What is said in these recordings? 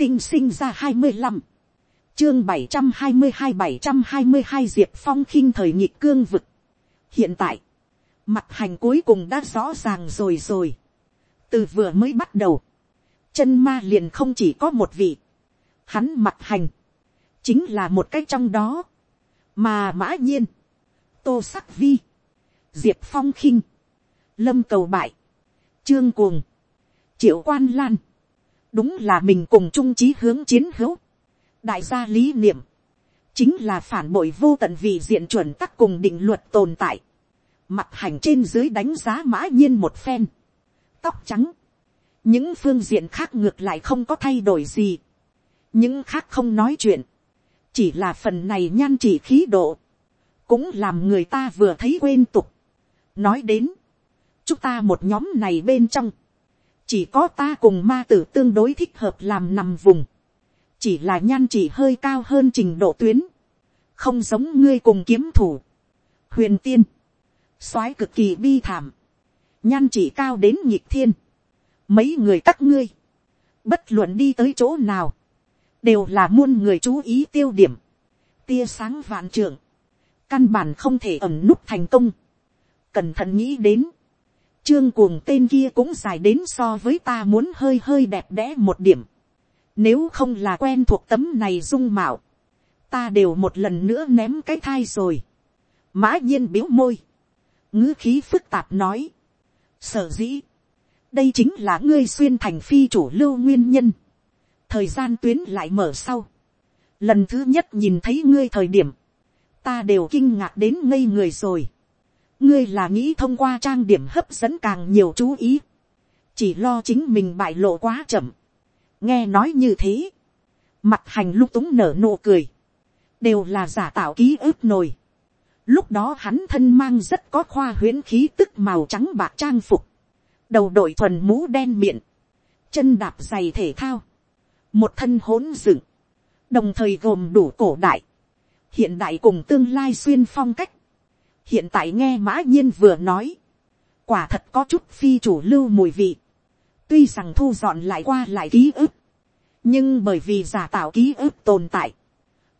tinh sinh ra hai mươi 25. Chương bảy trăm hai mươi hai bảy trăm hai mươi hai Diệp Phong khinh thời nhịp cương vực. Hiện tại, mặt hành cuối cùng đã rõ ràng rồi rồi. Từ vừa mới bắt đầu, chân ma liền không chỉ có một vị. Hắn mặt hành, chính là một cái trong đó. Mà mã nhiên, tô sắc vi, diệp phong khinh, lâm cầu bại, trương cuồng, triệu quan lan, đúng là mình cùng chung chí hướng chiến hữu, đại gia lý niệm, chính là phản bội vô tận vì diện chuẩn tắc cùng định luật tồn tại, mặt hành trên dưới đánh giá mã nhiên một phen, tóc trắng, những phương diện khác ngược lại không có thay đổi gì, những khác không nói chuyện, chỉ là phần này nhan chỉ khí độ, cũng làm người ta vừa thấy quên tục. nói đến, chúng ta một nhóm này bên trong, chỉ có ta cùng ma tử tương đối thích hợp làm nằm vùng, chỉ là nhan chỉ hơi cao hơn trình độ tuyến, không giống ngươi cùng kiếm thủ, huyền tiên, soái cực kỳ bi thảm, nhan chỉ cao đến nhịp thiên, mấy người các ngươi, bất luận đi tới chỗ nào, đều là muôn người chú ý tiêu điểm, tia sáng vạn trưởng, căn bản không thể ẩn núp thành công. Cẩn thận nghĩ đến, trương cuồng tên kia cũng dài đến so với ta muốn hơi hơi đẹp đẽ một điểm. Nếu không là quen thuộc tấm này dung mạo, ta đều một lần nữa ném cái thai rồi. Mã nhiên biếu môi, ngữ khí phức tạp nói, sở dĩ, đây chính là ngươi xuyên thành phi chủ lưu nguyên nhân. thời gian tuyến lại mở sau. lần thứ nhất nhìn thấy ngươi thời điểm, ta đều kinh ngạc đến ngây người rồi ngươi là nghĩ thông qua trang điểm hấp dẫn càng nhiều chú ý, chỉ lo chính mình bại lộ quá chậm. nghe nói như thế, mặt hành lung túng nở nụ cười, đều là giả tạo ký ức nồi. lúc đó hắn thân mang rất có khoa huyễn khí tức màu trắng bạc trang phục, đầu đội thuần mũ đen miệng, chân đạp giày thể thao, một thân hỗn dựng, đồng thời gồm đủ cổ đại, hiện đại cùng tương lai xuyên phong cách hiện tại nghe mã nhiên vừa nói, quả thật có chút phi chủ lưu mùi vị. tuy rằng thu dọn lại qua lại ký ức, nhưng bởi vì giả tạo ký ức tồn tại,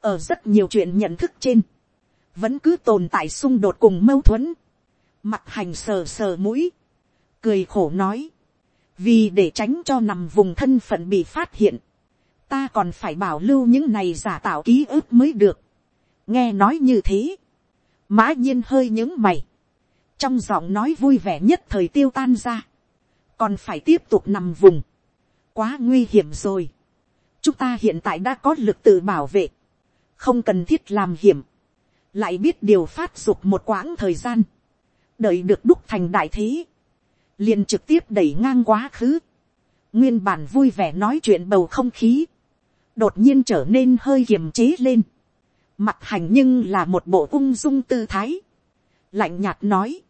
ở rất nhiều chuyện nhận thức trên, vẫn cứ tồn tại xung đột cùng mâu thuẫn, mặt hành sờ sờ mũi, cười khổ nói, vì để tránh cho nằm vùng thân phận bị phát hiện, ta còn phải bảo lưu những này giả tạo ký ức mới được. nghe nói như thế, mã nhiên hơi những mày, trong giọng nói vui vẻ nhất thời tiêu tan ra, còn phải tiếp tục nằm vùng, quá nguy hiểm rồi, chúng ta hiện tại đã có lực tự bảo vệ, không cần thiết làm hiểm, lại biết điều phát dục một quãng thời gian, đợi được đúc thành đại thế, liền trực tiếp đẩy ngang quá khứ, nguyên bản vui vẻ nói chuyện bầu không khí, đột nhiên trở nên hơi kiềm chế lên, mặt hành nhưng là một bộ ung dung tư thái, lạnh nhạt nói,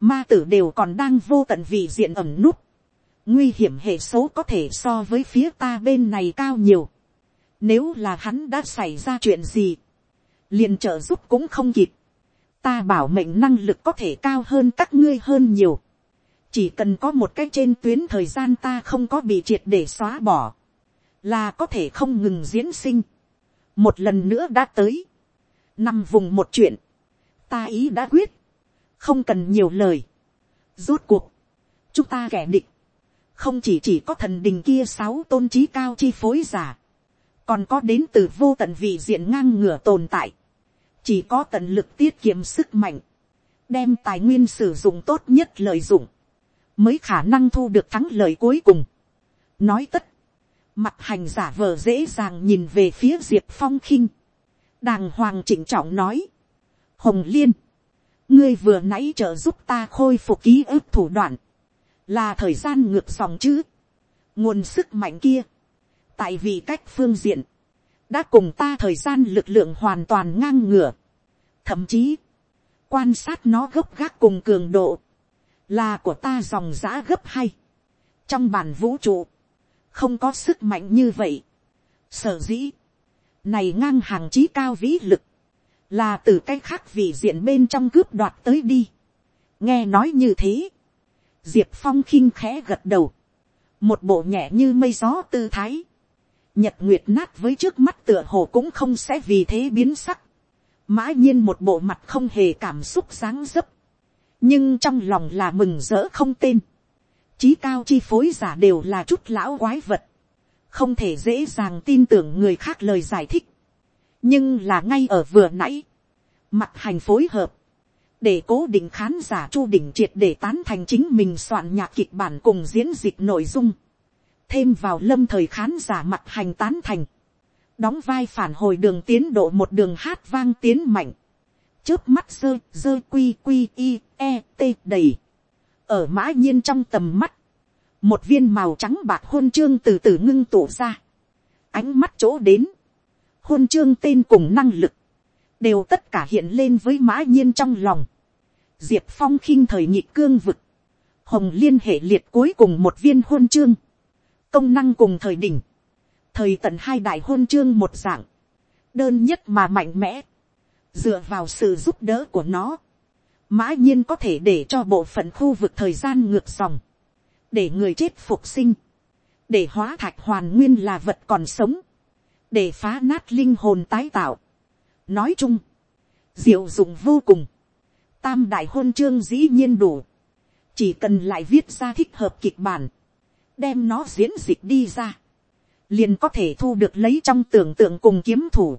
ma tử đều còn đang vô tận vì diện ẩm nút, nguy hiểm hệ số có thể so với phía ta bên này cao nhiều, nếu là hắn đã xảy ra chuyện gì, liền trợ giúp cũng không kịp, ta bảo mệnh năng lực có thể cao hơn các ngươi hơn nhiều, chỉ cần có một cái trên tuyến thời gian ta không có bị triệt để xóa bỏ, là có thể không ngừng diễn sinh, một lần nữa đã tới, năm vùng một chuyện, ta ý đã quyết, không cần nhiều lời, rốt cuộc, chúng ta kẻ địch, không chỉ chỉ có thần đình kia sáu tôn trí cao chi phối giả, còn có đến từ vô tận vị diện ngang ngửa tồn tại, chỉ có tận lực tiết kiệm sức mạnh, đem tài nguyên sử dụng tốt nhất lợi dụng, mới khả năng thu được thắng lợi cuối cùng. nói tất, mặt hành giả vờ dễ dàng nhìn về phía diệp phong khinh, đàng hoàng chỉnh trọng nói, hồng liên, ngươi vừa nãy trợ giúp ta khôi phục ký ức thủ đoạn, là thời gian ngược dòng chứ, nguồn sức mạnh kia, tại vì cách phương diện, đã cùng ta thời gian lực lượng hoàn toàn ngang ngửa, thậm chí, quan sát nó gốc gác cùng cường độ, là của ta dòng giã gấp hay, trong bản vũ trụ, không có sức mạnh như vậy. Sở dĩ, này ngang hàng trí cao vĩ lực, là từ cái khác vị diện bên trong cướp đoạt tới đi. nghe nói như thế, diệp phong khinh khẽ gật đầu, một bộ nhẹ như mây gió tư thái, nhật nguyệt nát với trước mắt tựa hồ cũng không sẽ vì thế biến sắc, mã nhiên một bộ mặt không hề cảm xúc sáng dấp, nhưng trong lòng là mừng rỡ không tên, trí cao chi phối giả đều là chút lão quái vật, không thể dễ dàng tin tưởng người khác lời giải thích, nhưng là ngay ở vừa nãy, mặt hành phối hợp, để cố định khán giả chu đỉnh triệt để tán thành chính mình soạn nhạc kịch bản cùng diễn dịch nội dung, thêm vào lâm thời khán giả mặt hành tán thành, đóng vai phản hồi đường tiến độ một đường hát vang tiến mạnh, trước mắt dơ dơ quy quy i e t đầy, ở mã nhiên trong tầm mắt, một viên màu trắng bạc hôn chương từ từ ngưng tụ ra, ánh mắt chỗ đến, hôn chương tên cùng năng lực, đều tất cả hiện lên với mã nhiên trong lòng, diệp phong khinh thời nhị cương vực, hồng liên hệ liệt cuối cùng một viên hôn chương, công năng cùng thời đỉnh, thời tận hai đại hôn chương một dạng, đơn nhất mà mạnh mẽ, dựa vào sự giúp đỡ của nó, mã nhiên có thể để cho bộ phận khu vực thời gian ngược dòng, để người chết phục sinh, để hóa thạch hoàn nguyên là vật còn sống, để phá nát linh hồn tái tạo. nói chung, diệu dụng vô cùng, tam đại hôn chương dĩ nhiên đủ, chỉ cần lại viết ra thích hợp kịch bản, đem nó diễn dịch đi ra, liền có thể thu được lấy trong tưởng tượng cùng kiếm thủ,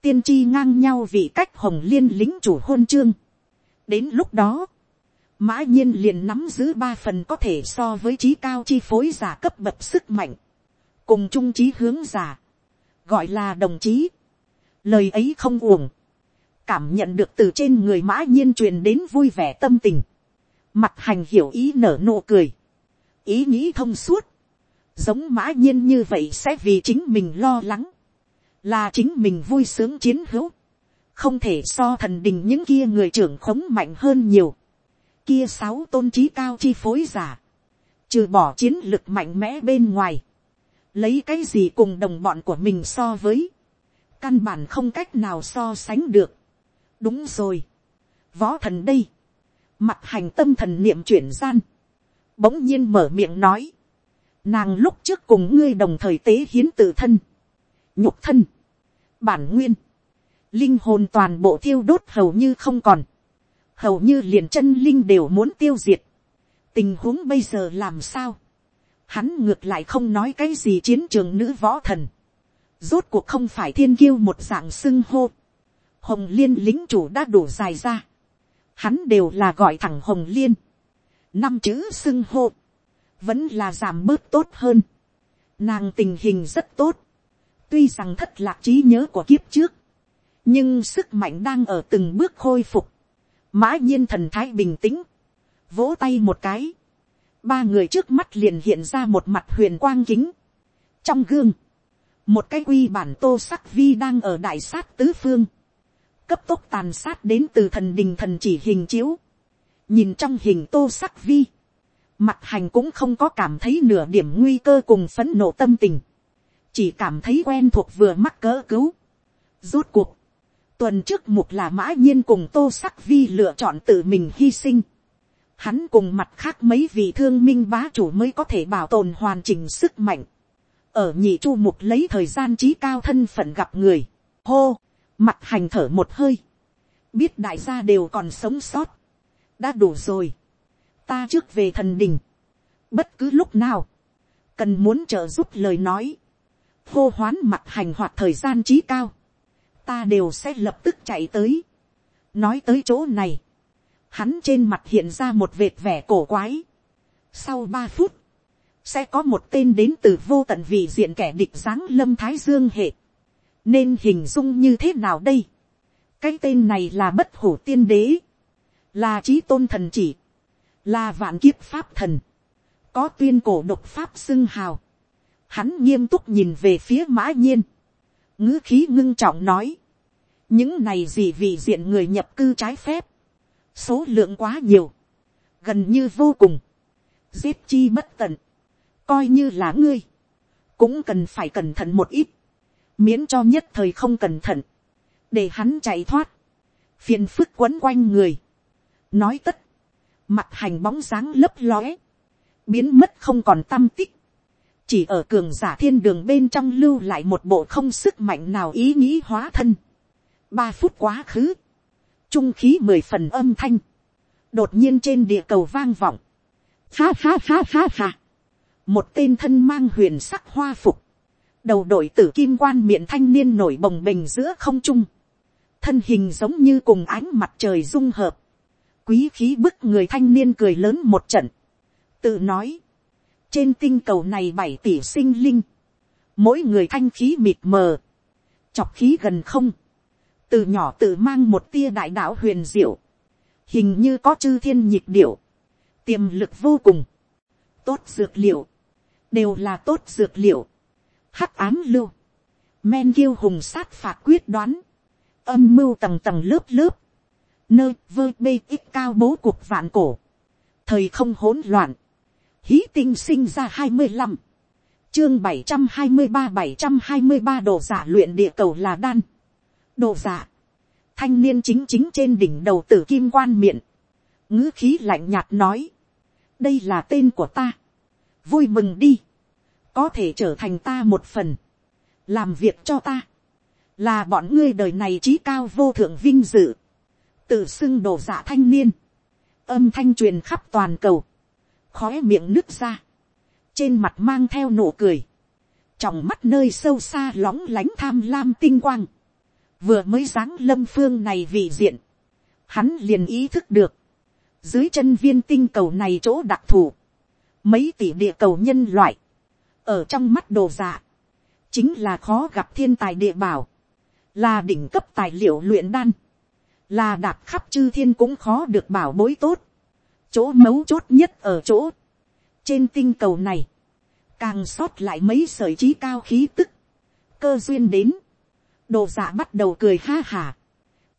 tiên tri ngang nhau vì cách hồng liên lính chủ hôn chương đến lúc đó, mã nhiên liền nắm giữ ba phần có thể so với trí cao chi phối giả cấp bậc sức mạnh, cùng trung trí hướng giả, gọi là đồng chí, lời ấy không uổng, cảm nhận được từ trên người mã nhiên truyền đến vui vẻ tâm tình, mặt hành hiểu ý nở nụ cười, ý nghĩ thông suốt, giống mã nhiên như vậy sẽ vì chính mình lo lắng, là chính mình vui sướng chiến hữu, không thể so thần đình những kia người trưởng khống mạnh hơn nhiều, kia sáu tôn trí cao chi phối giả, trừ bỏ chiến lực mạnh mẽ bên ngoài, lấy cái gì cùng đồng bọn của mình so với, căn bản không cách nào so sánh được. đúng rồi, võ thần đây, mặt hành tâm thần niệm chuyển gian, bỗng nhiên mở miệng nói, nàng lúc trước cùng ngươi đồng thời tế hiến tự thân, nhục thân, bản nguyên, linh hồn toàn bộ thiêu đốt hầu như không còn, hầu như liền chân linh đều muốn tiêu diệt. tình huống bây giờ làm sao, hắn ngược lại không nói cái gì chiến trường nữ võ thần, rốt cuộc không phải thiên kiêu một dạng xưng hô, hồng liên lính chủ đã đủ dài ra, hắn đều là gọi thẳng hồng liên, năm chữ xưng hô, vẫn là giảm bớt tốt hơn, nàng tình hình rất tốt, tuy rằng thất lạc trí nhớ của kiếp trước, nhưng sức mạnh đang ở từng bước khôi phục, mã nhiên thần thái bình tĩnh, vỗ tay một cái, ba người trước mắt liền hiện ra một mặt huyền quang kính. trong gương, một cái quy bản tô sắc vi đang ở đại sát tứ phương, cấp tốc tàn sát đến từ thần đình thần chỉ hình chiếu, nhìn trong hình tô sắc vi, mặt hành cũng không có cảm thấy nửa điểm nguy cơ cùng phấn nộ tâm tình, chỉ cảm thấy quen thuộc vừa mắc cỡ cứu. Rốt cuộc, tuần trước mục là mã nhiên cùng tô sắc vi lựa chọn tự mình hy sinh. Hắn cùng mặt khác mấy vị thương minh bá chủ mới có thể bảo tồn hoàn chỉnh sức mạnh. Ở nhị chu mục lấy thời gian trí cao thân phận gặp người. Hô, mặt hành thở một hơi. Biết đại gia đều còn sống sót. Đã đủ rồi. Ta trước về thần đình. Bất cứ lúc nào. Cần muốn trợ giúp lời nói. Hô hoán mặt hành hoạt thời gian trí cao ta đều sẽ lập tức chạy tới. nói tới chỗ này, hắn trên mặt hiện ra một vệt vẻ cổ quái. sau ba phút, sẽ có một tên đến từ vô tận vị diện kẻ địch giáng lâm thái dương hệ. nên hình dung như thế nào đây. cái tên này là bất hủ tiên đế, là trí tôn thần chỉ, là vạn kiếp pháp thần, có tuyên cổ độc pháp xưng hào. Hắn nghiêm túc nhìn về phía mã nhiên ngữ khí ngưng trọng nói, những này gì vì diện người nhập cư trái phép, số lượng quá nhiều, gần như vô cùng, giết chi bất tận, coi như là ngươi, cũng cần phải cẩn thận một ít, miễn cho nhất thời không cẩn thận, để hắn chạy thoát, phiền phức quấn quanh người, nói tất, mặt hành bóng dáng lấp lóe, biến mất không còn tâm tích, chỉ ở cường giả thiên đường bên trong lưu lại một bộ không sức mạnh nào ý nghĩ hóa thân. ba phút quá khứ, trung khí mười phần âm thanh, đột nhiên trên địa cầu vang vọng, ha ha ha ha phá, một tên thân mang huyền sắc hoa phục, đầu đội tử kim quan miệng thanh niên nổi bồng bềnh giữa không trung, thân hình giống như cùng ánh mặt trời dung hợp, quý khí bức người thanh niên cười lớn một trận, tự nói, trên tinh cầu này bảy tỷ sinh linh, mỗi người thanh khí mịt mờ, chọc khí gần không, từ nhỏ tự mang một tia đại đạo huyền diệu, hình như có chư thiên nhịp điệu, tiềm lực vô cùng, tốt dược liệu, đều là tốt dược liệu, hắc ám lưu, men kiêu hùng sát phạt quyết đoán, âm mưu tầng tầng lớp lớp, nơi vơ bê ít cao bố cuộc vạn cổ, thời không hỗn loạn, hí tinh sinh ra hai mươi năm, chương bảy trăm hai mươi ba bảy trăm hai mươi ba đồ giả luyện địa cầu là đan, đồ giả, thanh niên chính chính trên đỉnh đầu tử kim quan miệng, ngữ khí lạnh nhạt nói, đây là tên của ta, vui mừng đi, có thể trở thành ta một phần, làm việc cho ta, là bọn ngươi đời này trí cao vô thượng vinh dự, tự xưng đồ giả thanh niên, âm thanh truyền khắp toàn cầu, khói miệng nứt ra, trên mặt mang theo nụ cười, trong mắt nơi sâu xa lóng lánh tham lam tinh quang, vừa mới dáng lâm phương này vị diện, hắn liền ý thức được, dưới chân viên tinh cầu này chỗ đặc thù, mấy tỷ địa cầu nhân loại, ở trong mắt đồ dạ, chính là khó gặp thiên tài địa bảo, là đỉnh cấp tài liệu luyện đan, là đạp khắp chư thiên cũng khó được bảo bối tốt, chỗ mấu chốt nhất ở chỗ, trên tinh cầu này, càng sót lại mấy sợi trí cao khí tức, cơ duyên đến, đồ giả bắt đầu cười ha hà,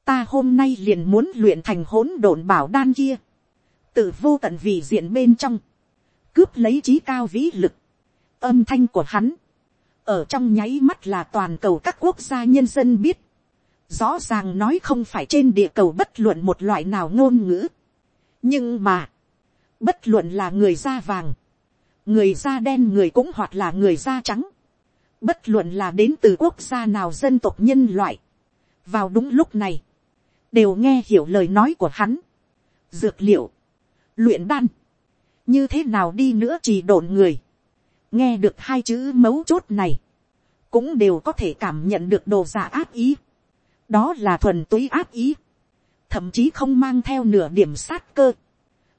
ta hôm nay liền muốn luyện thành hỗn độn bảo đan kia, từ vô tận vì diện bên trong, cướp lấy trí cao vĩ lực, âm thanh của hắn, ở trong nháy mắt là toàn cầu các quốc gia nhân dân biết, rõ ràng nói không phải trên địa cầu bất luận một loại nào ngôn ngữ, nhưng mà, bất luận là người da vàng, người da đen người cũng hoặc là người da trắng, bất luận là đến từ quốc gia nào dân tộc nhân loại, vào đúng lúc này, đều nghe hiểu lời nói của hắn, dược liệu, luyện đan, như thế nào đi nữa chỉ độn người, nghe được hai chữ mấu chốt này, cũng đều có thể cảm nhận được đồ giả áp ý, đó là thuần túy áp ý, thậm chí không mang theo nửa điểm sát cơ,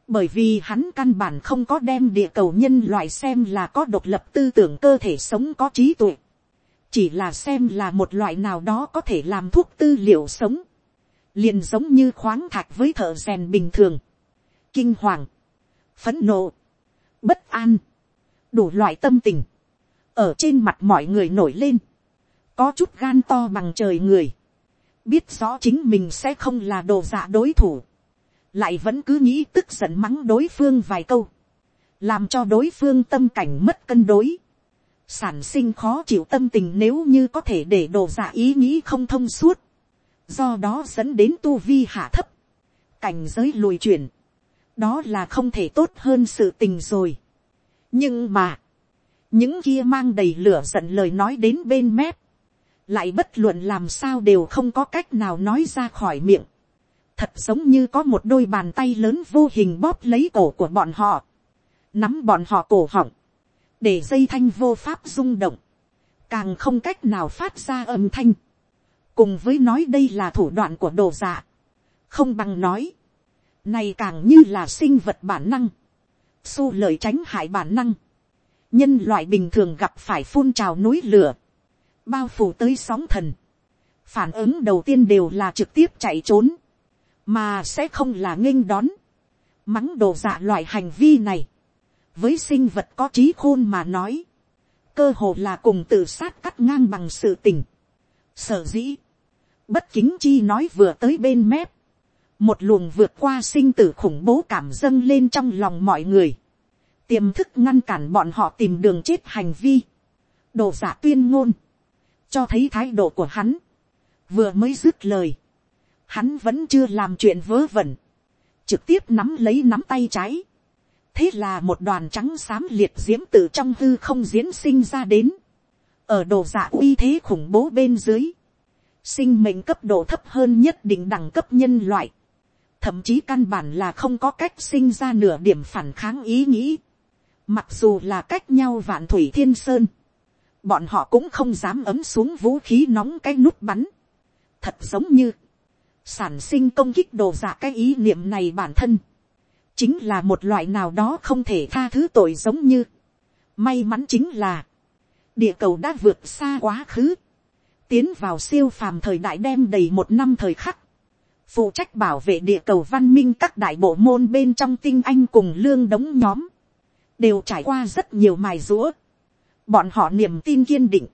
bởi vì hắn căn bản không có đem địa cầu nhân loại xem là có độc lập tư tưởng cơ thể sống có trí tuệ, chỉ là xem là một loại nào đó có thể làm thuốc tư liệu sống, liền giống như khoáng thạch với thợ rèn bình thường, kinh hoàng, phấn nộ, bất an, đủ loại tâm tình, ở trên mặt mọi người nổi lên, có chút gan to bằng trời người, biết rõ chính mình sẽ không là đồ dạ đối thủ, lại vẫn cứ nghĩ tức giận mắng đối phương vài câu, làm cho đối phương tâm cảnh mất cân đối, sản sinh khó chịu tâm tình nếu như có thể để đồ dạ ý nghĩ không thông suốt, do đó dẫn đến tu vi hạ thấp, cảnh giới lùi chuyển, đó là không thể tốt hơn sự tình rồi. nhưng mà, những kia mang đầy lửa giận lời nói đến bên mép, lại bất luận làm sao đều không có cách nào nói ra khỏi miệng, thật giống như có một đôi bàn tay lớn vô hình bóp lấy cổ của bọn họ, nắm bọn họ cổ họng, để dây thanh vô pháp rung động, càng không cách nào phát ra âm thanh, cùng với nói đây là thủ đoạn của đồ giả, không bằng nói, này càng như là sinh vật bản năng, xu lời tránh hại bản năng, nhân loại bình thường gặp phải phun trào núi lửa, bao phủ tới sóng thần, phản ứng đầu tiên đều là trực tiếp chạy trốn, mà sẽ không là nghênh đón, mắng đồ dạ loại hành vi này, với sinh vật có trí khôn mà nói, cơ hồ là cùng tự sát cắt ngang bằng sự tình. Sở dĩ, bất kính chi nói vừa tới bên mép, một luồng vượt qua sinh tử khủng bố cảm dâng lên trong lòng mọi người, tiềm thức ngăn cản bọn họ tìm đường chết hành vi, đồ giả tuyên ngôn, cho thấy thái độ của hắn, vừa mới dứt lời, hắn vẫn chưa làm chuyện vớ vẩn, trực tiếp nắm lấy nắm tay trái, thế là một đoàn trắng xám liệt diễm từ trong hư không diễn sinh ra đến, ở đồ giả uy thế khủng bố bên dưới, sinh mệnh cấp độ thấp hơn nhất định đẳng cấp nhân loại, thậm chí căn bản là không có cách sinh ra nửa điểm phản kháng ý nghĩ, mặc dù là cách nhau vạn thủy thiên sơn, bọn họ cũng không dám ấm xuống vũ khí nóng cái nút bắn, thật giống như, sản sinh công kích đồ dạ cái ý niệm này bản thân, chính là một loại nào đó không thể tha thứ tội giống như, may mắn chính là, địa cầu đã vượt xa quá khứ, tiến vào siêu phàm thời đại đem đầy một năm thời khắc, phụ trách bảo vệ địa cầu văn minh các đại bộ môn bên trong tinh anh cùng lương đống nhóm, đều trải qua rất nhiều mài rũa, bọn họ niềm tin kiên định,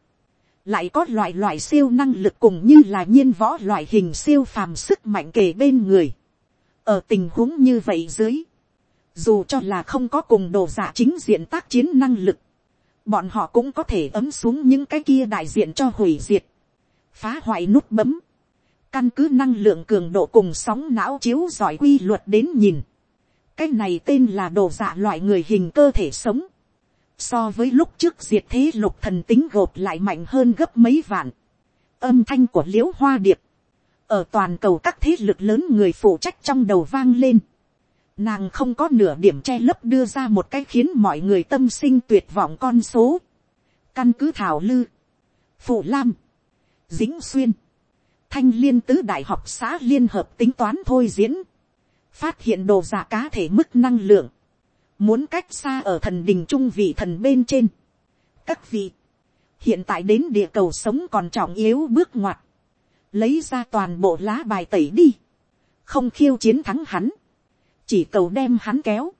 lại có loại loại siêu năng lực cùng như là nhiên võ loại hình siêu phàm sức mạnh kề bên người. ở tình huống như vậy dưới, dù cho là không có cùng đồ giả chính diện tác chiến năng lực, bọn họ cũng có thể ấm xuống những cái kia đại diện cho hủy diệt, phá hoại nút bấm, căn cứ năng lượng cường độ cùng sóng não chiếu giỏi quy luật đến nhìn, cái này tên là đồ dạ loại người hình cơ thể sống, so với lúc trước diệt thế lục thần tính gộp lại mạnh hơn gấp mấy vạn, âm thanh của l i ễ u hoa điệp, ở toàn cầu các thế lực lớn người phụ trách trong đầu vang lên, nàng không có nửa điểm che lấp đưa ra một cái khiến mọi người tâm sinh tuyệt vọng con số, căn cứ thảo lư, phụ lam, dính xuyên, thanh liên tứ đại học xã liên hợp tính toán thôi diễn, phát hiện đồ giả cá thể mức năng lượng, muốn cách xa ở thần đình trung vị thần bên trên. các vị, hiện tại đến địa cầu sống còn trọng yếu bước ngoặt, lấy ra toàn bộ lá bài tẩy đi, không khiêu chiến thắng hắn, chỉ cầu đem hắn kéo.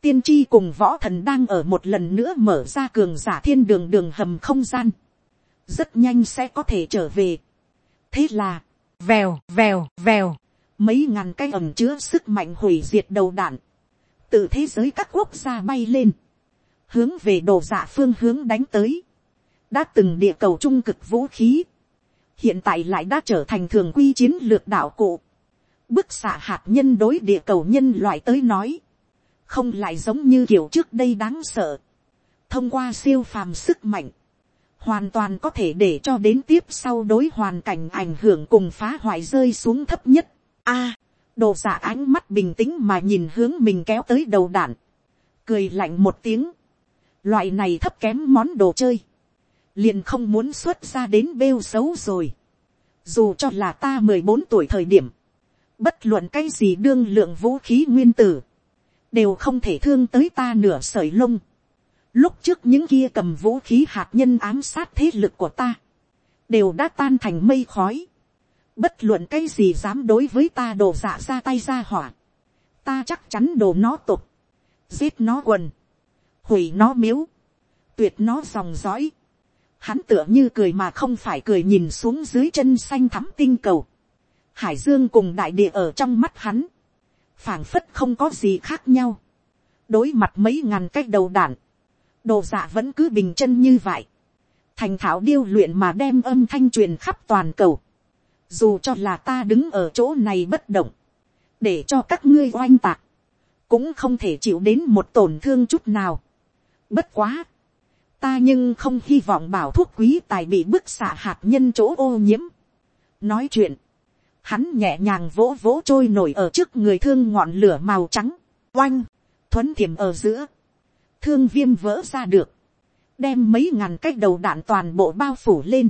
tiên tri cùng võ thần đang ở một lần nữa mở ra cường giả thiên đường đường hầm không gian, rất nhanh sẽ có thể trở về. thế là, vèo vèo vèo, mấy ngàn cái ẩm chứa sức mạnh hủy diệt đầu đạn, từ thế giới các quốc gia bay lên, hướng về đồ dạ phương hướng đánh tới, đã từng địa cầu trung cực vũ khí, hiện tại lại đã trở thành thường quy chiến lược đạo cụ, bức xạ hạt nhân đối địa cầu nhân loại tới nói, không lại giống như kiểu trước đây đáng sợ, thông qua siêu phàm sức mạnh, hoàn toàn có thể để cho đến tiếp sau đối hoàn cảnh ảnh hưởng cùng phá hoại rơi xuống thấp nhất. A, đồ giả ánh mắt bình tĩnh mà nhìn hướng mình kéo tới đầu đạn, cười lạnh một tiếng, loại này thấp kém món đồ chơi, liền không muốn xuất ra đến bêu xấu rồi, dù cho là ta mười bốn tuổi thời điểm, bất luận cái gì đương lượng vũ khí nguyên tử, đều không thể thương tới ta nửa sợi lông. Lúc trước những kia cầm vũ khí hạt nhân ám sát thế lực của ta, đều đã tan thành mây khói bất luận cái gì dám đối với ta đổ dạ ra tay ra hỏa, ta chắc chắn đổ nó tục, giết nó quần, hủy nó miếu, tuyệt nó dòng dõi. Hắn tựa như cười mà không phải cười nhìn xuống dưới chân xanh thắm tinh cầu. Hải dương cùng đại địa ở trong mắt hắn. phảng phất không có gì khác nhau. đối mặt mấy ngàn cách đầu đạn. đồ dạ vẫn cứ bình chân như vậy. thành thảo điêu luyện mà đem âm thanh truyền khắp toàn cầu dù cho là ta đứng ở chỗ này bất động, để cho các ngươi oanh tạc, cũng không thể chịu đến một tổn thương chút nào. Bất quá, ta nhưng không hy vọng bảo thuốc quý tài bị bức xạ hạt nhân chỗ ô nhiễm. nói chuyện, hắn nhẹ nhàng vỗ vỗ trôi nổi ở trước người thương ngọn lửa màu trắng, oanh, thuấn thiềm ở giữa, thương viêm vỡ ra được, đem mấy ngàn cái đầu đạn toàn bộ bao phủ lên,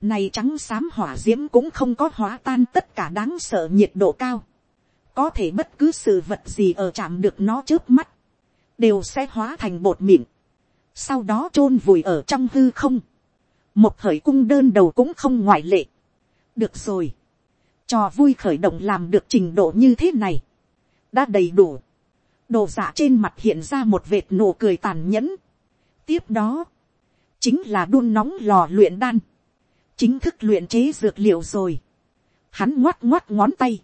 này trắng xám hỏa diễm cũng không có hóa tan tất cả đáng sợ nhiệt độ cao. Có thể bất cứ sự vật gì ở chạm được nó trước mắt. Đều sẽ hóa thành bột mịn. Sau đó chôn vùi ở trong hư không. Một khởi cung đơn đầu cũng không ngoại lệ. Được rồi. Trò vui khởi động làm được trình độ như thế này. Đã đầy đủ. Đồ giả trên mặt hiện ra một vệt nụ cười tàn nhẫn. Tiếp đó. Chính là đun nóng lò luyện đan chính thức luyện chế dược liệu rồi. Hắn ngoắt ngoắt ngón tay,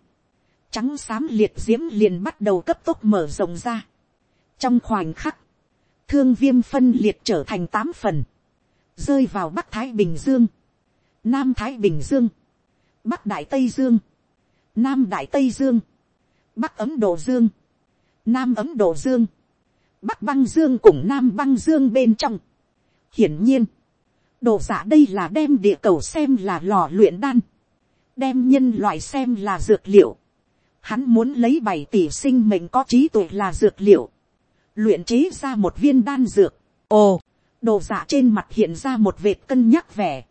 trắng xám liệt diễm liền bắt đầu cấp tốc mở rộng ra. Trong khoảnh khắc, thương viêm phân liệt trở thành tám phần, rơi vào bắc thái bình dương, nam thái bình dương, bắc đại tây dương, nam đại tây dương, bắc ấm độ dương, nam ấm độ dương, bắc băng dương cùng nam băng dương bên trong. hiển nhiên, đồ giả đây là đem địa cầu xem là lò luyện đan, đem nhân loại xem là dược liệu. Hắn muốn lấy bảy tỷ sinh mệnh có trí tuệ là dược liệu, luyện chế ra một viên đan dược. ồ, đồ giả trên mặt hiện ra một vệt cân nhắc vẻ.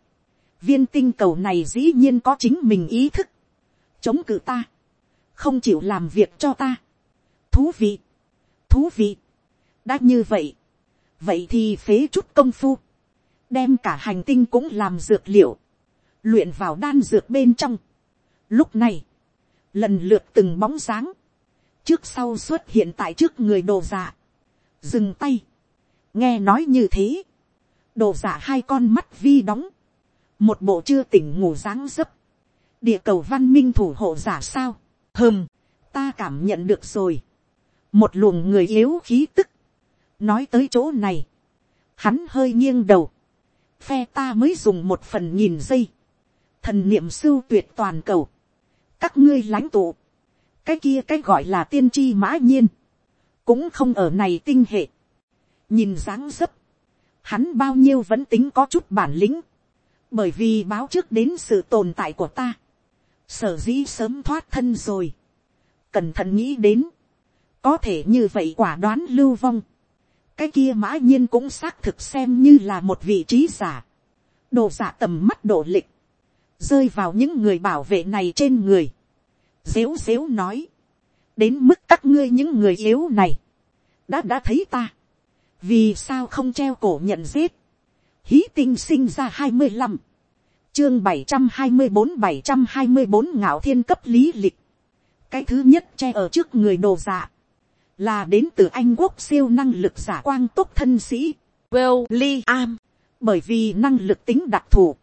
viên tinh cầu này dĩ nhiên có chính mình ý thức, chống cự ta, không chịu làm việc cho ta. thú vị, thú vị. đã như vậy, vậy thì phế chút công phu, đem cả hành tinh cũng làm dược liệu, luyện vào đan dược bên trong. Lúc này, lần lượt từng bóng dáng, trước sau xuất hiện tại trước người đồ giả. dừng tay, nghe nói như thế, đồ giả hai con mắt vi đóng, một bộ chưa tỉnh ngủ dáng dấp, địa cầu văn minh thủ hộ giả sao, hơm, ta cảm nhận được rồi, một luồng người yếu khí tức, nói tới chỗ này, hắn hơi nghiêng đầu, phe ta mới dùng một phần nghìn giây, thần niệm sưu tuyệt toàn cầu, các ngươi lãnh tụ, cái kia cái gọi là tiên tri mã nhiên, cũng không ở này tinh hệ, nhìn dáng dấp, hắn bao nhiêu vẫn tính có chút bản lĩnh, bởi vì báo trước đến sự tồn tại của ta, sở dĩ sớm thoát thân rồi, cẩn thận nghĩ đến, có thể như vậy quả đoán lưu vong, cái kia mã nhiên cũng xác thực xem như là một vị trí giả, đồ giả tầm mắt độ lịch, rơi vào những người bảo vệ này trên người, dếu dếu nói, đến mức các ngươi những người yếu này, đã đã thấy ta, vì sao không treo cổ nhận giết, hí tinh sinh ra hai mươi năm, chương bảy trăm hai mươi bốn bảy trăm hai mươi bốn ngạo thiên cấp lý lịch, cái thứ nhất che ở trước người đồ dạ, là đến từ anh quốc siêu năng lực giả quang tốt thân sĩ, William, bởi vì năng lực tính đặc thù,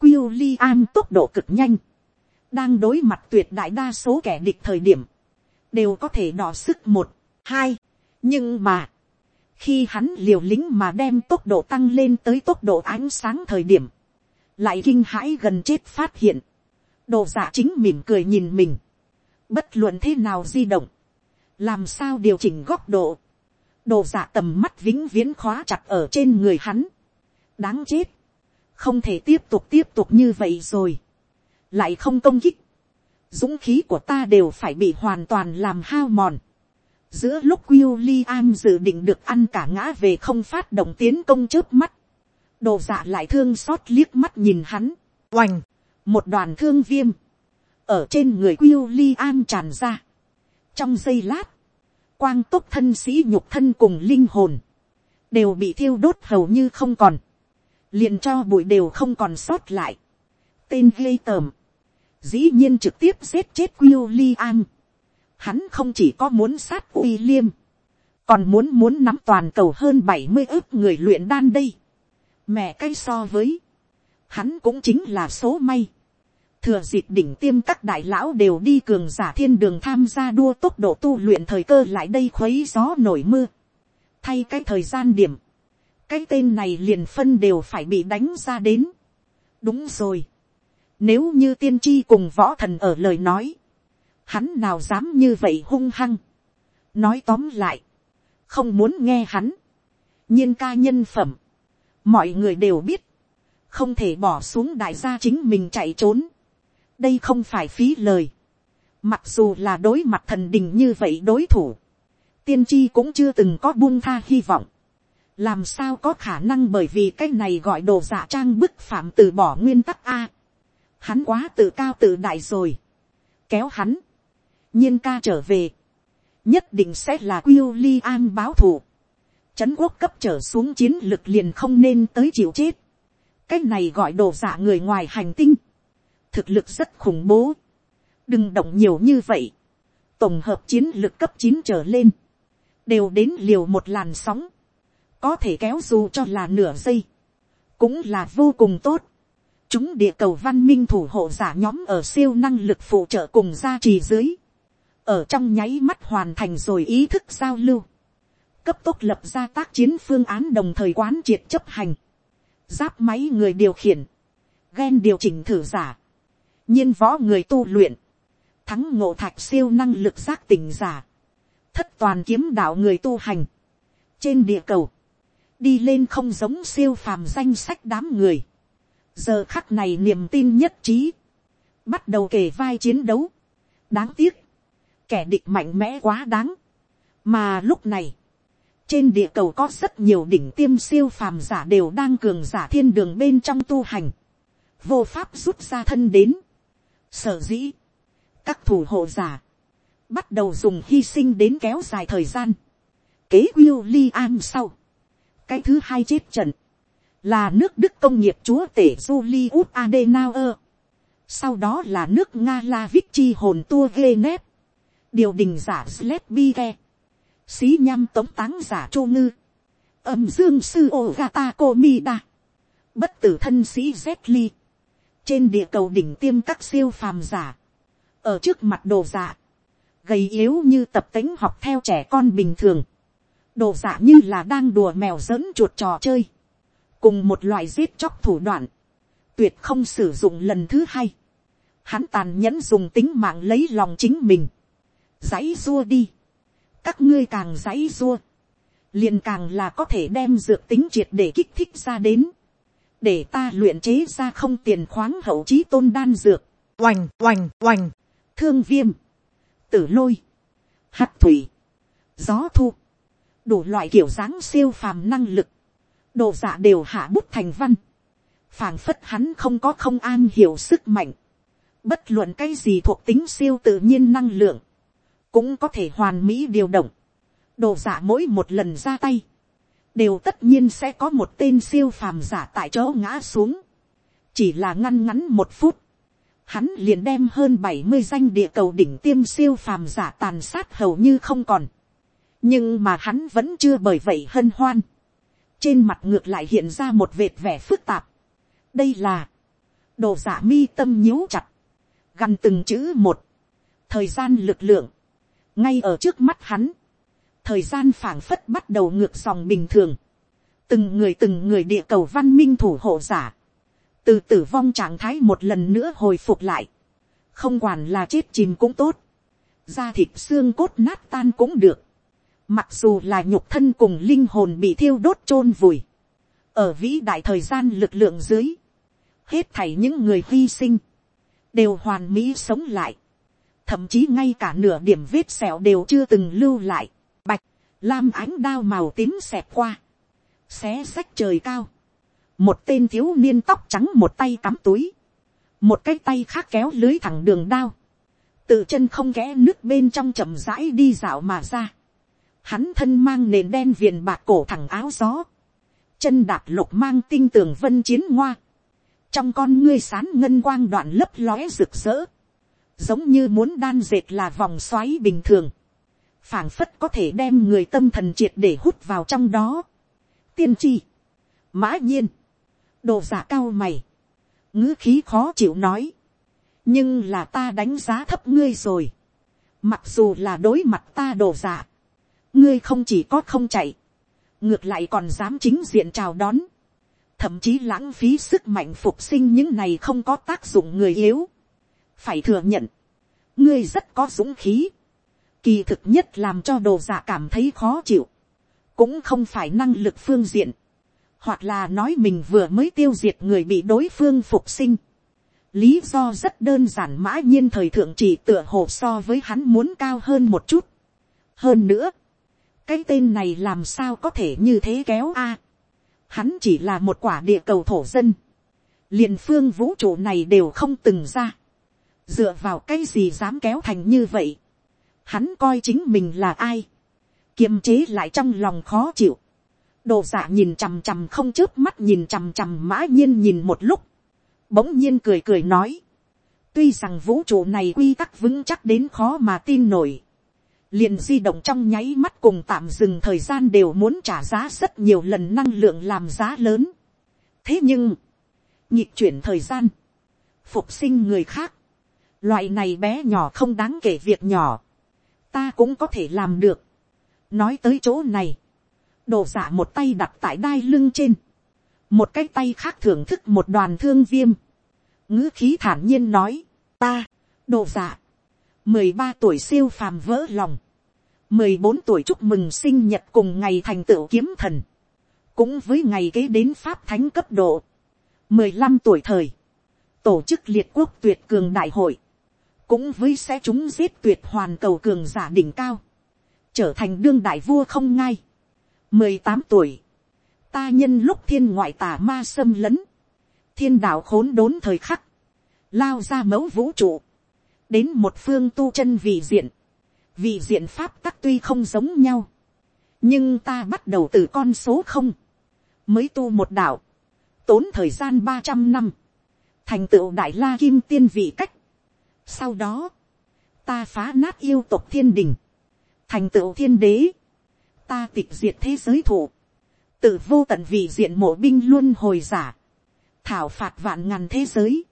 William tốc độ cực nhanh, đang đối mặt tuyệt đại đa số kẻ địch thời điểm, đều có thể đỏ sức một, hai, nhưng mà, khi hắn liều lĩnh mà đem tốc độ tăng lên tới tốc độ ánh sáng thời điểm, lại kinh hãi gần chết phát hiện, đồ giả chính mỉm cười nhìn mình, bất luận thế nào di động, làm sao điều chỉnh góc độ, đồ giả tầm mắt vĩnh viễn khóa chặt ở trên người hắn, đáng chết, không thể tiếp tục tiếp tục như vậy rồi, lại không công kích, dũng khí của ta đều phải bị hoàn toàn làm hao mòn. Giữa lúc William dự định được ăn cả ngã về không phát động tiến công trước mắt. Đồ dạ lại thương xót liếc mắt nhìn hắn. Oành. Một đoàn thương viêm. Ở trên người William tràn ra. Trong giây lát. Quang tốc thân sĩ nhục thân cùng linh hồn. Đều bị thiêu đốt hầu như không còn. Liền cho bụi đều không còn sót lại. Tên ghê tởm dĩ nhiên trực tiếp giết chết William. Hắn không chỉ có muốn sát William, còn muốn muốn nắm toàn cầu hơn bảy mươi ước người luyện đan đây. Mẹ cái so với, hắn cũng chính là số may. Thừa dịp đỉnh tiêm các đại lão đều đi cường giả thiên đường tham gia đua tốc độ tu luyện thời cơ lại đây khuấy gió nổi mưa. Thay cái thời gian điểm, cái tên này liền phân đều phải bị đánh ra đến. Đúng rồi nếu như tiên tri cùng võ thần ở lời nói. Hắn nào dám như vậy hung hăng. Nói tóm lại. Không muốn nghe hắn. nhiên ca nhân phẩm. Mọi người đều biết. Không thể bỏ xuống đại gia chính mình chạy trốn. Đây không phải phí lời. Mặc dù là đối mặt thần đình như vậy đối thủ. Tiên tri cũng chưa từng có buông tha hy vọng. Làm sao có khả năng bởi vì cái này gọi đồ giả trang bức phạm từ bỏ nguyên tắc a? Hắn quá tự cao tự đại rồi, kéo hắn, nhiên ca trở về, nhất định sẽ là William an báo thù, chấn quốc cấp trở xuống chiến lực liền không nên tới chịu chết, cái này gọi đồ giả người ngoài hành tinh, thực lực rất khủng bố, đừng động nhiều như vậy, tổng hợp chiến lực cấp chín trở lên, đều đến liều một làn sóng, có thể kéo dù cho là nửa giây, cũng là vô cùng tốt chúng địa cầu văn minh thủ hộ giả nhóm ở siêu năng lực phụ trợ cùng gia trì dưới. Ở trong nháy mắt hoàn thành rồi ý thức giao lưu. Cấp tốc lập ra tác chiến phương án đồng thời quán triệt chấp hành. Giáp máy người điều khiển. Ghen điều chỉnh thử giả nhiên võ người tu luyện. Thắng ngộ thạch siêu năng lực giác tỉnh giả. Thất toàn kiếm đạo người tu hành. trên địa cầu, đi lên không giống siêu phàm danh sách đám người, giờ khắc này niềm tin nhất trí, bắt đầu kể vai chiến đấu, đáng tiếc, kẻ địch mạnh mẽ quá đáng, mà lúc này, trên địa cầu có rất nhiều đỉnh tiêm siêu phàm giả đều đang cường giả thiên đường bên trong tu hành, vô pháp rút ra thân đến, sở dĩ, các thủ hộ giả, bắt đầu dùng hy sinh đến kéo dài thời gian, kế William sau, cái thứ hai chết trận, là nước đức công nghiệp chúa tể Julius Adenauer, sau đó là nước nga la Vichy hồn tua Genet, điều đình giả Sletbige, xí nhăm tống táng giả chô ngư, âm dương sư Ogata Komida, bất tử thân sĩ Zetli, trên địa cầu đỉnh tiêm các siêu phàm giả, ở trước mặt đồ giả, gầy yếu như tập tính học theo trẻ con bình thường, đồ giả như là đang đùa mèo dẫn chuột trò chơi, cùng một loại giết chóc thủ đoạn, tuyệt không sử dụng lần thứ hai, hắn tàn nhẫn dùng tính mạng lấy lòng chính mình, dãy dua đi, các ngươi càng dãy dua, liền càng là có thể đem dược tính triệt để kích thích ra đến, để ta luyện chế ra không tiền khoáng hậu trí tôn đan dược, oành oành oành, thương viêm, tử lôi, hạt thủy, gió thu, đủ loại kiểu dáng siêu phàm năng lực, đồ dạ đều hạ bút thành văn, phảng phất hắn không có không an hiểu sức mạnh, bất luận cái gì thuộc tính siêu tự nhiên năng lượng, cũng có thể hoàn mỹ điều động, đồ giả mỗi một lần ra tay, đều tất nhiên sẽ có một tên siêu phàm giả tại chỗ ngã xuống, chỉ là ngăn ngắn một phút, hắn liền đem hơn bảy mươi danh địa cầu đỉnh tiêm siêu phàm giả tàn sát hầu như không còn, nhưng mà hắn vẫn chưa bởi vậy hân hoan, trên mặt ngược lại hiện ra một vệt vẻ phức tạp, đây là, đồ giả mi tâm nhíu chặt, gần từng chữ một, thời gian lực lượng, ngay ở trước mắt hắn, thời gian phảng phất bắt đầu ngược dòng bình thường, từng người từng người địa cầu văn minh thủ hộ giả, từ tử vong trạng thái một lần nữa hồi phục lại, không quản là chết chìm cũng tốt, da thịt xương cốt nát tan cũng được, mặc dù là nhục thân cùng linh hồn bị thiêu đốt chôn vùi, ở vĩ đại thời gian lực lượng dưới, hết thảy những người hy sinh, đều hoàn mỹ sống lại, thậm chí ngay cả nửa điểm vết sẹo đều chưa từng lưu lại, lam ánh đao màu tím xẹp qua, xé sách trời cao, một tên thiếu niên tóc trắng một tay cắm túi, một cái tay khác kéo lưới thẳng đường đao, tự chân không ghé nước bên trong chậm rãi đi dạo mà ra, hắn thân mang nền đen viền bạc cổ thẳng áo gió, chân đạp lục mang tinh tường vân chiến ngoa, trong con ngươi sán ngân quang đoạn lấp lóe rực rỡ, giống như muốn đan dệt là vòng xoáy bình thường, phảng phất có thể đem người tâm thần triệt để hút vào trong đó. tiên tri, mã nhiên, đồ giả cao mày, ngữ khí khó chịu nói, nhưng là ta đánh giá thấp ngươi rồi, mặc dù là đối mặt ta đồ giả, ngươi không chỉ có không chạy, ngược lại còn dám chính diện chào đón, thậm chí lãng phí sức mạnh phục sinh những này không có tác dụng người yếu. phải thừa nhận, ngươi rất có dũng khí, kỳ thực nhất làm cho đồ giả cảm thấy khó chịu, cũng không phải năng lực phương diện, hoặc là nói mình vừa mới tiêu diệt người bị đối phương phục sinh. lý do rất đơn giản mã nhiên thời thượng chỉ tựa hồ so với hắn muốn cao hơn một chút. hơn nữa, cái tên này làm sao có thể như thế kéo a. hắn chỉ là một quả địa cầu thổ dân. liền phương vũ trụ này đều không từng ra. dựa vào cái gì dám kéo thành như vậy hắn coi chính mình là ai. kiềm chế lại trong lòng khó chịu. đồ giả nhìn chằm chằm không chớp mắt nhìn chằm chằm mã nhiên nhìn một lúc. bỗng nhiên cười cười nói. tuy rằng vũ trụ này quy tắc vững chắc đến khó mà tin nổi liền di động trong nháy mắt cùng tạm dừng thời gian đều muốn trả giá rất nhiều lần năng lượng làm giá lớn. thế nhưng, nhịp chuyển thời gian, phục sinh người khác, loại này bé nhỏ không đáng kể việc nhỏ, ta cũng có thể làm được. nói tới chỗ này, đồ giả một tay đặt tại đai lưng trên, một cái tay khác thưởng thức một đoàn thương viêm, ngữ khí thản nhiên nói, ta, đồ giả, mười ba tuổi siêu phàm vỡ lòng, mười bốn tuổi chúc mừng sinh nhật cùng ngày thành tựu kiếm thần, cũng với ngày kế đến pháp thánh cấp độ, mười lăm tuổi thời, tổ chức liệt quốc tuyệt cường đại hội, cũng với sẽ chúng giết tuyệt hoàn cầu cường giả đỉnh cao, trở thành đương đại vua không ngay, mười tám tuổi, ta nhân lúc thiên ngoại tà ma xâm lấn, thiên đạo khốn đốn thời khắc, lao ra mẫu vũ trụ, đến một phương tu chân vị diện, vị diện pháp tắc tuy không giống nhau, nhưng ta bắt đầu từ con số không, mới tu một đạo, tốn thời gian ba trăm năm, thành tựu đại la kim tiên vị cách. Sau đó, ta phá nát yêu tộc thiên đình, thành tựu thiên đế, ta tịch diệt thế giới thủ, tự vô tận vị diện mộ binh luôn hồi giả, thảo phạt vạn ngàn thế giới,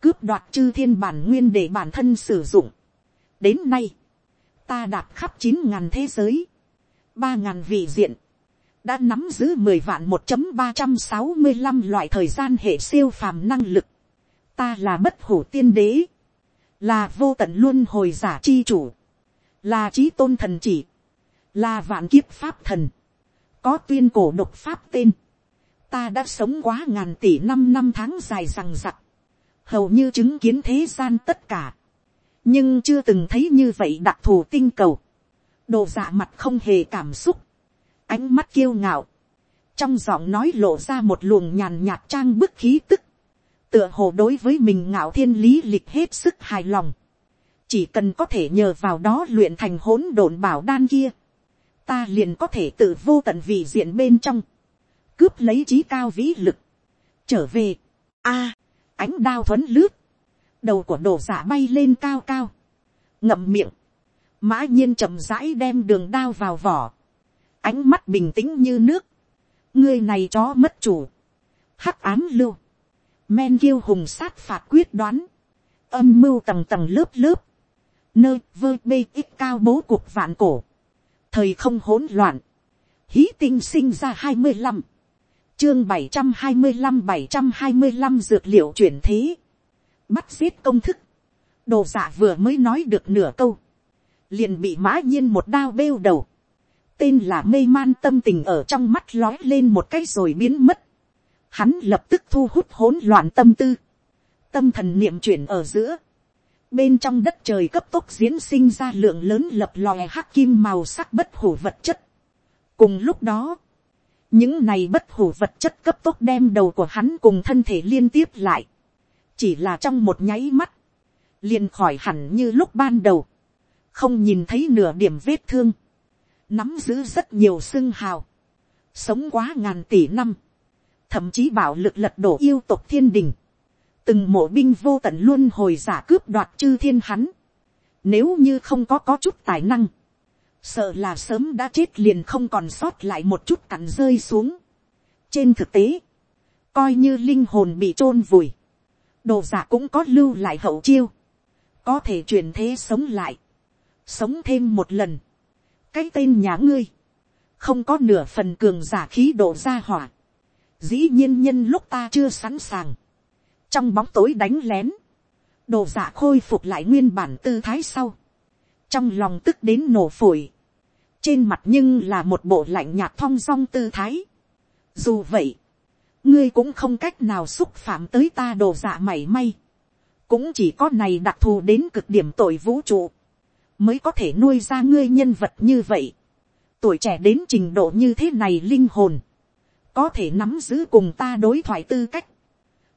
cướp đoạt chư thiên bản nguyên để bản thân sử dụng. đến nay, ta đạp khắp chín ngàn thế giới, ba ngàn vị diện, đã nắm giữ mười vạn một chấm ba trăm sáu mươi năm loại thời gian hệ siêu phàm năng lực. ta là bất hủ tiên đế, là vô tận luôn hồi giả chi chủ, là trí tôn thần chỉ, là vạn kiếp pháp thần, có tuyên cổ độc pháp tên, ta đã sống quá ngàn tỷ năm năm tháng dài rằng rặc, hầu như chứng kiến thế gian tất cả, nhưng chưa từng thấy như vậy đặc thù tinh cầu, đồ dạ mặt không hề cảm xúc, ánh mắt kiêu ngạo, trong giọng nói lộ ra một luồng nhàn nhạt trang bức khí tức, tựa hồ đối với mình ngạo thiên lý lịch hết sức hài lòng, chỉ cần có thể nhờ vào đó luyện thành hỗn độn bảo đan kia, ta liền có thể tự vô tận vị diện bên trong, cướp lấy trí cao vĩ lực, trở về, a, ánh đao thuấn lướt, đầu của đồ giả bay lên cao cao, ngậm miệng, mã nhiên chậm rãi đem đường đao vào vỏ, ánh mắt bình tĩnh như nước, ngươi này chó mất chủ, hắc ám lưu, men kiêu hùng sát phạt quyết đoán, âm mưu tầng tầng lớp lớp, nơi vơ bê ít cao bố cuộc vạn cổ, thời không hỗn loạn, hí tinh sinh ra hai mươi năm, chương bảy trăm hai mươi năm bảy trăm hai mươi năm dược liệu chuyển thế, bắt giết công thức, đồ giả vừa mới nói được nửa câu, liền bị mã nhiên một đao bêu đầu, tên là mê man tâm tình ở trong mắt lói lên một cái rồi biến mất, hắn lập tức thu hút hỗn loạn tâm tư, tâm thần niệm chuyển ở giữa, bên trong đất trời cấp tốc diễn sinh ra lượng lớn lập lòe hắc kim màu sắc bất hủ vật chất. cùng lúc đó, những này bất hủ vật chất cấp tốc đem đầu của hắn cùng thân thể liên tiếp lại, chỉ là trong một nháy mắt, liền khỏi hẳn như lúc ban đầu, không nhìn thấy nửa điểm vết thương, nắm giữ rất nhiều xưng hào, sống quá ngàn tỷ năm, thậm chí bảo lực lật đổ yêu tộc thiên đình, từng mộ binh vô tận luôn hồi giả cướp đoạt chư thiên hắn, nếu như không có có chút tài năng, sợ là sớm đã chết liền không còn sót lại một chút cặn rơi xuống. trên thực tế, coi như linh hồn bị t r ô n vùi, đồ giả cũng có lưu lại hậu chiêu, có thể truyền thế sống lại, sống thêm một lần, cái tên nhà ngươi, không có nửa phần cường giả khí độ ra hỏa, dĩ nhiên nhân lúc ta chưa sẵn sàng, trong bóng tối đánh lén, đồ giả khôi phục lại nguyên bản tư thái sau, trong lòng tức đến nổ phổi, trên mặt nhưng là một bộ lạnh nhạt thong dong tư thái. dù vậy, ngươi cũng không cách nào xúc phạm tới ta đồ dạ mảy may, cũng chỉ có này đặc thù đến cực điểm tội vũ trụ, mới có thể nuôi ra ngươi nhân vật như vậy, tuổi trẻ đến trình độ như thế này linh hồn, có thể nắm giữ cùng ta đối thoại tư cách.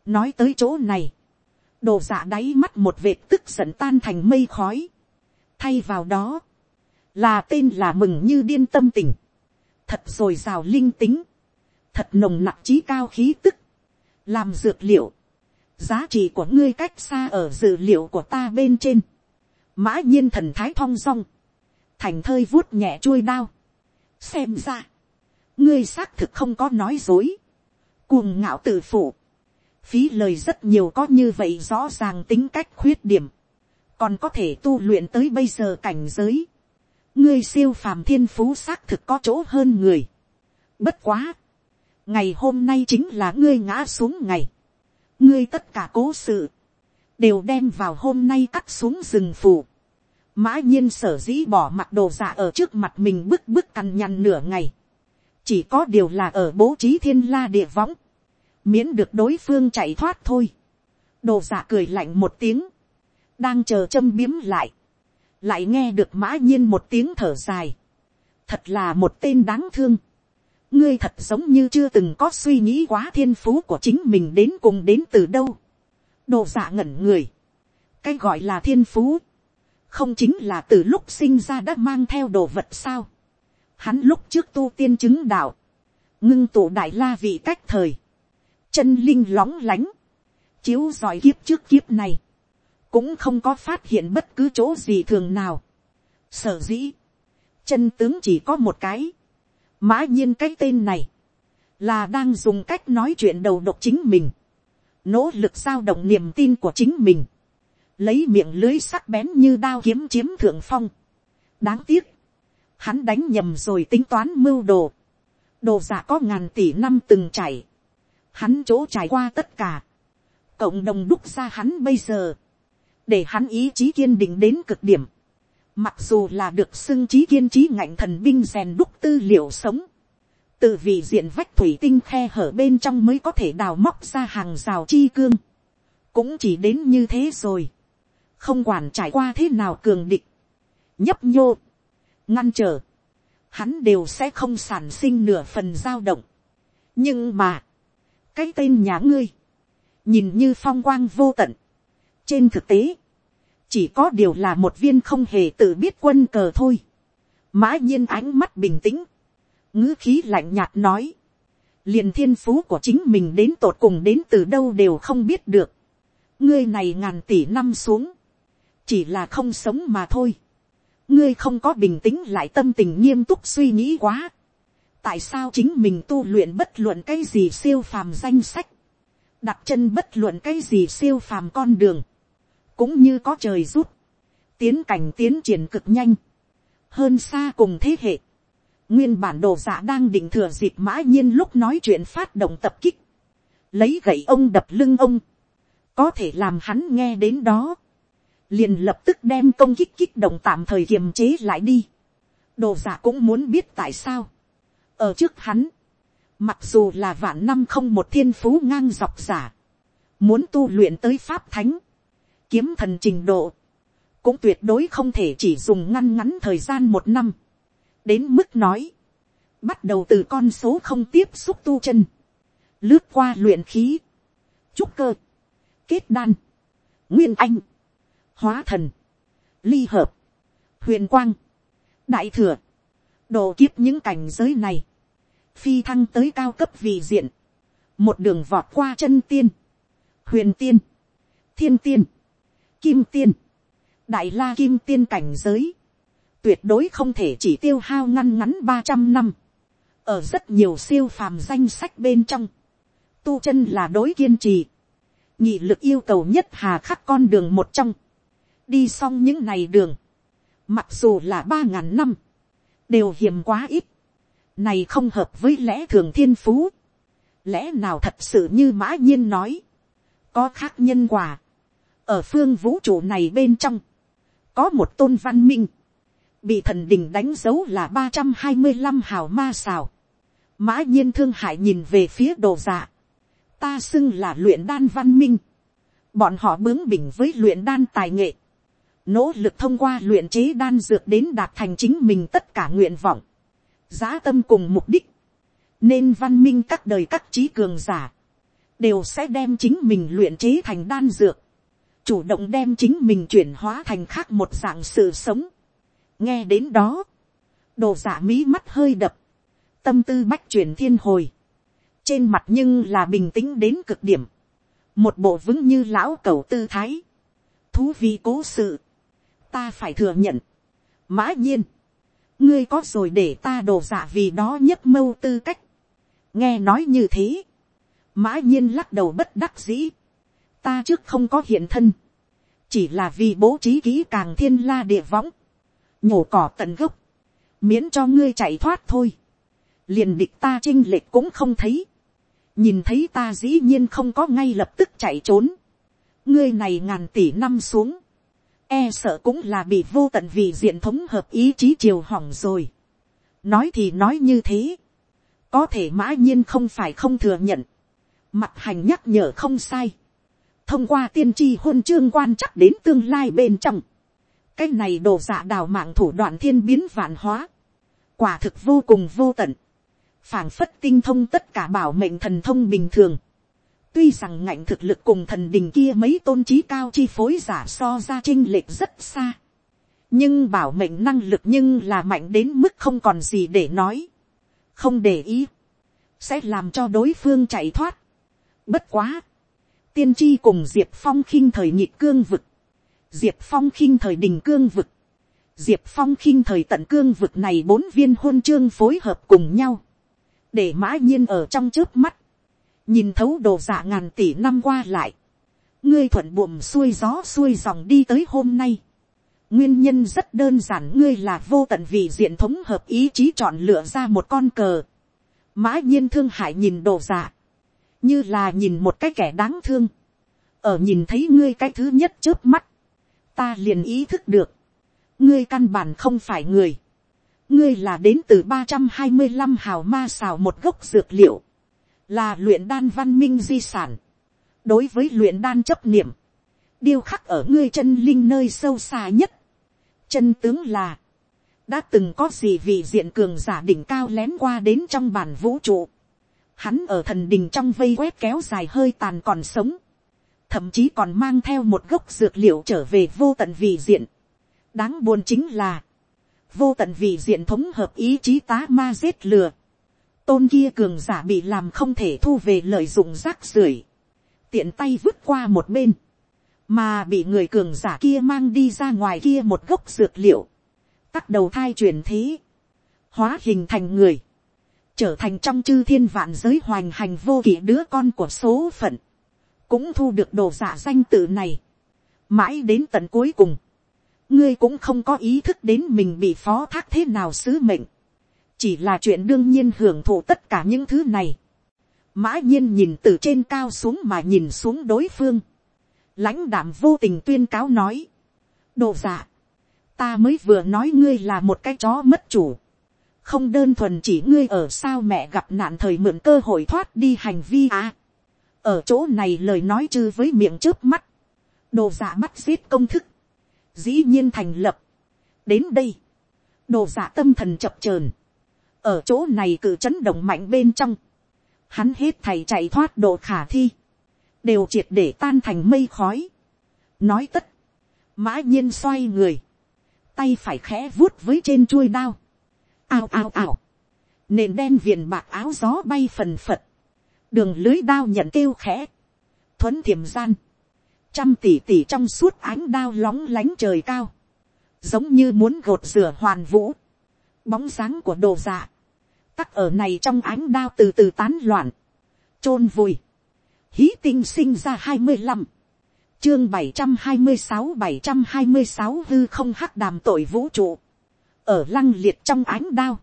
nói tới chỗ này, đồ dạ đáy mắt một vệt tức giận tan thành mây khói, thay vào đó, là tên là mừng như điên tâm tình, thật rồi o linh tính, thật nồng nặc trí cao khí tức, làm dược liệu, giá trị của ngươi cách xa ở dữ liệu của ta bên trên, mã nhiên thần thái thong dong, thành thơi vuốt nhẹ chuôi đao, xem ra, ngươi xác thực không có nói dối, cuồng ngạo tự phụ, phí lời rất nhiều có như vậy rõ ràng tính cách khuyết điểm, còn có thể tu luyện tới bây giờ cảnh giới, ngươi siêu phàm thiên phú xác thực có chỗ hơn người. Bất quá, ngày hôm nay chính là ngươi ngã xuống ngày, ngươi tất cả cố sự, đều đem vào hôm nay cắt xuống rừng phủ, Mã nhiên sở dĩ bỏ mặt đồ giả ở trước mặt mình bức bức cằn nhằn nửa ngày. Chỉ có điều là ở bố trí thiên la địa võng. Miễn được đối phương chạy thoát thôi. Đồ giả cười lạnh một tiếng. Đang chờ châm biếm lại. Lại nghe được mã nhiên một tiếng thở dài. Thật là một tên đáng thương. Ngươi thật giống như chưa từng có suy nghĩ quá thiên phú của chính mình đến cùng đến từ đâu. Đồ giả ngẩn người. Cái gọi là thiên phú không chính là từ lúc sinh ra đã mang theo đồ vật sao. Hắn lúc trước tu tiên chứng đạo, ngưng tụ đại la vị cách thời, chân linh lóng lánh, chiếu giỏi kiếp trước kiếp này, cũng không có phát hiện bất cứ chỗ gì thường nào. Sở dĩ, chân tướng chỉ có một cái, mã nhiên cái tên này, là đang dùng cách nói chuyện đầu độc chính mình, nỗ lực giao động niềm tin của chính mình, lấy miệng lưới sắc bén như đao kiếm chiếm thượng phong. đáng tiếc, hắn đánh nhầm rồi tính toán mưu đồ, đồ giả có ngàn tỷ năm từng chảy, hắn chỗ trải qua tất cả, cộng đồng đúc ra hắn bây giờ, để hắn ý chí kiên định đến cực điểm, mặc dù là được xưng trí kiên trí ngạnh thần binh rèn đúc tư liệu sống, từ vị diện vách thủy tinh khe hở bên trong mới có thể đào móc ra hàng rào chi cương, cũng chỉ đến như thế rồi. Không quản trải qua thế nào cường địch, nhấp nhô, ngăn trở, hắn đều sẽ không sản sinh nửa phần dao động. nhưng mà, cái tên nhà ngươi, nhìn như phong quang vô tận, trên thực tế, chỉ có điều là một viên không hề tự biết quân cờ thôi. mã nhiên ánh mắt bình tĩnh, ngữ khí lạnh nhạt nói, liền thiên phú của chính mình đến tột cùng đến từ đâu đều không biết được. ngươi này ngàn tỷ năm xuống, chỉ là không sống mà thôi ngươi không có bình tĩnh lại tâm tình nghiêm túc suy nghĩ quá. tại sao chính mình tu luyện bất luận cái gì siêu phàm danh sách, đặt chân bất luận cái gì siêu phàm con đường, cũng như có trời rút, tiến cảnh tiến triển cực nhanh, hơn xa cùng thế hệ. Nguyên bản đồ giả đang định thừa dịp mã nhiên lúc nói chuyện phát động tập kích, lấy gậy ông đập lưng ông, có thể làm hắn nghe đến đó, liền lập tức đem công kích kích động tạm thời kiềm chế lại đi. đồ giả cũng muốn biết tại sao. ở trước hắn, mặc dù là vạn năm không một thiên phú ngang dọc giả, muốn tu luyện tới pháp thánh, kiếm thần trình độ, cũng tuyệt đối không thể chỉ dùng ngăn ngắn thời gian một năm, đến mức nói, bắt đầu từ con số không tiếp xúc tu chân, lướt qua luyện khí, trúc cơ, kết đan, nguyên anh, hóa thần, ly hợp, huyền quang, đại thừa, độ kiếp những cảnh giới này, phi thăng tới cao cấp vị diện, một đường vọt qua chân tiên, huyền tiên, thiên tiên, kim tiên, đại la kim tiên cảnh giới, tuyệt đối không thể chỉ tiêu hao ngăn ngắn ba trăm năm, ở rất nhiều siêu phàm danh sách bên trong, tu chân là đối kiên trì, nhị lực yêu cầu nhất hà khắc con đường một trong, đi xong những ngày đường, mặc dù là ba ngàn năm, đều hiềm quá ít, này không hợp với lẽ thường thiên phú, lẽ nào thật sự như mã nhiên nói, có khác nhân quả, ở phương vũ trụ này bên trong, có một tôn văn minh, bị thần đình đánh dấu là ba trăm hai mươi năm hào ma xào, mã nhiên thương hại nhìn về phía đồ dạ, ta xưng là luyện đan văn minh, bọn họ bướng bỉnh với luyện đan tài nghệ, nỗ lực thông qua luyện chế đan dược đến đạt thành chính mình tất cả nguyện vọng, giá tâm cùng mục đích, nên văn minh các đời các trí cường giả, đều sẽ đem chính mình luyện chế thành đan dược, chủ động đem chính mình chuyển hóa thành khác một dạng sự sống. nghe đến đó, đồ giả mí mắt hơi đập, tâm tư bách chuyển thiên hồi, trên mặt nhưng là bình tĩnh đến cực điểm, một bộ vững như lão cầu tư thái, thú vị cố sự, ta phải thừa nhận. mã nhiên, ngươi có rồi để ta đổ dạ vì đó nhất mâu tư cách. nghe nói như thế, mã nhiên lắc đầu bất đắc dĩ. ta trước không có hiện thân, chỉ là vì bố trí kỹ càng thiên la địa võng, nhổ cỏ tận gốc, miễn cho ngươi chạy thoát thôi. liền địch ta chinh lệch cũng không thấy, nhìn thấy ta dĩ nhiên không có ngay lập tức chạy trốn. ngươi này ngàn tỷ năm xuống, e sợ cũng là bị vô tận vì diện thống hợp ý chí chiều hỏng rồi. nói thì nói như thế, có thể mã nhiên không phải không thừa nhận, mặt hành nhắc nhở không sai, thông qua tiên tri hôn chương quan chắc đến tương lai bên trong, cái này đồ dạ đào mạng thủ đoạn thiên biến vạn hóa, quả thực vô cùng vô tận, phảng phất tinh thông tất cả bảo mệnh thần thông bình thường, tuy rằng ngạnh thực lực cùng thần đình kia mấy tôn trí cao chi phối giả so ra chinh lệch rất xa, nhưng bảo mệnh năng lực nhưng là mạnh đến mức không còn gì để nói, không để ý, sẽ làm cho đối phương chạy thoát. Bất quá, tiên tri cùng diệp phong khinh thời nhị cương vực, diệp phong khinh thời đình cương vực, diệp phong khinh thời tận cương vực này bốn viên hôn chương phối hợp cùng nhau, để mã nhiên ở trong trước mắt, nhìn thấu đồ giả ngàn tỷ năm qua lại, ngươi thuận buồm xuôi gió xuôi dòng đi tới hôm nay. nguyên nhân rất đơn giản ngươi là vô tận vì diện thống hợp ý chí chọn lựa ra một con cờ. mã nhiên thương hại nhìn đồ giả, như là nhìn một cái kẻ đáng thương, ở nhìn thấy ngươi cái thứ nhất trước mắt, ta liền ý thức được, ngươi căn bản không phải người, ngươi là đến từ ba trăm hai mươi năm hào ma xào một gốc dược liệu, là luyện đan văn minh di sản, đối với luyện đan chấp niệm, điêu khắc ở ngươi chân linh nơi sâu xa nhất, chân tướng là, đã từng có gì vì diện cường giả đỉnh cao lén qua đến trong bản vũ trụ, hắn ở thần đình trong vây quét kéo dài hơi tàn còn sống, thậm chí còn mang theo một gốc dược liệu trở về vô tận vì diện. đáng buồn chính là, vô tận vì diện thống hợp ý chí tá ma giết lừa, tôn kia cường giả bị làm không thể thu về lợi dụng rác rưởi, tiện tay vứt qua một bên, mà bị người cường giả kia mang đi ra ngoài kia một gốc dược liệu, tắt đầu thai truyền thế, hóa hình thành người, trở thành trong chư thiên vạn giới hoành hành vô kỷ đứa con của số phận, cũng thu được đồ giả danh tự này, mãi đến tận cuối cùng, ngươi cũng không có ý thức đến mình bị phó thác thế nào sứ mệnh, chỉ là chuyện đương nhiên hưởng thụ tất cả những thứ này. mã nhiên nhìn từ trên cao xuống mà nhìn xuống đối phương, lãnh đảm vô tình tuyên cáo nói, đồ giả, ta mới vừa nói ngươi là một cái chó mất chủ, không đơn thuần chỉ ngươi ở sao mẹ gặp nạn thời mượn cơ hội thoát đi hành vi à. ở chỗ này lời nói chư với miệng trước mắt, đồ dạ giả mắt giết công thức, dĩ nhiên thành lập. đến đây, đồ giả tâm thần chập chờn, ở chỗ này cử chấn động mạnh bên trong, hắn hết thầy chạy thoát độ khả thi, đều triệt để tan thành mây khói. nói tất, mã nhiên xoay người, tay phải khẽ vuốt với trên chuôi đao, ao ao ao, nền đen viền bạc áo gió bay phần phật, đường lưới đao nhận kêu khẽ, thuấn thiềm gian, trăm tỷ tỷ trong suốt ánh đao lóng lánh trời cao, giống như muốn gột rửa hoàn vũ, bóng dáng của đồ dạ, tắc ở này trong ánh đao từ từ tán loạn, chôn vùi, hí tinh sinh ra hai mươi năm, chương bảy trăm hai mươi sáu bảy trăm hai mươi sáu hư không hắc đàm tội vũ trụ, ở lăng liệt trong ánh đao,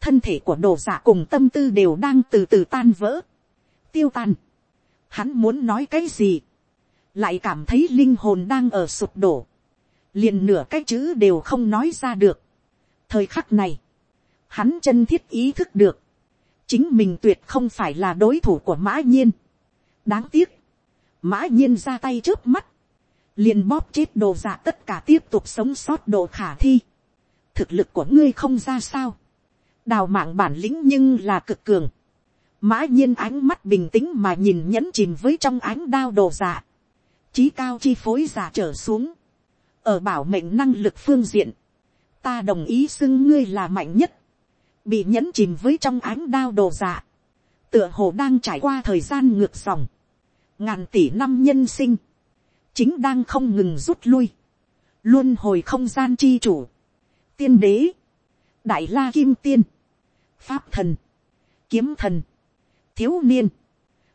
thân thể của đồ giả cùng tâm tư đều đang từ từ tan vỡ, tiêu tan. Hắn muốn nói cái gì, lại cảm thấy linh hồn đang ở sụp đổ, liền nửa cái chữ đều không nói ra được. thời khắc này, hắn chân thiết ý thức được, chính mình tuyệt không phải là đối thủ của mã nhiên. đáng tiếc, mã nhiên ra tay trước mắt, liền bóp chết đồ giả tất cả tiếp tục sống sót độ khả thi. thực lực của ngươi không ra sao. đào mạng bản lĩnh nhưng là cực cường. mã nhiên ánh mắt bình tĩnh mà nhìn nhẫn chìm với trong ánh đao đồ giả trí cao chi phối giả trở xuống. ở bảo mệnh năng lực phương diện, ta đồng ý xưng ngươi là mạnh nhất bị nhẫn chìm với trong ánh đao đồ dạ, tựa hồ đang trải qua thời gian ngược dòng, ngàn tỷ năm nhân sinh, chính đang không ngừng rút lui, luôn hồi không gian chi chủ, tiên đế, đại la kim tiên, pháp thần, kiếm thần, thiếu niên,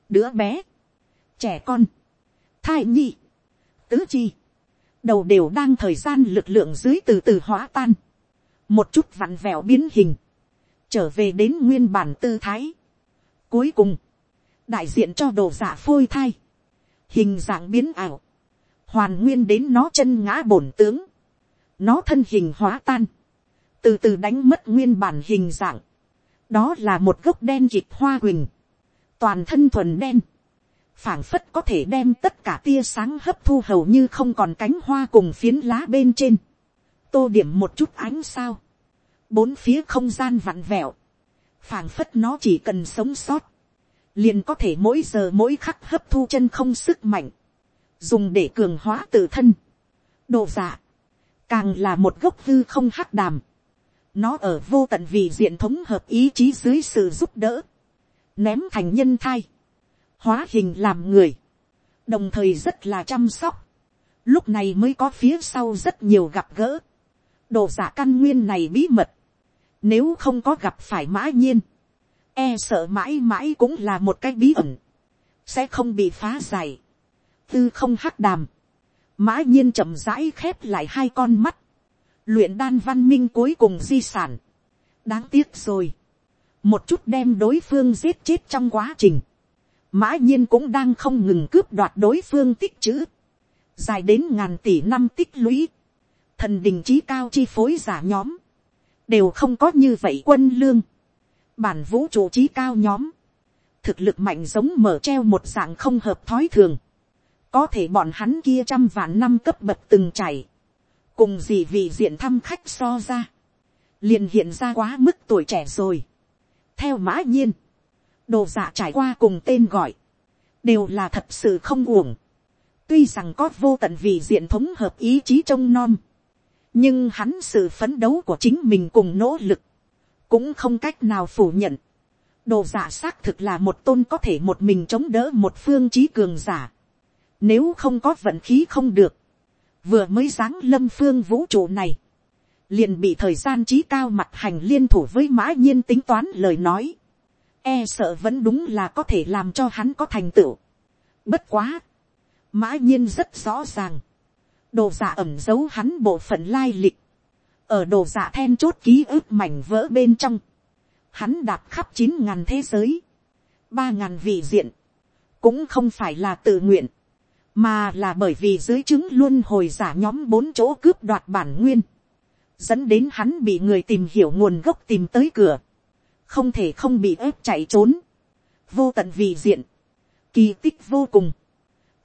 đứa bé, trẻ con, thai nhi, tứ chi, đầu đều đang thời gian lực lượng dưới từ từ hóa tan, một chút vặn vẹo biến hình, trở về đến nguyên bản tư thái. Cuối cùng, đại diện cho đồ giả phôi thai, hình dạng biến ảo, hoàn nguyên đến nó chân ngã bổn tướng, nó thân hình hóa tan, từ từ đánh mất nguyên bản hình dạng, đó là một gốc đen dịch hoa huỳnh toàn thân thuần đen, phảng phất có thể đem tất cả tia sáng hấp thu hầu như không còn cánh hoa cùng phiến lá bên trên, tô điểm một chút ánh sao, bốn phía không gian vặn vẹo, phảng phất nó chỉ cần sống sót, liền có thể mỗi giờ mỗi khắc hấp thu chân không sức mạnh, dùng để cường hóa tự thân. Đồ dạ, càng là một gốc hư không hắc đàm, nó ở vô tận vì diện thống hợp ý chí dưới sự giúp đỡ, ném thành nhân thai, hóa hình làm người, đồng thời rất là chăm sóc, lúc này mới có phía sau rất nhiều gặp gỡ, đồ giả căn nguyên này bí mật, nếu không có gặp phải mã nhiên, e sợ mãi mãi cũng là một cái bí ẩn, sẽ không bị phá giải. tư không hắc đàm, mã nhiên chậm rãi khép lại hai con mắt, luyện đan văn minh cuối cùng di sản. đáng tiếc rồi, một chút đem đối phương giết chết trong quá trình, mã nhiên cũng đang không ngừng cướp đoạt đối phương tích chữ, dài đến ngàn tỷ năm tích lũy, thần đình trí cao chi phối giả nhóm, đều không có như vậy quân lương, bản vũ trụ trí cao nhóm, thực lực mạnh giống mở treo một dạng không hợp thói thường, có thể bọn hắn kia trăm vạn năm cấp bậc từng chảy, cùng gì vì diện thăm khách so ra, liền hiện ra quá mức tuổi trẻ rồi. theo mã nhiên, đồ dạ trải qua cùng tên gọi, đều là thật sự không uổng. tuy rằng có vô tận vì diện thống hợp ý chí trông non, nhưng hắn sự phấn đấu của chính mình cùng nỗ lực, cũng không cách nào phủ nhận. đồ giả xác thực là một tôn có thể một mình chống đỡ một phương trí cường giả. nếu không có vận khí không được, vừa mới giáng lâm phương vũ trụ này, liền bị thời gian trí cao mặt hành liên thủ với mã nhiên tính toán lời nói, e sợ vẫn đúng là có thể làm cho hắn có thành tựu. bất quá, mã nhiên rất rõ ràng, đồ giả ẩm giấu hắn bộ phận lai lịch, ở đồ giả then chốt ký ức mảnh vỡ bên trong, hắn đạp khắp chín ngàn thế giới, ba ngàn vị diện, cũng không phải là tự nguyện, mà là bởi vì dưới chứng luôn hồi giả nhóm bốn chỗ cướp đoạt bản nguyên, dẫn đến hắn bị người tìm hiểu nguồn gốc tìm tới cửa, không thể không bị ép chạy trốn, vô tận vị diện, kỳ tích vô cùng,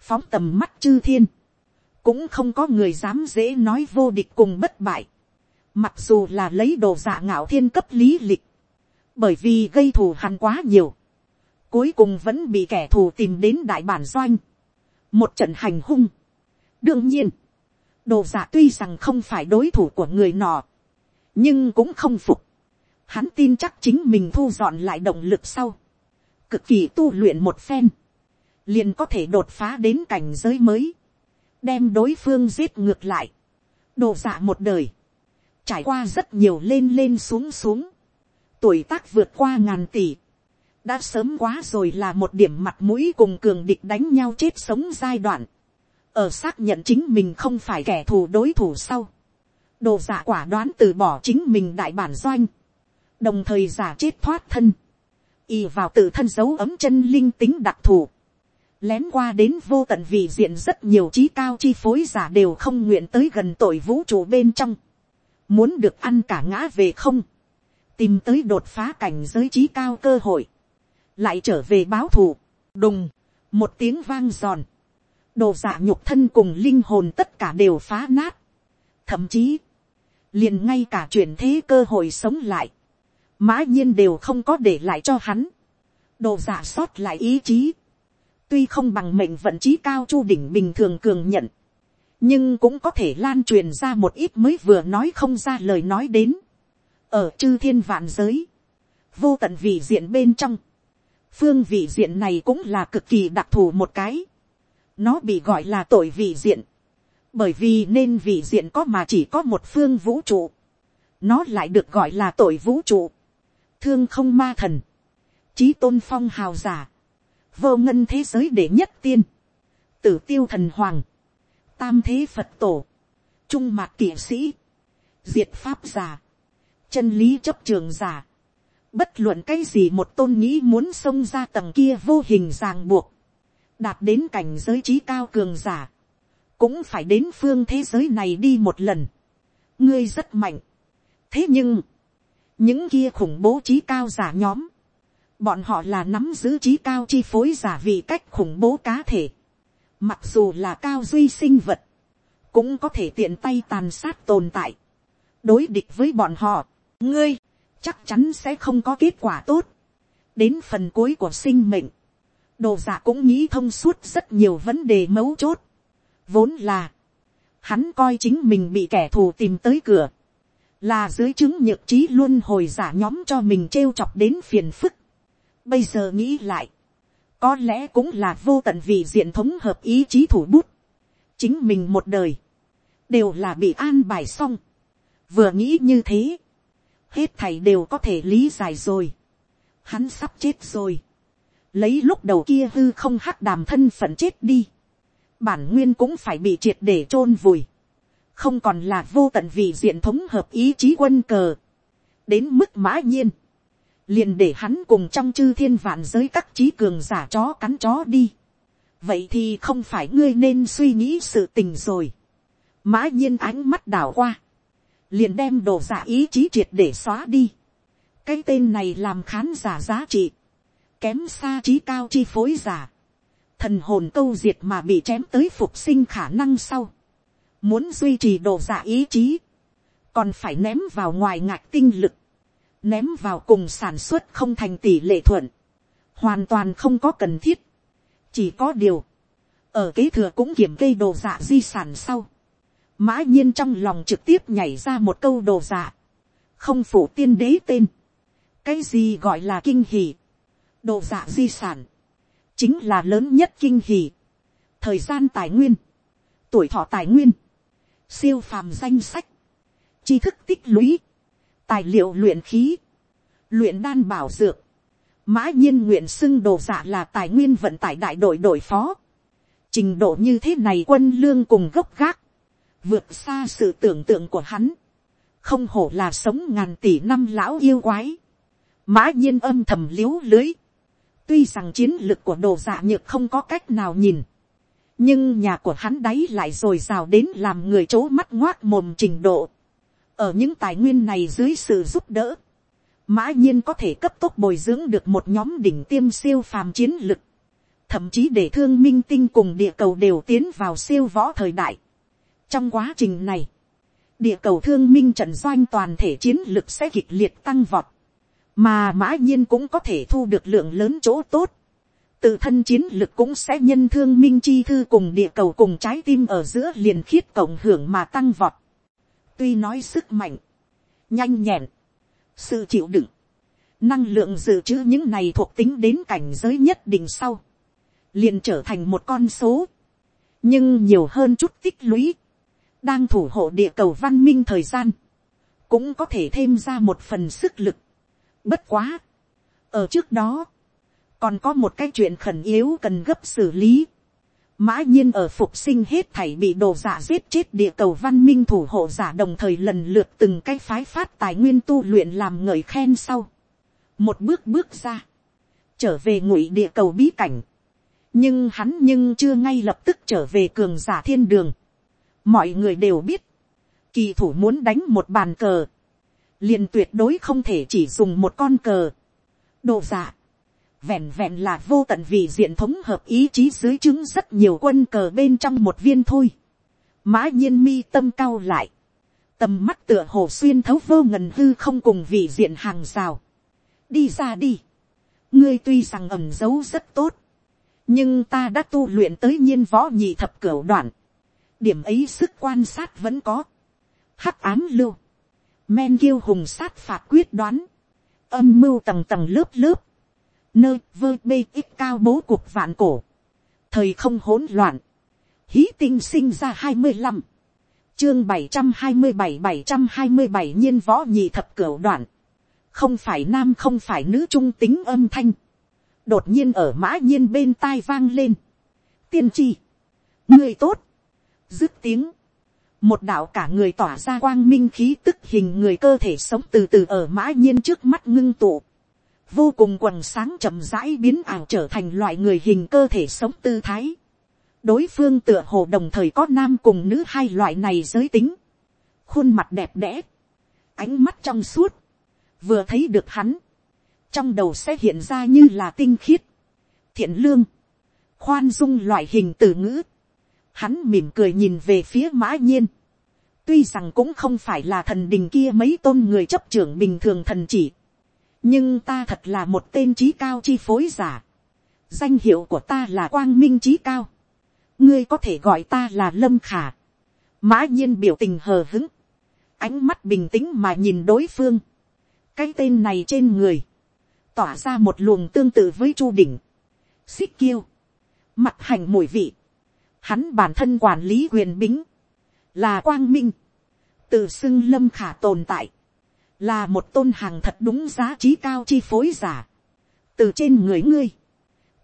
phóng tầm mắt chư thiên, cũng không có người dám dễ nói vô địch cùng bất bại, mặc dù là lấy đồ dạ ngạo thiên cấp lý lịch, bởi vì gây thù hằn quá nhiều, cuối cùng vẫn bị kẻ thù tìm đến đại bản doanh, một trận hành hung. đương nhiên, đồ giả tuy rằng không phải đối thủ của người nọ, nhưng cũng không phục. Hắn tin chắc chính mình thu dọn lại động lực sau, cực kỳ tu luyện một phen, liền có thể đột phá đến cảnh giới mới, đem đối phương giết ngược lại. đồ giả một đời, trải qua rất nhiều lên lên xuống xuống, tuổi tác vượt qua ngàn tỷ, đã sớm quá rồi là một điểm mặt mũi cùng cường địch đánh nhau chết sống giai đoạn, ở xác nhận chính mình không phải kẻ thù đối thủ sau, đồ giả quả đoán từ bỏ chính mình đại bản doanh, đồng thời giả chết thoát thân, y vào tự thân dấu ấm chân linh tính đặc thù, lén qua đến vô tận vì diện rất nhiều trí cao chi phối giả đều không nguyện tới gần tội vũ trụ bên trong, muốn được ăn cả ngã về không, tìm tới đột phá cảnh giới trí cao cơ hội, lại trở về báo thù, đùng, một tiếng vang giòn, đồ giả nhục thân cùng linh hồn tất cả đều phá nát, thậm chí, liền ngay cả chuyển thế cơ hội sống lại, mã nhiên đều không có để lại cho hắn, đồ giả sót lại ý chí, tuy không bằng mệnh vận trí cao chu đỉnh bình thường cường nhận, nhưng cũng có thể lan truyền ra một ít mới vừa nói không ra lời nói đến, ở chư thiên vạn giới, vô tận vị diện bên trong, phương vị diện này cũng là cực kỳ đặc thù một cái. nó bị gọi là tội vị diện. bởi vì nên vị diện có mà chỉ có một phương vũ trụ. nó lại được gọi là tội vũ trụ. thương không ma thần. trí tôn phong hào giả vô ngân thế giới để nhất tiên. tử tiêu thần hoàng. tam thế phật tổ. trung mạc kỵ sĩ. diệt pháp giả. chân lý chấp trường giả Bất luận cái gì một tôn nghĩ muốn xông ra tầng kia vô hình ràng buộc. Đạt đến cảnh giới trí cao cường giả. cũng phải đến phương thế giới này đi một lần. ngươi rất mạnh. thế nhưng, những kia khủng bố trí cao giả nhóm, bọn họ là nắm giữ trí cao chi phối giả vì cách khủng bố cá thể. mặc dù là cao duy sinh vật, cũng có thể tiện tay tàn sát tồn tại. đối địch với bọn họ, ngươi, chắc chắn sẽ không có kết quả tốt. đến phần cuối của sinh mệnh, đồ giả cũng nghĩ thông suốt rất nhiều vấn đề mấu chốt. vốn là, hắn coi chính mình bị kẻ thù tìm tới cửa, là dưới chứng nhược trí luôn hồi giả nhóm cho mình trêu chọc đến phiền phức bây giờ nghĩ lại, có lẽ cũng là vô tận vì diện thống hợp ý chí thủ bút. chính mình một đời, đều là bị an bài xong. vừa nghĩ như thế, hết thầy đều có thể lý giải rồi. hắn sắp chết rồi. lấy lúc đầu kia hư không hắc đàm thân phận chết đi. bản nguyên cũng phải bị triệt để chôn vùi. không còn là vô tận vì diện thống hợp ý chí quân cờ. đến mức mã nhiên liền để hắn cùng trong chư thiên vạn giới các trí cường giả chó cắn chó đi. vậy thì không phải ngươi nên suy nghĩ sự tình rồi. Mã nhiên ánh mắt đảo qua, liền đem đồ giả ý chí triệt để xóa đi. cái tên này làm khán giả giá trị, kém xa trí cao chi phối giả, thần hồn câu diệt mà bị chém tới phục sinh khả năng sau, muốn duy trì đồ giả ý chí, còn phải ném vào ngoài ngạc tinh lực, ném vào cùng sản xuất không thành tỷ lệ thuận, hoàn toàn không có cần thiết, chỉ có điều, ở kế thừa cũng kiểm cây đồ giả di sản sau, mã nhiên trong lòng trực tiếp nhảy ra một câu đồ dạ, không phủ tiên đế tên, cái gì gọi là kinh hỉ, đồ dạ di sản, chính là lớn nhất kinh hỉ, thời gian tài nguyên, tuổi thọ tài nguyên, siêu phàm danh sách, tri thức tích lũy, tài liệu luyện khí, luyện đan bảo dược, mã nhiên nguyện xưng đồ giả là tài nguyên vận tải đại đội đội phó, trình độ như thế này quân lương cùng gốc gác, vượt xa sự tưởng tượng của hắn, không hổ là sống ngàn tỷ năm lão yêu quái, mã nhiên âm thầm l i ế u lưới, tuy rằng chiến lược của đồ dạ nhược không có cách nào nhìn, nhưng nhà của hắn đáy lại r ồ i r à o đến làm người c mắt ngoác mồm trình độ, ở những tài nguyên này dưới sự giúp đỡ, mã nhiên có thể cấp tốc bồi dưỡng được một nhóm đỉnh tiêm siêu phàm chiến lực, thậm chí để thương minh tinh cùng địa cầu đều tiến vào siêu võ thời đại, trong quá trình này, địa cầu thương minh trận doanh toàn thể chiến lực sẽ kịch liệt tăng vọt, mà mã nhiên cũng có thể thu được lượng lớn chỗ tốt. tự thân chiến lực cũng sẽ nhân thương minh chi thư cùng địa cầu cùng trái tim ở giữa liền khiết cộng hưởng mà tăng vọt tuy nói sức mạnh, nhanh nhẹn, sự chịu đựng, năng lượng dự trữ những này thuộc tính đến cảnh giới nhất định sau, liền trở thành một con số, nhưng nhiều hơn chút tích lũy, đang thủ hộ địa cầu văn minh thời gian, cũng có thể thêm ra một phần sức lực. Bất quá, ở trước đó, còn có một cái chuyện khẩn yếu cần gấp xử lý. Mã nhiên ở phục sinh hết thảy bị đồ giả giết chết địa cầu văn minh thủ hộ giả đồng thời lần lượt từng cái phái phát tài nguyên tu luyện làm ngợi khen sau. Một bước bước ra, trở về ngụy địa cầu bí cảnh. Nhưng hắn nhưng chưa ngay lập tức trở về cường giả thiên đường mọi người đều biết, kỳ thủ muốn đánh một bàn cờ, liền tuyệt đối không thể chỉ dùng một con cờ. đồ giả vẹn vẹn là vô tận vì diện thống hợp ý chí dưới chứng rất nhiều quân cờ bên trong một viên thôi. mã nhiên mi tâm cao lại, tầm mắt tựa hồ xuyên thấu vô ngần hư không cùng vị diện hàng rào. đi ra đi, ngươi tuy rằng ẩm giấu rất tốt, nhưng ta đã tu luyện tới nhiên võ nhị thập cửu đoạn, điểm ấy sức quan sát vẫn có. hắc ám lưu, men kiêu hùng sát phạt quyết đoán, âm mưu tầng tầng lớp lớp, nơi vơ bê ít cao bố cuộc vạn cổ, thời không hỗn loạn, hí tinh sinh ra hai mươi năm, chương bảy trăm hai mươi bảy bảy trăm hai mươi bảy nhiên võ nhị thập cửu đoạn, không phải nam không phải nữ trung tính âm thanh, đột nhiên ở mã nhiên bên tai vang lên, tiên tri, người tốt, dứt tiếng, một đạo cả người tỏa ra quang minh khí tức hình người cơ thể sống từ từ ở mã nhiên trước mắt ngưng tụ, vô cùng quần sáng chậm rãi biến ảo trở thành loại người hình cơ thể sống tư thái, đối phương tựa hồ đồng thời có nam cùng nữ hai loại này giới tính, khuôn mặt đẹp đẽ, ánh mắt trong suốt, vừa thấy được hắn, trong đầu sẽ hiện ra như là tinh khiết, thiện lương, khoan dung loại hình từ ngữ, hắn mỉm cười nhìn về phía mã nhiên, tuy rằng cũng không phải là thần đình kia mấy tôn người chấp trưởng bình thường thần chỉ, nhưng ta thật là một tên trí cao chi phối giả, danh hiệu của ta là quang minh trí cao, ngươi có thể gọi ta là lâm khả, mã nhiên biểu tình hờ hứng, ánh mắt bình tĩnh mà nhìn đối phương, cái tên này trên người, tỏa ra một luồng tương tự với chu đỉnh, xích kiêu, mặt hành mùi vị, hắn bản thân quản lý quyền bính, là quang minh, từ xưng lâm khả tồn tại, là một tôn hàng thật đúng giá trí cao chi phối giả, từ trên người ngươi,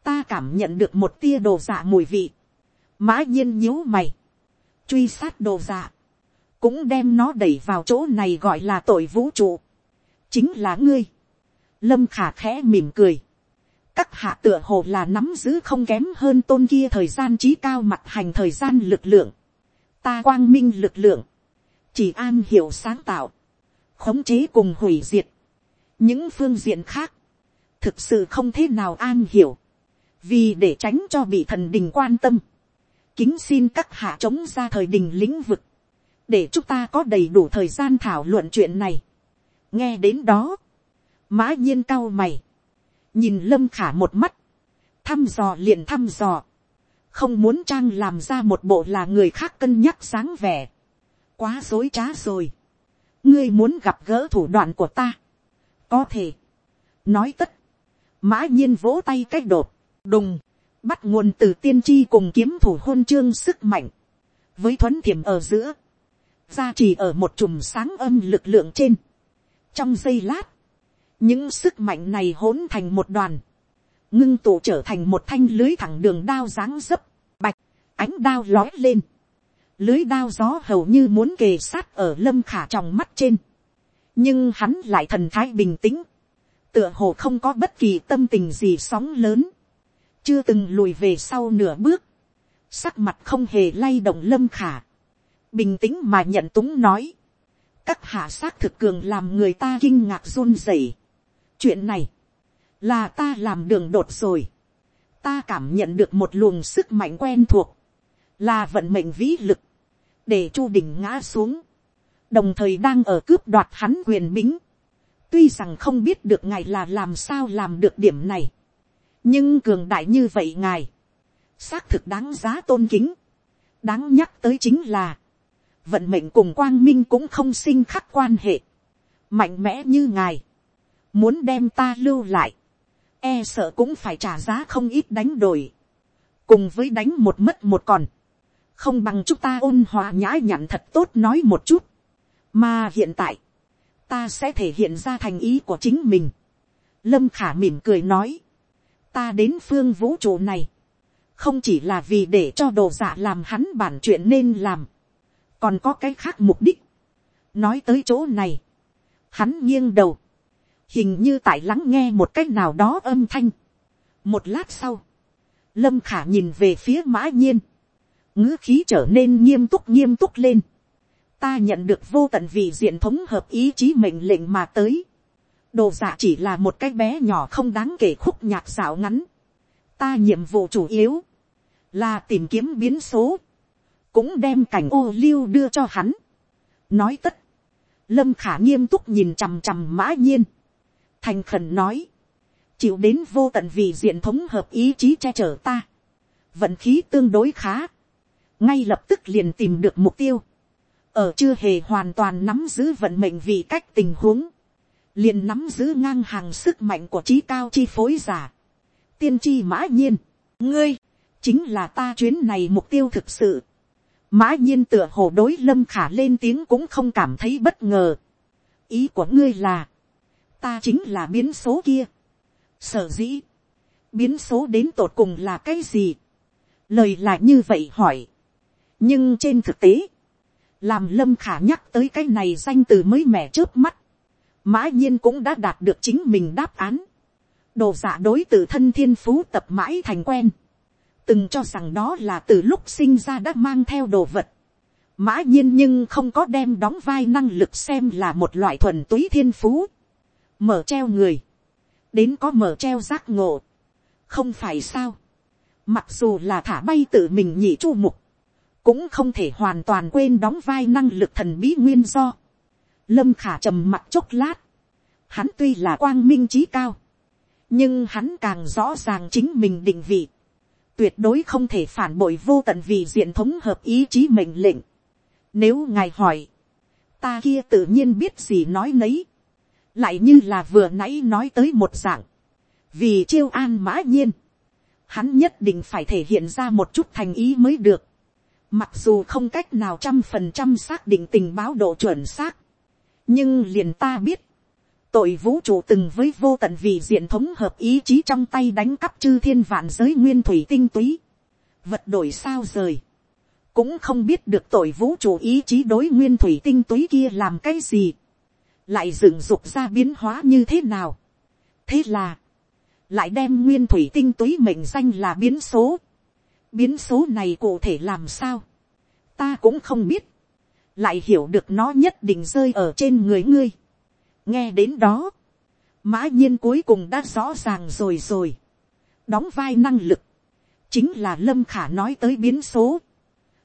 ta cảm nhận được một tia đồ giả mùi vị, mã nhiên nhíu mày, truy sát đồ giả, cũng đem nó đẩy vào chỗ này gọi là tội vũ trụ, chính là ngươi, lâm khả khẽ mỉm cười, các hạ tựa hồ là nắm giữ không kém hơn tôn kia thời gian trí cao mặt hành thời gian lực lượng, ta quang minh lực lượng, chỉ an hiểu sáng tạo, khống chế cùng hủy diệt, những phương diện khác, thực sự không thế nào an hiểu, vì để tránh cho bị thần đình quan tâm, kính xin các hạ chống ra thời đình lĩnh vực, để chúng ta có đầy đủ thời gian thảo luận chuyện này. nghe đến đó, mã nhiên cao mày, nhìn lâm khả một mắt, thăm dò liền thăm dò, không muốn trang làm ra một bộ là người khác cân nhắc dáng vẻ, quá dối trá rồi, ngươi muốn gặp gỡ thủ đoạn của ta, có thể, nói tất, mã nhiên vỗ tay c á c h đột, đùng, bắt nguồn từ tiên tri cùng kiếm thủ hôn chương sức mạnh, với thuấn thiểm ở giữa, ra chỉ ở một chùm sáng âm lực lượng trên, trong giây lát, những sức mạnh này hỗn thành một đoàn, ngưng tụ trở thành một thanh lưới thẳng đường đao dáng dấp, bạch, ánh đao lói lên, lưới đao gió hầu như muốn kề sát ở lâm khả trong mắt trên, nhưng hắn lại thần thái bình tĩnh, tựa hồ không có bất kỳ tâm tình gì sóng lớn, chưa từng lùi về sau nửa bước, sắc mặt không hề lay động lâm khả, bình tĩnh mà nhận túng nói, các hạ xác thực cường làm người ta kinh ngạc run rẩy. chuyện này, là ta làm đường đột rồi, ta cảm nhận được một luồng sức mạnh quen thuộc, là vận mệnh vĩ lực, để chu đỉnh ngã xuống, đồng thời đang ở cướp đoạt hắn quyền bính. tuy rằng không biết được ngài là làm sao làm được điểm này, nhưng cường đại như vậy ngài, xác thực đáng giá tôn kính, đáng nhắc tới chính là, vận mệnh cùng quang minh cũng không sinh khắc quan hệ, mạnh mẽ như ngài, muốn đem ta lưu lại, e sợ cũng phải trả giá không ít đánh đổi, cùng với đánh một mất một còn, không bằng chúng ta ôn hòa nhã nhặn thật tốt nói một chút, mà hiện tại, ta sẽ thể hiện ra thành ý của chính mình. Lâm khả mỉm cười nói, ta đến phương vũ trụ này, không chỉ là vì để cho đồ giả làm hắn bản chuyện nên làm, còn có cái khác mục đích. nói tới chỗ này, hắn nghiêng đầu, hình như tại lắng nghe một cách nào đó âm thanh. một lát sau, lâm khả nhìn về phía mã nhiên, ngữ khí trở nên nghiêm túc nghiêm túc lên. ta nhận được vô tận vị diện thống hợp ý chí mệnh lệnh mà tới. đồ giả chỉ là một cái bé nhỏ không đáng kể khúc nhạc xảo ngắn. ta nhiệm vụ chủ yếu là tìm kiếm biến số, cũng đem cảnh ô liu đưa cho hắn. nói tất, lâm khả nghiêm túc nhìn chằm chằm mã nhiên, thành khẩn nói, chịu đến vô tận vì diện thống hợp ý chí che chở ta, vận khí tương đối khá, ngay lập tức liền tìm được mục tiêu, ở chưa hề hoàn toàn nắm giữ vận mệnh vì cách tình huống, liền nắm giữ ngang hàng sức mạnh của trí cao chi phối giả, tiên tri mã nhiên, ngươi, chính là ta chuyến này mục tiêu thực sự, mã nhiên tựa hồ đối lâm khả lên tiếng cũng không cảm thấy bất ngờ, ý của ngươi là, ta chính là biến số kia, sở dĩ, biến số đến tột cùng là cái gì, lời là như vậy hỏi, nhưng trên thực tế, làm lâm khả nhắc tới cái này danh từ mới mẻ trước mắt, mã nhiên cũng đã đạt được chính mình đáp án. đồ giả đối t thân thiên phú tập mãi thành quen, từng cho rằng đó là từ lúc sinh ra đã mang theo đồ vật. mã nhiên nhưng không có đem đóng vai năng lực xem là một loại thuần túy thiên phú. mở treo người, đến có mở treo giác ngộ. không phải sao. mặc dù là thả bay tự mình nhị chu mục, cũng không thể hoàn toàn quên đóng vai năng lực thần bí nguyên do. lâm khả trầm mặt chốc lát. hắn tuy là quang minh trí cao, nhưng hắn càng rõ ràng chính mình định vị tuyệt đối không thể phản bội vô tận vì diện thống hợp ý chí mệnh lệnh. Nếu ngài hỏi, ta kia tự nhiên biết gì nói nấy, lại như là vừa nãy nói tới một dạng, vì chiêu an mã nhiên, hắn nhất định phải thể hiện ra một chút thành ý mới được, mặc dù không cách nào trăm phần trăm xác định tình báo độ chuẩn xác, nhưng liền ta biết, tội vũ trụ từng với vô tận vì diện thống hợp ý chí trong tay đánh cắp chư thiên vạn giới nguyên thủy tinh túy, vật đổi sao rời, cũng không biết được tội vũ trụ ý chí đối nguyên thủy tinh túy kia làm cái gì, lại dựng dục ra biến hóa như thế nào. thế là, lại đem nguyên thủy tinh túy mệnh danh là biến số biến số này cụ thể làm sao, ta cũng không biết, lại hiểu được nó nhất định rơi ở trên người ngươi nghe đến đó, mã nhiên cuối cùng đã rõ ràng rồi rồi. đóng vai năng lực, chính là lâm khả nói tới biến số.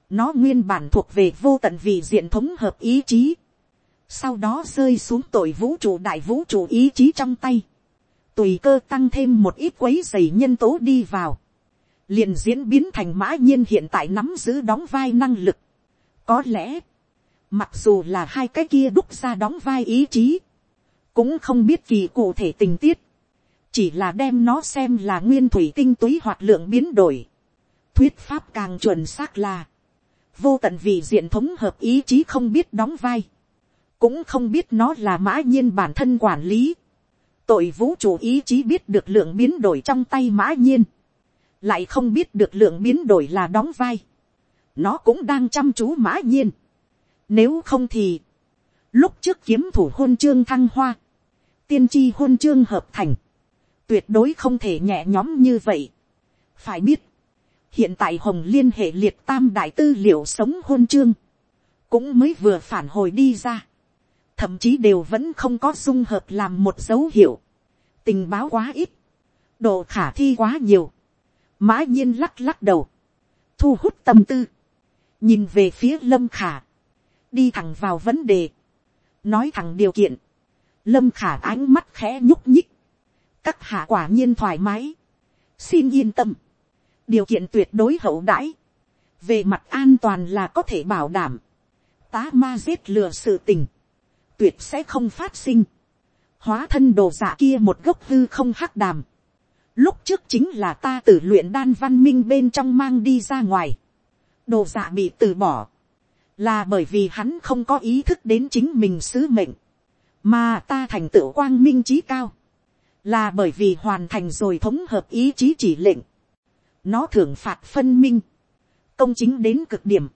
nó nguyên bản thuộc về vô tận vì diện thống hợp ý chí. sau đó rơi xuống tội vũ trụ đại vũ trụ ý chí trong tay. tùy cơ tăng thêm một ít quấy dày nhân tố đi vào liền diễn biến thành mã nhiên hiện tại nắm giữ đóng vai năng lực. có lẽ, mặc dù là hai cái kia đúc ra đóng vai ý chí, cũng không biết kỳ cụ thể tình tiết, chỉ là đem nó xem là nguyên thủy tinh túy hoạt lượng biến đổi. Thuyết pháp càng chuẩn xác là, vô tận vì diện thống hợp ý chí không biết đóng vai, cũng không biết nó là mã nhiên bản thân quản lý. Tội vũ trụ ý chí biết được lượng biến đổi trong tay mã nhiên, lại không biết được lượng biến đổi là đóng vai. Nó cũng đang chăm chú mã nhiên. Nếu không thì, lúc trước kiếm thủ hôn chương thăng hoa, tiên tri hôn chương hợp thành, tuyệt đối không thể nhẹ nhóm như vậy. phải biết, hiện tại hồng liên hệ liệt tam đại tư liệu sống hôn chương, cũng mới vừa phản hồi đi ra, thậm chí đều vẫn không có dung hợp làm một dấu hiệu, tình báo quá ít, độ khả thi quá nhiều, mã nhiên lắc lắc đầu, thu hút tâm tư, nhìn về phía lâm khả, đi thẳng vào vấn đề, nói thẳng điều kiện, lâm khả ánh mắt khẽ nhúc nhích, các hạ quả nhiên thoải mái, xin yên tâm, điều kiện tuyệt đối hậu đãi, về mặt an toàn là có thể bảo đảm, tá ma giết lừa sự tình, tuyệt sẽ không phát sinh, hóa thân đồ giả kia một gốc hư không hắc đàm, lúc trước chính là ta tự luyện đan văn minh bên trong mang đi ra ngoài, đồ giả bị từ bỏ, là bởi vì hắn không có ý thức đến chính mình sứ mệnh, mà ta thành tựu quang minh trí cao, là bởi vì hoàn thành rồi thống hợp ý chí chỉ lệnh, nó thưởng phạt phân minh, công chính đến cực điểm,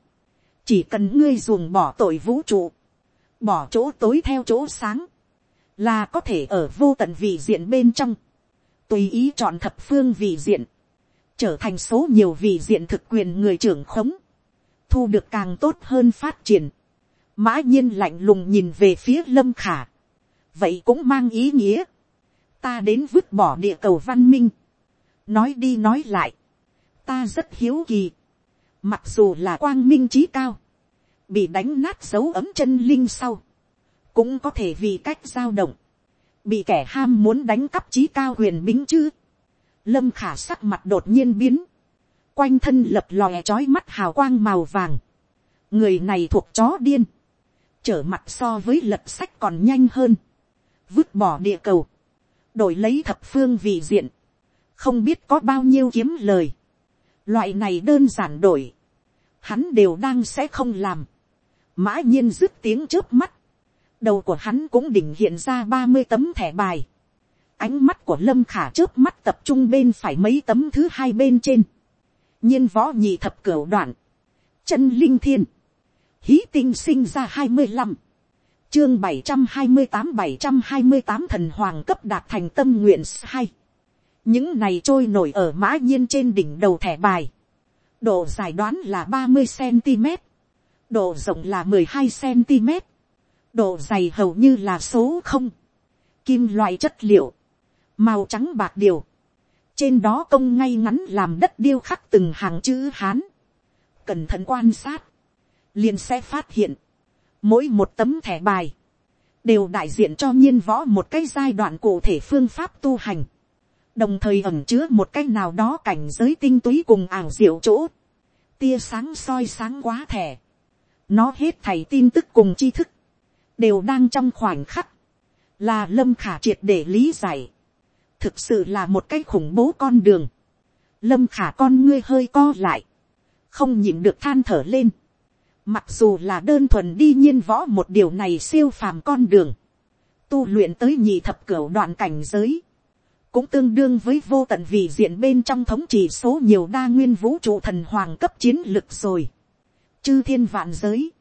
chỉ cần ngươi ruồng bỏ tội vũ trụ, bỏ chỗ tối theo chỗ sáng, là có thể ở vô tận vị diện bên trong, tùy ý chọn thập phương vị diện, trở thành số nhiều vị diện thực quyền người trưởng khống, thu được càng tốt hơn phát triển. Mã nhiên lạnh lùng nhìn về phía lâm khả. Vậy cũng mang ý nghĩa, ta đến vứt bỏ địa cầu văn minh, nói đi nói lại, ta rất hiếu kỳ, mặc dù là quang minh trí cao, bị đánh nát dấu ấm chân linh sau, cũng có thể vì cách giao động, bị kẻ ham muốn đánh cắp trí cao huyền bính chứ, lâm khả sắc mặt đột nhiên biến, quanh thân lập lòe trói mắt hào quang màu vàng, người này thuộc chó điên, trở mặt so với lật sách còn nhanh hơn, vứt bỏ địa cầu, đổi lấy thập phương vị diện, không biết có bao nhiêu kiếm lời. Loại này đơn giản đổi, hắn đều đang sẽ không làm. Mã nhiên dứt tiếng trước mắt, đầu của hắn cũng đỉnh hiện ra ba mươi tấm thẻ bài. Ánh mắt của lâm khả trước mắt tập trung bên phải mấy tấm thứ hai bên trên. nhiên võ nhị thập cửu đoạn, chân linh thiên, hí tinh sinh ra hai mươi năm chương bảy trăm hai mươi tám bảy trăm hai mươi tám thần hoàng cấp đạt thành tâm nguyện hai. Những này trôi nổi ở mã nhiên trên đỉnh đầu thẻ bài. Độ dài đoán là ba mươi cm, độ rộng là mười hai cm, độ dày hầu như là số không, kim loại chất liệu, màu trắng bạc điều, trên đó công ngay ngắn làm đất điêu khắc từng hàng chữ hán, cẩn thận quan sát, liền sẽ phát hiện, mỗi một tấm thẻ bài, đều đại diện cho nhiên võ một cái giai đoạn cụ thể phương pháp tu hành, đồng thời ẩm chứa một cái nào đó cảnh giới tinh túy cùng ảo diệu chỗ, tia sáng soi sáng quá thẻ, nó hết thầy tin tức cùng tri thức, đều đang trong khoảnh khắc, là lâm khả triệt để lý giải, thực sự là một cái khủng bố con đường, lâm khả con ngươi hơi co lại, không nhịn được than thở lên, mặc dù là đơn thuần đi nhiên võ một điều này siêu phàm con đường, tu luyện tới nhị thập cửu đoạn cảnh giới, cũng tương đương với vô tận vị diện bên trong thống trị số nhiều đa nguyên vũ trụ thần hoàng cấp chiến lực rồi. Chư thiên vạn giới,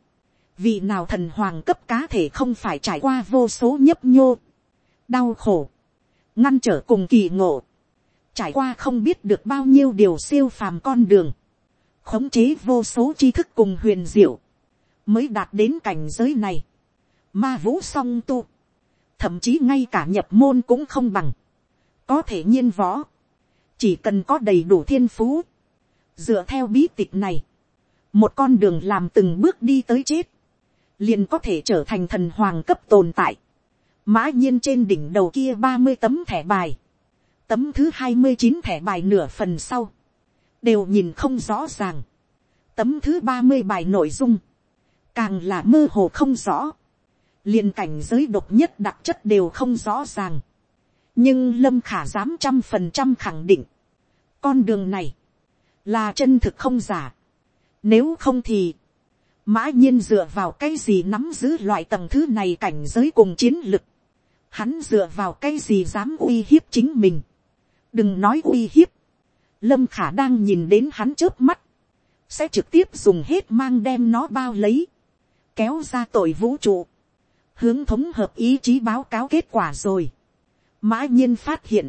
vị nào thần hoàng cấp cá thể không phải trải qua vô số nhấp nhô, đau khổ, ngăn trở cùng kỳ ngộ, trải qua không biết được bao nhiêu điều siêu phàm con đường, khống chế vô số tri thức cùng huyền diệu, mới đạt đến cảnh giới này. Ma vũ song tu, thậm chí ngay cả nhập môn cũng không bằng, có thể nhiên võ, chỉ cần có đầy đủ thiên phú, dựa theo bí tịch này, một con đường làm từng bước đi tới chết, liền có thể trở thành thần hoàng cấp tồn tại. Mã nhiên trên đỉnh đầu kia ba mươi tấm thẻ bài, tấm thứ hai mươi chín thẻ bài nửa phần sau, đều nhìn không rõ ràng. Tấm thứ ba mươi bài nội dung, càng là mơ hồ không rõ, liền cảnh giới độc nhất đặc chất đều không rõ ràng. nhưng lâm khả dám trăm phần trăm khẳng định, con đường này, là chân thực không giả. Nếu không thì, mã nhiên dựa vào cái gì nắm giữ loại tầng thứ này cảnh giới cùng chiến lực. Hắn dựa vào cái gì dám uy hiếp chính mình. đừng nói uy hiếp. lâm khả đang nhìn đến hắn trước mắt. sẽ trực tiếp dùng hết mang đem nó bao lấy. kéo ra tội vũ trụ. hướng thống hợp ý chí báo cáo kết quả rồi. mã nhiên phát hiện.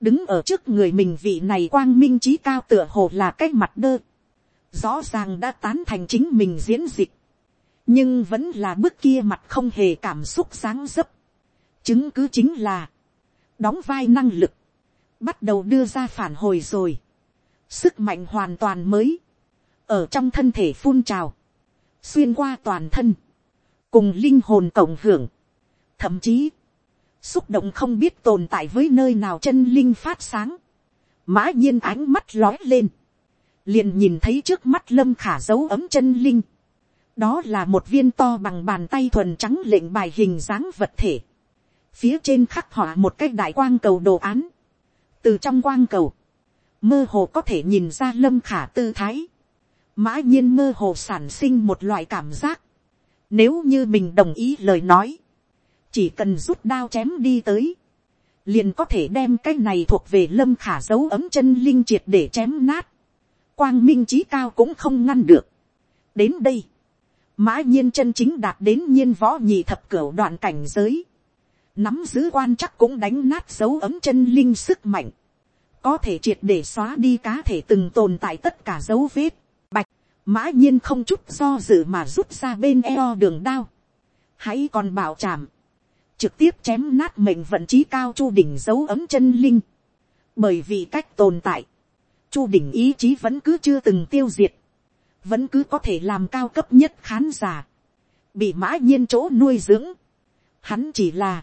đứng ở trước người mình vị này quang minh trí cao tựa hồ là cái mặt đơ rõ ràng đã tán thành chính mình diễn dịch, nhưng vẫn là bước kia mặt không hề cảm xúc sáng dấp. chứng cứ chính là, đóng vai năng lực, bắt đầu đưa ra phản hồi rồi, sức mạnh hoàn toàn mới, ở trong thân thể phun trào, xuyên qua toàn thân, cùng linh hồn cộng hưởng, thậm chí, xúc động không biết tồn tại với nơi nào chân linh phát sáng, mã nhiên ánh mắt lói lên, liền nhìn thấy trước mắt lâm khả dấu ấm chân linh. đó là một viên to bằng bàn tay thuần trắng lệnh bài hình dáng vật thể. phía trên khắc họa một cái đại quang cầu đồ án. từ trong quang cầu, mơ hồ có thể nhìn ra lâm khả tư thái. mã nhiên mơ hồ sản sinh một loại cảm giác. nếu như mình đồng ý lời nói, chỉ cần rút đao chém đi tới, liền có thể đem cái này thuộc về lâm khả dấu ấm chân linh triệt để chém nát quang minh trí cao cũng không ngăn được. đến đây, mã nhiên chân chính đạt đến nhiên võ nhị thập cửu đoạn cảnh giới. nắm giữ quan chắc cũng đánh nát dấu ấm chân linh sức mạnh. có thể triệt để xóa đi cá thể từng tồn tại tất cả dấu vết. bạch, mã nhiên không chút do dự mà rút ra bên eo đường đao. hãy còn bảo chạm trực tiếp chém nát mệnh vận trí cao chu đỉnh dấu ấm chân linh. bởi vì cách tồn tại chu đỉnh ý chí vẫn cứ chưa từng tiêu diệt, vẫn cứ có thể làm cao cấp nhất khán giả, bị mã nhiên chỗ nuôi dưỡng, hắn chỉ là,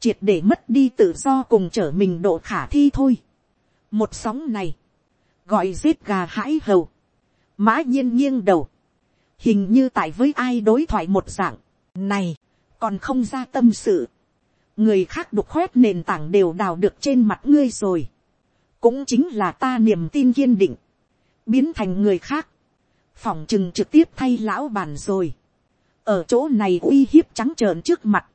triệt để mất đi tự do cùng trở mình độ khả thi thôi. một sóng này, gọi giết gà hãi hầu, mã nhiên nghiêng đầu, hình như tại với ai đối thoại một dạng, này, còn không ra tâm sự, người khác đục khoét nền tảng đều đào được trên mặt ngươi rồi, cũng chính là ta niềm tin kiên định, biến thành người khác, phỏng chừng trực tiếp thay lão bàn rồi, ở chỗ này uy hiếp trắng trợn trước mặt,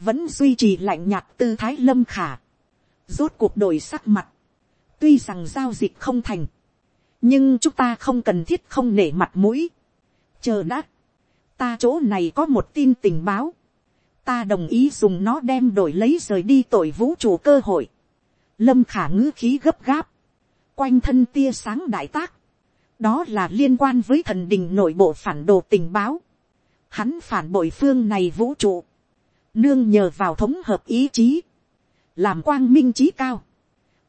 vẫn duy trì lạnh nhạt tư thái lâm khả, rốt cuộc đổi sắc mặt, tuy rằng giao dịch không thành, nhưng chúng ta không cần thiết không nể mặt mũi, chờ đã, ta chỗ này có một tin tình báo, ta đồng ý dùng nó đem đổi lấy rời đi tội vũ trụ cơ hội, lâm khả ngữ khí gấp gáp, quanh thân tia sáng đại tác, đó là liên quan với thần đình nội bộ phản đồ tình báo, hắn phản bội phương này vũ trụ, nương nhờ vào thống hợp ý chí, làm quang minh trí cao,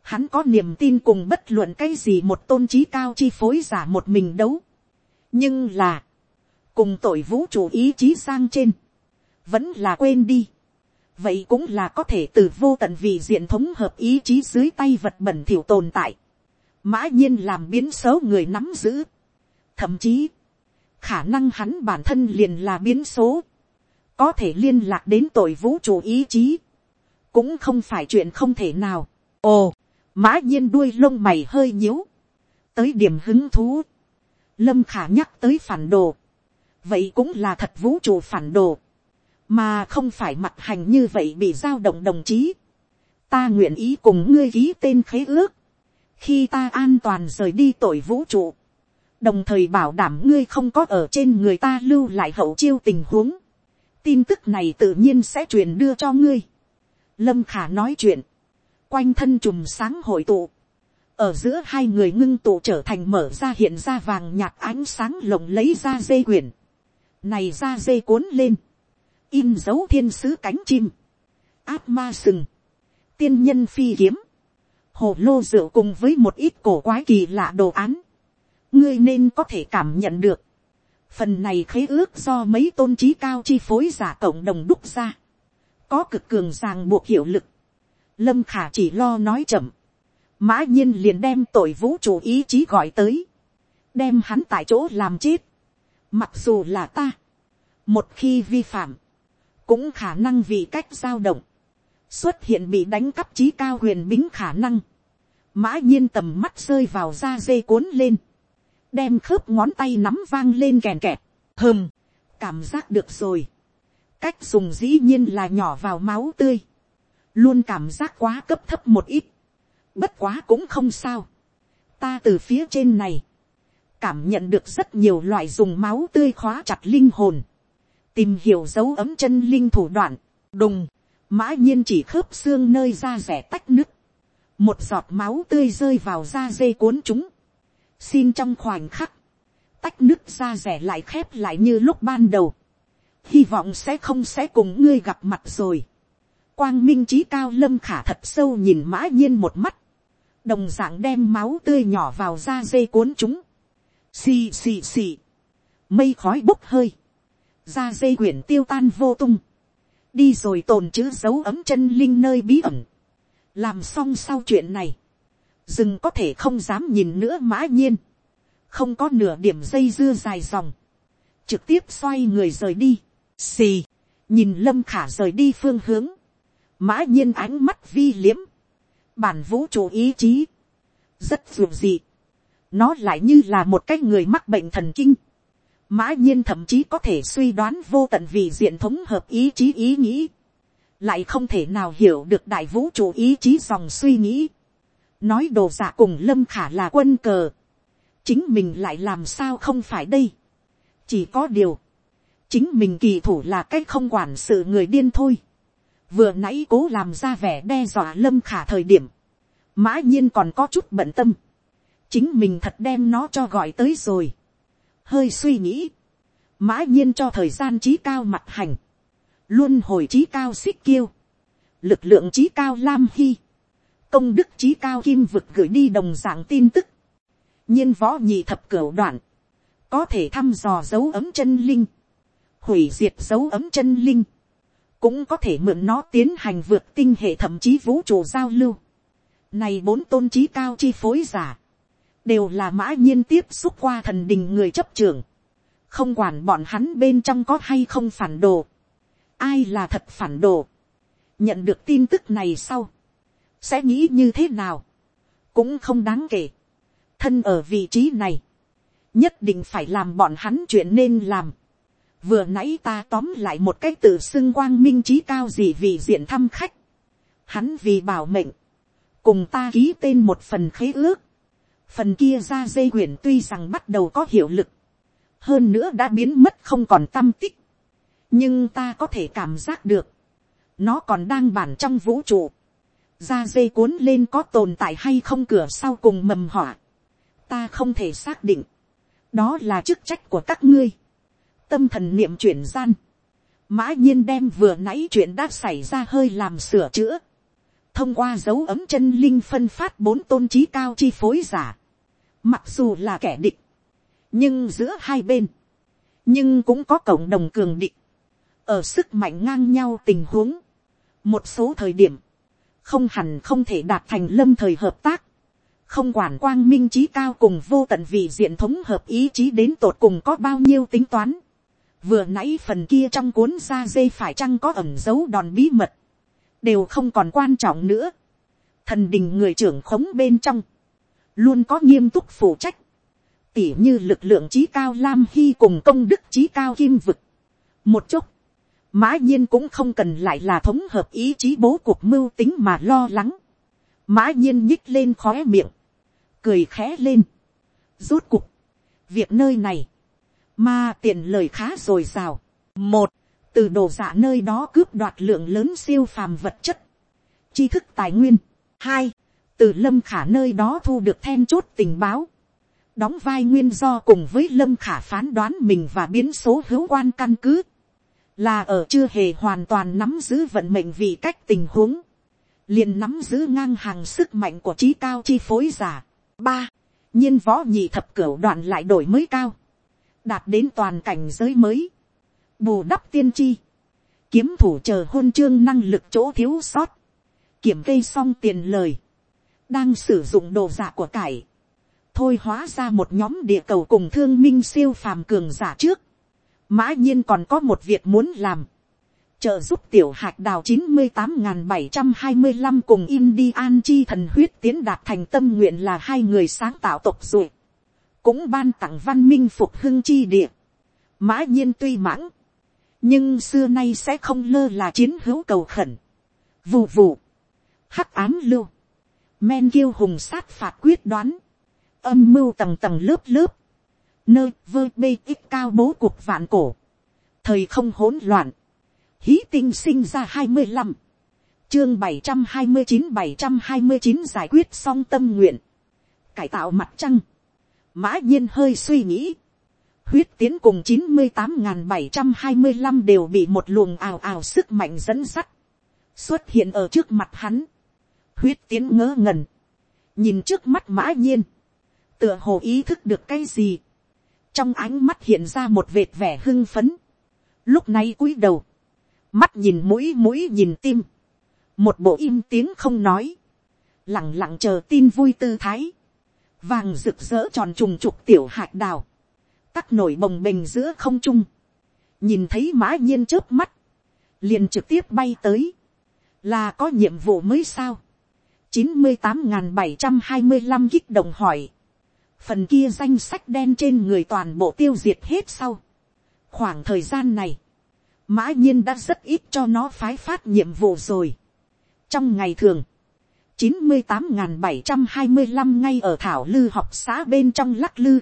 hắn có niềm tin cùng bất luận cái gì một tôn trí cao chi phối giả một mình đấu, nhưng là, cùng tội vũ trụ ý chí sang trên, vẫn là quên đi, vậy cũng là có thể từ vô tận vì diện thống hợp ý chí dưới tay vật bẩn thiểu tồn tại, mã nhiên làm biến số người nắm giữ, thậm chí, khả năng hắn bản thân liền là biến số, có thể liên lạc đến tội vũ trụ ý chí, cũng không phải chuyện không thể nào. ồ, mã nhiên đuôi lông mày hơi nhíu, tới điểm hứng thú, lâm khả nhắc tới phản đồ, vậy cũng là thật vũ trụ phản đồ, mà không phải mặt hành như vậy bị giao động đồng chí. ta nguyện ý cùng ngươi ký tên khế ước, khi ta an toàn rời đi tội vũ trụ, đồng thời bảo đảm ngươi không có ở trên người ta lưu lại hậu chiêu tình huống, tin tức này tự nhiên sẽ truyền đưa cho ngươi. lâm khả nói chuyện, quanh thân chùm sáng hội tụ, ở giữa hai người ngưng tụ trở thành mở ra hiện ra vàng nhạt ánh sáng lồng lấy ra dây quyển, này ra dây cuốn lên, in dấu thiên sứ cánh chim, áp ma sừng, tiên nhân phi kiếm, hồ lô rượu cùng với một ít cổ quái kỳ lạ đồ án, ngươi nên có thể cảm nhận được, phần này khế ước do mấy tôn trí cao chi phối giả cộng đồng đúc ra, có cực cường ràng buộc hiệu lực, lâm khả chỉ lo nói chậm, mã nhiên liền đem tội vũ trụ ý chí gọi tới, đem hắn tại chỗ làm chết, mặc dù là ta, một khi vi phạm, cũng khả năng vì cách giao động, xuất hiện bị đánh cắp trí cao huyền bính khả năng, mã nhiên tầm mắt rơi vào da dê cuốn lên, đem khớp ngón tay nắm vang lên kèn kẹt, hơm, cảm giác được rồi, cách dùng dĩ nhiên là nhỏ vào máu tươi, luôn cảm giác quá cấp thấp một ít, bất quá cũng không sao, ta từ phía trên này, cảm nhận được rất nhiều loại dùng máu tươi khóa chặt linh hồn, tìm hiểu dấu ấm chân linh thủ đoạn, đùng, mã nhiên chỉ khớp xương nơi da rẻ tách nứt, một giọt máu tươi rơi vào da dê cuốn chúng, xin trong khoảnh khắc, tách nứt da rẻ lại khép lại như lúc ban đầu, hy vọng sẽ không sẽ cùng ngươi gặp mặt rồi. Quang minh trí cao lâm khả thật sâu nhìn mã nhiên một mắt, đồng d ạ n g đem máu tươi nhỏ vào da dê cuốn chúng, xì xì xì, mây khói bốc hơi, ra dây quyển tiêu tan vô tung, đi rồi tồn chữ dấu ấm chân linh nơi bí ẩn, làm xong sau chuyện này, rừng có thể không dám nhìn nữa mã nhiên, không có nửa điểm dây dưa dài dòng, trực tiếp xoay người rời đi, xì, nhìn lâm khả rời đi phương hướng, mã nhiên ánh mắt vi liếm, bản vũ trụ ý chí, rất dường dị. nó lại như là một cái người mắc bệnh thần kinh mã nhiên thậm chí có thể suy đoán vô tận vì diện thống hợp ý chí ý nghĩ, lại không thể nào hiểu được đại vũ trụ ý chí dòng suy nghĩ. nói đồ giả cùng lâm khả là quân cờ, chính mình lại làm sao không phải đây. chỉ có điều, chính mình kỳ thủ là cái không quản sự người điên thôi. Vừa nãy cố làm ra vẻ đe dọa lâm khả thời điểm, mã nhiên còn có chút bận tâm, chính mình thật đem nó cho gọi tới rồi, hơi suy nghĩ, mã nhiên cho thời gian trí cao mặt hành, luôn hồi trí cao xích kiêu, lực lượng trí cao lam hy, công đức trí cao kim vực gửi đi đồng dạng tin tức, nhiên võ nhị thập cửu đoạn, có thể thăm dò dấu ấm chân linh, hủy diệt dấu ấm chân linh, cũng có thể mượn nó tiến hành vượt tinh hệ thậm chí vũ trụ giao lưu. Này bốn tôn trí cao chi phối giả, đều là mã nhiên tiếp xúc qua thần đình người chấp trưởng. Không quản bọn hắn bên trong có hay không phản đồ. Ai là thật phản đồ. Nhận được tin tức này sau. Sẽ nghĩ như thế nào. Cũng không đáng kể. Thân ở vị trí này. Nhất định phải làm bọn hắn chuyện nên làm vừa nãy ta tóm lại một cái tự xưng quang minh trí cao gì vì diện thăm khách. Hắn vì bảo mệnh, cùng ta ký tên một phần khế ước. Phần kia ra dây quyển tuy rằng bắt đầu có hiệu lực, hơn nữa đã biến mất không còn tâm tích. nhưng ta có thể cảm giác được, nó còn đang bản trong vũ trụ. ra dây cuốn lên có tồn tại hay không cửa sau cùng mầm hỏa ta không thể xác định, đó là chức trách của các ngươi, tâm thần niệm chuyển gian, mã nhiên đem vừa nãy chuyện đã xảy ra hơi làm sửa chữa, thông qua dấu ấm chân linh phân phát bốn tôn trí cao chi phối giả, mặc dù là kẻ địch, nhưng giữa hai bên, nhưng cũng có cộng đồng cường địch, ở sức mạnh ngang nhau tình huống, một số thời điểm, không hẳn không thể đạt thành lâm thời hợp tác, không quản quang minh trí cao cùng vô tận vì diện thống hợp ý chí đến tột cùng có bao nhiêu tính toán. Vừa nãy phần kia trong cuốn da dê phải chăng có ẩm dấu đòn bí mật, đều không còn quan trọng nữa. Thần đình người trưởng khống bên trong, luôn có nghiêm túc phụ trách, tỉ như lực lượng trí cao lam hy cùng công đức trí cao kim vực. Một chút, mã nhiên cũng không cần lại là thống hợp ý chí bố cuộc mưu tính mà lo lắng. Mã nhiên nhích lên khóe miệng, cười khẽ lên. Rốt cục, việc nơi này, mà tiện lời khá rồi sao? Một, từ đồ giả nơi đó cướp đoạt lượng lớn siêu phàm vật chất, tri thức tài nguyên. Hai, từ lâm khả nơi đó thu được then chốt tình báo. Đóng vai nguyên do cùng với lâm khả phán đoán mình và biến số hữu quan căn cứ. Là ở chưa hề hoàn toàn nắm giữ vận mệnh vì cách tình huống. liền nắm giữ ngang hàng sức mạnh của trí cao chi phối giả ba, nhiên võ nhị thập cửu đoạn lại đổi mới cao, đạt đến toàn cảnh giới mới, bù đắp tiên tri, kiếm thủ chờ hôn chương năng lực chỗ thiếu sót, kiểm kê xong tiền lời, đang sử dụng đồ giả của cải, thôi hóa ra một nhóm địa cầu cùng thương minh siêu phàm cường giả trước, mã nhiên còn có một việc muốn làm, trợ giúp tiểu hạt đào chín mươi tám bảy trăm hai mươi năm cùng Indian chi thần huyết tiến đạt thành tâm nguyện là hai người sáng tạo tộc ruột. Cũng ban tặng văn minh phục hưng chi địa. Mã nhiên tuy mãng. Nhưng xưa nay sẽ không lơ là chiến hữu cầu khẩn. Vù vù. Hắc ám lưu. Men kiêu hùng sát phạt quyết đoán. Âm mưu tầng tầng lớp lớp. Nơi vơ bê ít cao bố cuộc vạn cổ. Thời không hỗn loạn hí tinh sinh ra hai mươi năm, chương bảy trăm hai mươi chín bảy trăm hai mươi chín giải quyết xong tâm nguyện, cải tạo mặt trăng, mã nhiên hơi suy nghĩ, huyết tiến cùng chín mươi tám n bảy trăm hai mươi năm đều bị một luồng ào ào sức mạnh dẫn sắt, xuất hiện ở trước mặt hắn, huyết tiến ngớ ngẩn, nhìn trước mắt mã nhiên, tựa hồ ý thức được cái gì, trong ánh mắt hiện ra một vệt vẻ hưng phấn, lúc này cúi đầu, mắt nhìn mũi mũi nhìn tim, một bộ im tiếng không nói, lẳng lặng chờ tin vui tư thái, vàng rực rỡ tròn trùng trục tiểu hạt đào, tắc nổi bồng bềnh giữa không trung, nhìn thấy mã nhiên trước mắt, liền trực tiếp bay tới, là có nhiệm vụ mới sao, chín mươi tám n bảy trăm hai mươi năm kích động hỏi, phần kia danh sách đen trên người toàn bộ tiêu diệt hết sau, khoảng thời gian này, mã nhiên đã rất ít cho nó phái phát nhiệm vụ rồi. trong ngày thường, chín mươi tám bảy trăm hai mươi năm ngay ở thảo lư học xã bên trong lắc lư,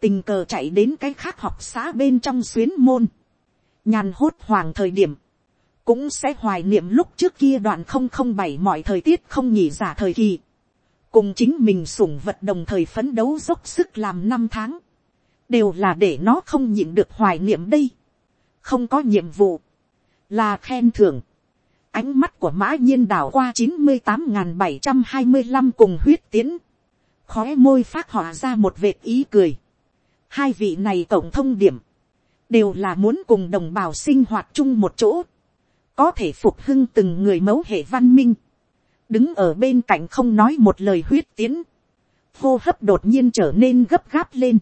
tình cờ chạy đến cái khác học xã bên trong xuyến môn, nhàn hốt hoàng thời điểm, cũng sẽ hoài niệm lúc trước kia đoạn không không bảy mọi thời tiết không nhỉ giả thời kỳ, cùng chính mình sủng vật đồng thời phấn đấu dốc sức làm năm tháng, đều là để nó không nhịn được hoài niệm đây không có nhiệm vụ, là khen thưởng. Ánh mắt của mã nhiên đảo qua chín mươi tám bảy trăm hai mươi năm cùng huyết tiến. khó môi phát họa ra một vệt ý cười. Hai vị này tổng thông điểm. Đều là muốn cùng đồng bào sinh hoạt chung một chỗ. Có thể phục hưng từng người mẫu hệ văn minh. Đứng ở bên cạnh không nói một lời huyết tiến. Hô hấp đột nhiên trở nên gấp gáp lên.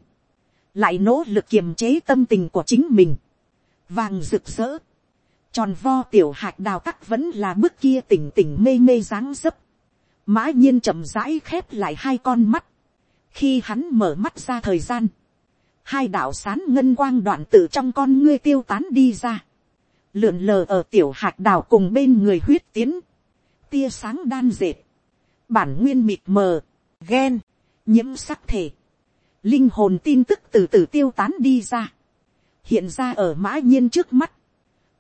Lại nỗ lực kiềm chế tâm tình của chính mình vàng rực rỡ, tròn vo tiểu hạt đào tắc vẫn là bước kia tỉnh tỉnh mê mê dáng dấp, mã nhiên chậm rãi khép lại hai con mắt, khi hắn mở mắt ra thời gian, hai đạo sán ngân quang đoạn tự trong con ngươi tiêu tán đi ra, lượn lờ ở tiểu hạt đào cùng bên người huyết tiến, tia sáng đan dệt, bản nguyên mịt mờ, ghen, nhiễm sắc thể, linh hồn tin tức từ từ tiêu tán đi ra, hiện ra ở mã nhiên trước mắt.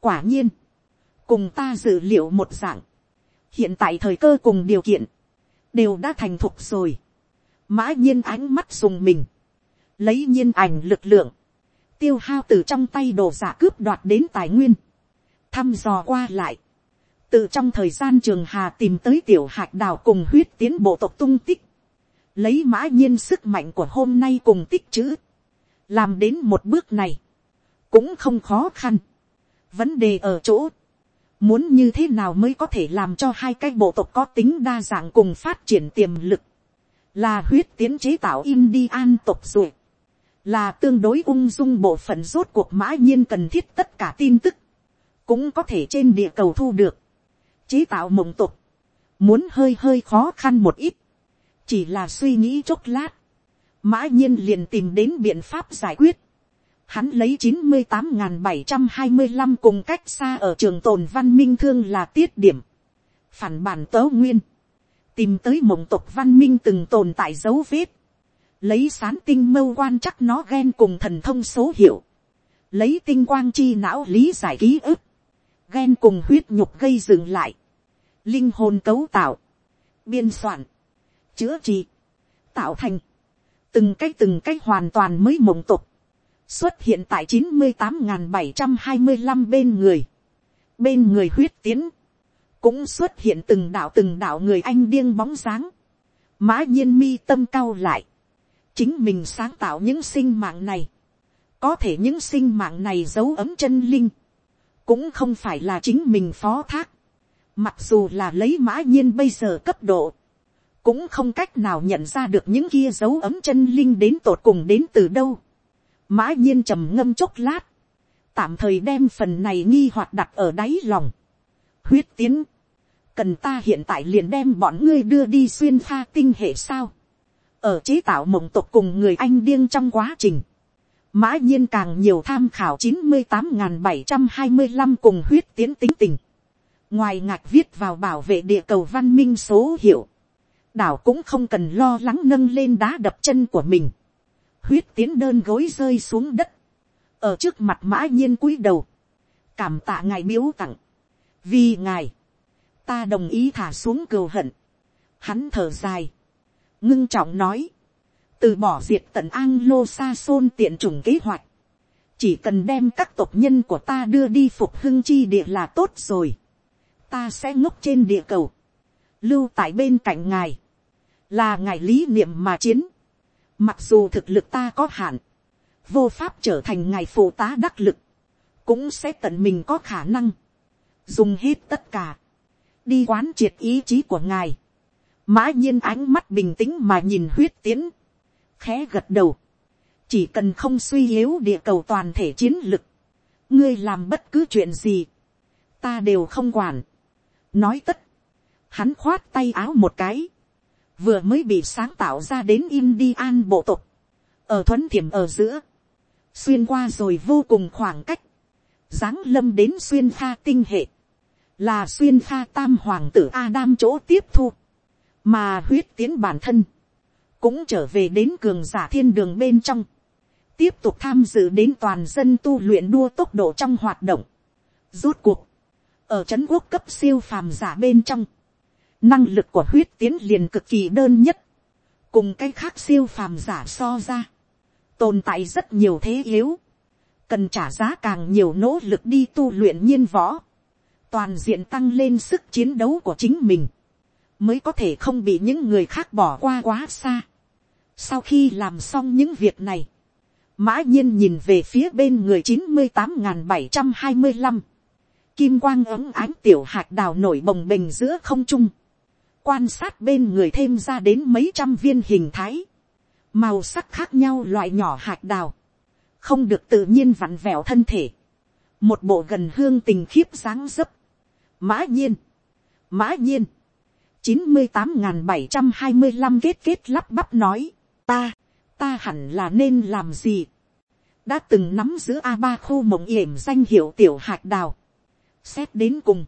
quả nhiên, cùng ta dự liệu một dạng, hiện tại thời cơ cùng điều kiện, đều đã thành thục rồi. mã nhiên ánh mắt dùng mình, lấy nhiên ảnh lực lượng, tiêu hao từ trong tay đồ giả cướp đoạt đến tài nguyên, thăm dò qua lại, từ trong thời gian trường hà tìm tới tiểu hạt đào cùng huyết tiến bộ tộc tung tích, lấy mã nhiên sức mạnh của hôm nay cùng tích chữ, làm đến một bước này, cũng không khó khăn. vấn đề ở chỗ, muốn như thế nào mới có thể làm cho hai cái bộ tộc có tính đa dạng cùng phát triển tiềm lực, là huyết tiến chế tạo Indian tộc rồi, là tương đối ung dung bộ phận rốt cuộc mã nhiên cần thiết tất cả tin tức, cũng có thể trên địa cầu thu được, chế tạo mộng tục, muốn hơi hơi khó khăn một ít, chỉ là suy nghĩ chốc lát, mã nhiên liền tìm đến biện pháp giải quyết, hắn lấy chín mươi tám bảy trăm hai mươi năm cùng cách xa ở trường tồn văn minh thương là tiết điểm, phản bản tớ nguyên, tìm tới mộng tộc văn minh từng tồn tại dấu vết, lấy sán tinh mâu quan chắc nó ghen cùng thần thông số hiệu, lấy tinh quang chi não lý giải ký ức, ghen cùng huyết nhục gây dừng lại, linh hồn cấu tạo, biên soạn, chữa trị, tạo thành, từng cái từng cái hoàn toàn mới mộng tục, xuất hiện tại chín mươi tám bảy trăm hai mươi năm bên người, bên người huyết tiến, cũng xuất hiện từng đạo từng đạo người anh điên bóng dáng, mã nhiên mi tâm cao lại, chính mình sáng tạo những sinh mạng này, có thể những sinh mạng này giấu ấm chân linh, cũng không phải là chính mình phó thác, mặc dù là lấy mã nhiên bây giờ cấp độ, cũng không cách nào nhận ra được những kia dấu ấm chân linh đến tột cùng đến từ đâu. mã nhiên trầm ngâm chốc lát, tạm thời đem phần này nghi hoạt đặt ở đáy lòng. huyết tiến, cần ta hiện tại liền đem bọn ngươi đưa đi xuyên pha tinh hệ sao. ở chế tạo mộng tộc cùng người anh điên trong quá trình, mã nhiên càng nhiều tham khảo chín mươi tám n bảy trăm hai mươi năm cùng huyết tiến tính tình. ngoài ngạch viết vào bảo vệ địa cầu văn minh số hiệu, đảo cũng không cần lo lắng nâng lên đá đập chân của mình. huyết tiến đơn gối rơi xuống đất, ở trước mặt mã nhiên cúi đầu, cảm tạ ngài miếu tặng, vì ngài, ta đồng ý thả xuống cừu hận, hắn thở dài, ngưng trọng nói, từ bỏ diệt tận an lô xa xôn tiện chủng kế hoạch, chỉ cần đem các tộc nhân của ta đưa đi phục hưng chi địa là tốt rồi, ta sẽ ngốc trên địa cầu, lưu tại bên cạnh ngài, là ngài lý niệm mà chiến, mặc dù thực lực ta có hạn, vô pháp trở thành ngài phụ tá đắc lực, cũng sẽ tận mình có khả năng, dùng hết tất cả, đi quán triệt ý chí của ngài, mã nhiên ánh mắt bình tĩnh mà nhìn huyết tiến, khẽ gật đầu, chỉ cần không suy yếu địa cầu toàn thể chiến lực, ngươi làm bất cứ chuyện gì, ta đều không quản. nói tất, hắn khoát tay áo một cái, vừa mới bị sáng tạo ra đến Indian bộ tộc, ở thuấn thiểm ở giữa, xuyên qua rồi vô cùng khoảng cách, giáng lâm đến xuyên pha tinh hệ, là xuyên pha tam hoàng tử Adam chỗ tiếp thu, mà huyết tiến bản thân, cũng trở về đến cường giả thiên đường bên trong, tiếp tục tham dự đến toàn dân tu luyện đua tốc độ trong hoạt động. Rốt cuộc, ở trấn quốc cấp siêu phàm giả bên trong, năng lực của huyết tiến liền cực kỳ đơn nhất, cùng cái khác siêu phàm giả so ra, tồn tại rất nhiều thế yếu, cần trả giá càng nhiều nỗ lực đi tu luyện nhiên võ, toàn diện tăng lên sức chiến đấu của chính mình, mới có thể không bị những người khác bỏ qua quá xa. Sau khi làm xong những việc này, mã nhiên nhìn về phía bên người chín mươi tám bảy trăm hai mươi năm, kim quang ấm ánh tiểu hạt đào nổi bồng bềnh giữa không trung, quan sát bên người thêm ra đến mấy trăm viên hình thái, màu sắc khác nhau loại nhỏ hạt đào, không được tự nhiên vặn vẹo thân thể, một bộ gần hương tình khiếp dáng dấp, mã nhiên, mã nhiên, chín mươi tám n bảy trăm hai mươi năm kết kết lắp bắp nói, ta, ta hẳn là nên làm gì, đã từng nắm giữ a ba khu mộng yểm danh hiệu tiểu hạt đào, xét đến cùng,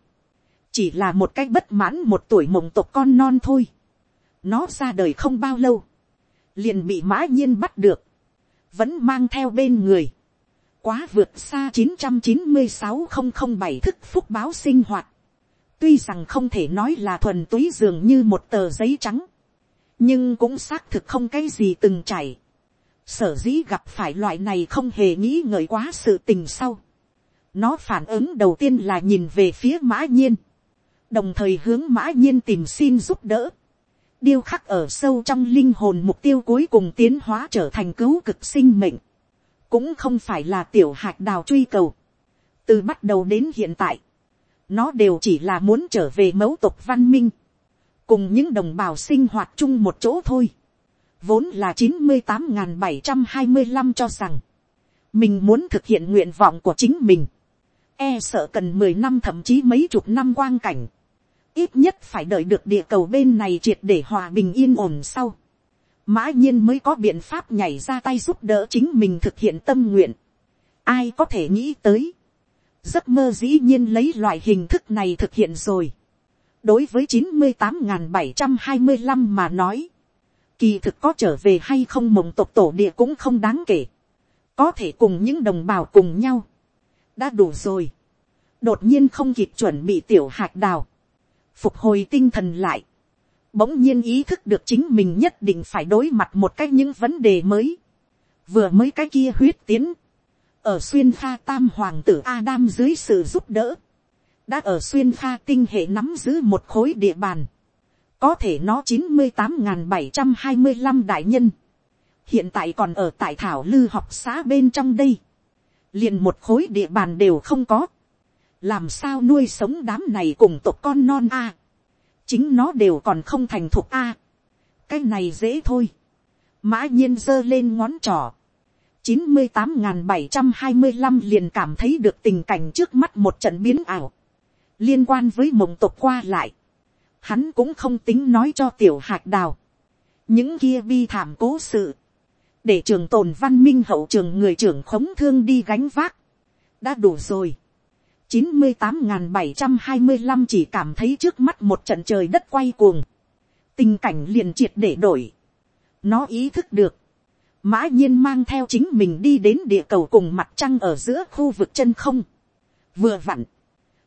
chỉ là một cách bất mãn một tuổi mộng tộc con non thôi. nó ra đời không bao lâu, liền bị mã nhiên bắt được, vẫn mang theo bên người, quá vượt xa chín trăm chín mươi sáu không không bảy thức phúc báo sinh hoạt, tuy rằng không thể nói là thuần túy dường như một tờ giấy trắng, nhưng cũng xác thực không cái gì từng chảy, sở dĩ gặp phải loại này không hề nghĩ ngợi quá sự tình sau. nó phản ứng đầu tiên là nhìn về phía mã nhiên, đồng thời hướng mã nhiên tìm xin giúp đỡ. điêu khắc ở sâu trong linh hồn mục tiêu cuối cùng tiến hóa trở thành cứu cực sinh mệnh, cũng không phải là tiểu hạt đào truy cầu. từ bắt đầu đến hiện tại, nó đều chỉ là muốn trở về mẫu tộc văn minh, cùng những đồng bào sinh hoạt chung một chỗ thôi. Vốn là chín mươi tám n bảy trăm hai mươi năm cho rằng, mình muốn thực hiện nguyện vọng của chính mình, e sợ cần mười năm thậm chí mấy chục năm quang cảnh, ít nhất phải đợi được địa cầu bên này triệt để hòa bình yên ổn sau, mã nhiên mới có biện pháp nhảy ra tay giúp đỡ chính mình thực hiện tâm nguyện. ai có thể nghĩ tới, giấc mơ dĩ nhiên lấy loại hình thức này thực hiện rồi đối với chín mươi tám n bảy trăm hai mươi năm mà nói, Kỳ thực có trở về hay không mộng tộc tổ địa cũng không đáng kể. Có thể cùng những đồng bào cùng nhau. Đã đủ rồi. Đột nhiên không kịp chuẩn bị tiểu hạt đào. Phục hồi tinh thần lại. Bỗng nhiên ý thức được chính mình nhất định phải đối mặt một cách những vấn đề mới. Vừa mới cái kia huyết tiến. Ở xuyên pha tam hoàng tử Adam dưới sự giúp đỡ. Đã ở xuyên pha tinh hệ nắm giữ một khối địa bàn. Có thể nó chín mươi tám n bảy trăm hai mươi năm đại nhân, hiện tại còn ở tại thảo lư học xã bên trong đây, liền một khối địa bàn đều không có, làm sao nuôi sống đám này cùng tộc con non a, chính nó đều còn không thành thục a, cái này dễ thôi, mã nhiên giơ lên ngón trỏ, chín mươi tám n bảy trăm hai mươi năm liền cảm thấy được tình cảnh trước mắt một trận biến ảo, liên quan với mộng tộc qua lại, hắn cũng không tính nói cho tiểu hạt đào, những kia bi thảm cố sự, để trường tồn văn minh hậu trường người trưởng khống thương đi gánh vác, đã đủ rồi. chín mươi tám n bảy trăm hai mươi năm chỉ cảm thấy trước mắt một trận trời đất quay cuồng, tình cảnh liền triệt để đổi. nó ý thức được, mã nhiên mang theo chính mình đi đến địa cầu cùng mặt trăng ở giữa khu vực chân không. vừa vặn,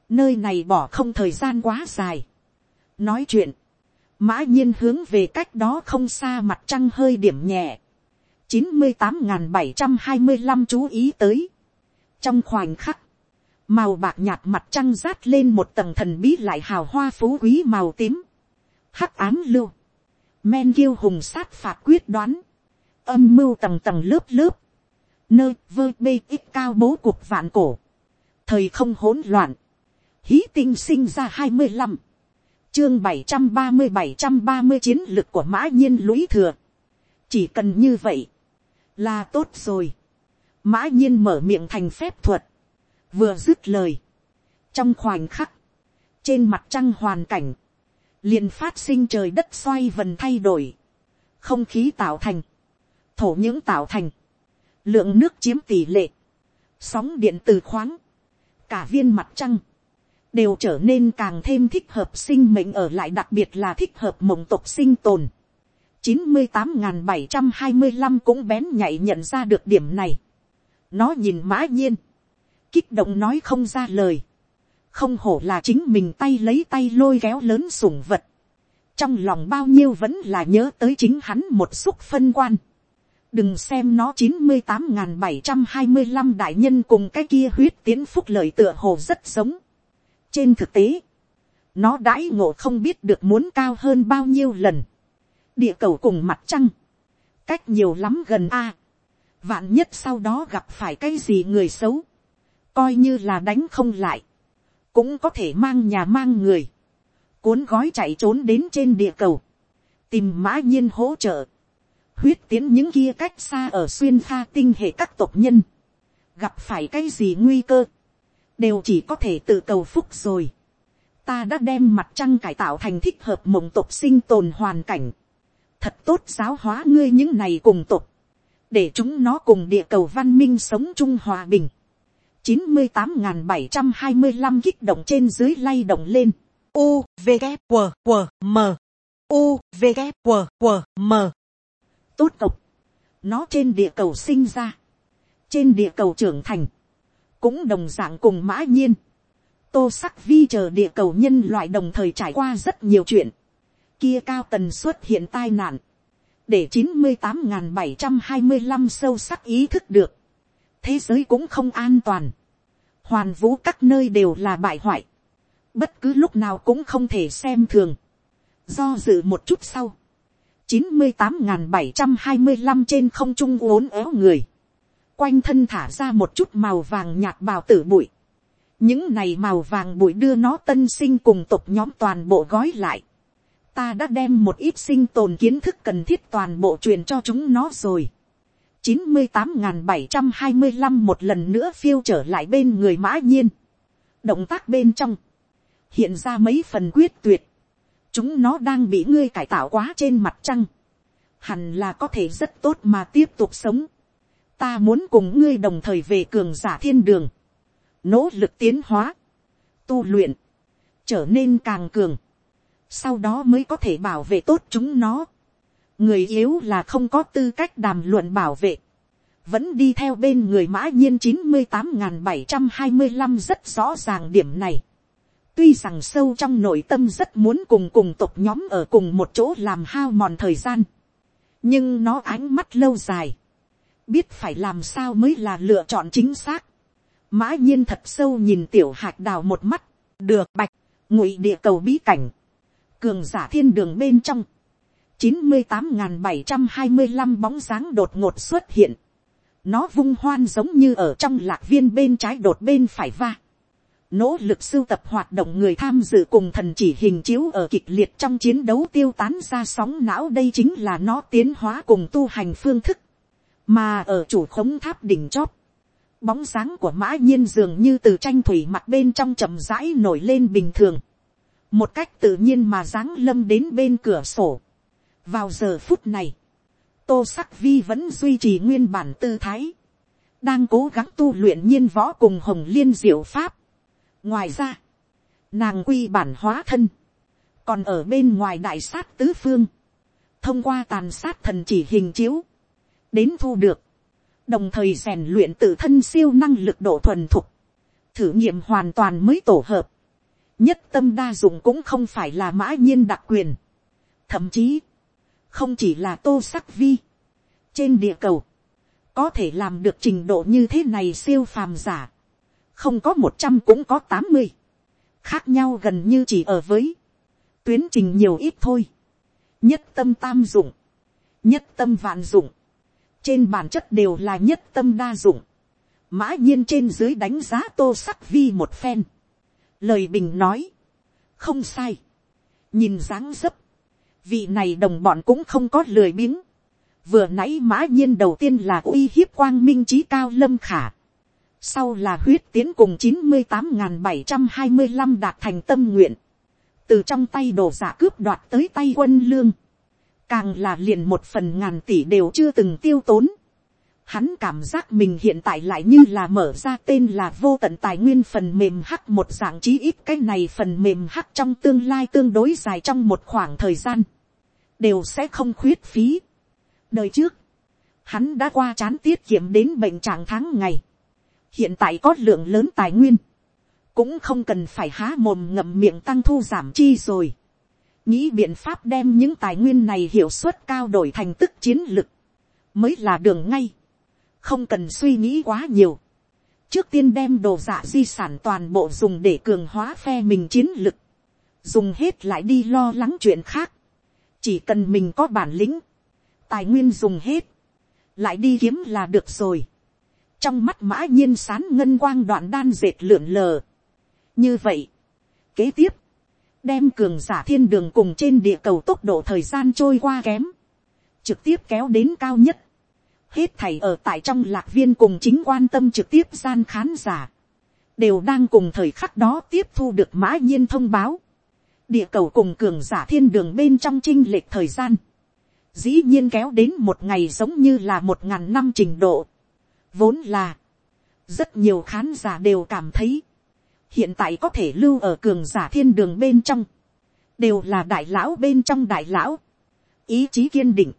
nơi này bỏ không thời gian quá dài, nói chuyện, mã nhiên hướng về cách đó không xa mặt trăng hơi điểm nhẹ, chín mươi tám n bảy trăm hai mươi năm chú ý tới. trong khoảnh khắc, màu bạc nhạt mặt trăng rát lên một tầng thần bí lại hào hoa phú quý màu tím, hắc ám lưu, men kiêu hùng sát phạt quyết đoán, âm mưu tầng tầng lớp lớp, nơi vơ bê ít cao bố cuộc vạn cổ, thời không hỗn loạn, hí tinh sinh ra hai mươi năm, chương bảy trăm ba mươi bảy trăm ba mươi chiến lực của mã nhiên lũy thừa. chỉ cần như vậy, là tốt rồi. mã nhiên mở miệng thành phép thuật, vừa dứt lời. trong khoảnh khắc, trên mặt trăng hoàn cảnh, liền phát sinh trời đất xoay vần thay đổi, không khí tạo thành, thổ những tạo thành, lượng nước chiếm tỷ lệ, sóng điện từ khoáng, cả viên mặt trăng, đều trở nên càng thêm thích hợp sinh mệnh ở lại, đặc biệt là thích hợp mộng tộc sinh tồn. chín mươi tám bảy trăm hai mươi 725 cũng bén nhạy nhận ra được điểm này. Nó nhìn mã nhiên. Kích động nói không ra lời. Không hổ là chính mình tay lấy tay lôi kéo lớn sủng vật. Trong lòng bao nhiêu vẫn là nhớ tới chính hắn một xúc phân quan. Đừng xem nó chín mươi tám bảy trăm hai mươi 725 đại nhân cùng cái kia huyết tiến phúc lợi tựa hồ rất giống trên thực tế, nó đãi ngộ không biết được muốn cao hơn bao nhiêu lần. Địa cầu cùng mặt trăng, cách nhiều lắm gần a. Vạn nhất sau đó gặp phải cái gì người xấu, coi như là đánh không lại, cũng có thể mang nhà mang người, cuốn gói chạy trốn đến trên địa cầu, tìm mã nhiên hỗ trợ, huyết tiến những kia cách xa ở xuyên pha tinh hệ các tộc nhân, gặp phải cái gì nguy cơ, đều chỉ có thể tự cầu phúc rồi. ta đã đem mặt trăng cải tạo thành thích hợp mộng tộc sinh tồn hoàn cảnh. thật tốt giáo hóa ngươi những này cùng tộc để chúng nó cùng địa cầu văn minh sống chung hòa bình. chín mươi tám n bảy trăm hai mươi năm kích động trên dưới lay động lên. U, V, g W, W, M. U, V, g W, W, M. Tốt tộc Nó trên địa cầu sinh ra. Trên địa cầu trưởng thành cũng đồng dạng cùng mã nhiên. tô sắc vi chờ địa cầu nhân loại đồng thời trải qua rất nhiều chuyện. kia cao tần xuất hiện tai nạn, để chín mươi tám bảy trăm hai mươi năm sâu sắc ý thức được, thế giới cũng không an toàn, hoàn vũ các nơi đều là bại hoại, bất cứ lúc nào cũng không thể xem thường, do dự một chút sau, chín mươi tám bảy trăm hai mươi năm trên không trung uốn éo người, quanh thân thả ra một chút màu vàng nhạt bào tử bụi, những này màu vàng bụi đưa nó tân sinh cùng tộc nhóm toàn bộ gói lại, ta đã đem một ít sinh tồn kiến thức cần thiết toàn bộ truyền cho chúng nó rồi. chín mươi tám bảy trăm hai mươi năm một lần nữa phiêu trở lại bên người mã nhiên. động tác bên trong, hiện ra mấy phần quyết tuyệt. chúng nó đang bị ngươi cải tạo quá trên mặt trăng. hẳn là có thể rất tốt mà tiếp tục sống ta muốn cùng ngươi đồng thời về cường giả thiên đường. nỗ lực tiến hóa, tu luyện, trở nên càng cường sau đó mới có thể bảo vệ tốt chúng nó. người yếu là không có tư cách đàm luận bảo vệ, vẫn đi theo bên người mã nhiên chín mươi tám n bảy trăm hai mươi năm rất rõ ràng điểm này. tuy rằng sâu trong nội tâm rất muốn cùng cùng tộc nhóm ở cùng một chỗ làm hao mòn thời gian, nhưng nó ánh mắt lâu dài, biết phải làm sao mới là lựa chọn chính xác. mã nhiên thật sâu nhìn tiểu hạt đào một mắt, được bạch, ngụy địa cầu bí cảnh, cường giả thiên đường bên trong, chín mươi tám bảy trăm hai mươi năm bóng dáng đột ngột xuất hiện, nó vung hoan giống như ở trong lạc viên bên trái đột bên phải va, nỗ lực sưu tập hoạt động người tham dự cùng thần chỉ hình chiếu ở kịch liệt trong chiến đấu tiêu tán ra sóng não đây chính là nó tiến hóa cùng tu hành phương thức, mà ở chủ khống tháp đỉnh chóp, bóng dáng của mã nhiên dường như từ tranh thủy mặt bên trong chậm rãi nổi lên bình thường, một cách tự nhiên mà dáng lâm đến bên cửa sổ. vào giờ phút này, tô sắc vi vẫn duy trì nguyên bản tư thái, đang cố gắng tu luyện nhiên võ cùng hồng liên diệu pháp. ngoài ra, nàng quy bản hóa thân, còn ở bên ngoài đại sát tứ phương, thông qua tàn sát thần chỉ hình chiếu, đến thu được, đồng thời rèn luyện tự thân siêu năng lực độ thuần thục, thử nghiệm hoàn toàn mới tổ hợp, nhất tâm đa dụng cũng không phải là mã nhiên đặc quyền. thậm chí, không chỉ là tô sắc vi. trên địa cầu, có thể làm được trình độ như thế này siêu phàm giả. không có một trăm cũng có tám mươi. khác nhau gần như chỉ ở với tuyến trình nhiều ít thôi. nhất tâm tam dụng, nhất tâm vạn dụng, trên bản chất đều là nhất tâm đa dụng. mã nhiên trên dưới đánh giá tô sắc vi một phen. Lời bình nói, không sai, nhìn dáng dấp, vị này đồng bọn cũng không có lười biếng, vừa nãy mã nhiên đầu tiên là uy hiếp quang minh trí cao lâm khả, sau là huyết tiến cùng chín mươi tám n bảy trăm hai mươi năm đạt thành tâm nguyện, từ trong tay đồ giả cướp đoạt tới tay quân lương, càng là liền một phần ngàn tỷ đều chưa từng tiêu tốn, Hắn cảm giác mình hiện tại lại như là mở ra tên là vô tận tài nguyên phần mềm hắc một dạng chí ít cái này phần mềm hắc trong tương lai tương đối dài trong một khoảng thời gian. Đều sẽ không khuyết phí. Đời trước, hắn đã qua chán tiết kiệm đến bệnh trạng tháng ngày. Hiện tại có lượng lớn tài nguyên. Cũng không cần phải há mồm ngậm miệng tăng thu giảm chi rồi. Nghĩ biện pháp đem những tài nguyên này hiệu suất cao đổi thành tức chiến lực. Mới là đường ngay không cần suy nghĩ quá nhiều. trước tiên đem đồ giả di sản toàn bộ dùng để cường hóa phe mình chiến lực. dùng hết lại đi lo lắng chuyện khác. chỉ cần mình có bản lĩnh, tài nguyên dùng hết, lại đi kiếm là được rồi. trong mắt mã nhiên sán ngân quang đoạn đan dệt lượn lờ. như vậy, kế tiếp, đem cường giả thiên đường cùng trên địa cầu tốc độ thời gian trôi qua kém, trực tiếp kéo đến cao nhất, hết thảy ở tại trong lạc viên cùng chính quan tâm trực tiếp gian khán giả, đều đang cùng thời khắc đó tiếp thu được mã nhiên thông báo, địa cầu cùng cường giả thiên đường bên trong chinh lệch thời gian, dĩ nhiên kéo đến một ngày giống như là một ngàn năm trình độ, vốn là, rất nhiều khán giả đều cảm thấy, hiện tại có thể lưu ở cường giả thiên đường bên trong, đều là đại lão bên trong đại lão, ý chí kiên định,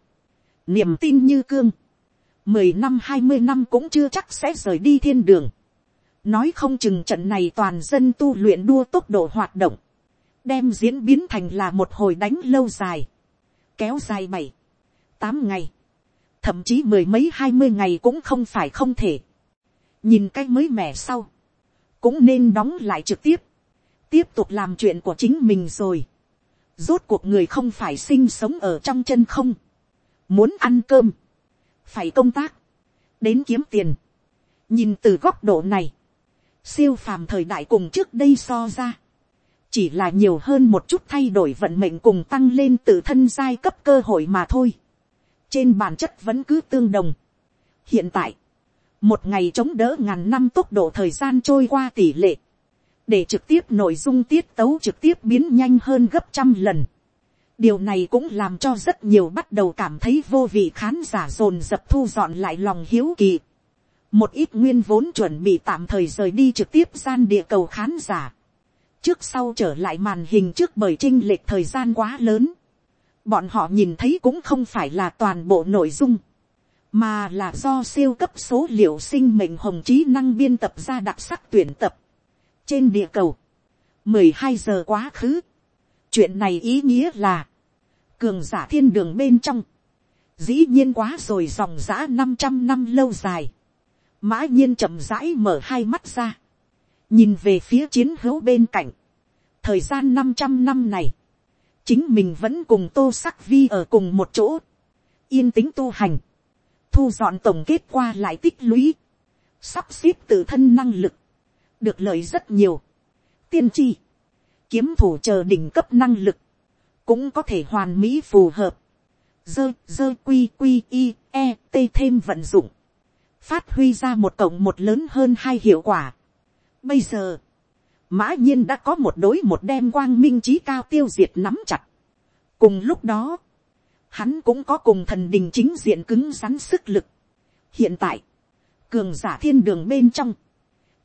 niềm tin như cương, mười năm hai mươi năm cũng chưa chắc sẽ rời đi thiên đường. nói không chừng trận này toàn dân tu luyện đua tốc độ hoạt động, đem diễn biến thành là một hồi đánh lâu dài, kéo dài bảy, tám ngày, thậm chí mười mấy hai mươi ngày cũng không phải không thể. nhìn cái mới mẻ sau, cũng nên đóng lại trực tiếp, tiếp tục làm chuyện của chính mình rồi. rốt cuộc người không phải sinh sống ở trong chân không, muốn ăn cơm, phải công tác, đến kiếm tiền. nhìn từ góc độ này, siêu phàm thời đại cùng trước đây so ra, chỉ là nhiều hơn một chút thay đổi vận mệnh cùng tăng lên tự thân giai cấp cơ hội mà thôi. trên bản chất vẫn cứ tương đồng. hiện tại, một ngày chống đỡ ngàn năm tốc độ thời gian trôi qua tỷ lệ, để trực tiếp nội dung tiết tấu trực tiếp biến nhanh hơn gấp trăm lần. điều này cũng làm cho rất nhiều bắt đầu cảm thấy vô vị khán giả dồn dập thu dọn lại lòng hiếu kỳ. một ít nguyên vốn chuẩn bị tạm thời rời đi trực tiếp gian địa cầu khán giả trước sau trở lại màn hình trước bởi trinh lệch thời gian quá lớn. Bọn họ nhìn thấy cũng không phải là toàn bộ nội dung, mà là do siêu cấp số liệu sinh mệnh hồng trí năng biên tập ra đặc sắc tuyển tập. Trên địa cầu, mười hai giờ quá khứ. Chuyện này ý nghĩa là, cường giả thiên đường bên trong, dĩ nhiên quá rồi dòng giã năm trăm năm lâu dài. Mã nhiên chậm rãi mở hai mắt ra nhìn về phía chiến hữu bên cạnh, thời gian năm trăm năm này, chính mình vẫn cùng tô sắc vi ở cùng một chỗ, yên tĩnh tu hành, thu dọn tổng kết qua lại tích lũy, sắp xếp tự thân năng lực, được lợi rất nhiều, tiên tri, kiếm thủ chờ đỉnh cấp năng lực, cũng có thể hoàn mỹ phù hợp, dơ dơ quy quy i e t thêm vận dụng, phát huy ra một cộng một lớn hơn hai hiệu quả. Bây giờ, mã nhiên đã có một đối một đem quang minh trí cao tiêu diệt nắm chặt. cùng lúc đó, hắn cũng có cùng thần đình chính diện cứng rắn sức lực. hiện tại, cường giả thiên đường bên trong,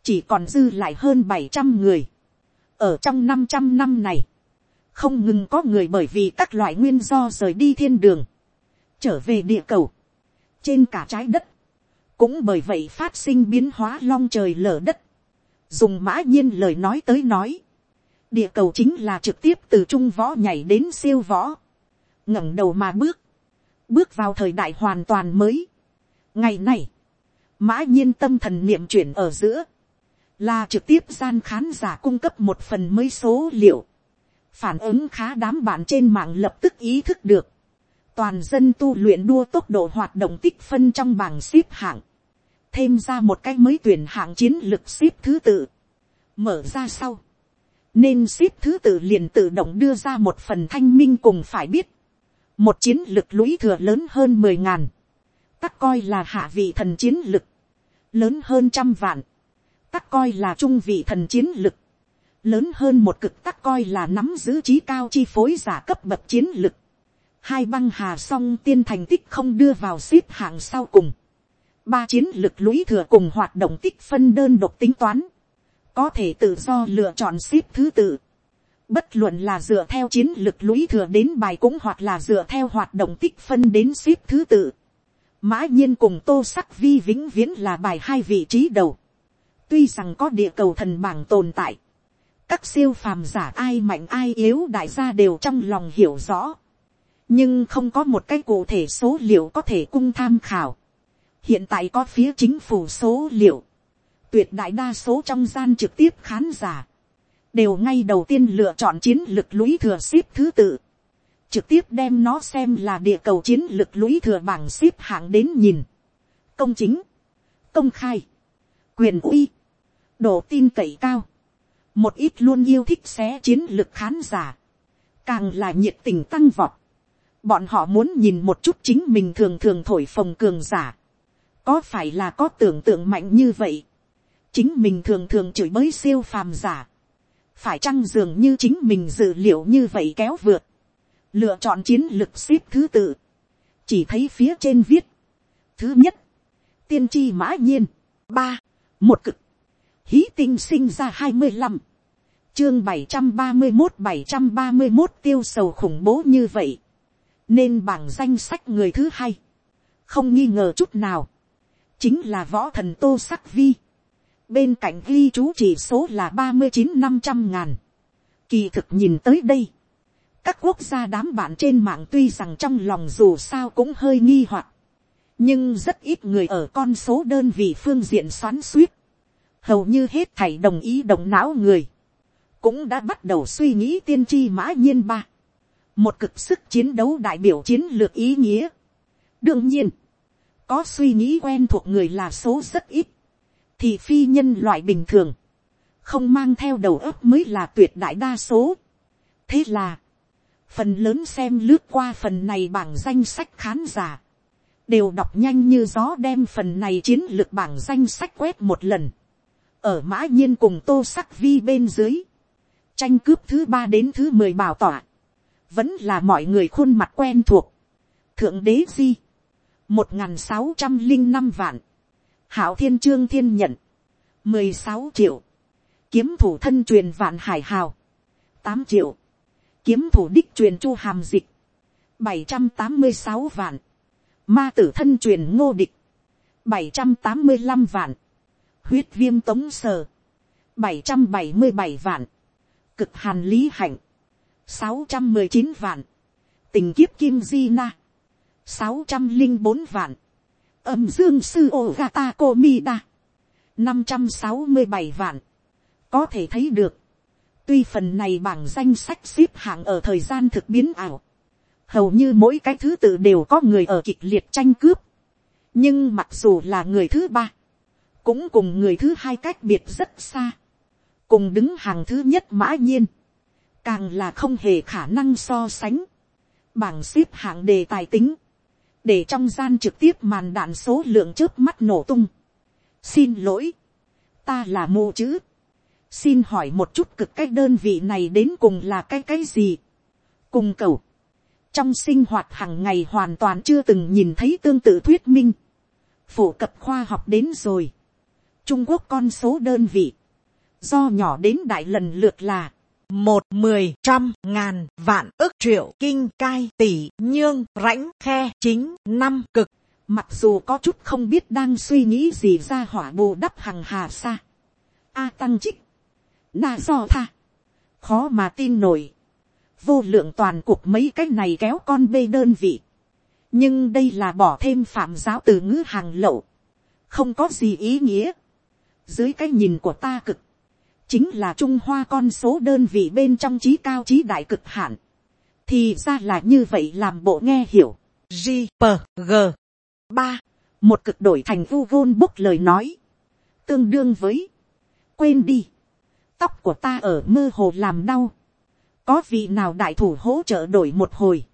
chỉ còn dư lại hơn bảy trăm người. ở trong năm trăm năm này, không ngừng có người bởi vì các loại nguyên do rời đi thiên đường, trở về địa cầu, trên cả trái đất, cũng bởi vậy phát sinh biến hóa long trời lở đất, dùng mã nhiên lời nói tới nói, địa cầu chính là trực tiếp từ trung võ nhảy đến siêu võ, ngẩng đầu mà bước, bước vào thời đại hoàn toàn mới. ngày này, mã nhiên tâm thần niệm chuyển ở giữa, là trực tiếp gian khán giả cung cấp một phần mới số liệu, phản ứng khá đám bạn trên mạng lập tức ý thức được, toàn dân tu luyện đua tốc độ hoạt động tích phân trong bảng xếp hạng, thêm ra một cái mới tuyển hạng chiến lược ship thứ tự, mở ra sau, nên ship thứ tự liền tự động đưa ra một phần thanh minh cùng phải biết, một chiến lực lũy thừa lớn hơn mười ngàn, tắc coi là hạ vị thần chiến lực. Lớn hơn trăm vạn, tắc coi là trung vị thần chiến lực. Lớn hơn một cực tắc coi là nắm giữ trí cao chi phối giả cấp bậc chiến lực. hai băng hà song tiên thành tích không đưa vào xếp hạng sau cùng, ba chiến lực lũy thừa cùng hoạt động tích phân đơn độc tính toán, có thể tự do lựa chọn xếp thứ tự. Bất luận là dựa theo chiến lực lũy thừa đến bài cũng hoặc là dựa theo hoạt động tích phân đến ship thứ tự. Mã nhiên cùng tô sắc vi vĩnh viễn là bài hai vị trí đầu. Tuy rằng có địa cầu thần bảng tồn tại. Các siêu phàm giả ai mạnh ai yếu đại gia đều trong lòng hiểu rõ. Nhưng không có một cái cụ thể số liệu có thể cung tham khảo hiện tại có phía chính phủ số liệu, tuyệt đại đa số trong gian trực tiếp khán giả, đều ngay đầu tiên lựa chọn chiến lược lũy thừa ship thứ tự, trực tiếp đem nó xem là địa cầu chiến lược lũy thừa bảng ship hạng đến nhìn, công chính, công khai, quyền uy, độ tin cậy cao, một ít luôn yêu thích xé chiến lược khán giả, càng là nhiệt tình tăng vọt, bọn họ muốn nhìn một chút chính mình thường thường thổi phồng cường giả, có phải là có tưởng tượng mạnh như vậy, chính mình thường thường chửi bới siêu phàm giả, phải chăng dường như chính mình dự liệu như vậy kéo vượt, lựa chọn chiến lược ship thứ tự, chỉ thấy phía trên viết, thứ nhất, tiên tri mã nhiên, ba, một cực, hí tinh sinh ra hai mươi năm, chương bảy trăm ba mươi một bảy trăm ba mươi một tiêu sầu khủng bố như vậy, nên bảng danh sách người thứ hai, không nghi ngờ chút nào, chính là võ thần tô sắc vi bên cạnh ghi chú chỉ số là ba mươi chín năm trăm ngàn. kỳ thực nhìn tới đây, các quốc gia đám bạn trên mạng tuy rằng trong lòng dù sao cũng hơi nghi hoặc, nhưng rất ít người ở con số đơn vị phương diện xoắn suýt, hầu như hết thảy đồng ý động não người, cũng đã bắt đầu suy nghĩ tiên tri mã nhiên ba, một cực sức chiến đấu đại biểu chiến lược ý nghĩa. đương nhiên, có suy nghĩ quen thuộc người là số rất ít, thì phi nhân loại bình thường, không mang theo đầu óc mới là tuyệt đại đa số. thế là, phần lớn xem lướt qua phần này bảng danh sách khán giả, đều đọc nhanh như gió đem phần này chiến lược bảng danh sách quét một lần, ở mã nhiên cùng tô sắc vi bên dưới, tranh cướp thứ ba đến thứ mười bảo tỏa, vẫn là mọi người khuôn mặt quen thuộc, thượng đế di, một n g h n sáu trăm linh năm vạn, hảo thiên trương thiên nhận, mười sáu triệu, kiếm thủ thân truyền vạn hải hào, tám triệu, kiếm thủ đích truyền chu hàm dịch, bảy trăm tám mươi sáu vạn, ma tử thân truyền ngô địch, bảy trăm tám mươi năm vạn, huyết viêm tống sờ, bảy trăm bảy mươi bảy vạn, cực hàn lý hạnh, sáu trăm mười chín vạn, tình kiếp kim di na, sáu trăm linh bốn vạn, âm dương sư ô gata năm trăm sáu mươi bảy vạn, có thể thấy được, tuy phần này bảng danh sách xếp hạng ở thời gian thực biến ảo, hầu như mỗi cái thứ tự đều có người ở kịch liệt tranh cướp, nhưng mặc dù là người thứ ba, cũng cùng người thứ hai cách biệt rất xa, cùng đứng hàng thứ nhất mã nhiên, càng là không hề khả năng so sánh, bảng xếp hạng đề tài tính, để trong gian trực tiếp màn đạn số lượng trước mắt nổ tung. xin lỗi, ta là mù chữ, xin hỏi một chút cực cái đơn vị này đến cùng là cái cái gì, cùng cầu, trong sinh hoạt hàng ngày hoàn toàn chưa từng nhìn thấy tương tự thuyết minh, phổ cập khoa học đến rồi, trung quốc con số đơn vị, do nhỏ đến đại lần lượt là một mười trăm ngàn vạn ước triệu kinh cai tỷ nhương rãnh khe chính năm cực. Mặc dù có chút không biết đang suy nghĩ gì ra hỏa bù đắp hằng hà xa a tăng trích. Na do tha. Khó mà tin nổi. Vô lượng toàn cục mấy cái này kéo con bê đơn vị. Nhưng đây là bỏ thêm phạm giáo từ ngữ hàng lậu. Không có gì ý nghĩa. Dưới cái nhìn của ta cực chính là trung hoa con số đơn vị bên trong trí cao trí đại cực hạn, thì ra là như vậy làm bộ nghe hiểu. G, P, G, ba, một cực đổi thành vu vôn lời nói, tương đương với, quên đi, tóc của ta ở mơ hồ làm đau, có vị nào đại thủ hỗ trợ đổi một hồi,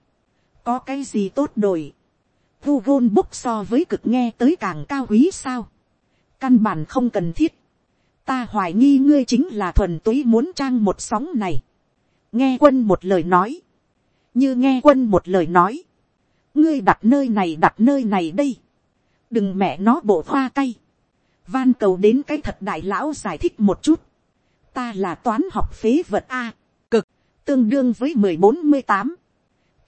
có cái gì tốt đổi, vu vôn so với cực nghe tới càng cao quý sao, căn bản không cần thiết, ta hoài nghi ngươi chính là thuần túy muốn trang một sóng này. nghe quân một lời nói, như nghe quân một lời nói, ngươi đặt nơi này đặt nơi này đây, đừng mẹ nó bộ hoa cay, van cầu đến cái thật đại lão giải thích một chút, ta là toán học phế vật a, cực, tương đương với mười bốn mươi tám,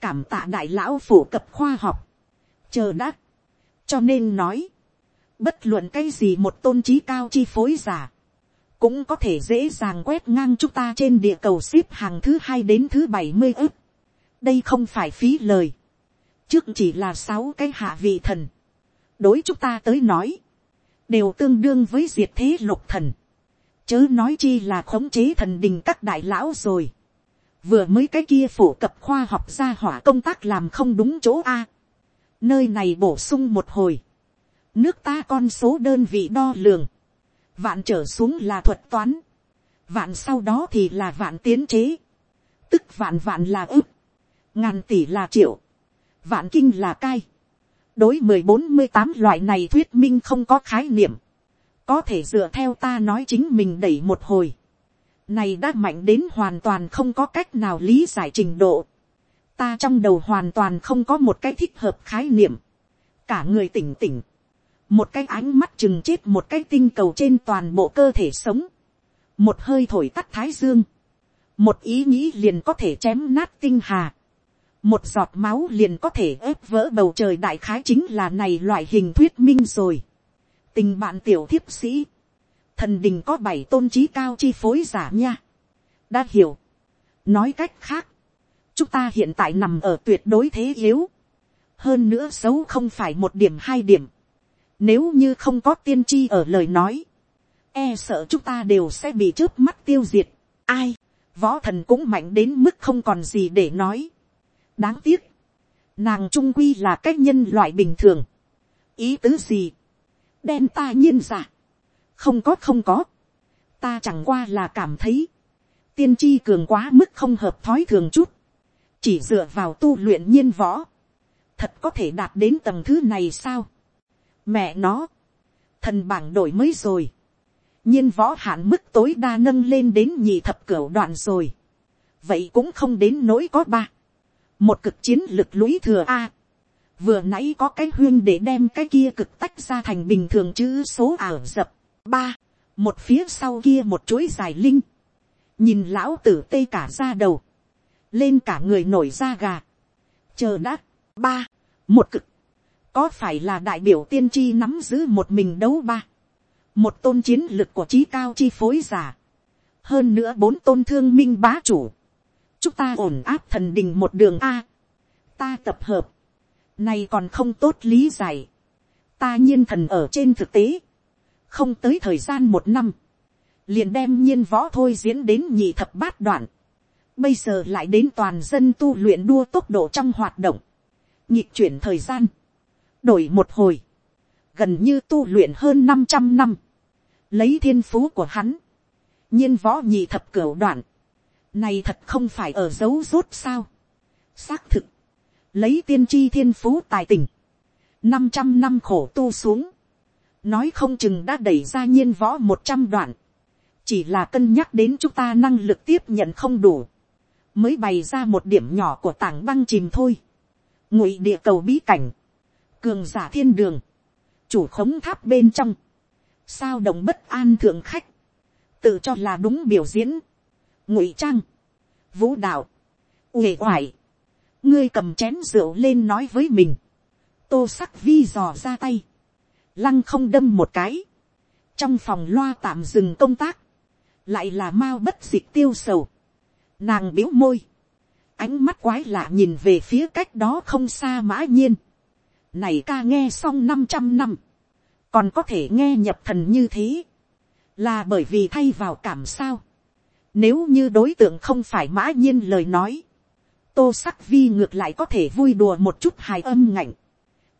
cảm tạ đại lão phổ cập khoa học, chờ đã, cho nên nói, bất luận cái gì một tôn trí cao chi phối giả, cũng có thể dễ dàng quét ngang chúng ta trên địa cầu ship hàng thứ hai đến thứ bảy mươi ức. đây không phải phí lời. trước chỉ là sáu cái hạ vị thần. đối chúng ta tới nói, đều tương đương với diệt thế lục thần. chớ nói chi là khống chế thần đình các đại lão rồi. vừa mới cái kia phổ cập khoa học gia hỏa công tác làm không đúng chỗ a. nơi này bổ sung một hồi. nước ta con số đơn vị đo lường vạn trở xuống là thuật toán, vạn sau đó thì là vạn tiến chế, tức vạn vạn là ức, ngàn tỷ là triệu, vạn kinh là cai, đối mười bốn mươi tám loại này thuyết minh không có khái niệm, có thể dựa theo ta nói chính mình đẩy một hồi, này đã mạnh đến hoàn toàn không có cách nào lý giải trình độ, ta trong đầu hoàn toàn không có một cái thích hợp khái niệm, cả người tỉnh tỉnh, một cái ánh mắt chừng chết một cái tinh cầu trên toàn bộ cơ thể sống, một hơi thổi tắt thái dương, một ý nghĩ liền có thể chém nát tinh hà, một giọt máu liền có thể ép vỡ bầu trời đại khái chính là này loại hình thuyết minh rồi. tình bạn tiểu thiếp sĩ, thần đình có bảy tôn trí cao chi phối giả nha. đã hiểu. nói cách khác, chúng ta hiện tại nằm ở tuyệt đối thế yếu, hơn nữa xấu không phải một điểm hai điểm, nếu như không có tiên tri ở lời nói, e sợ chúng ta đều sẽ bị trước mắt tiêu diệt. Ai, võ thần cũng mạnh đến mức không còn gì để nói. đáng tiếc, nàng trung quy là cách nhân loại bình thường. ý tứ gì, đen ta nhiên giả. không có không có, ta chẳng qua là cảm thấy, tiên tri cường quá mức không hợp thói thường chút, chỉ dựa vào tu luyện nhiên võ, thật có thể đạt đến tầng thứ này sao mẹ nó, thần bảng đổi mới rồi, nhiên võ hạn mức tối đa nâng lên đến nhị thập cửu đoạn rồi. vậy cũng không đến nỗi có ba. một cực chiến lực lũy thừa a. vừa nãy có cái huyên để đem cái kia cực tách ra thành bình thường chữ số ảo dập. ba. một phía sau kia một chuỗi dài linh. nhìn lão tử tê cả ra đầu. lên cả người nổi da gà. chờ đã. ba. một cực có phải là đại biểu tiên tri nắm giữ một mình đấu ba? Một tôn chiến lực của trí cao chi phối giả, hơn nữa bốn tôn thương minh bá chủ, chúng ta ổn áp thần đình một đường a, ta tập hợp, này còn không tốt lý giải, ta nhiên thần ở trên thực tế, không tới thời gian một năm, liền đem nhiên võ thôi diễn đến nhị thập bát đoạn, bây giờ lại đến toàn dân tu luyện đua tốc độ trong hoạt động, nhịp chuyển thời gian, đổi một hồi, gần như tu luyện hơn 500 năm, lấy thiên phú của hắn, nhiên võ nhị thập cửu đoạn, này thật không phải ở dấu rốt sao. xác thực, lấy tiên tri thiên phú tài tình, năm trăm năm khổ tu xuống, nói không chừng đã đẩy ra nhiên võ một trăm đoạn, chỉ là cân nhắc đến chúng ta năng lực tiếp nhận không đủ, mới bày ra một điểm nhỏ của tảng băng chìm thôi. ngụy địa cầu bí cảnh, cường giả thiên đường, chủ khống tháp bên trong, sao động bất an thượng khách, tự cho là đúng biểu diễn, ngụy trang, vũ đạo, uể oải, ngươi cầm chén rượu lên nói với mình, tô sắc vi dò ra tay, lăng không đâm một cái, trong phòng loa tạm dừng công tác, lại là mao bất dịch tiêu sầu, nàng biếu môi, ánh mắt quái lạ nhìn về phía cách đó không xa mã nhiên, này ca nghe xong năm trăm năm, còn có thể nghe nhập thần như thế, là bởi vì thay vào cảm sao. Nếu như đối tượng không phải mã nhiên lời nói, tô sắc vi ngược lại có thể vui đùa một chút hài âm ngạnh,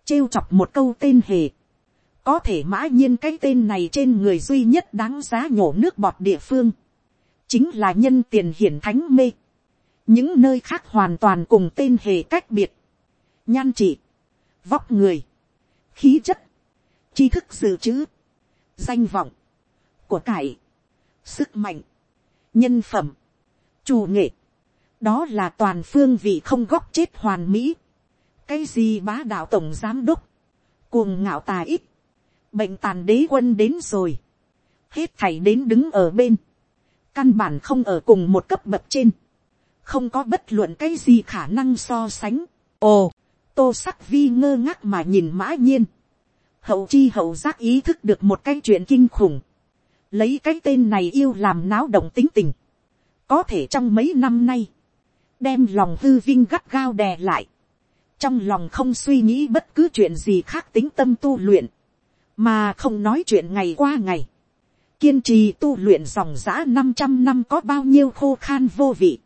trêu chọc một câu tên hề. có thể mã nhiên cái tên này trên người duy nhất đáng giá nhổ nước bọt địa phương, chính là nhân tiền hiển thánh mê. những nơi khác hoàn toàn cùng tên hề cách biệt, nhan trị, vóc người, khí chất, tri thức dự trữ, danh vọng, của cải, sức mạnh, nhân phẩm, chủ nghệ, đó là toàn phương vị không góc chết hoàn mỹ, cái gì bá đạo tổng giám đốc, cuồng ngạo tà ít, bệnh tàn đế quân đến rồi, hết thảy đến đứng ở bên, căn bản không ở cùng một cấp bậc trên, không có bất luận cái gì khả năng so sánh. ồ, tô sắc vi ngơ ngác mà nhìn mã nhiên, hậu chi hậu giác ý thức được một cái chuyện kinh khủng, lấy cái tên này yêu làm náo động tính tình, có thể trong mấy năm nay, đem lòng hư vinh gắt gao đè lại, trong lòng không suy nghĩ bất cứ chuyện gì khác tính tâm tu luyện, mà không nói chuyện ngày qua ngày, kiên trì tu luyện dòng giã năm trăm năm có bao nhiêu khô khan vô vị,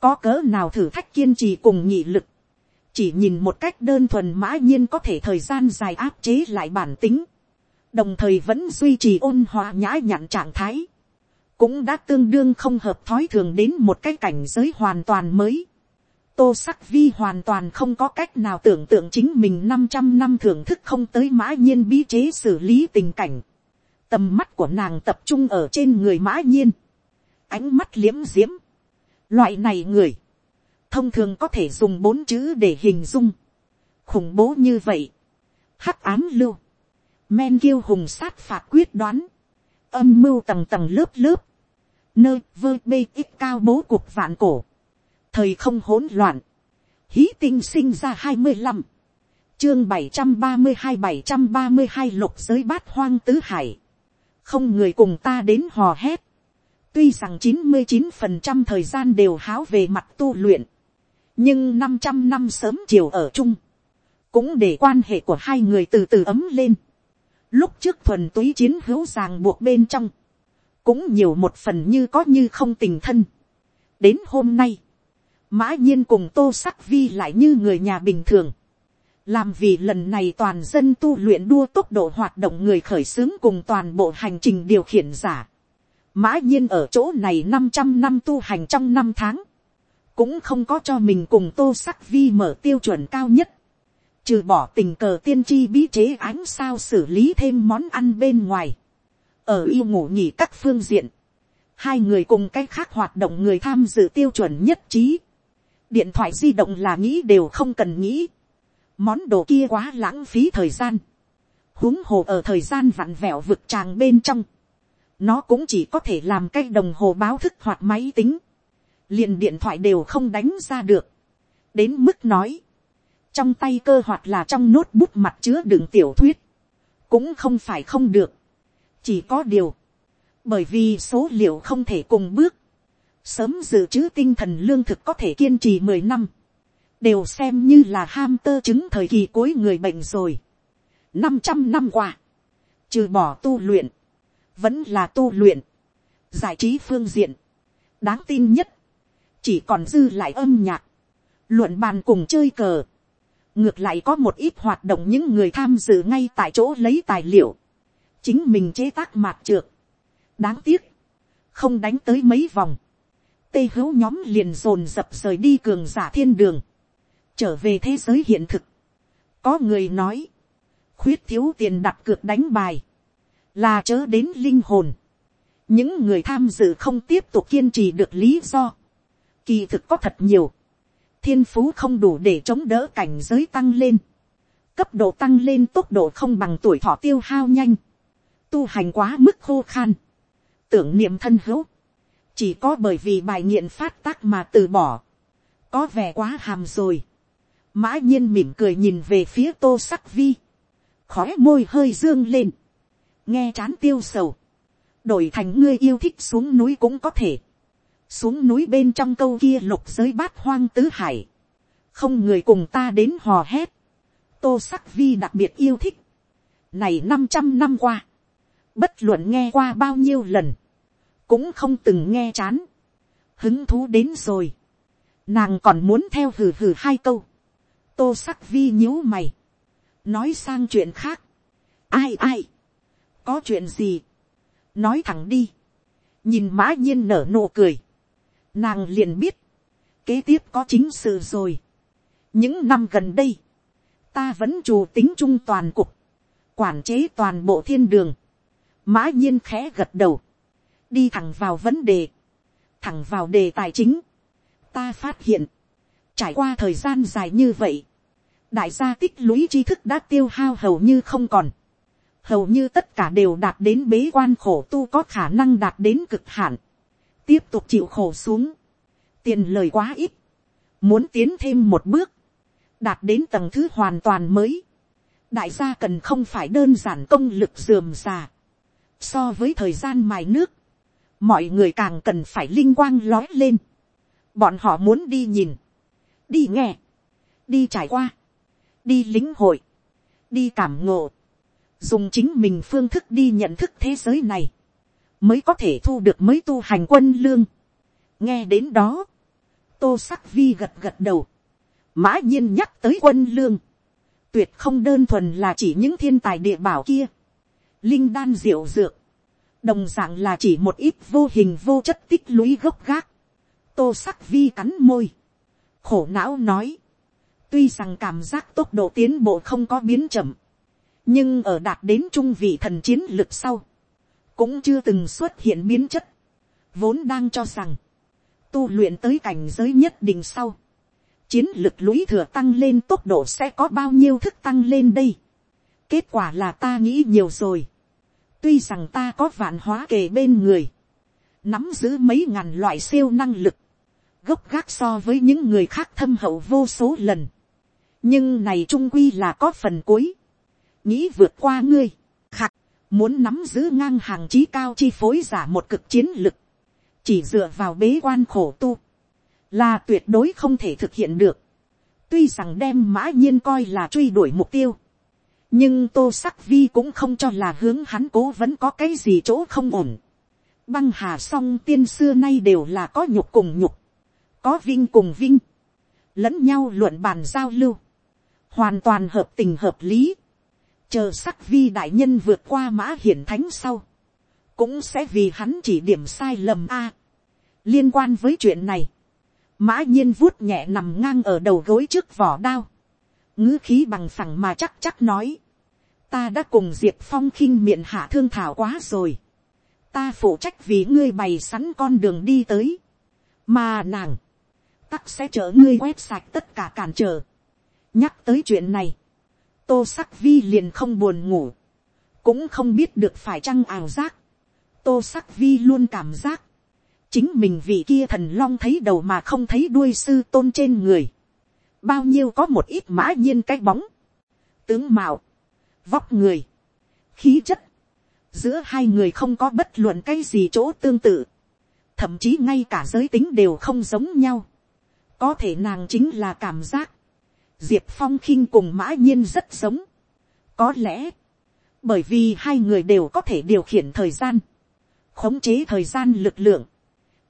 có cỡ nào thử thách kiên trì cùng nhị lực, chỉ nhìn một cách đơn thuần mã nhiên có thể thời gian dài áp chế lại bản tính, đồng thời vẫn duy trì ôn hòa nhã nhặn trạng thái, cũng đã tương đương không hợp thói thường đến một cái cảnh giới hoàn toàn mới. Tô sắc vi hoàn toàn không có cách nào tưởng tượng chính mình năm trăm năm thưởng thức không tới mã nhiên bí chế xử lý tình cảnh. Tầm mắt của nàng tập trung ở trên người mã nhiên. Ánh mắt liếm diễm. Loại này người thông thường có thể dùng bốn chữ để hình dung, khủng bố như vậy, hắc ám lưu, men kiêu hùng sát phạt quyết đoán, âm mưu tầng tầng lớp lớp, nơi vơ bê ít cao bố cuộc vạn cổ, thời không hỗn loạn, hí tinh sinh ra hai mươi năm, chương bảy trăm ba mươi hai bảy trăm ba mươi hai lục giới bát hoang tứ hải, không người cùng ta đến hò hét, tuy rằng chín mươi chín phần trăm thời gian đều háo về mặt tu luyện, nhưng năm trăm năm sớm chiều ở chung, cũng để quan hệ của hai người từ từ ấm lên. Lúc trước thuần túy chiến hữu ràng buộc bên trong, cũng nhiều một phần như có như không tình thân. đến hôm nay, mã nhiên cùng tô sắc vi lại như người nhà bình thường. làm vì lần này toàn dân tu luyện đua tốc độ hoạt động người khởi xướng cùng toàn bộ hành trình điều khiển giả. mã nhiên ở chỗ này năm trăm năm tu hành trong năm tháng, cũng không có cho mình cùng tô sắc vi mở tiêu chuẩn cao nhất. trừ bỏ tình cờ tiên tri bí chế ánh sao xử lý thêm món ăn bên ngoài. Ở yêu ngủ nhỉ các phương diện, hai người cùng cái khác hoạt động người tham dự tiêu chuẩn nhất trí, điện thoại di động là nghĩ đều không cần nghĩ, món đồ kia quá lãng phí thời gian, huống hồ ở thời gian vặn vẹo vực tràng bên trong, nó cũng chỉ có thể làm cái đồng hồ báo thức hoặc máy tính, liền điện thoại đều không đánh ra được, đến mức nói, trong tay cơ hoạt là trong nốt bút mặt chứa đựng tiểu thuyết, cũng không phải không được, chỉ có điều, bởi vì số liệu không thể cùng bước, sớm dự trữ tinh thần lương thực có thể kiên trì mười năm, đều xem như là ham tơ chứng thời kỳ cuối người bệnh rồi. năm trăm năm qua, trừ bỏ tu luyện, vẫn là tu luyện, giải trí phương diện, đáng tin nhất, chỉ còn dư lại âm nhạc, luận bàn cùng chơi cờ, ngược lại có một ít hoạt động những người tham dự ngay tại chỗ lấy tài liệu, chính mình chế tác mạt trượt. đáng tiếc, không đánh tới mấy vòng, tây hữu nhóm liền dồn dập rời đi cường giả thiên đường, trở về thế giới hiện thực. có người nói, khuyết thiếu tiền đặt cược đánh bài, là chớ đến linh hồn. những người tham dự không tiếp tục kiên trì được lý do, kỳ thực có thật nhiều, thiên phú không đủ để chống đỡ cảnh giới tăng lên, cấp độ tăng lên tốc độ không bằng tuổi thọ tiêu hao nhanh, tu hành quá mức khô khan, tưởng niệm thân hữu, chỉ có bởi vì bài nghiện phát tác mà từ bỏ, có vẻ quá hàm rồi. mã nhiên mỉm cười nhìn về phía tô sắc vi, khóe môi hơi dương lên, nghe chán tiêu sầu, đổi thành ngươi yêu thích xuống núi cũng có thể, xuống núi bên trong câu kia lục giới bát hoang tứ hải, không người cùng ta đến hò hét, tô sắc vi đặc biệt yêu thích, này năm trăm năm qua, bất luận nghe qua bao nhiêu lần, cũng không từng nghe chán, hứng thú đến rồi, nàng còn muốn theo hừ hừ hai câu, tô sắc vi nhíu mày, nói sang chuyện khác, ai ai, có chuyện gì, nói thẳng đi, nhìn mã nhiên nở nụ cười, nàng liền biết, kế tiếp có chính sự rồi. những năm gần đây, ta vẫn chủ tính trung toàn cục, quản chế toàn bộ thiên đường, mã nhiên khẽ gật đầu, đi thẳng vào vấn đề, thẳng vào đề tài chính. ta phát hiện, trải qua thời gian dài như vậy, đại gia tích lũy tri thức đã tiêu hao hầu như không còn, hầu như tất cả đều đạt đến bế quan khổ tu có khả năng đạt đến cực hạn, tiếp tục chịu khổ xuống, tiền lời quá ít, muốn tiến thêm một bước, đạt đến tầng thứ hoàn toàn mới, đại gia cần không phải đơn giản công lực dườm già, So với thời gian mài nước, mọi người càng cần phải linh quang lói lên. Bọn họ muốn đi nhìn, đi nghe, đi trải qua, đi lính hội, đi cảm ngộ, dùng chính mình phương thức đi nhận thức thế giới này, mới có thể thu được mới tu hành quân lương. nghe đến đó, tô sắc vi gật gật đầu, mã nhiên nhắc tới quân lương, tuyệt không đơn thuần là chỉ những thiên tài địa bảo kia, linh đan diệu dược, đồng d ạ n g là chỉ một ít vô hình vô chất tích lũy gốc gác, tô sắc vi cắn môi, khổ não nói, tuy rằng cảm giác tốc độ tiến bộ không có biến chậm, nhưng ở đạt đến trung vị thần chiến lực sau, cũng chưa từng xuất hiện biến chất, vốn đang cho rằng, tu luyện tới cảnh giới nhất định sau, chiến lực lũy thừa tăng lên tốc độ sẽ có bao nhiêu thức tăng lên đây. kết quả là ta nghĩ nhiều rồi. Tuy rằng ta có vạn hóa kề bên người, nắm giữ mấy ngàn loại siêu năng lực, gốc gác so với những người khác thâm hậu vô số lần, nhưng này trung quy là có phần cuối, nghĩ vượt qua ngươi, khạc, muốn nắm giữ ngang hàng trí cao chi phối giả một cực chiến lực, chỉ dựa vào bế quan khổ tu, là tuyệt đối không thể thực hiện được. tuy rằng đem mã nhiên coi là truy đuổi mục tiêu, nhưng tô sắc vi cũng không cho là hướng hắn cố vẫn có cái gì chỗ không ổn. băng hà song tiên xưa nay đều là có nhục cùng nhục, có vinh cùng vinh, lẫn nhau luận bàn giao lưu, hoàn toàn hợp tình hợp lý, chờ sắc vi đại nhân vượt qua mã hiển thánh sau, cũng sẽ vì hắn chỉ điểm sai lầm a. liên quan với chuyện này, mã nhiên vuốt nhẹ nằm ngang ở đầu gối trước vỏ đao, ngữ khí bằng phẳng mà chắc chắc nói, ta đã cùng diệp phong khinh miệng hạ thương thảo quá rồi, ta phụ trách vì ngươi bày sẵn con đường đi tới, mà nàng, tắc sẽ chở ngươi quét sạch tất cả cản trở. nhắc tới chuyện này, tô sắc vi liền không buồn ngủ, cũng không biết được phải chăng ảo giác, tô sắc vi luôn cảm giác, chính mình vì kia thần long thấy đầu mà không thấy đuôi sư tôn trên người, bao nhiêu có một ít mã nhiên cái bóng, tướng mạo, vóc người, khí chất, giữa hai người không có bất luận cái gì chỗ tương tự, thậm chí ngay cả giới tính đều không giống nhau, có thể nàng chính là cảm giác, diệp phong khinh cùng mã nhiên rất giống, có lẽ, bởi vì hai người đều có thể điều khiển thời gian, khống chế thời gian lực lượng,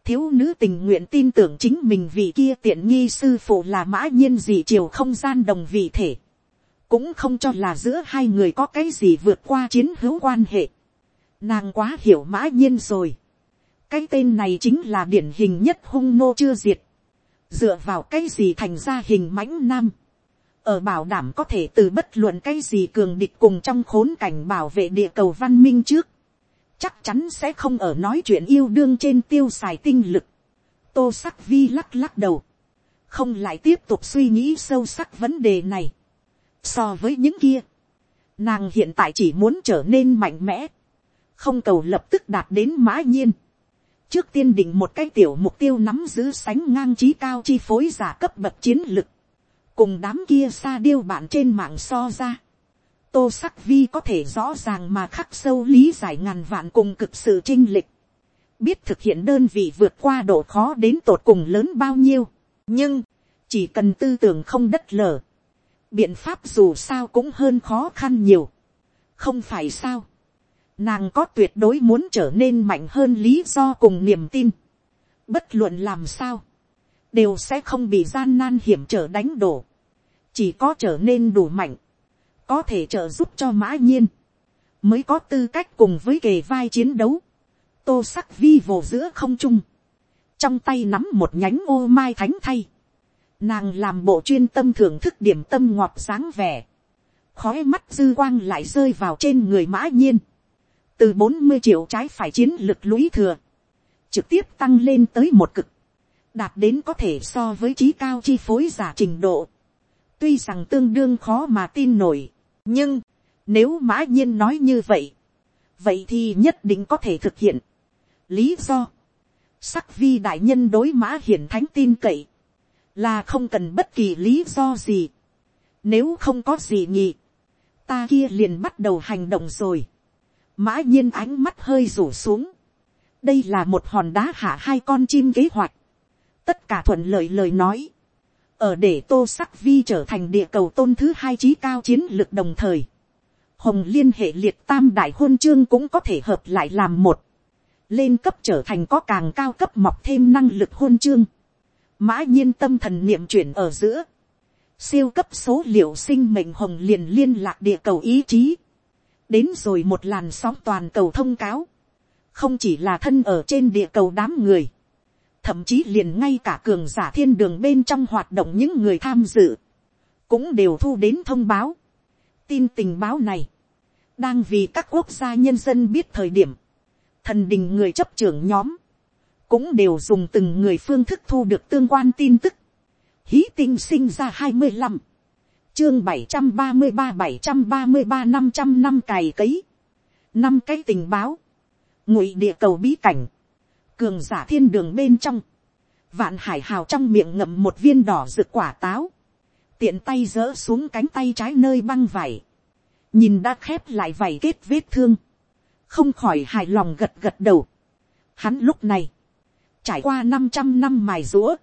thiếu nữ tình nguyện tin tưởng chính mình vì kia tiện nghi sư phụ là mã nhiên gì chiều không gian đồng vị thể, cũng không cho là giữa hai người có cái gì vượt qua chiến hữu quan hệ. Nàng quá hiểu mã nhiên rồi. cái tên này chính là điển hình nhất hung nô chưa diệt. dựa vào cái gì thành ra hình mãnh nam ở bảo đảm có thể từ bất luận cái gì cường địch cùng trong khốn cảnh bảo vệ địa cầu văn minh trước chắc chắn sẽ không ở nói chuyện yêu đương trên tiêu xài tinh lực. tô sắc vi lắc lắc đầu, không lại tiếp tục suy nghĩ sâu sắc vấn đề này. so với những kia, nàng hiện tại chỉ muốn trở nên mạnh mẽ, không cầu lập tức đạt đến mã nhiên. trước tiên định một cái tiểu mục tiêu nắm giữ sánh ngang trí cao chi phối giả cấp bậc chiến lực, cùng đám kia xa điêu bạn trên mạng so ra tô sắc vi có thể rõ ràng mà khắc sâu lý giải ngàn vạn cùng cực sự trinh lịch. biết thực hiện đơn vị vượt qua độ khó đến tột cùng lớn bao nhiêu. nhưng, chỉ cần tư tưởng không đất lở. biện pháp dù sao cũng hơn khó khăn nhiều. không phải sao. nàng có tuyệt đối muốn trở nên mạnh hơn lý do cùng niềm tin. bất luận làm sao, đều sẽ không bị gian nan hiểm trở đánh đổ. chỉ có trở nên đủ mạnh có thể trợ giúp cho mã nhiên, mới có tư cách cùng với kề vai chiến đấu, tô sắc vi vồ giữa không trung, trong tay nắm một nhánh ô mai thánh thay, nàng làm bộ chuyên tâm thưởng thức điểm tâm ngọt sáng vẻ, khói mắt dư quang lại rơi vào trên người mã nhiên, từ bốn mươi triệu trái phải chiến lực lũy thừa, trực tiếp tăng lên tới một cực, đạt đến có thể so với trí cao chi phối giả trình độ, tuy rằng tương đương khó mà tin nổi, nhưng, nếu mã nhiên nói như vậy, vậy thì nhất định có thể thực hiện. lý do, sắc vi đại nhân đối mã hiển thánh tin cậy, là không cần bất kỳ lý do gì. nếu không có gì nhỉ, ta kia liền bắt đầu hành động rồi. mã nhiên ánh mắt hơi rủ xuống. đây là một hòn đá hạ hai con chim kế hoạch tất cả thuận lợi lời nói. Ở để tô sắc vi trở thành địa cầu tôn thứ hai trí cao chiến lược đồng thời, hồng liên hệ liệt tam đại hôn chương cũng có thể hợp lại làm một, lên cấp trở thành có càng cao cấp mọc thêm năng lực hôn chương, mã nhiên tâm thần niệm chuyển ở giữa, siêu cấp số liệu sinh mệnh hồng liền liên lạc địa cầu ý chí, đến rồi một làn sóng toàn cầu thông cáo, không chỉ là thân ở trên địa cầu đám người, thậm chí liền ngay cả cường giả thiên đường bên trong hoạt động những người tham dự, cũng đều thu đến thông báo. tin tình báo này, đang vì các quốc gia nhân dân biết thời điểm, thần đình người chấp trưởng nhóm, cũng đều dùng từng người phương thức thu được tương quan tin tức. Hí tinh sinh ra hai mươi 25, chương bảy trăm ba mươi ba bảy trăm ba mươi ba năm trăm năm cày cấy, năm cái tình báo, ngụy địa cầu bí cảnh, cường giả thiên đường bên trong, vạn hải hào trong miệng ngậm một viên đỏ rực quả táo, tiện tay giỡ xuống cánh tay trái nơi băng vải, nhìn đã khép lại vảy kết vết thương, không khỏi hài lòng gật gật đầu. Hắn lúc này, trải qua năm trăm năm mài rũa,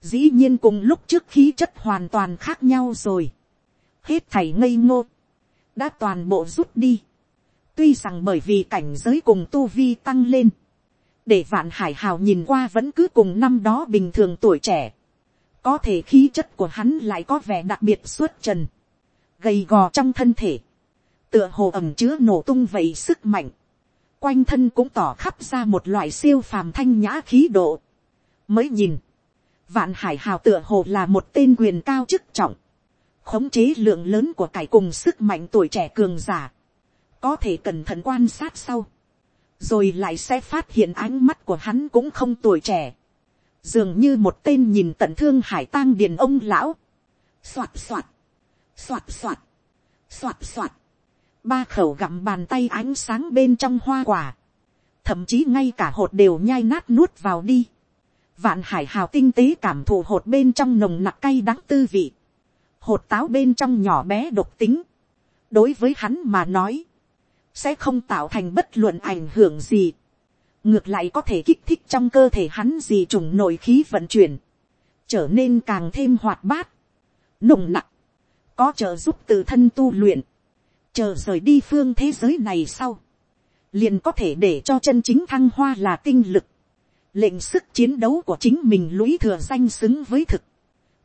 dĩ nhiên cùng lúc trước khí chất hoàn toàn khác nhau rồi, hết thảy ngây ngô, đã toàn bộ rút đi, tuy rằng bởi vì cảnh giới cùng tu vi tăng lên, để vạn hải hào nhìn qua vẫn cứ cùng năm đó bình thường tuổi trẻ, có thể khí chất của hắn lại có vẻ đặc biệt xuất trần, gầy gò trong thân thể, tựa hồ ẩm chứa nổ tung vậy sức mạnh, quanh thân cũng tỏ khắp ra một loại siêu phàm thanh nhã khí độ. mới nhìn, vạn hải hào tựa hồ là một tên quyền cao chức trọng, khống chế lượng lớn của cải cùng sức mạnh tuổi trẻ cường giả, có thể cẩn thận quan sát sau, rồi lại sẽ phát hiện ánh mắt của hắn cũng không tuổi trẻ, dường như một tên nhìn tận thương hải tang điền ông lão, soạt soạt, soạt soạt, soạt soạt, ba khẩu gặm bàn tay ánh sáng bên trong hoa quả, thậm chí ngay cả hột đều nhai nát nuốt vào đi, vạn hải hào tinh tế cảm thụ hột bên trong nồng nặc cay đắng tư vị, hột táo bên trong nhỏ bé độc tính, đối với hắn mà nói, sẽ không tạo thành bất luận ảnh hưởng gì, ngược lại có thể kích thích trong cơ thể hắn gì trùng nội khí vận chuyển, trở nên càng thêm hoạt bát, nồng nặc, có trợ giúp từ thân tu luyện, chờ rời đi phương thế giới này sau, liền có thể để cho chân chính thăng hoa là tinh lực, lệnh sức chiến đấu của chính mình lũy thừa danh xứng với thực,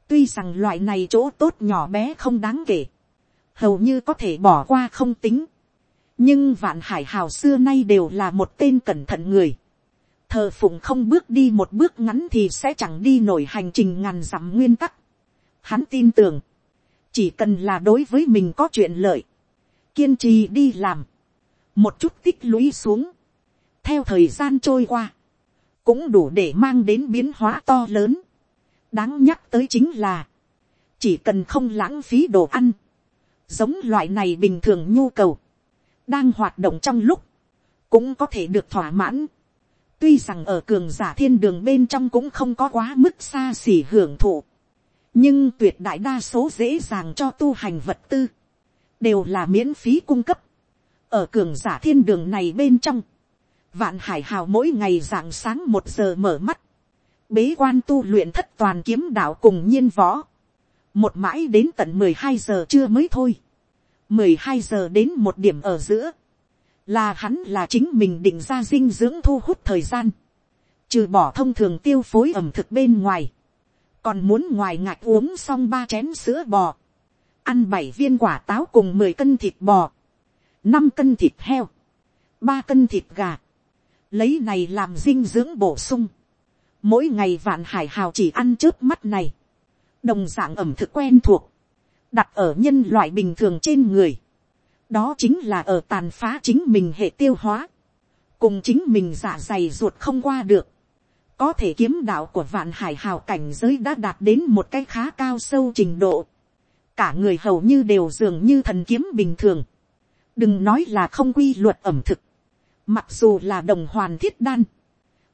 tuy rằng loại này chỗ tốt nhỏ bé không đáng kể, hầu như có thể bỏ qua không tính, nhưng vạn hải hào xưa nay đều là một tên cẩn thận người, thờ phụng không bước đi một bước ngắn thì sẽ chẳng đi nổi hành trình ngàn dặm nguyên tắc. Hắn tin tưởng, chỉ cần là đối với mình có chuyện lợi, kiên trì đi làm, một chút tích lũy xuống, theo thời gian trôi qua, cũng đủ để mang đến biến hóa to lớn. đáng nhắc tới chính là, chỉ cần không lãng phí đồ ăn, giống loại này bình thường nhu cầu, đang hoạt động trong lúc, cũng có thể được thỏa mãn. tuy rằng ở cường giả thiên đường bên trong cũng không có quá mức xa xỉ hưởng thụ, nhưng tuyệt đại đa số dễ dàng cho tu hành vật tư, đều là miễn phí cung cấp. ở cường giả thiên đường này bên trong, vạn hải hào mỗi ngày rạng sáng một giờ mở mắt, bế quan tu luyện thất toàn kiếm đạo cùng nhiên võ, một mãi đến tận mười hai giờ trưa mới thôi, mười hai giờ đến một điểm ở giữa, là hắn là chính mình định ra dinh dưỡng thu hút thời gian, trừ bỏ thông thường tiêu phối ẩm thực bên ngoài, còn muốn ngoài ngạch uống xong ba chén sữa bò, ăn bảy viên quả táo cùng mười cân thịt bò, năm cân thịt heo, ba cân thịt gà, lấy này làm dinh dưỡng bổ sung, mỗi ngày vạn hải hào chỉ ăn trước mắt này, đồng d ạ n g ẩm thực quen thuộc, đặt ở nhân loại bình thường trên người, đó chính là ở tàn phá chính mình hệ tiêu hóa, cùng chính mình giả dày ruột không qua được, có thể kiếm đạo của vạn hải hào cảnh giới đã đạt đến một cái khá cao sâu trình độ, cả người hầu như đều dường như thần kiếm bình thường. đừng nói là không quy luật ẩm thực. mặc dù là đồng hoàn thiết đan,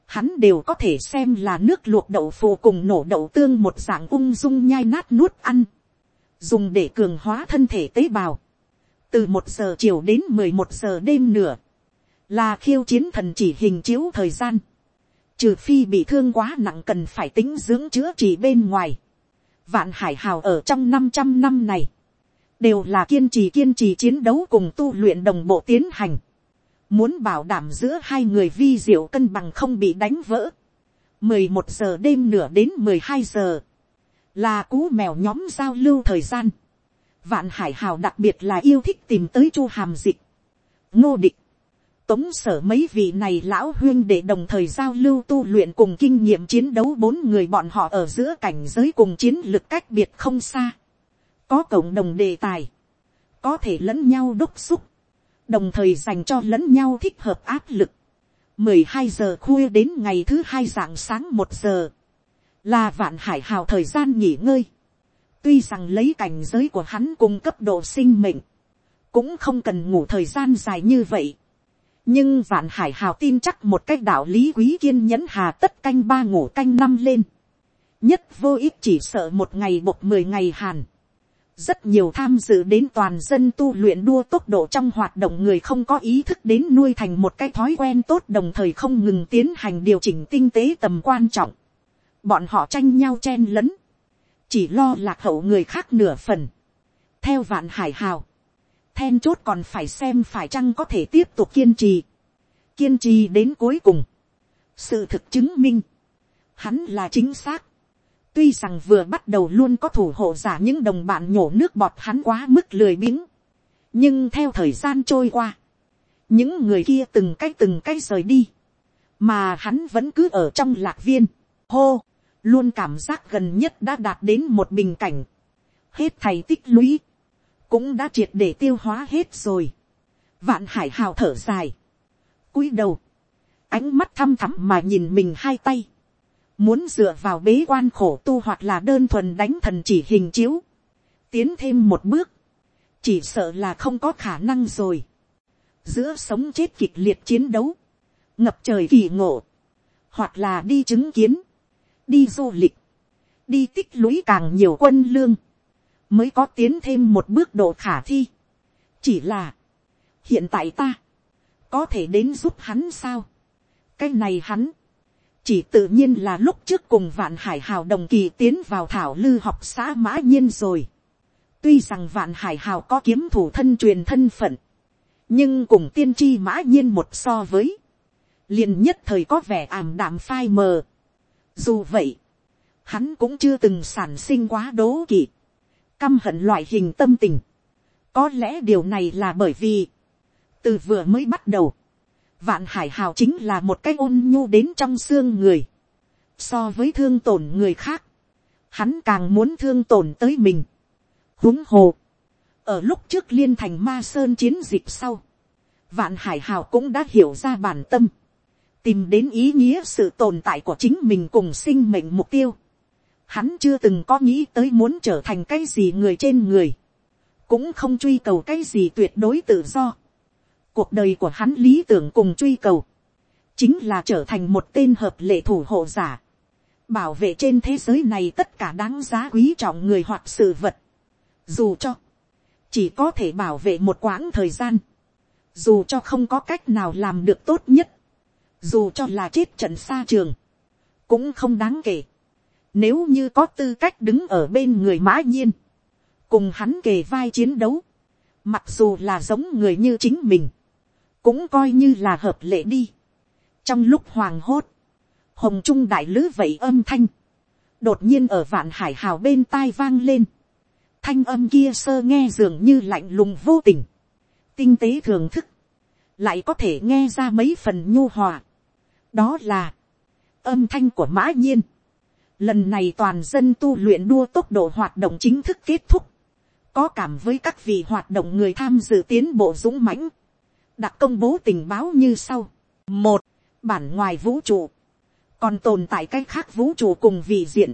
hắn đều có thể xem là nước luộc đậu phù cùng nổ đậu tương một dạng ung dung nhai nát nuốt ăn, dùng để cường hóa thân thể tế bào. từ một giờ chiều đến mười một giờ đêm nửa, là khiêu chiến thần chỉ hình chiếu thời gian, trừ phi bị thương quá nặng cần phải tính dưỡng chữa trị bên ngoài vạn hải hào ở trong 500 năm này, đều là kiên trì kiên trì chiến đấu cùng tu luyện đồng bộ tiến hành, muốn bảo đảm giữa hai người vi diệu cân bằng không bị đánh vỡ. 11 giờ đêm nửa đến 12 giờ, là cú mèo nhóm giao lưu thời gian. Vạn hải hào đặc biệt là yêu thích tìm tới chu hàm dịch, ngô địch, tống sở mấy vị này lão huyên để đồng thời giao lưu tu luyện cùng kinh nghiệm chiến đấu bốn người bọn họ ở giữa cảnh giới cùng chiến lược cách biệt không xa. Có cộng đồng đề tài. Có thể lẫn nhau đúc xúc. Đồng thời dành cho lẫn nhau thích hợp áp lực. mười hai giờ khuya đến ngày thứ hai dạng sáng một giờ. Là vạn hải hào thời gian nghỉ ngơi. Tuy rằng lấy cảnh giới của hắn cùng cấp độ sinh mệnh. Cũng không cần ngủ thời gian dài như vậy nhưng vạn hải hào tin chắc một cách đạo lý quý kiên nhẫn hà tất canh ba ngủ canh năm lên. nhất vô ích chỉ sợ một ngày một mười ngày hàn. rất nhiều tham dự đến toàn dân tu luyện đua tốc độ trong hoạt động người không có ý thức đến nuôi thành một cái thói quen tốt đồng thời không ngừng tiến hành điều chỉnh tinh tế tầm quan trọng bọn họ tranh nhau chen lấn, chỉ lo lạc hậu người khác nửa phần, theo vạn hải hào, then chốt còn phải xem phải chăng có thể tiếp tục kiên trì, kiên trì đến cuối cùng, sự thực chứng minh, hắn là chính xác, tuy rằng vừa bắt đầu luôn có thủ hộ giả những đồng bạn nhổ nước bọt hắn quá mức lười biếng, nhưng theo thời gian trôi qua, những người kia từng cái từng cái rời đi, mà hắn vẫn cứ ở trong lạc viên, hô, luôn cảm giác gần nhất đã đạt đến một bình cảnh, hết thầy tích lũy, cũng đã triệt để tiêu hóa hết rồi, vạn hải hào thở dài, cúi đầu, ánh mắt thăm thẳm mà nhìn mình hai tay, muốn dựa vào bế quan khổ tu hoặc là đơn thuần đánh thần chỉ hình chiếu, tiến thêm một bước, chỉ sợ là không có khả năng rồi, giữa sống chết kịch liệt chiến đấu, ngập trời kỳ ngộ, hoặc là đi chứng kiến, đi du lịch, đi tích lũy càng nhiều quân lương, mới có tiến thêm một bước độ khả thi. chỉ là, hiện tại ta, có thể đến giúp hắn sao. cái này hắn, chỉ tự nhiên là lúc trước cùng vạn hải hào đồng kỳ tiến vào thảo lư học xã mã nhiên rồi. tuy rằng vạn hải hào có kiếm thủ thân truyền thân phận, nhưng cùng tiên tri mã nhiên một so với, liền nhất thời có vẻ ảm đạm phai mờ. Dù vậy, hắn cũng chưa từng sản sinh quá đố kỵ, căm hận loại hình tâm tình. Có lẽ điều này là bởi vì, từ vừa mới bắt đầu, vạn hải hào chính là một cái ôn nhu đến trong xương người. So với thương tổn người khác, hắn càng muốn thương tổn tới mình. huống hồ, ở lúc trước liên thành ma sơn chiến dịch sau, vạn hải hào cũng đã hiểu ra bản tâm, tìm đến ý nghĩa sự tồn tại của chính mình cùng sinh mệnh mục tiêu. Hắn chưa từng có nghĩ tới muốn trở thành cái gì người trên người, cũng không truy cầu cái gì tuyệt đối tự do. Cuộc đời của hắn lý tưởng cùng truy cầu, chính là trở thành một tên hợp lệ thủ hộ giả, bảo vệ trên thế giới này tất cả đáng giá quý trọng người hoặc sự vật. Dù cho, chỉ có thể bảo vệ một quãng thời gian, dù cho không có cách nào làm được tốt nhất, dù cho là chết trận xa trường, cũng không đáng kể. Nếu như có tư cách đứng ở bên người mã nhiên, cùng hắn kề vai chiến đấu, mặc dù là giống người như chính mình, cũng coi như là hợp lệ đi. trong lúc hoàng hốt, hồng trung đại lữ vậy âm thanh, đột nhiên ở vạn hải hào bên tai vang lên, thanh âm kia sơ nghe dường như lạnh lùng vô tình, tinh tế thường thức, lại có thể nghe ra mấy phần nhu hòa đó là, âm thanh của mã nhiên. lần này toàn dân tu luyện đua tốc độ hoạt động chính thức kết thúc, có cảm với các vị hoạt động người tham dự tiến bộ dũng mãnh, đã công bố tình báo như sau. một, bản ngoài vũ trụ, còn tồn tại cái khác vũ trụ cùng vị diện.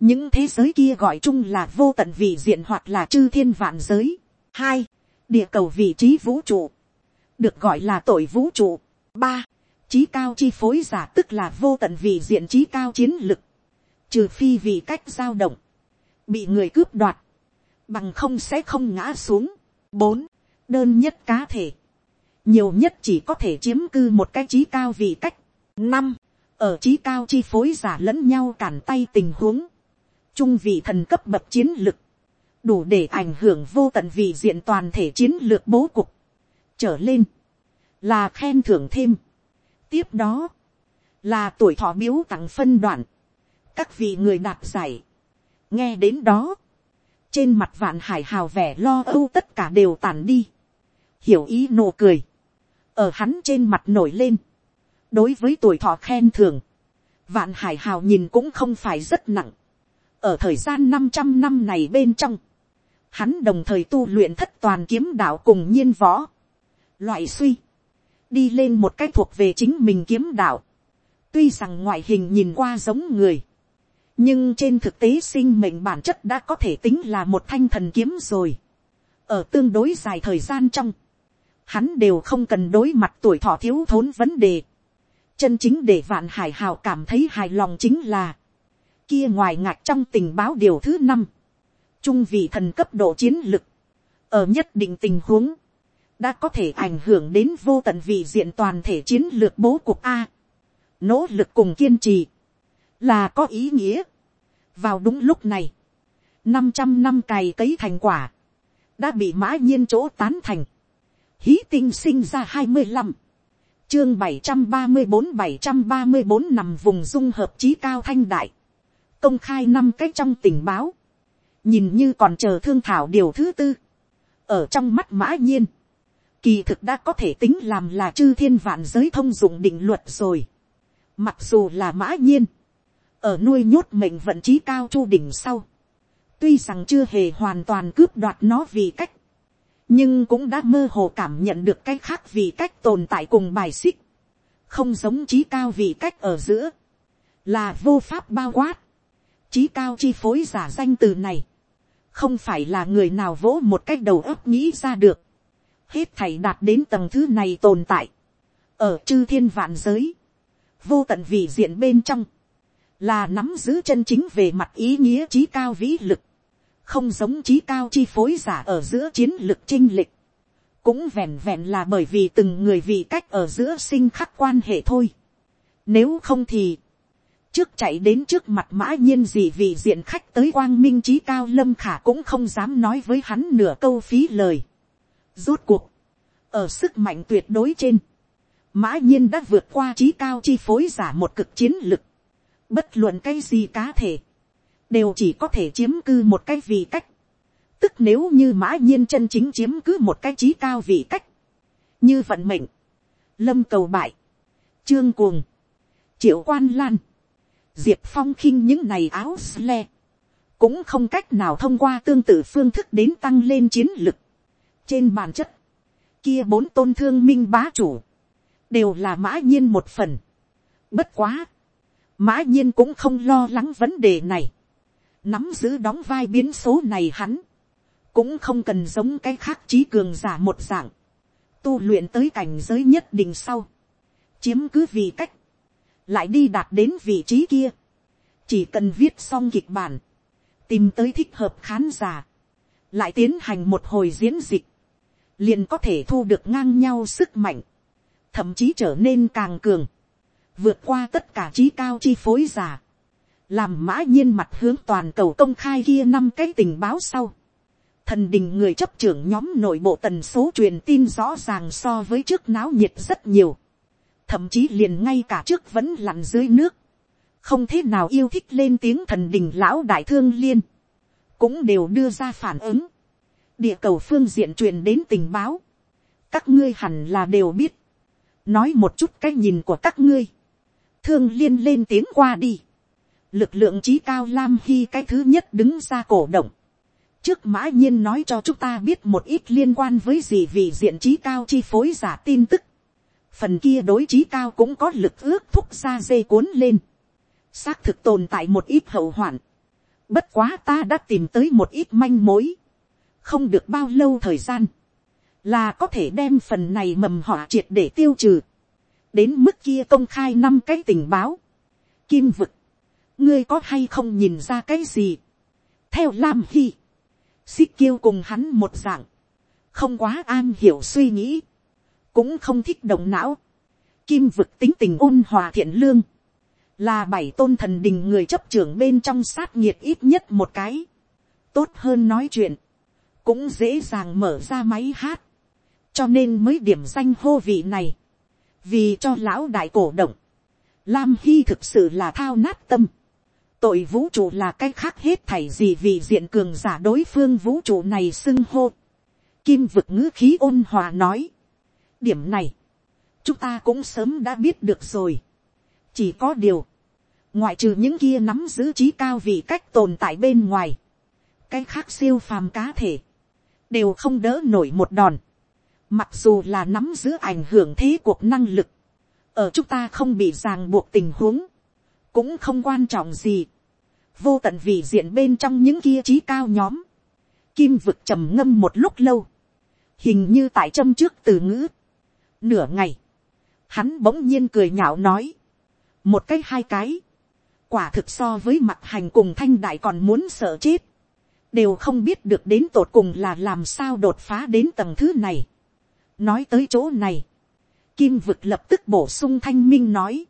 những thế giới kia gọi chung là vô tận vị diện hoặc là chư thiên vạn giới. hai, địa cầu vị trí vũ trụ, được gọi là tội vũ trụ. ba, trí cao chi phối giả tức là vô tận vì diện trí cao chiến lực, trừ phi vì cách giao động, bị người cướp đoạt, bằng không sẽ không ngã xuống. bốn, đơn nhất cá thể, nhiều nhất chỉ có thể chiếm cư một cái trí cao vì cách. năm, ở trí cao chi phối giả lẫn nhau cản tay tình huống, trung vị thần cấp bậc chiến lực, đủ để ảnh hưởng vô tận vì diện toàn thể chiến lược bố cục, trở lên, là khen thưởng thêm tiếp đó, là tuổi thọ miếu tặng phân đoạn, các vị người đạt giải, nghe đến đó, trên mặt vạn hải hào vẻ lo âu tất cả đều tàn đi, hiểu ý nụ cười, ở hắn trên mặt nổi lên, đối với tuổi thọ khen thưởng, vạn hải hào nhìn cũng không phải rất nặng, ở thời gian năm trăm năm này bên trong, hắn đồng thời tu luyện thất toàn kiếm đạo cùng nhiên võ, loại suy, đi lên một cách thuộc về chính mình kiếm đạo, tuy rằng ngoại hình nhìn qua giống người, nhưng trên thực tế sinh mệnh bản chất đã có thể tính là một thanh thần kiếm rồi. ở tương đối dài thời gian trong, hắn đều không cần đối mặt tuổi thọ thiếu thốn vấn đề. chân chính để vạn hải hào cảm thấy hài lòng chính là, kia ngoài ngạc trong tình báo điều thứ năm, trung vị thần cấp độ chiến lực, ở nhất định tình huống, đã có thể ảnh hưởng đến vô tận vị diện toàn thể chiến lược bố cục a. nỗ lực cùng kiên trì, là có ý nghĩa. vào đúng lúc này, năm trăm năm cày cấy thành quả, đã bị mã nhiên chỗ tán thành, hí tinh sinh ra hai mươi năm, chương bảy trăm ba mươi bốn bảy trăm ba mươi bốn nằm vùng dung hợp trí cao thanh đại, công khai năm cái trong tình báo, nhìn như còn chờ thương thảo điều thứ tư, ở trong mắt mã nhiên, kỳ thực đã có thể tính làm là chư thiên vạn giới thông dụng định luật rồi. Mặc dù là mã nhiên, ở nuôi nhốt mệnh vận trí cao chu đỉnh sau, tuy rằng chưa hề hoàn toàn cướp đoạt nó vì cách, nhưng cũng đã mơ hồ cảm nhận được cái khác vì cách tồn tại cùng bài xích, không giống trí cao vì cách ở giữa, là vô pháp bao quát, trí cao chi phối giả danh từ này, không phải là người nào vỗ một cách đầu óc nghĩ ra được, hết thảy đạt đến tầng thứ này tồn tại, ở chư thiên vạn giới, vô tận vị diện bên trong, là nắm giữ chân chính về mặt ý nghĩa trí cao vĩ lực, không giống trí cao chi phối giả ở giữa chiến lực chinh lịch, cũng vẹn vẹn là bởi vì từng người vị cách ở giữa sinh khắc quan hệ thôi. Nếu không thì, trước chạy đến trước mặt mã nhiên gì vì diện khách tới quang minh trí cao lâm khả cũng không dám nói với hắn nửa câu phí lời. Rốt cuộc, ở sức mạnh tuyệt đối trên, mã nhiên đã vượt qua trí cao chi phối giả một cực chiến lực. Bất luận cái gì cá thể, đều chỉ có thể chiếm cư một cái vị cách. Tức nếu như mã nhiên chân chính chiếm cứ một cái trí cao vị cách. Như vận mệnh, lâm cầu bại, trương cuồng, triệu quan lan, diệp phong khinh những này áo sle, cũng không cách nào thông qua tương tự phương thức đến tăng lên chiến lực trên bản chất, kia bốn tôn thương minh bá chủ, đều là mã nhiên một phần. bất quá, mã nhiên cũng không lo lắng vấn đề này. nắm giữ đóng vai biến số này hắn, cũng không cần giống cái khác trí cường giả một dạng, tu luyện tới cảnh giới nhất định sau, chiếm cứ vì cách, lại đi đạt đến vị trí kia, chỉ cần viết xong kịch bản, tìm tới thích hợp khán giả, lại tiến hành một hồi diễn dịch, liền có thể thu được ngang nhau sức mạnh, thậm chí trở nên càng cường, vượt qua tất cả trí cao chi phối giả, làm mã nhiên mặt hướng toàn cầu công khai kia năm cái tình báo sau. Thần đình người chấp trưởng nhóm nội bộ tần số truyền tin rõ ràng so với trước náo nhiệt rất nhiều. Thậm chí liền ngay cả trước vẫn lặn dưới nước. Không thế nào yêu thích lên tiếng thần đình lão đại thương liên. Cũng đều đưa ra phản ứng địa cầu phương diện truyền đến tình báo, các ngươi hẳn là đều biết, nói một chút cái nhìn của các ngươi, thương liên lên tiếng qua đi, lực lượng trí cao lam khi cái thứ nhất đứng ra cổ động, trước mã nhiên nói cho chúng ta biết một ít liên quan với gì vì diện trí cao chi phối giả tin tức, phần kia đối trí cao cũng có lực ước thúc ra dây cuốn lên, xác thực tồn tại một ít hậu hoạn, bất quá ta đã tìm tới một ít manh mối, không được bao lâu thời gian, là có thể đem phần này mầm họa triệt để tiêu trừ, đến mức kia công khai năm cái tình báo, kim vực, ngươi có hay không nhìn ra cái gì, theo lam hy, xích kiêu cùng hắn một dạng, không quá an hiểu suy nghĩ, cũng không thích động não, kim vực tính tình ôn hòa thiện lương, là bảy tôn thần đình người chấp trưởng bên trong sát nhiệt ít nhất một cái, tốt hơn nói chuyện, cũng dễ dàng mở ra máy hát, cho nên mới điểm danh hô vị này, vì cho lão đại cổ động, lam hy thực sự là thao nát tâm, tội vũ trụ là cái khác hết thảy gì vì diện cường giả đối phương vũ trụ này xưng hô, kim vực ngữ khí ôn hòa nói, điểm này, chúng ta cũng sớm đã biết được rồi, chỉ có điều, ngoại trừ những kia nắm giữ trí cao vì cách tồn tại bên ngoài, cái khác siêu phàm cá thể, đều không đỡ nổi một đòn. Mặc dù là nắm giữ ảnh hưởng thế cuộc năng lực, ở chúng ta không bị ràng buộc tình huống, cũng không quan trọng gì. Vô tận vì diện bên trong những kia trí cao nhóm, kim vực trầm ngâm một lúc lâu, hình như tại châm trước từ ngữ. Nửa ngày, hắn bỗng nhiên cười nhạo nói, một cái hai cái, quả thực so với mặt hành cùng thanh đại còn muốn sợ chết đều không biết được đến tột cùng là làm sao đột phá đến tầng thứ này. nói tới chỗ này, kim vực lập tức bổ sung thanh minh nói,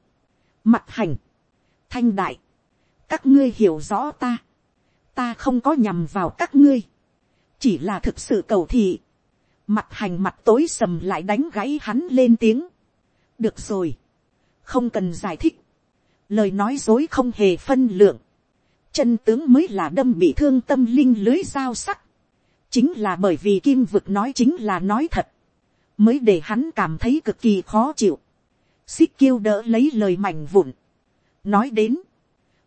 mặt hành, thanh đại, các ngươi hiểu rõ ta, ta không có nhằm vào các ngươi, chỉ là thực sự cầu thị, mặt hành mặt tối sầm lại đánh gáy hắn lên tiếng, được rồi, không cần giải thích, lời nói dối không hề phân lượng, chân tướng mới là đâm bị thương tâm linh lưới dao sắc, chính là bởi vì kim vực nói chính là nói thật, mới để hắn cảm thấy cực kỳ khó chịu, xích kêu đỡ lấy lời mảnh vụn, nói đến,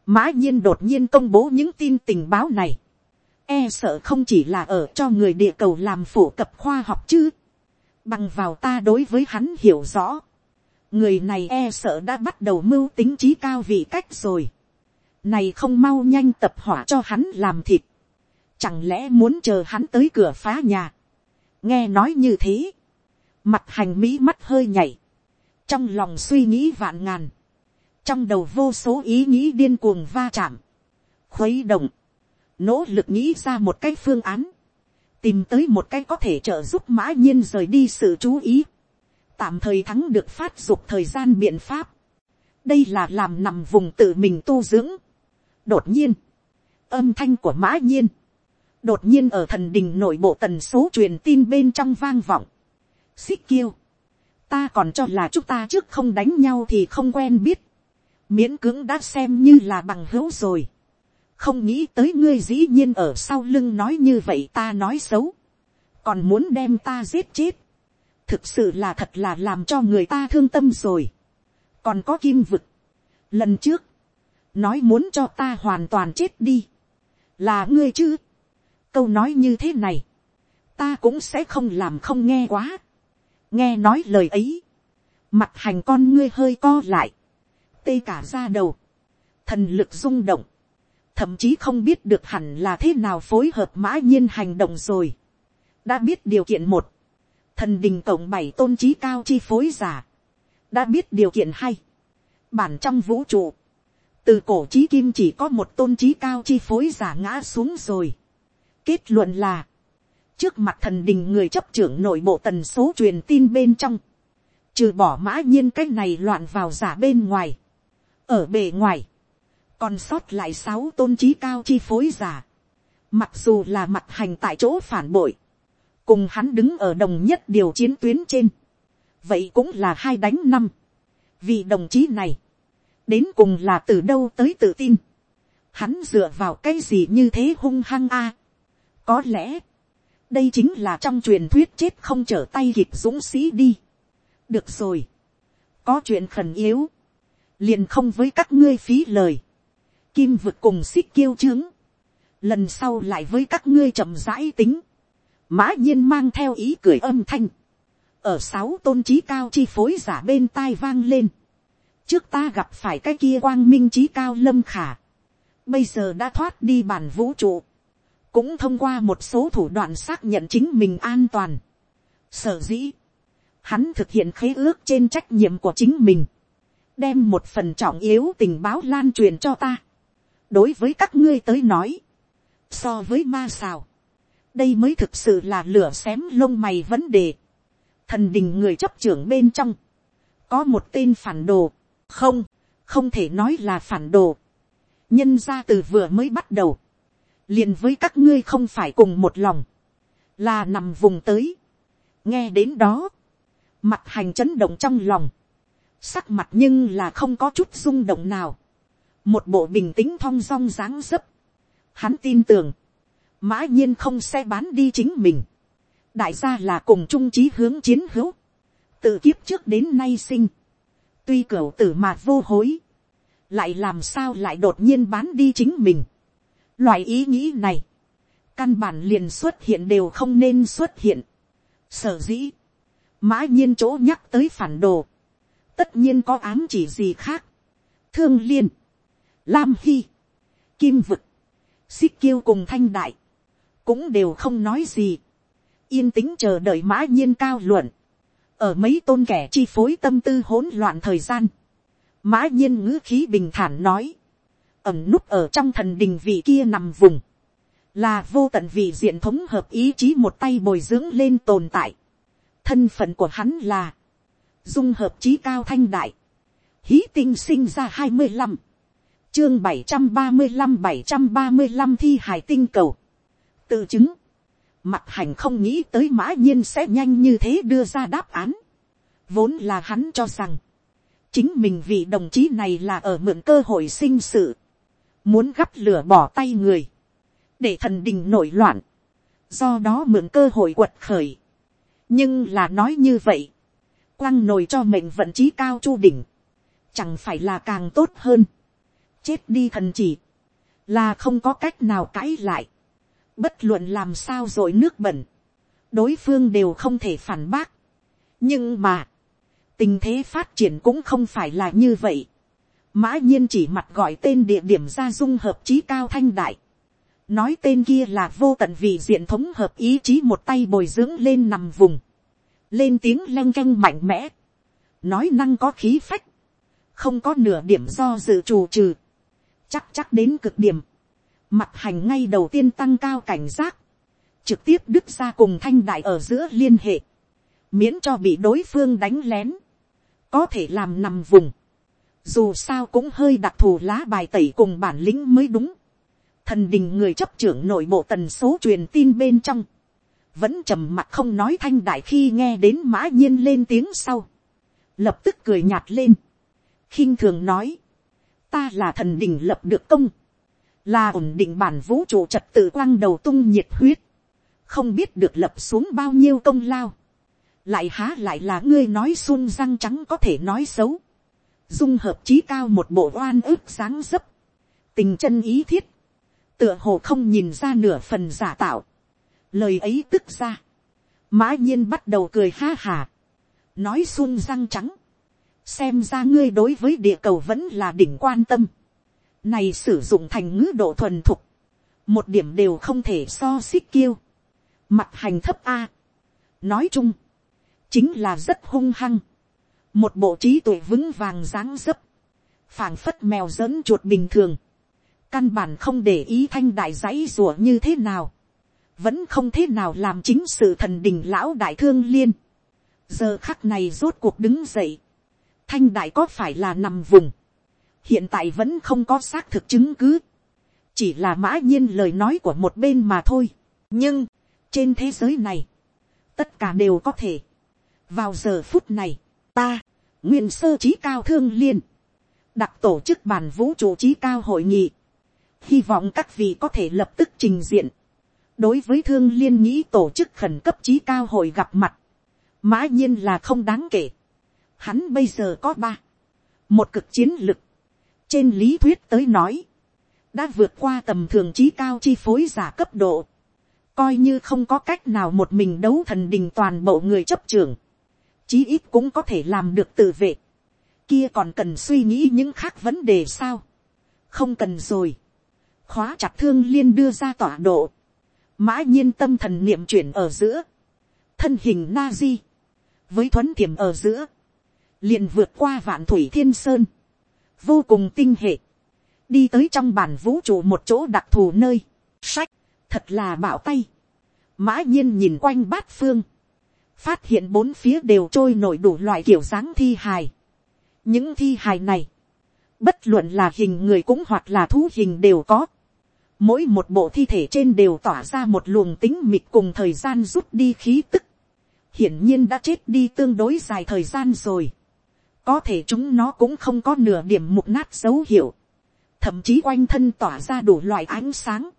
mã nhiên đột nhiên công bố những tin tình báo này, e sợ không chỉ là ở cho người địa cầu làm phổ cập khoa học chứ, bằng vào ta đối với hắn hiểu rõ, người này e sợ đã bắt đầu mưu tính trí cao vị cách rồi, này không mau nhanh tập hỏa cho hắn làm thịt, chẳng lẽ muốn chờ hắn tới cửa phá nhà, nghe nói như thế, mặt hành mỹ mắt hơi nhảy, trong lòng suy nghĩ vạn ngàn, trong đầu vô số ý nghĩ điên cuồng va chạm, khuấy động, nỗ lực nghĩ ra một cái phương án, tìm tới một cái có thể trợ giúp mã nhiên rời đi sự chú ý, tạm thời thắng được phát dục thời gian biện pháp, đây là làm nằm vùng tự mình tu dưỡng đột nhiên, âm thanh của mã nhiên, đột nhiên ở thần đình nội bộ tần số truyền tin bên trong vang vọng, xích kiêu, ta còn cho là chúng ta trước không đánh nhau thì không quen biết, miễn cưỡng đã xem như là bằng hữu rồi, không nghĩ tới ngươi dĩ nhiên ở sau lưng nói như vậy ta nói xấu, còn muốn đem ta giết chết, thực sự là thật là làm cho người ta thương tâm rồi, còn có kim vực, lần trước, nói muốn cho ta hoàn toàn chết đi, là ngươi chứ, câu nói như thế này, ta cũng sẽ không làm không nghe quá, nghe nói lời ấy, mặt hành con ngươi hơi co lại, tê cả ra đầu, thần lực rung động, thậm chí không biết được hẳn là thế nào phối hợp mã nhiên hành động rồi. đã biết điều kiện một, thần đình cộng bảy tôn trí cao chi phối giả, đã biết điều kiện hai bản trong vũ trụ, từ cổ trí kim chỉ có một tôn trí cao chi phối giả ngã xuống rồi. kết luận là, trước mặt thần đình người chấp trưởng nội bộ tần số truyền tin bên trong, trừ bỏ mã nhiên cái này loạn vào giả bên ngoài, ở bề ngoài, còn sót lại sáu tôn trí cao chi phối giả, mặc dù là mặt hành tại chỗ phản bội, cùng hắn đứng ở đồng nhất điều chiến tuyến trên, vậy cũng là hai đánh năm, vì đồng chí này, đến cùng là từ đâu tới tự tin, hắn dựa vào cái gì như thế hung hăng a, có lẽ, đây chính là trong truyền thuyết chết không trở tay kịp dũng sĩ đi. được rồi, có chuyện khẩn yếu, liền không với các ngươi phí lời, kim vực cùng xích kiêu trướng, lần sau lại với các ngươi chậm rãi tính, mã nhiên mang theo ý cười âm thanh, ở sáu tôn trí cao chi phối giả bên tai vang lên, trước ta gặp phải cái kia quang minh trí cao lâm khả, bây giờ đã thoát đi bản vũ trụ, cũng thông qua một số thủ đoạn xác nhận chính mình an toàn. Sở dĩ, hắn thực hiện khế ước trên trách nhiệm của chính mình, đem một phần trọng yếu tình báo lan truyền cho ta. đối với các ngươi tới nói, so với ma xào, đây mới thực sự là lửa xém lông mày vấn đề. thần đình người chấp trưởng bên trong, có một tên phản đồ, không, không thể nói là phản đồ. nhân ra từ vừa mới bắt đầu, liền với các ngươi không phải cùng một lòng, là nằm vùng tới. nghe đến đó, mặt hành chấn động trong lòng, sắc mặt nhưng là không có chút rung động nào, một bộ bình tĩnh thong dong dáng dấp, hắn tin tưởng, mã nhiên không xe bán đi chính mình, đại gia là cùng chung chí hướng chiến hữu, từ kiếp trước đến nay sinh, tuy cửa tử mà vô hối, lại làm sao lại đột nhiên bán đi chính mình, Loại ý nghĩ này, căn bản liền xuất hiện đều không nên xuất hiện. Sở dĩ, mã nhiên chỗ nhắc tới phản đồ, tất nhiên có ám chỉ gì khác. Thương liên, lam hy, kim vực, xích kiêu cùng thanh đại, cũng đều không nói gì. Yên tĩnh chờ đợi mã nhiên cao luận. Ở mấy tôn kẻ chi phối tâm tư hỗn loạn thời gian. Mã nhiên ngữ khí bình thản nói ẩm núp ở trong thần đình vị kia nằm vùng, là vô tận vị diện thống hợp ý chí một tay bồi dưỡng lên tồn tại. Thân phận của hắn là, dung hợp trí cao thanh đại, hí tinh sinh ra hai mươi năm, chương bảy trăm ba mươi năm bảy trăm ba mươi năm thi hải tinh cầu. tự chứng, mặt hành không nghĩ tới mã nhiên sẽ nhanh như thế đưa ra đáp án. vốn là hắn cho rằng, chính mình vị đồng chí này là ở mượn cơ hội sinh sự, muốn gắp lửa bỏ tay người, để thần đình nổi loạn, do đó mượn cơ hội quật khởi. nhưng là nói như vậy, quăng nồi cho mệnh vận trí cao chu đỉnh, chẳng phải là càng tốt hơn. Chết đi thần chỉ, là không có cách nào cãi lại, bất luận làm sao rồi nước bẩn, đối phương đều không thể phản bác. nhưng mà, tình thế phát triển cũng không phải là như vậy. mã nhiên chỉ mặt gọi tên địa điểm ra dung hợp trí cao thanh đại. nói tên kia là vô tận vì diện thống hợp ý chí một tay bồi dưỡng lên nằm vùng. lên tiếng leng canh mạnh mẽ. nói năng có khí phách. không có nửa điểm do dự trù trừ chắc chắc đến cực điểm, mặt hành ngay đầu tiên tăng cao cảnh giác, trực tiếp đứt ra cùng thanh đại ở giữa liên hệ, miễn cho bị đối phương đánh lén, có thể làm nằm vùng, dù sao cũng hơi đặc thù lá bài tẩy cùng bản lĩnh mới đúng, thần đình người chấp trưởng nội bộ tần số truyền tin bên trong, vẫn trầm mặt không nói thanh đại khi nghe đến mã nhiên lên tiếng sau, lập tức cười nhạt lên, khinh thường nói, ta là thần đình lập được công, là ổn định bản vũ trụ trật tự quang đầu tung nhiệt huyết, không biết được lập xuống bao nhiêu công lao, lại há lại là ngươi nói xuân răng trắng có thể nói xấu, dung hợp trí cao một bộ oan ức sáng dấp, tình chân ý thiết, tựa hồ không nhìn ra nửa phần giả tạo, lời ấy tức ra, mã nhiên bắt đầu cười ha hà, nói xuân răng trắng, xem ra ngươi đối với địa cầu vẫn là đỉnh quan tâm này sử dụng thành ngữ độ thuần thục, một điểm đều không thể so xích kiêu. mặt hành thấp a. nói chung, chính là rất hung hăng. một bộ trí tuệ vững vàng dáng dấp, phảng phất mèo dẫn chuột bình thường. căn bản không để ý thanh đại dãy rùa như thế nào. vẫn không thế nào làm chính sự thần đình lão đại thương liên. giờ khắc này rốt cuộc đứng dậy thanh đại có phải là nằm vùng, hiện tại vẫn không có xác thực chứng cứ, chỉ là mã nhiên lời nói của một bên mà thôi. nhưng, trên thế giới này, tất cả đều có thể. vào giờ phút này, ta, nguyên sơ trí cao thương liên, đặt tổ chức bàn vũ trụ trí cao hội nghị, hy vọng các vị có thể lập tức trình diện. đối với thương liên nghĩ tổ chức khẩn cấp trí cao hội gặp mặt, mã nhiên là không đáng kể hắn bây giờ có ba, một cực chiến lực, trên lý thuyết tới nói, đã vượt qua tầm thường trí cao chi phối giả cấp độ, coi như không có cách nào một mình đấu thần đình toàn bộ người chấp trường, chí ít cũng có thể làm được tự vệ, kia còn cần suy nghĩ những khác vấn đề sao, không cần rồi, khóa chặt thương liên đưa ra tọa độ, mã nhiên tâm thần niệm chuyển ở giữa, thân hình na di, với thuấn thiểm ở giữa, liền vượt qua vạn thủy thiên sơn, vô cùng tinh hệ, đi tới trong bản vũ trụ một chỗ đặc thù nơi, sách, thật là bảo tay, mã nhiên nhìn quanh bát phương, phát hiện bốn phía đều trôi nổi đủ loại kiểu dáng thi hài. những thi hài này, bất luận là hình người cũng hoặc là thú hình đều có. mỗi một bộ thi thể trên đều tỏa ra một luồng tính mịt cùng thời gian rút đi khí tức. hiển nhiên đã chết đi tương đối dài thời gian rồi có thể chúng nó cũng không có nửa điểm mục nát dấu hiệu, thậm chí quanh thân tỏa ra đủ loại ánh sáng,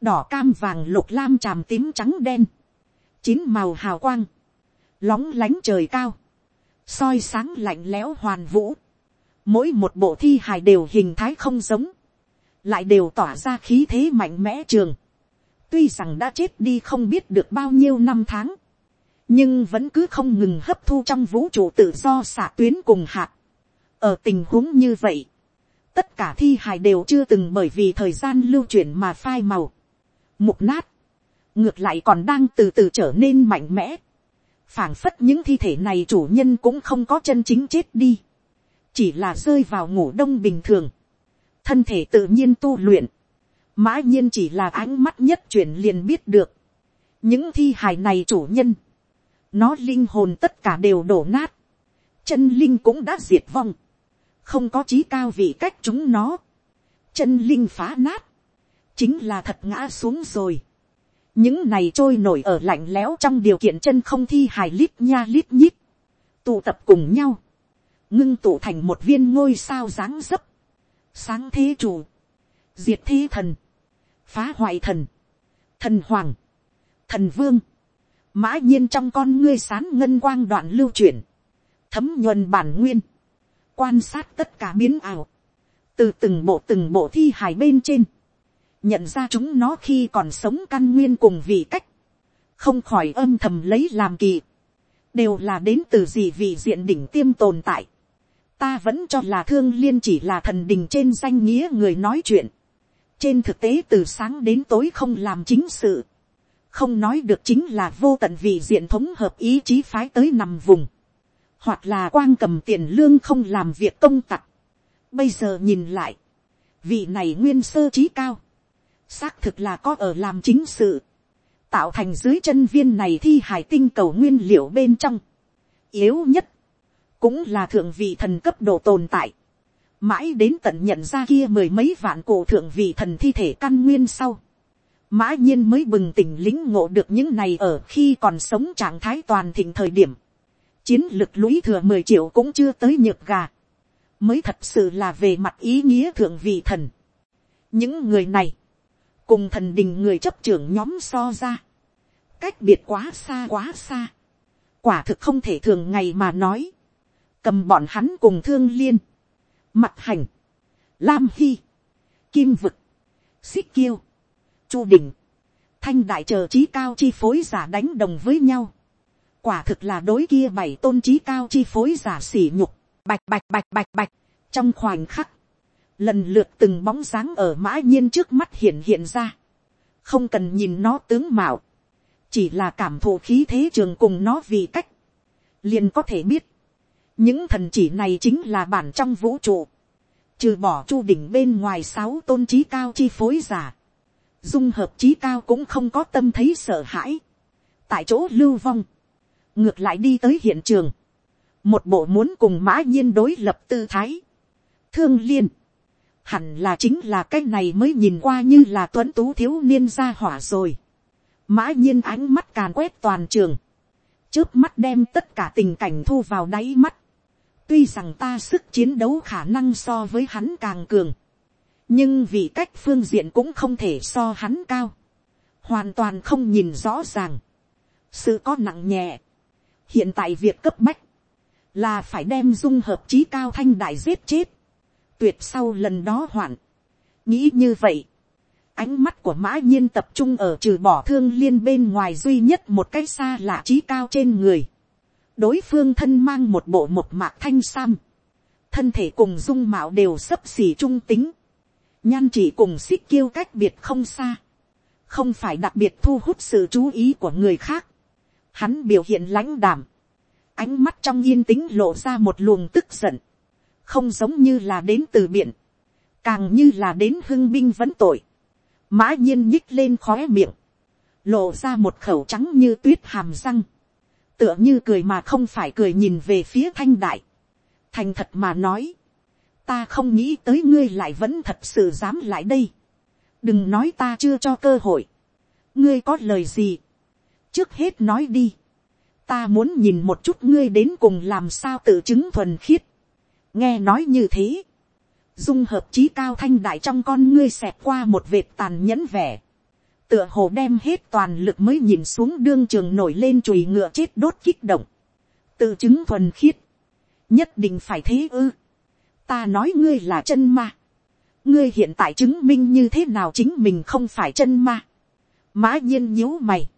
đỏ cam vàng lục lam tràm tím trắng đen, chín màu hào quang, lóng lánh trời cao, soi sáng lạnh lẽo hoàn vũ, mỗi một bộ thi hài đều hình thái không giống, lại đều tỏa ra khí thế mạnh mẽ trường, tuy rằng đã chết đi không biết được bao nhiêu năm tháng, nhưng vẫn cứ không ngừng hấp thu trong vũ trụ tự do xạ tuyến cùng hạt. ở tình huống như vậy, tất cả thi hài đều chưa từng bởi vì thời gian lưu chuyển mà phai màu, mục nát, ngược lại còn đang từ từ trở nên mạnh mẽ. phảng phất những thi thể này chủ nhân cũng không có chân chính chết đi, chỉ là rơi vào ngủ đông bình thường, thân thể tự nhiên tu luyện, mã nhiên chỉ là ánh mắt nhất chuyển liền biết được, những thi hài này chủ nhân, nó linh hồn tất cả đều đổ nát, chân linh cũng đã diệt vong, không có trí cao vị cách chúng nó, chân linh phá nát, chính là thật ngã xuống rồi. những này trôi nổi ở lạnh lẽo trong điều kiện chân không thi hài lít nha lít nhít, tụ tập cùng nhau, ngưng tụ thành một viên ngôi sao dáng dấp, sáng thế chủ, diệt thế thần, phá hoại thần, thần hoàng, thần vương, mã nhiên trong con ngươi sán ngân quang đoạn lưu chuyển, thấm nhuần bản nguyên, quan sát tất cả biến ảo, từ từng bộ từng bộ thi hài bên trên, nhận ra chúng nó khi còn sống căn nguyên cùng vị cách, không khỏi âm thầm lấy làm kỳ, đều là đến từ gì vị diện đỉnh tiêm tồn tại. Ta vẫn cho là thương liên chỉ là thần đình trên danh nghĩa người nói chuyện. Trên thực tế từ sáng đến tối không làm chính sự. Không nói được chính là vô tận vị diện thống hợp ý chí phái tới nằm vùng. Hoặc là quang cầm tiền lương không làm việc công tặc. Bây giờ nhìn lại. Vị này nguyên sơ trí cao. Xác thực là có ở làm chính sự tạo thành dưới chân viên này thi hải tinh cầu nguyên liệu bên trong. Yếu nhất, cũng là thượng vị thần cấp độ tồn tại. Mãi đến tận nhận ra kia mười mấy vạn cổ thượng vị thần thi thể căn nguyên sau. Mã nhiên mới bừng tỉnh lính ngộ được những này ở khi còn sống trạng thái toàn thịnh thời điểm. Chiến lực lũy thừa mười triệu cũng chưa tới nhược gà. Mới thật sự là về mặt ý nghĩa thượng vị thần. Những người này cùng thần đình người chấp trưởng nhóm so ra, cách biệt quá xa quá xa, quả thực không thể thường ngày mà nói, cầm bọn hắn cùng thương liên, mặt hành, lam hy, kim vực, xích kiêu, chu đình, thanh đại chờ trí cao chi phối giả đánh đồng với nhau, quả thực là đối kia bảy tôn trí cao chi phối giả sỉ nhục, bạch bạch bạch bạch bạch, trong khoảnh khắc, lần lượt từng bóng dáng ở mã nhiên trước mắt hiện hiện ra, không cần nhìn nó tướng mạo, chỉ là cảm thụ khí thế trường cùng nó vì cách, liền có thể biết, những thần chỉ này chính là bản trong vũ trụ, trừ bỏ chu đỉnh bên ngoài sáu tôn trí cao chi phối giả, dung hợp trí cao cũng không có tâm thấy sợ hãi, tại chỗ lưu vong, ngược lại đi tới hiện trường, một bộ muốn cùng mã nhiên đối lập tư thái, thương liên, hẳn là chính là cái này mới nhìn qua như là tuấn tú thiếu niên gia hỏa rồi. mã nhiên ánh mắt càn quét toàn trường, trước mắt đem tất cả tình cảnh thu vào đáy mắt. tuy rằng ta sức chiến đấu khả năng so với hắn càng cường, nhưng vì cách phương diện cũng không thể so hắn cao, hoàn toàn không nhìn rõ ràng, sự có nặng nhẹ. hiện tại việc cấp bách, là phải đem dung hợp trí cao thanh đại giết chết, tuyệt sau lần đó hoạn. nghĩ như vậy, ánh mắt của mã nhiên tập trung ở trừ bỏ thương liên bên ngoài duy nhất một cái xa lạ trí cao trên người. đối phương thân mang một bộ một mạc thanh sam. thân thể cùng dung mạo đều sấp xỉ trung tính nhan chỉ cùng xích kiêu cách biệt không xa. không phải đặc biệt thu hút sự chú ý của người khác. hắn biểu hiện lãnh đảm. ánh mắt trong yên tĩnh lộ ra một luồng tức giận. Không giống như là đến từ biển, càng như là đến hưng binh vấn tội, mã nhiên nhích lên khóe miệng, lộ ra một khẩu trắng như tuyết hàm răng, tựa như cười mà không phải cười nhìn về phía thanh đại, thành thật mà nói, ta không nghĩ tới ngươi lại vẫn thật sự dám lại đây, đừng nói ta chưa cho cơ hội, ngươi có lời gì, trước hết nói đi, ta muốn nhìn một chút ngươi đến cùng làm sao tự chứng thuần khiết, nghe nói như thế, dung hợp trí cao thanh đại trong con ngươi xẹt qua một vệt tàn nhẫn vẻ, tựa hồ đem hết toàn lực mới nhìn xuống đương trường nổi lên chùi ngựa chết đốt kích động, tự chứng thuần khiết, nhất định phải thế ư, ta nói ngươi là chân ma, ngươi hiện tại chứng minh như thế nào chính mình không phải chân ma, mã nhiên nhíu mày,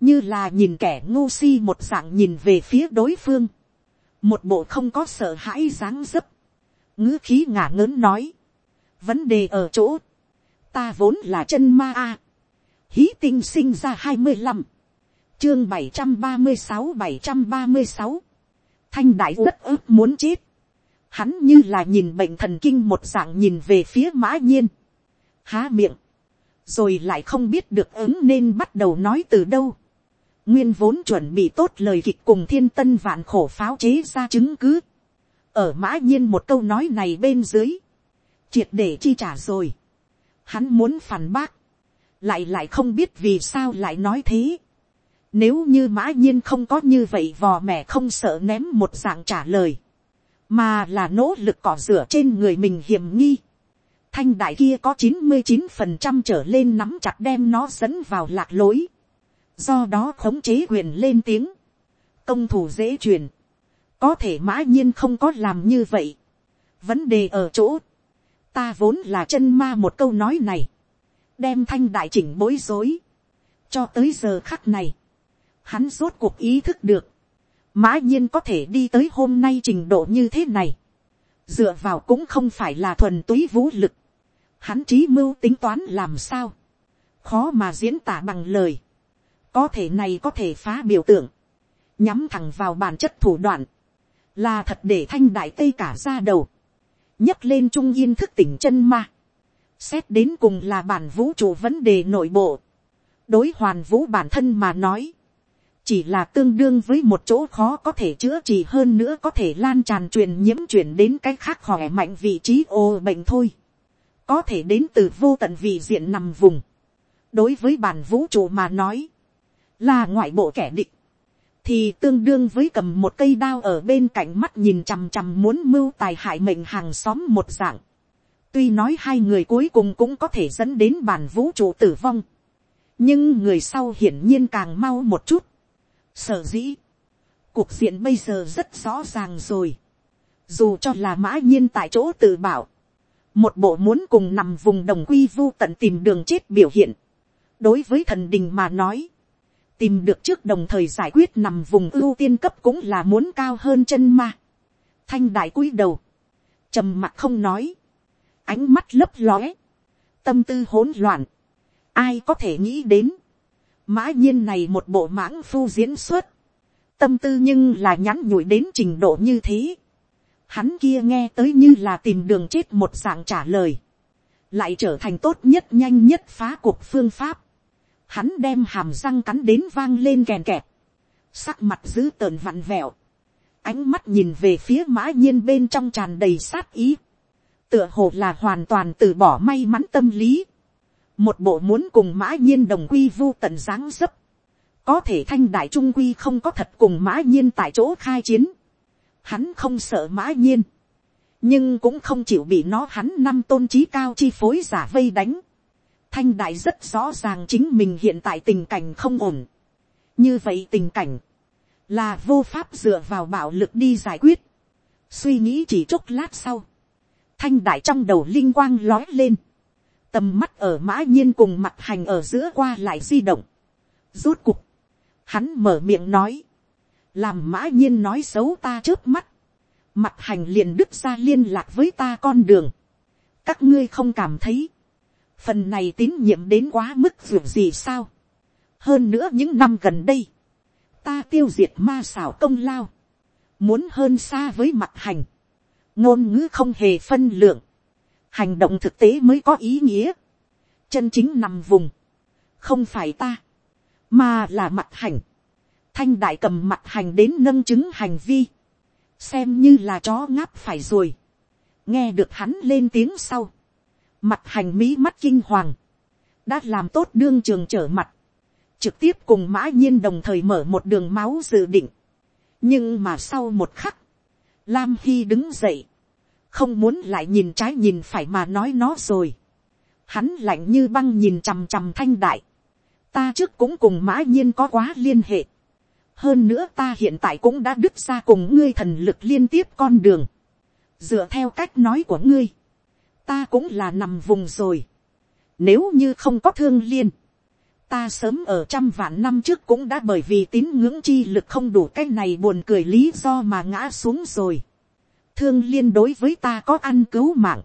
như là nhìn kẻ ngu si một dạng nhìn về phía đối phương, một bộ không có sợ hãi dáng dấp, ngữ khí ngả ngớn nói, vấn đề ở chỗ, ta vốn là chân ma a, hí tinh sinh ra hai mươi năm, chương bảy trăm ba mươi sáu bảy trăm ba mươi sáu, thanh đại rất ước muốn chết, hắn như là nhìn bệnh thần kinh một dạng nhìn về phía mã nhiên, há miệng, rồi lại không biết được ứng nên bắt đầu nói từ đâu, nguyên vốn chuẩn bị tốt lời kịch cùng thiên tân vạn khổ pháo chế ra chứng cứ. ở mã nhiên một câu nói này bên dưới, triệt để chi trả rồi, hắn muốn phản bác, lại lại không biết vì sao lại nói thế. Nếu như mã nhiên không có như vậy vò mẹ không sợ ném một dạng trả lời, mà là nỗ lực cỏ rửa trên người mình hiểm nghi. Thanh đại kia có chín mươi chín phần trăm trở lên nắm chặt đem nó dẫn vào lạc lối. Do đó khống chế quyền lên tiếng. Công thủ dễ truyền. Có thể mã nhiên không có làm như vậy. Vấn đề ở chỗ. Ta vốn là chân ma một câu nói này. Đem thanh đại chỉnh bối rối. Cho tới giờ khắc này. Hắn rốt cuộc ý thức được. Mã nhiên có thể đi tới hôm nay trình độ như thế này. Dựa vào cũng không phải là thuần túy vũ lực. Hắn trí mưu tính toán làm sao. Khó mà diễn tả bằng lời. Có thể này có thể phá biểu tượng. Nhắm thẳng vào bản chất thủ đoạn. Là thật để thanh đại tây cả ra đầu. nhấc lên trung yên thức tỉnh chân ma. Xét đến cùng là bản vũ trụ vấn đề nội bộ. Đối hoàn vũ bản thân mà nói chỉ là tương đương với một chỗ khó có thể chữa trị hơn nữa có thể lan tràn truyền nhiễm chuyển đến cái khác khỏe mạnh vị trí ô bệnh thôi. có thể đến từ vô tận vị diện nằm vùng. đối với bản vũ trụ mà nói, là ngoại bộ kẻ địch, thì tương đương với cầm một cây đao ở bên cạnh mắt nhìn chằm chằm muốn mưu tài hại mệnh hàng xóm một dạng. tuy nói hai người cuối cùng cũng có thể dẫn đến bản vũ trụ tử vong, nhưng người sau hiển nhiên càng mau một chút Sở dĩ, cuộc diện bây giờ rất rõ ràng rồi. Dù cho là mã nhiên tại chỗ tự bảo, một bộ muốn cùng nằm vùng đồng quy vu tận tìm đường chết biểu hiện. đối với thần đình mà nói, tìm được trước đồng thời giải quyết nằm vùng ưu tiên cấp cũng là muốn cao hơn chân ma. thanh đại cúi đầu, trầm mặt không nói, ánh mắt lấp lóe, tâm tư hỗn loạn, ai có thể nghĩ đến, mã nhiên này một bộ mãng phu diễn xuất, tâm tư nhưng là nhắn nhủi đến trình độ như thế. Hắn kia nghe tới như là tìm đường chết một dạng trả lời, lại trở thành tốt nhất nhanh nhất phá cuộc phương pháp. Hắn đem hàm răng cắn đến vang lên kèn kẹt, sắc mặt dữ tợn vặn vẹo, ánh mắt nhìn về phía mã nhiên bên trong tràn đầy sát ý, tựa hồ là hoàn toàn từ bỏ may mắn tâm lý một bộ muốn cùng mã nhiên đồng quy vu tận dáng dấp, có thể thanh đại trung quy không có thật cùng mã nhiên tại chỗ khai chiến, hắn không sợ mã nhiên, nhưng cũng không chịu bị nó hắn năm tôn trí cao chi phối giả vây đánh, thanh đại rất rõ ràng chính mình hiện tại tình cảnh không ổn, như vậy tình cảnh, là vô pháp dựa vào bạo lực đi giải quyết, suy nghĩ chỉ chốc lát sau, thanh đại trong đầu linh quang lói lên, tầm mắt ở mã nhiên cùng mặt hành ở giữa qua lại di động. rút cục, hắn mở miệng nói, làm mã nhiên nói xấu ta trước mắt, mặt hành liền đứt ra liên lạc với ta con đường. các ngươi không cảm thấy, phần này tín nhiệm đến quá mức việc gì sao. hơn nữa những năm gần đây, ta tiêu diệt ma xảo công lao, muốn hơn xa với mặt hành, ngôn ngữ không hề phân lượng, hành động thực tế mới có ý nghĩa, chân chính nằm vùng, không phải ta, mà là mặt hành, thanh đại cầm mặt hành đến nâng chứng hành vi, xem như là chó ngáp phải rồi, nghe được hắn lên tiếng sau, mặt hành mỹ mắt kinh hoàng, đã làm tốt đương trường trở mặt, trực tiếp cùng mã nhiên đồng thời mở một đường máu dự định, nhưng mà sau một khắc, lam hy đứng dậy, không muốn lại nhìn trái nhìn phải mà nói nó rồi. Hắn lạnh như băng nhìn chằm chằm thanh đại. Ta trước cũng cùng mã nhiên có quá liên hệ. Hơn nữa ta hiện tại cũng đã đứt ra cùng ngươi thần lực liên tiếp con đường. Dựa theo cách nói của ngươi. Ta cũng là nằm vùng rồi. Nếu như không có thương liên. Ta sớm ở trăm vạn năm trước cũng đã bởi vì tín ngưỡng chi lực không đủ cách này buồn cười lý do mà ngã xuống rồi thương liên đối với ta có ăn cứu mạng,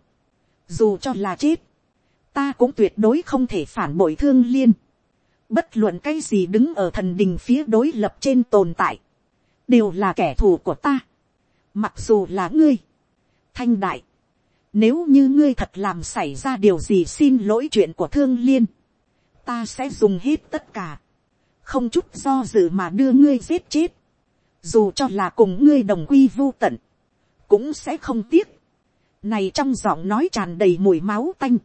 dù cho là chết, ta cũng tuyệt đối không thể phản bội thương liên, bất luận cái gì đứng ở thần đình phía đối lập trên tồn tại, đều là kẻ thù của ta, mặc dù là ngươi, thanh đại, nếu như ngươi thật làm xảy ra điều gì xin lỗi chuyện của thương liên, ta sẽ dùng hết tất cả, không chút do dự mà đưa ngươi giết chết, dù cho là cùng ngươi đồng quy vô tận, cũng sẽ không tiếc. này trong giọng nói tràn đầy mùi máu tanh,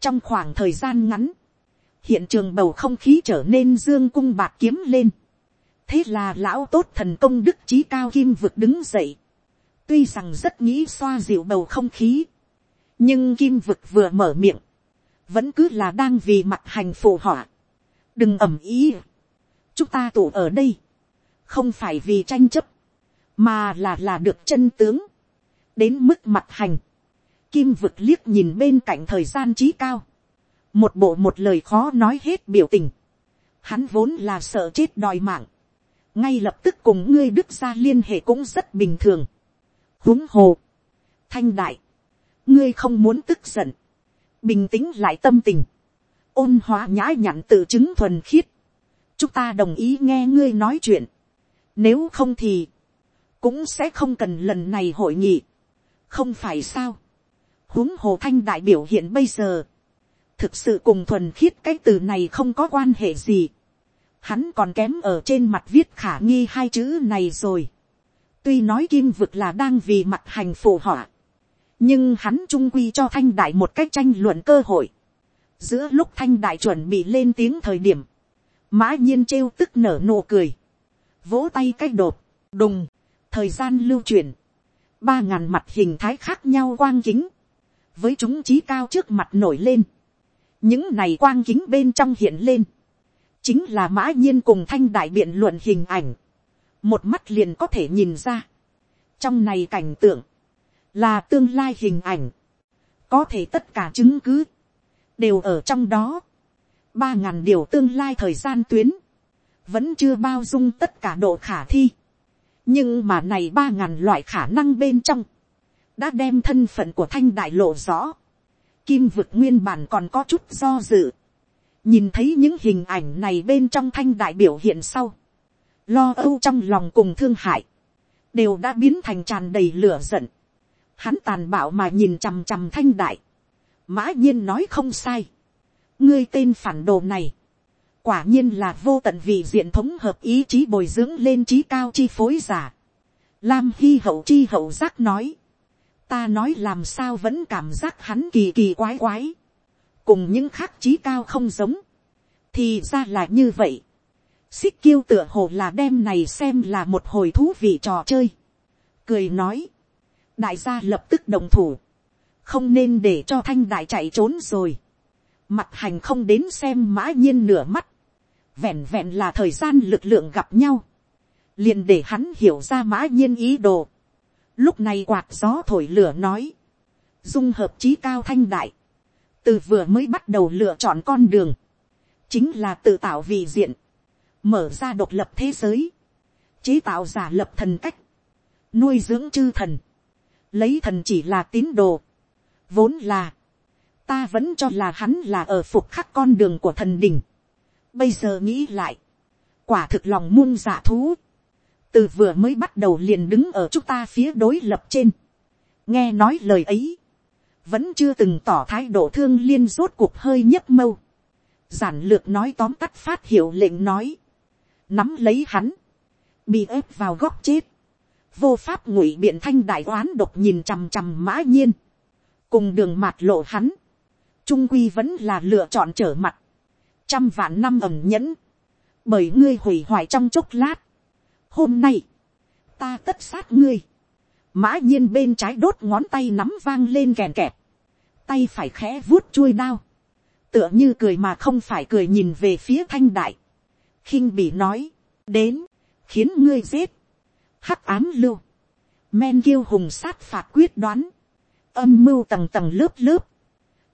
trong khoảng thời gian ngắn, hiện trường bầu không khí trở nên dương cung bạc kiếm lên, thế là lão tốt thần công đức trí cao kim vực đứng dậy, tuy rằng rất nghĩ xoa dịu bầu không khí, nhưng kim vực vừa mở miệng, vẫn cứ là đang vì mặt hành phù họa, đừng ầm ý, chúng ta tụ ở đây, không phải vì tranh chấp, mà là là được chân tướng, đến mức mặt hành, kim vực liếc nhìn bên cạnh thời gian trí cao, một bộ một lời khó nói hết biểu tình, hắn vốn là sợ chết đòi mạng, ngay lập tức cùng ngươi đức ra liên hệ cũng rất bình thường, huống hồ, thanh đại, ngươi không muốn tức giận, bình tĩnh lại tâm tình, ôn hóa nhã nhặn tự chứng thuần khiết, chúng ta đồng ý nghe ngươi nói chuyện, nếu không thì, cũng sẽ không cần lần này hội nghị, không phải sao, huống hồ thanh đại biểu hiện bây giờ, thực sự cùng thuần khiết cái từ này không có quan hệ gì, hắn còn kém ở trên mặt viết khả nghi hai chữ này rồi, tuy nói kim vực là đang vì mặt hành phù họa, nhưng hắn trung quy cho thanh đại một cách tranh luận cơ hội, giữa lúc thanh đại chuẩn bị lên tiếng thời điểm, mã nhiên trêu tức nở nụ cười, vỗ tay cách đột, đùng, thời gian lưu truyền, ba ngàn mặt hình thái khác nhau quang kính, với chúng trí cao trước mặt nổi lên, những này quang kính bên trong hiện lên, chính là mã nhiên cùng thanh đại biện luận hình ảnh, một mắt liền có thể nhìn ra, trong này cảnh tượng, là tương lai hình ảnh, có thể tất cả chứng cứ, đều ở trong đó, ba ngàn điều tương lai thời gian tuyến, vẫn chưa bao dung tất cả độ khả thi, nhưng mà này ba ngàn loại khả năng bên trong, đã đem thân phận của thanh đại lộ rõ, kim vực nguyên bản còn có chút do dự, nhìn thấy những hình ảnh này bên trong thanh đại biểu hiện sau, lo âu trong lòng cùng thương hại, đều đã biến thành tràn đầy lửa giận, hắn tàn bạo mà nhìn chằm chằm thanh đại, mã nhiên nói không sai, ngươi tên phản đồ này, quả nhiên là vô tận vì diện thống hợp ý chí bồi dưỡng lên trí cao chi phối giả. Lam hy hậu chi hậu giác nói, ta nói làm sao vẫn cảm giác hắn kỳ kỳ quái quái, cùng những khác trí cao không giống, thì ra là như vậy. xích kiêu tựa hồ là đem này xem là một hồi thú vị trò chơi. cười nói, đại gia lập tức đồng thủ, không nên để cho thanh đại chạy trốn rồi. mặt hành không đến xem mã nhiên nửa mắt, vẹn vẹn là thời gian lực lượng gặp nhau, liền để hắn hiểu ra mã nhiên ý đồ. lúc này quạt gió thổi lửa nói, dung hợp trí cao thanh đại, từ vừa mới bắt đầu lựa chọn con đường, chính là tự tạo vị diện, mở ra độc lập thế giới, chế tạo giả lập thần cách, nuôi dưỡng chư thần, lấy thần chỉ là tín đồ, vốn là, ta vẫn cho là hắn là ở phục khắc con đường của thần đình, bây giờ nghĩ lại, quả thực lòng muôn dạ thú, từ vừa mới bắt đầu liền đứng ở chúng ta phía đối lập trên, nghe nói lời ấy, vẫn chưa từng tỏ thái độ thương liên rốt cuộc hơi nhấp mâu, giản lược nói tóm tắt phát hiệu lệnh nói, nắm lấy hắn, bị ép vào góc chết, vô pháp ngụy biện thanh đại oán độc nhìn chằm chằm mã nhiên, cùng đường mạt lộ hắn, trung quy vẫn là lựa chọn trở mặt, trăm vạn năm ẩm nhẫn, bởi ngươi hủy hoại trong chốc lát. hôm nay, ta tất sát ngươi, mã nhiên bên trái đốt ngón tay nắm vang lên kèn kẹp, tay phải khẽ vuốt chuôi đao, tựa như cười mà không phải cười nhìn về phía thanh đại, khinh bỉ nói, đến, khiến ngươi giết, hắc ám lưu, men kiêu hùng sát phạt quyết đoán, âm mưu tầng tầng lớp lớp,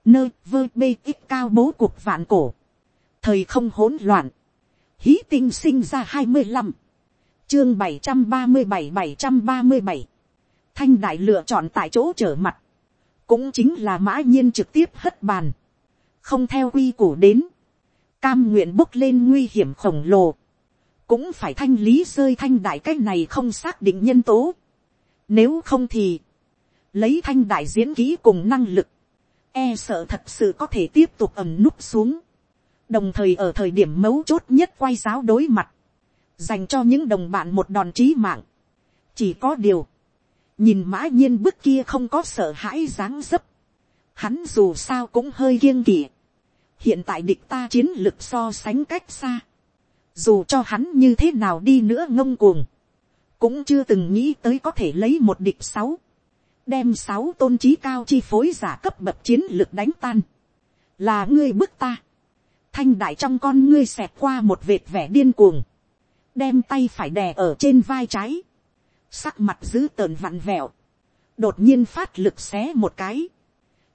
nơi vơ bê ít cao bố cuộc vạn cổ, thời không hỗn loạn, hí tinh sinh ra hai mươi năm, chương bảy trăm ba mươi bảy bảy trăm ba mươi bảy, thanh đại lựa chọn tại chỗ trở mặt, cũng chính là mã nhiên trực tiếp hất bàn, không theo quy củ đến, cam nguyện bốc lên nguy hiểm khổng lồ, cũng phải thanh lý rơi thanh đại cái này không xác định nhân tố. Nếu không thì, lấy thanh đại diễn kỹ cùng năng lực, e sợ thật sự có thể tiếp tục ẩm núp xuống đồng thời ở thời điểm mấu chốt nhất quay giáo đối mặt, dành cho những đồng bạn một đòn trí mạng. chỉ có điều, nhìn mã nhiên bức kia không có sợ hãi dáng dấp, hắn dù sao cũng hơi kiêng kỵ, hiện tại địch ta chiến lược so sánh cách xa, dù cho hắn như thế nào đi nữa ngông cuồng, cũng chưa từng nghĩ tới có thể lấy một địch sáu, đem sáu tôn trí cao chi phối giả cấp bậc chiến lược đánh tan, là ngươi bức ta, thanh đại trong con ngươi xẹt qua một vệt vẻ điên cuồng, đem tay phải đè ở trên vai trái, sắc mặt dữ tợn vặn vẹo, đột nhiên phát lực xé một cái,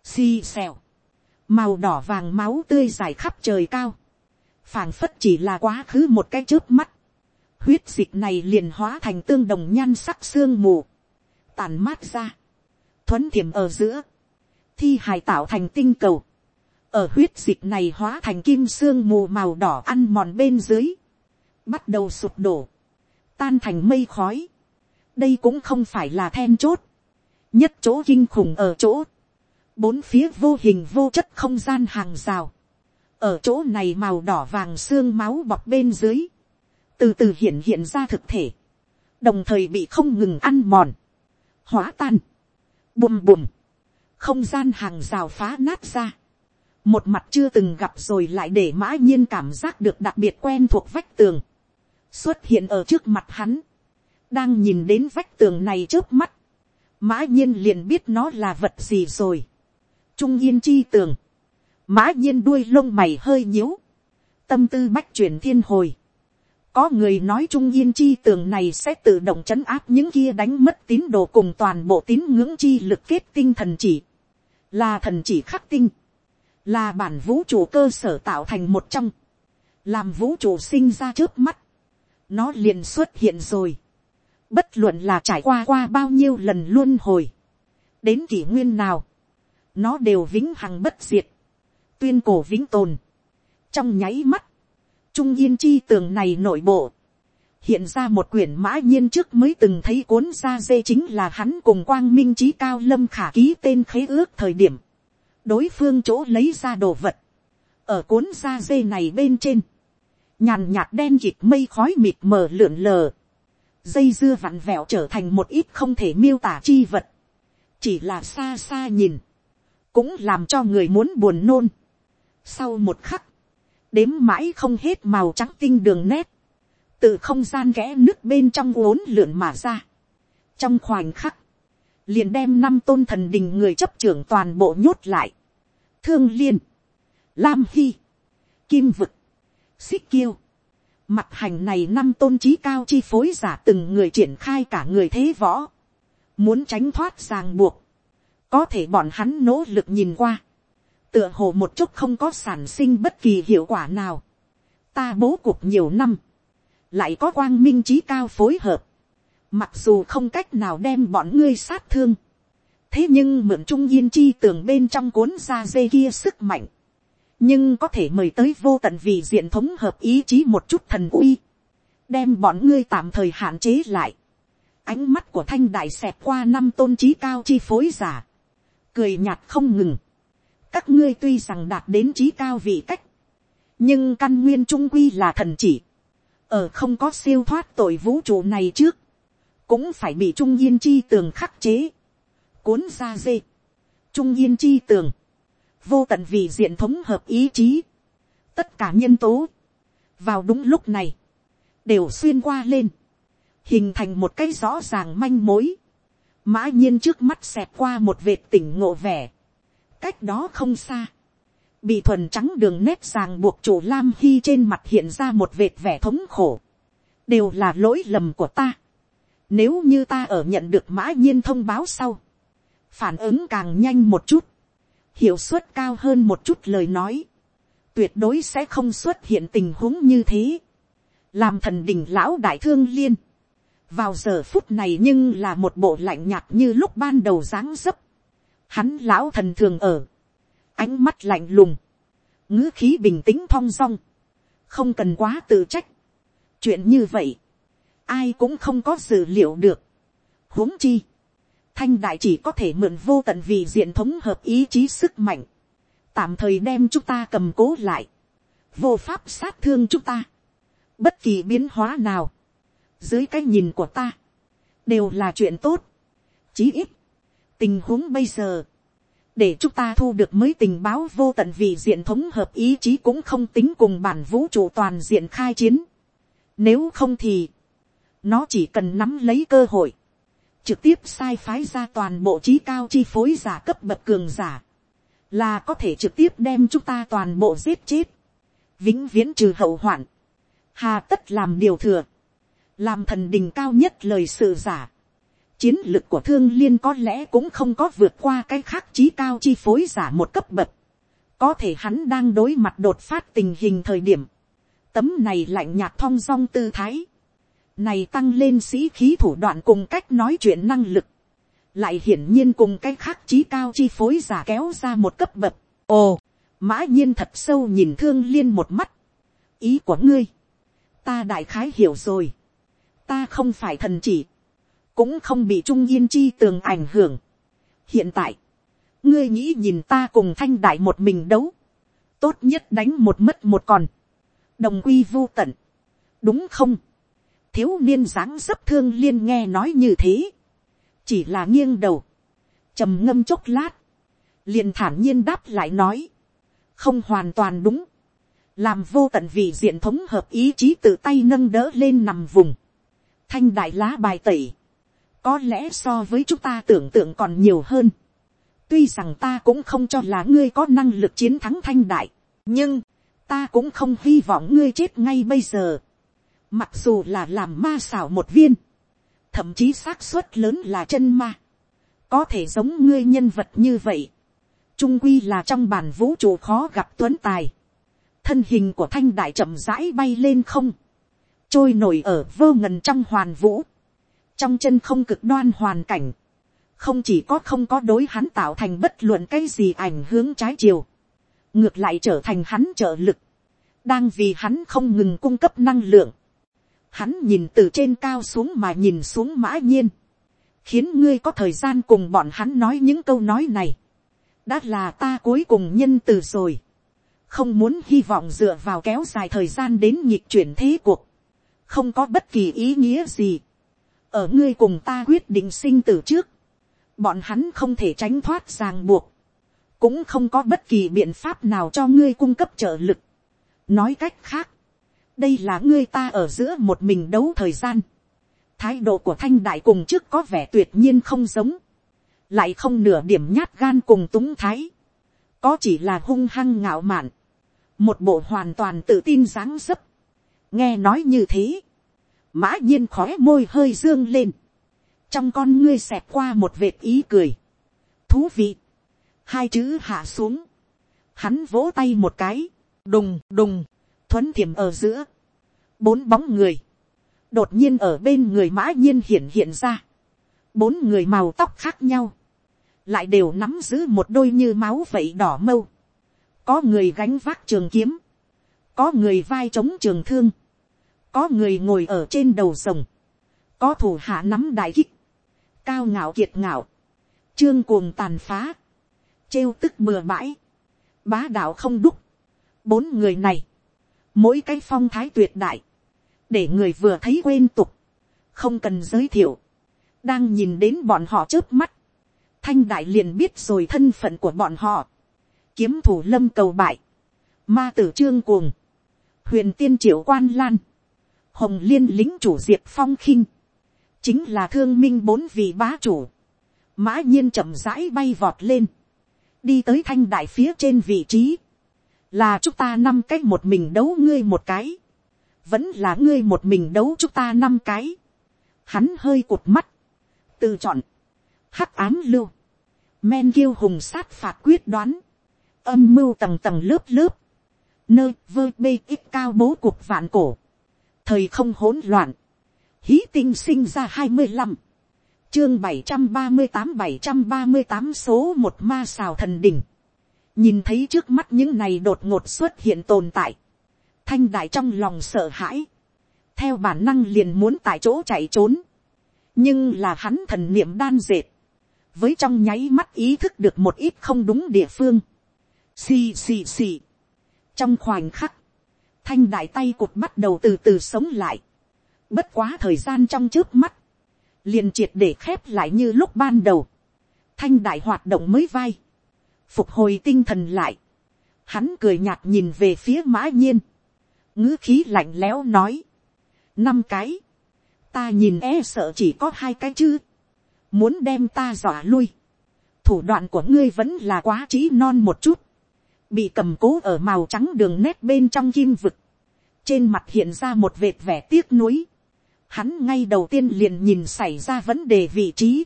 xì xèo, màu đỏ vàng máu tươi dài khắp trời cao, phảng phất chỉ là quá khứ một cái trước mắt, huyết dịch này liền hóa thành tương đồng nhan sắc sương mù, tàn mát ra, thuấn thiểm ở giữa, thi hài tạo thành tinh cầu, ở huyết dịch này hóa thành kim sương mù màu đỏ ăn mòn bên dưới, bắt đầu sụp đổ, tan thành mây khói. đây cũng không phải là then chốt, nhất chỗ kinh khủng ở chỗ, bốn phía vô hình vô chất không gian hàng rào, ở chỗ này màu đỏ vàng xương máu bọc bên dưới, từ từ hiện hiện ra thực thể, đồng thời bị không ngừng ăn mòn, hóa tan, bùm bùm, không gian hàng rào phá nát ra, một mặt chưa từng gặp rồi lại để mã nhiên cảm giác được đặc biệt quen thuộc vách tường, xuất hiện ở trước mặt hắn, đang nhìn đến vách tường này trước mắt, mã nhiên liền biết nó là vật gì rồi. trung yên chi tường, mã nhiên đuôi lông mày hơi nhíu, tâm tư bách chuyển thiên hồi. có người nói trung yên chi tường này sẽ tự động chấn áp những kia đánh mất tín đồ cùng toàn bộ tín ngưỡng chi lực kết tinh thần chỉ, là thần chỉ khắc tinh, là bản vũ trụ cơ sở tạo thành một trong, làm vũ trụ sinh ra trước mắt, nó liền xuất hiện rồi. Bất luận là trải qua qua bao nhiêu lần luôn hồi. Đến kỷ nguyên nào. Nó đều vĩnh hằng bất diệt. Tuyên cổ vĩnh tồn. Trong nháy mắt. Trung yên chi tường này nội bộ. Hiện ra một quyển mã nhiên trước mới từng thấy cuốn ra dê chính là hắn cùng quang minh trí cao lâm khả ký tên khế ước thời điểm. Đối phương chỗ lấy ra đồ vật. Ở cuốn da dê này bên trên nhàn nhạt đen dịch mây khói mịt mờ lượn lờ, dây dưa vặn vẹo trở thành một ít không thể miêu tả chi vật, chỉ là xa xa nhìn, cũng làm cho người muốn buồn nôn. Sau một khắc, đếm mãi không hết màu trắng tinh đường nét, từ không gian kẽ nước bên trong uốn lượn mà ra. trong khoảnh khắc, liền đem năm tôn thần đình người chấp trưởng toàn bộ nhốt lại. thương liên, lam hy, kim vực, xích kiêu. Mặt hành này năm tôn trí cao chi phối giả từng người triển khai cả người thế võ. Muốn tránh thoát ràng buộc. Có thể bọn hắn nỗ lực nhìn qua. Tựa hồ một chút không có sản sinh bất kỳ hiệu quả nào. Ta bố cục nhiều năm. Lại có quang minh trí cao phối hợp. Mặc dù không cách nào đem bọn ngươi sát thương. Thế nhưng mượn trung yên chi tường bên trong cuốn ra dê kia sức mạnh nhưng có thể mời tới vô tận vì diện thống hợp ý chí một chút thần uy, đem bọn ngươi tạm thời hạn chế lại. Ánh mắt của thanh đại xẹp qua năm tôn trí cao chi phối giả, cười nhạt không ngừng. các ngươi tuy rằng đạt đến trí cao vị cách, nhưng căn nguyên trung quy là thần chỉ, ở không có siêu thoát tội vũ trụ này trước, cũng phải bị trung yên chi tường khắc chế, cuốn ra dê, trung yên chi tường, vô tận vì diện thống hợp ý chí, tất cả nhân tố, vào đúng lúc này, đều xuyên qua lên, hình thành một cái rõ ràng manh mối, mã nhiên trước mắt xẹt qua một vệt tỉnh ngộ vẻ, cách đó không xa, bị thuần trắng đường nét ràng buộc chủ lam hy trên mặt hiện ra một vệt vẻ thống khổ, đều là lỗi lầm của ta. Nếu như ta ở nhận được mã nhiên thông báo sau, phản ứng càng nhanh một chút, hiệu suất cao hơn một chút lời nói, tuyệt đối sẽ không xuất hiện tình huống như thế, làm thần đình lão đại thương liên, vào giờ phút này nhưng là một bộ lạnh nhạt như lúc ban đầu dáng dấp, hắn lão thần thường ở, ánh mắt lạnh lùng, ngữ khí bình tĩnh thong dong, không cần quá tự trách, chuyện như vậy, ai cũng không có dự liệu được, huống chi, thanh đại chỉ có thể mượn vô tận vì diện thống hợp ý chí sức mạnh, tạm thời đem chúng ta cầm cố lại, vô pháp sát thương chúng ta, bất kỳ biến hóa nào, dưới cái nhìn của ta, đều là chuyện tốt, chí ít, tình huống bây giờ, để chúng ta thu được mới tình báo vô tận vì diện thống hợp ý chí cũng không tính cùng bản vũ trụ toàn diện khai chiến. Nếu không thì, nó chỉ cần nắm lấy cơ hội, trực tiếp sai phái ra toàn bộ trí cao chi phối giả cấp bậc cường giả, là có thể trực tiếp đem chúng ta toàn bộ giết chết, vĩnh viễn trừ hậu hoạn, hà tất làm điều thừa, làm thần đình cao nhất lời sự giả, chiến lực của thương liên có lẽ cũng không có vượt qua cái khác trí cao chi phối giả một cấp bậc, có thể hắn đang đối mặt đột phát tình hình thời điểm, tấm này lạnh nhạt thong dong tư thái, này tăng lên sĩ khí thủ đoạn cùng cách nói chuyện năng lực, lại hiển nhiên cùng cái khác trí cao chi phối giả kéo ra một cấp bậc. ồ, mã nhiên thật sâu nhìn thương liên một mắt. ý của ngươi, ta đại khái hiểu rồi. ta không phải thần chỉ, cũng không bị trung yên chi tường ảnh hưởng. hiện tại, ngươi nghĩ nhìn ta cùng thanh đại một mình đấu, tốt nhất đánh một mất một còn, đồng quy vô tận, đúng không, thiếu niên dáng dấp thương liên nghe nói như thế, chỉ là nghiêng đầu, trầm ngâm chốc lát, liền thản nhiên đáp lại nói, không hoàn toàn đúng, làm vô tận vị diện thống hợp ý chí tự tay nâng đỡ lên nằm vùng, thanh đại lá bài tẩy, có lẽ so với chúng ta tưởng tượng còn nhiều hơn, tuy rằng ta cũng không cho là ngươi có năng lực chiến thắng thanh đại, nhưng, ta cũng không hy vọng ngươi chết ngay bây giờ, mặc dù là làm ma xảo một viên, thậm chí xác suất lớn là chân ma, có thể giống ngươi nhân vật như vậy, trung quy là trong bản vũ trụ khó gặp tuấn tài, thân hình của thanh đại chậm rãi bay lên không, trôi nổi ở vô ngần trong hoàn vũ, trong chân không cực đoan hoàn cảnh, không chỉ có không có đối hắn tạo thành bất luận cái gì ảnh hướng trái chiều, ngược lại trở thành hắn trợ lực, đang vì hắn không ngừng cung cấp năng lượng, Hắn nhìn từ trên cao xuống mà nhìn xuống mã nhiên. Khiến ngươi có thời gian cùng bọn hắn nói những câu nói này. Đã là ta cuối cùng nhân từ rồi. Không muốn hy vọng dựa vào kéo dài thời gian đến nhịp chuyển thế cuộc. Không có bất kỳ ý nghĩa gì. Ở ngươi cùng ta quyết định sinh từ trước. Bọn hắn không thể tránh thoát ràng buộc. Cũng không có bất kỳ biện pháp nào cho ngươi cung cấp trợ lực. Nói cách khác đây là ngươi ta ở giữa một mình đấu thời gian. thái độ của thanh đại cùng trước có vẻ tuyệt nhiên không giống. lại không nửa điểm nhát gan cùng túng thái. có chỉ là hung hăng ngạo mạn. một bộ hoàn toàn tự tin dáng dấp. nghe nói như thế. mã nhiên khói môi hơi dương lên. trong con ngươi xẹt qua một vệt ý cười. thú vị. hai chữ hạ xuống. hắn vỗ tay một cái. đùng đùng thuấn thiểm ở giữa, bốn bóng người, đột nhiên ở bên người mã nhiên hiện hiện ra, bốn người màu tóc khác nhau, lại đều nắm giữ một đôi như máu vậy đỏ mâu, có người gánh vác trường kiếm, có người vai trống trường thương, có người ngồi ở trên đầu rồng, có thủ hạ nắm đại kích, cao ngạo kiệt ngạo, trương cuồng tàn phá, trêu tức bừa bãi, bá đạo không đúc, bốn người này, mỗi cái phong thái tuyệt đại, để người vừa thấy quên tục, không cần giới thiệu, đang nhìn đến bọn họ trước mắt, thanh đại liền biết rồi thân phận của bọn họ, kiếm thủ lâm cầu bại, ma tử trương cuồng, huyền tiên triệu quan lan, hồng liên lính chủ diệp phong khinh, chính là thương minh bốn vị bá chủ, mã nhiên chậm rãi bay vọt lên, đi tới thanh đại phía trên vị trí, là chúng ta năm cách một mình đấu ngươi một cái, vẫn là ngươi một mình đấu chúng ta năm cái, hắn hơi cụt mắt, tự chọn, hắc ám lưu, men kiêu hùng sát phạt quyết đoán, âm mưu tầng tầng lớp lớp, nơi vơ bê ít cao bố cuộc vạn cổ, thời không hỗn loạn, hí tinh sinh ra hai mươi năm, chương bảy trăm ba mươi tám bảy trăm ba mươi tám số một ma xào thần đỉnh nhìn thấy trước mắt những này đột ngột xuất hiện tồn tại, thanh đại trong lòng sợ hãi, theo bản năng liền muốn tại chỗ chạy trốn, nhưng là hắn thần niệm đan dệt, với trong nháy mắt ý thức được một ít không đúng địa phương, xì xì xì, trong khoảnh khắc, thanh đại tay cụt bắt đầu từ từ sống lại, bất quá thời gian trong trước mắt, liền triệt để khép lại như lúc ban đầu, thanh đại hoạt động mới vai, phục hồi tinh thần lại, hắn cười nhạt nhìn về phía mã nhiên, ngữ khí lạnh lẽo nói, năm cái, ta nhìn e sợ chỉ có hai cái chứ, muốn đem ta dọa lui, thủ đoạn của ngươi vẫn là quá trí non một chút, bị cầm cố ở màu trắng đường nét bên trong kim vực, trên mặt hiện ra một vệt vẻ tiếc nuối, hắn ngay đầu tiên liền nhìn xảy ra vấn đề vị trí,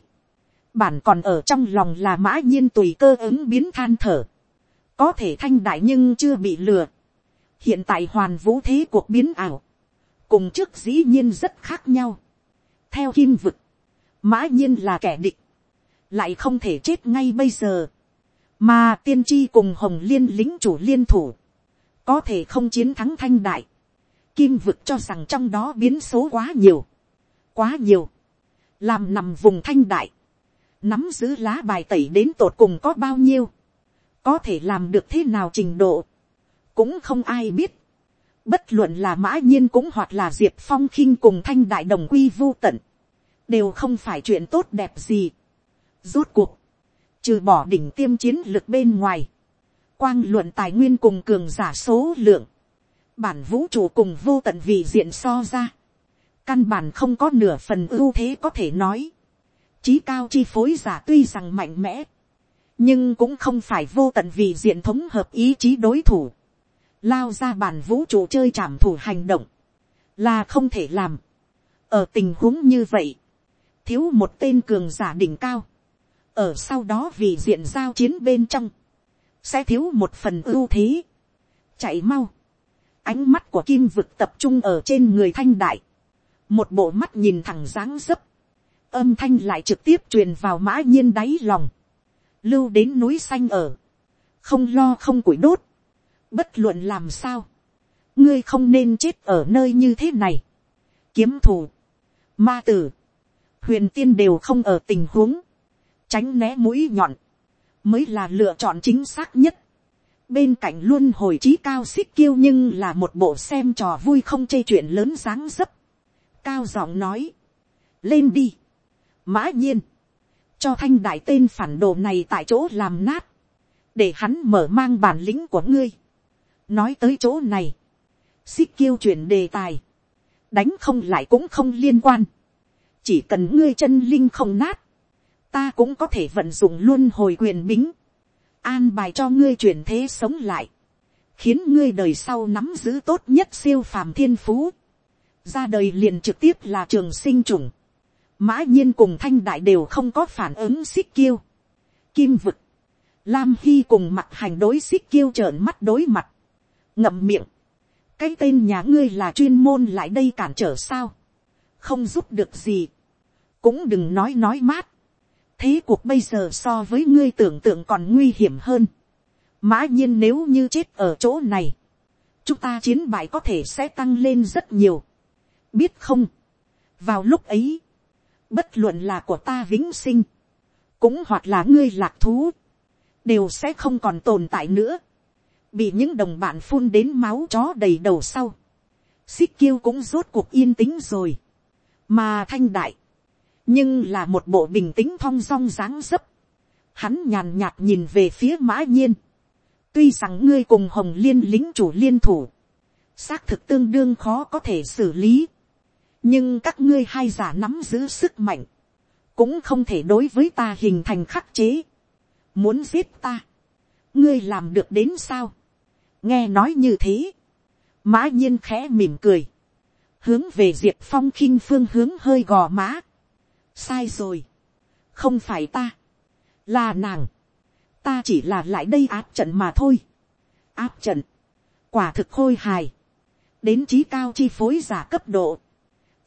bản còn ở trong lòng là mã nhiên tùy cơ ứng biến than thở, có thể thanh đại nhưng chưa bị lừa, hiện tại hoàn vũ thế cuộc biến ảo, cùng trước dĩ nhiên rất khác nhau, theo kim vực, mã nhiên là kẻ địch, lại không thể chết ngay bây giờ, mà tiên tri cùng hồng liên lính chủ liên thủ, có thể không chiến thắng thanh đại, kim vực cho rằng trong đó biến số quá nhiều, quá nhiều, làm nằm vùng thanh đại, nắm giữ lá bài tẩy đến tột cùng có bao nhiêu, có thể làm được thế nào trình độ, cũng không ai biết, bất luận là mã nhiên cũng hoặc là diệp phong khinh cùng thanh đại đồng quy vô tận, đều không phải chuyện tốt đẹp gì. Rốt cuộc, trừ bỏ đỉnh tiêm chiến lược bên ngoài, quang luận tài nguyên cùng cường giả số lượng, bản vũ trụ cùng vô tận vị diện so ra, căn bản không có nửa phần ưu thế có thể nói, trí cao chi phối giả tuy rằng mạnh mẽ, nhưng cũng không phải vô tận vì diện thống hợp ý chí đối thủ, lao ra bản vũ trụ chơi trảm thủ hành động, là không thể làm. ở tình huống như vậy, thiếu một tên cường giả đỉnh cao, ở sau đó vì diện giao chiến bên trong, sẽ thiếu một phần ưu thế. chạy mau, ánh mắt của kim vực tập trung ở trên người thanh đại, một bộ mắt nhìn thẳng dáng dấp, âm thanh lại trực tiếp truyền vào mã nhiên đáy lòng, lưu đến núi xanh ở, không lo không củi đốt, bất luận làm sao, ngươi không nên chết ở nơi như thế này, kiếm thù, ma tử, huyền tiên đều không ở tình huống, tránh né mũi nhọn, mới là lựa chọn chính xác nhất. bên cạnh luôn hồi trí cao xích kiêu nhưng là một bộ xem trò vui không chê chuyện lớn dáng dấp. cao giọng nói, lên đi, mã nhiên, cho thanh đại tên phản đồ này tại chỗ làm nát, để hắn mở mang bản lĩnh của ngươi. nói tới chỗ này, xích kiêu chuyển đề tài, đánh không lại cũng không liên quan, chỉ cần ngươi chân linh không nát, ta cũng có thể vận dụng luôn hồi quyền bính, an bài cho ngươi chuyển thế sống lại, khiến ngươi đời sau nắm giữ tốt nhất siêu phàm thiên phú, ra đời liền trực tiếp là trường sinh trùng, mã nhiên cùng thanh đại đều không có phản ứng xích kiêu, kim vực, lam hy cùng mặt hành đối xích kiêu trợn mắt đối mặt, ngậm miệng, cái tên nhà ngươi là chuyên môn lại đây cản trở sao, không giúp được gì, cũng đừng nói nói mát, thế cuộc bây giờ so với ngươi tưởng tượng còn nguy hiểm hơn, mã nhiên nếu như chết ở chỗ này, chúng ta chiến bại có thể sẽ tăng lên rất nhiều, biết không, vào lúc ấy, bất luận là của ta vĩnh sinh, cũng hoặc là ngươi lạc thú, đều sẽ không còn tồn tại nữa, bị những đồng bạn phun đến máu chó đầy đầu sau, xích kiêu cũng rốt cuộc yên tĩnh rồi, mà thanh đại, nhưng là một bộ bình tĩnh thong dong dáng dấp, hắn nhàn nhạt nhìn về phía mã nhiên, tuy rằng ngươi cùng hồng liên lính chủ liên thủ, xác thực tương đương khó có thể xử lý, nhưng các ngươi hai giả nắm giữ sức mạnh, cũng không thể đối với ta hình thành khắc chế, muốn giết ta, ngươi làm được đến sao, nghe nói như thế, mã nhiên khẽ mỉm cười, hướng về diệp phong khinh phương hướng hơi gò má, sai rồi, không phải ta, là nàng, ta chỉ là lại đây áp trận mà thôi, áp trận, quả thực khôi hài, đến trí cao chi phối giả cấp độ,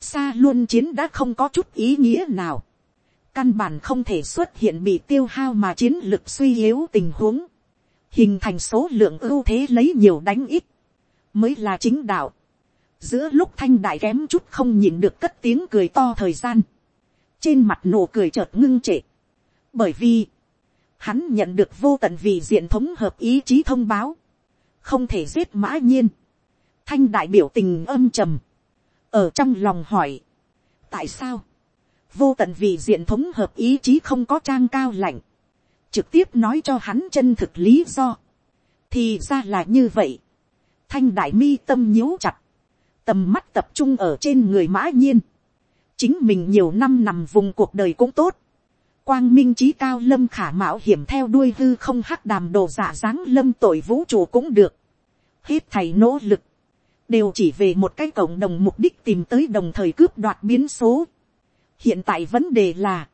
xa luôn chiến đã không có chút ý nghĩa nào, căn bản không thể xuất hiện bị tiêu hao mà chiến lực suy yếu tình huống, hình thành số lượng ưu thế lấy nhiều đánh ít, mới là chính đạo. giữa lúc thanh đại kém chút không nhìn được cất tiếng cười to thời gian, trên mặt nụ cười chợt ngưng trệ, bởi vì, hắn nhận được vô tận vì diện thống hợp ý chí thông báo, không thể giết mã nhiên, thanh đại biểu tình âm trầm, ở trong lòng hỏi, tại sao, vô tận vì diện thống hợp ý chí không có trang cao lạnh, trực tiếp nói cho hắn chân thực lý do, thì ra là như vậy, thanh đại mi tâm nhíu chặt, tầm mắt tập trung ở trên người mã nhiên, chính mình nhiều năm nằm vùng cuộc đời cũng tốt, quang minh trí cao lâm khả mạo hiểm theo đuôi hư không hắc đàm đồ giả dáng lâm tội vũ trụ cũng được, hết thầy nỗ lực, đều chỉ về một cái cộng đồng mục đích tìm tới đồng thời cướp đoạt biến số. hiện tại vấn đề là,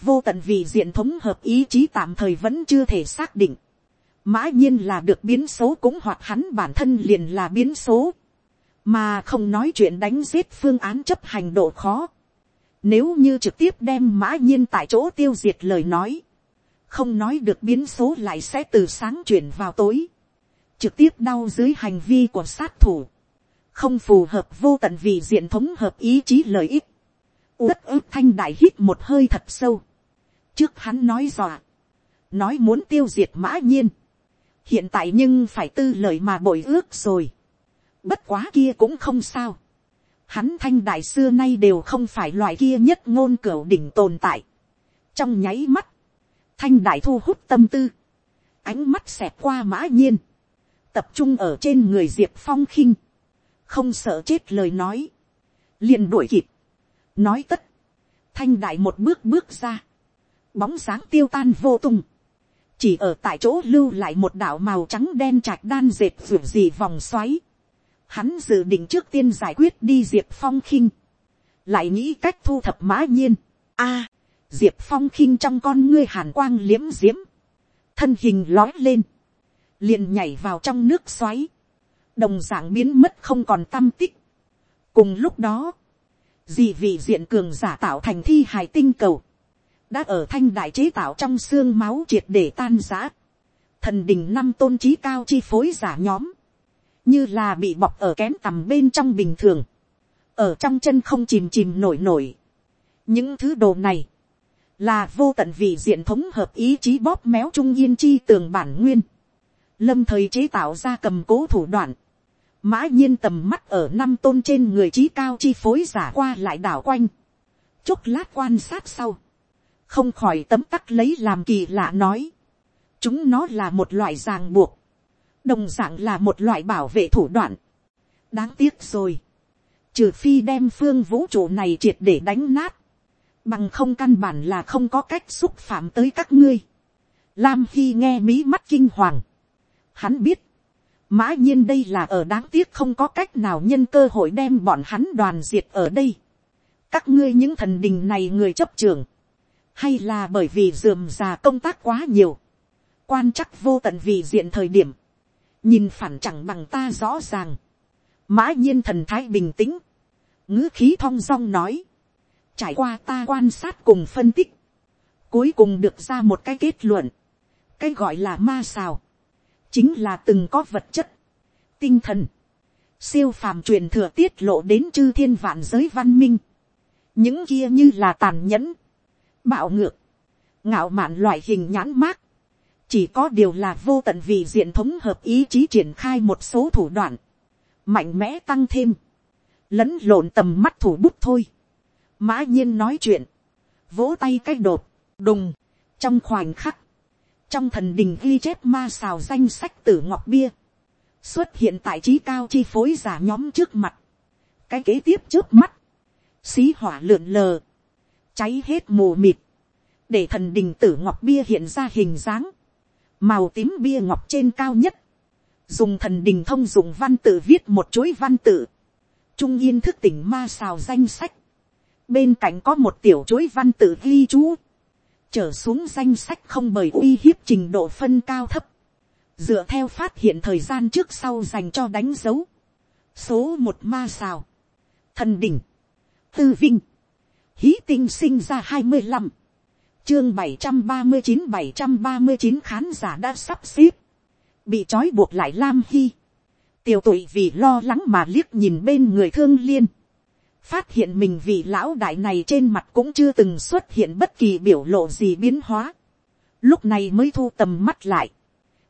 vô tận vì diện thống hợp ý chí tạm thời vẫn chưa thể xác định, mã nhiên là được biến số cũng hoặc hắn bản thân liền là biến số, mà không nói chuyện đánh giết phương án chấp hành độ khó. Nếu như trực tiếp đem mã nhiên tại chỗ tiêu diệt lời nói, không nói được biến số lại sẽ từ sáng chuyển vào tối, trực tiếp đau dưới hành vi của sát thủ, không phù hợp vô tận vì diện thống hợp ý chí lợi ích. Uất ức thanh đại hít một hơi thật sâu. Trước hắn nói dọa, nói muốn tiêu diệt mã nhiên. Hiện tại nhưng phải tư lời mà bội ước rồi. Bất quá kia cũng không sao. Hắn thanh đại xưa nay đều không phải loại kia nhất ngôn cửu đỉnh tồn tại. Trong nháy mắt, thanh đại thu hút tâm tư. Ánh mắt xẹt qua mã nhiên. Tập trung ở trên người diệp phong khinh không sợ chết lời nói, liền đuổi kịp, nói tất, thanh đại một bước bước ra, bóng sáng tiêu tan vô tung, chỉ ở tại chỗ lưu lại một đạo màu trắng đen trạch đan dệt ruột gì vòng xoáy, hắn dự định trước tiên giải quyết đi diệp phong khinh, lại nghĩ cách thu thập mã nhiên, a, diệp phong khinh trong con ngươi hàn quang liếm diếm, thân hình lói lên, liền nhảy vào trong nước xoáy, đồng dạng biến mất không còn tâm tích. cùng lúc đó, dì vị diện cường giả tạo thành thi hài tinh cầu, đã ở thanh đại chế tạo trong xương máu triệt để tan giã. thần đình năm tôn trí cao chi phối giả nhóm, như là bị bọc ở kén tầm bên trong bình thường, ở trong chân không chìm chìm nổi nổi. những thứ đồ này, là vô tận vị diện thống hợp ý chí bóp méo trung yên chi tường bản nguyên, lâm thời chế tạo ra cầm cố thủ đoạn, mã nhiên tầm mắt ở năm tôn trên người trí cao chi phối giả qua lại đảo quanh, chốc lát quan sát sau, không khỏi tấm tắc lấy làm kỳ lạ nói, chúng nó là một loại ràng buộc, đồng d ạ n g là một loại bảo vệ thủ đoạn, đáng tiếc rồi, trừ phi đem phương vũ trụ này triệt để đánh nát, bằng không căn bản là không có cách xúc phạm tới các ngươi. Lam khi nghe mí mắt kinh hoàng. Hắn biết, mã nhiên đây là ở đáng tiếc không có cách nào nhân cơ hội đem bọn hắn đoàn diệt ở đây. các ngươi những thần đình này người chấp trường, hay là bởi vì dườm già công tác quá nhiều, quan chắc vô tận vì diện thời điểm, nhìn phản chẳng bằng ta rõ ràng, mã nhiên thần thái bình tĩnh, ngữ khí thong dong nói, trải qua ta quan sát cùng phân tích, cuối cùng được ra một cái kết luận, cái gọi là ma xào, chính là từng có vật chất, tinh thần, siêu phàm truyền thừa tiết lộ đến chư thiên vạn giới văn minh, những kia như là tàn nhẫn, bạo ngược, ngạo mạn loại hình nhãn mát, chỉ có điều là vô tận vì diện thống hợp ý chí triển khai một số thủ đoạn, mạnh mẽ tăng thêm, lẫn lộn tầm mắt thủ bút thôi. mã nhiên nói chuyện, vỗ tay cái đột, đùng, trong khoảnh khắc, trong thần đình ghi chép ma xào danh sách tử ngọc bia, xuất hiện tại trí cao chi phối giả nhóm trước mặt, cái kế tiếp trước mắt, xí hỏa lượn lờ, cháy hết mù mịt, để thần đình tử ngọc bia hiện ra hình dáng, màu tím bia ngọc trên cao nhất, dùng thần đình thông dùng văn tự viết một chuỗi văn tự, trung yên thức tỉnh ma xào danh sách, bên cạnh có một tiểu chuỗi văn tự ghi chú, trở xuống danh sách không bởi uy hiếp trình độ phân cao thấp, dựa theo phát hiện thời gian trước sau dành cho đánh dấu, số một ma xào, thần đỉnh, tư vinh, hí tinh sinh ra hai mươi năm, chương bảy trăm ba mươi chín bảy trăm ba mươi chín khán giả đã sắp xếp, bị trói buộc lại lam hy, tiểu tụy vì lo lắng mà liếc nhìn bên người thương liên, phát hiện mình vị lão đại này trên mặt cũng chưa từng xuất hiện bất kỳ biểu lộ gì biến hóa. Lúc này mới thu tầm mắt lại.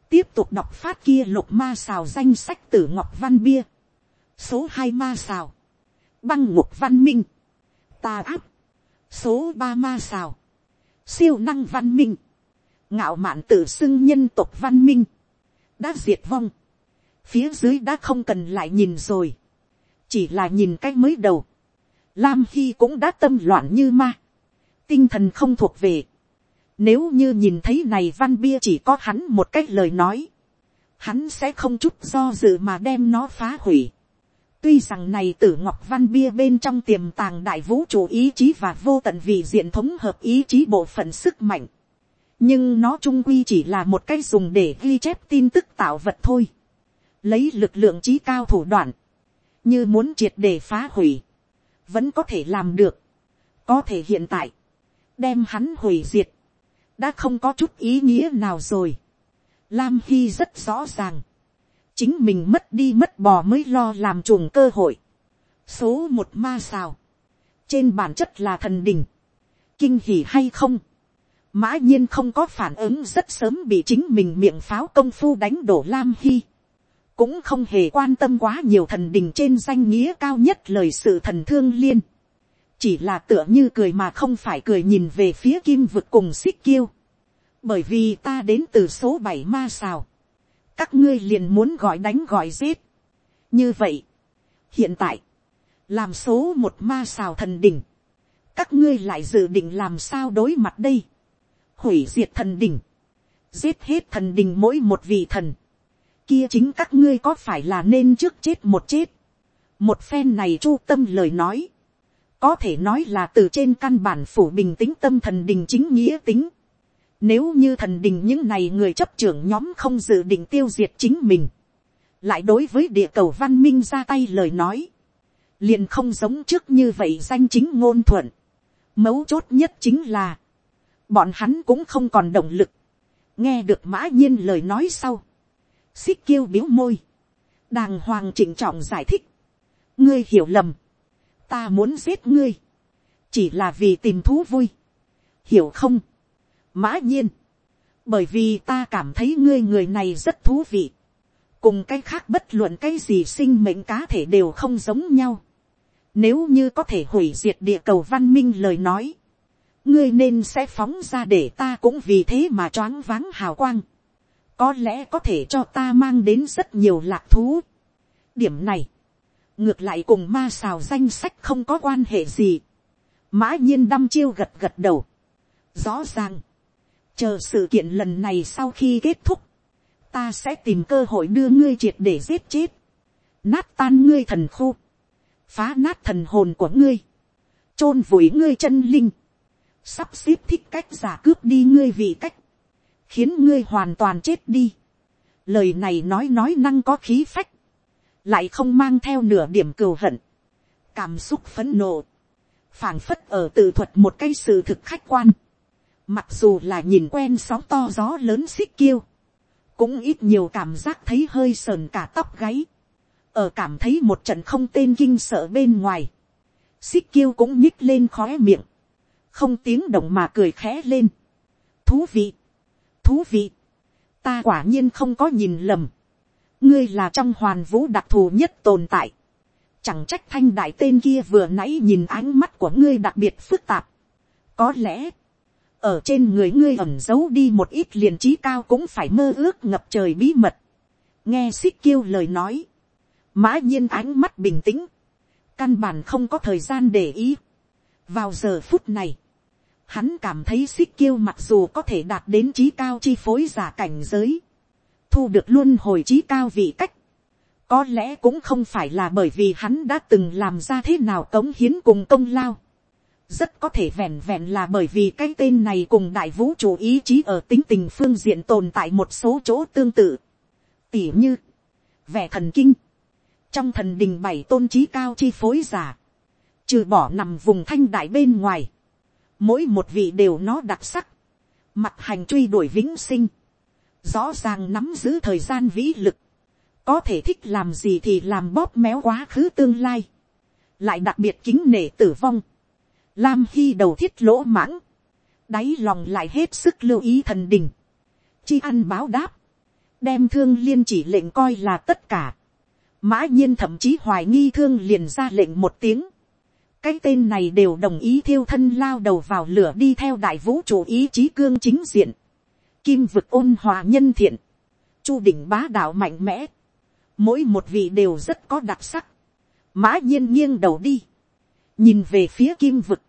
Tiếp tục đọc phát kia lục ma xào danh sách tử ngọc văn bia. Số hai ma xào. Băng ngục văn minh. Ta áp. số ba ma xào, siêu năng văn minh, ngạo mạn tự xưng nhân tộc văn minh, đã diệt vong, phía dưới đã không cần lại nhìn rồi, chỉ là nhìn cách mới đầu, lam hy cũng đã tâm loạn như ma, tinh thần không thuộc về, nếu như nhìn thấy này văn bia chỉ có hắn một cách lời nói, hắn sẽ không chút do dự mà đem nó phá hủy. tuy rằng này tử ngọc văn bia bên trong tiềm tàng đại vũ trụ ý chí và vô tận vì diện thống hợp ý chí bộ phận sức mạnh, nhưng nó trung quy chỉ là một cái dùng để ghi chép tin tức tạo vật thôi, lấy lực lượng trí cao thủ đoạn, như muốn triệt để phá hủy, vẫn có thể làm được, có thể hiện tại, đem hắn hủy diệt, đã không có chút ý nghĩa nào rồi. Lam Hy rất rõ ràng, chính mình mất đi mất bò mới lo làm chuồng cơ hội. Số một ma sao, trên bản chất là thần đình, kinh hỉ hay không, mã nhiên không có phản ứng rất sớm bị chính mình miệng pháo công phu đánh đổ Lam Hy. Cũng không hề quan tâm quá nhiều thần đình trên danh nghĩa cao nhất lời sự thần thương liên. Chỉ là tựa như cười mà không phải cười nhìn về phía kim vực cùng xích kiêu. Bởi vì ta đến từ số bảy ma xào. Các ngươi liền muốn gọi đánh gọi giết. Như vậy. Hiện tại. Làm số một ma xào thần đình. Các ngươi lại dự định làm sao đối mặt đây hủy diệt thần đình, giết hết thần đình mỗi một vị thần, kia chính các ngươi có phải là nên trước chết một chết, một phen này chu tâm lời nói, có thể nói là từ trên căn bản phủ bình tĩnh tâm thần đình chính nghĩa tính, nếu như thần đình những này người chấp trưởng nhóm không dự định tiêu diệt chính mình, lại đối với địa cầu văn minh ra tay lời nói, liền không giống trước như vậy danh chính ngôn thuận. Mấu chốt nhất chính là, bọn hắn cũng không còn động lực, nghe được mã nhiên lời nói sau, xích kêu biếu môi, đàng hoàng trịnh trọng giải thích, ngươi hiểu lầm, ta muốn giết ngươi, chỉ là vì tìm thú vui, hiểu không, mã nhiên, bởi vì ta cảm thấy ngươi người này rất thú vị, cùng cái khác bất luận cái gì sinh mệnh cá thể đều không giống nhau, nếu như có thể hủy diệt địa cầu văn minh lời nói, ngươi nên sẽ phóng ra để ta cũng vì thế mà choáng váng hào quang có lẽ có thể cho ta mang đến rất nhiều lạc thú. điểm này, ngược lại cùng ma xào danh sách không có quan hệ gì. mã nhiên đăm chiêu gật gật đầu. rõ ràng, chờ sự kiện lần này sau khi kết thúc, ta sẽ tìm cơ hội đưa ngươi triệt để giết chết, nát tan ngươi thần khu, phá nát thần hồn của ngươi, chôn vùi ngươi chân linh, sắp xếp thích cách giả cướp đi ngươi vì cách, khiến ngươi hoàn toàn chết đi. Lời này nói nói năng có khí phách, lại không mang theo nửa điểm cừu hận, cảm xúc phấn nộ, phảng phất ở tự thuật một cái sự thực khách quan, mặc dù là nhìn quen sóng to gió lớn xích kiêu, cũng ít nhiều cảm giác thấy hơi sờn cả tóc gáy, ở cảm thấy một trận không tên kinh sợ bên ngoài, xích kiêu cũng nhích lên khóe miệng, không tiếng động mà cười khẽ lên. thú vị, thú vị, ta quả nhiên không có nhìn lầm, ngươi là trong hoàn vũ đặc thù nhất tồn tại, chẳng trách thanh đại tên kia vừa nãy nhìn ánh mắt của ngươi đặc biệt phức tạp, có lẽ, ở trên người ngươi ẩn giấu đi một ít liền trí cao cũng phải mơ ước ngập trời bí mật, nghe xích kêu lời nói, mã nhiên ánh mắt bình tĩnh, căn bản không có thời gian để ý. vào giờ phút này, Hắn cảm thấy xích kiêu mặc dù có thể đạt đến trí cao chi phối giả cảnh giới. Thu được luôn hồi trí cao vị cách. Có lẽ cũng không phải là bởi vì hắn đã từng làm ra thế nào cống hiến cùng công lao. Rất có thể vẹn vẹn là bởi vì cái tên này cùng đại vũ trụ ý chí ở tính tình phương diện tồn tại một số chỗ tương tự. Tỉ như, vẻ thần kinh. Trong thần đình bảy tôn trí cao chi phối giả. Trừ bỏ nằm vùng thanh đại bên ngoài mỗi một vị đều nó đặc sắc, mặt hành truy đuổi vĩnh sinh, rõ ràng nắm giữ thời gian vĩ lực, có thể thích làm gì thì làm bóp méo quá khứ tương lai, lại đặc biệt kính nể tử vong, lam hy đầu thiết lỗ mãng, đáy lòng lại hết sức lưu ý thần đình, chi ăn báo đáp, đem thương liên chỉ lệnh coi là tất cả, mã nhiên thậm chí hoài nghi thương liền ra lệnh một tiếng, cái tên này đều đồng ý thiêu thân lao đầu vào lửa đi theo đại vũ trụ ý chí cương chính diện, kim vực ôn hòa nhân thiện, chu đỉnh bá đạo mạnh mẽ, mỗi một vị đều rất có đặc sắc, mã nhiên nghiêng đầu đi, nhìn về phía kim vực,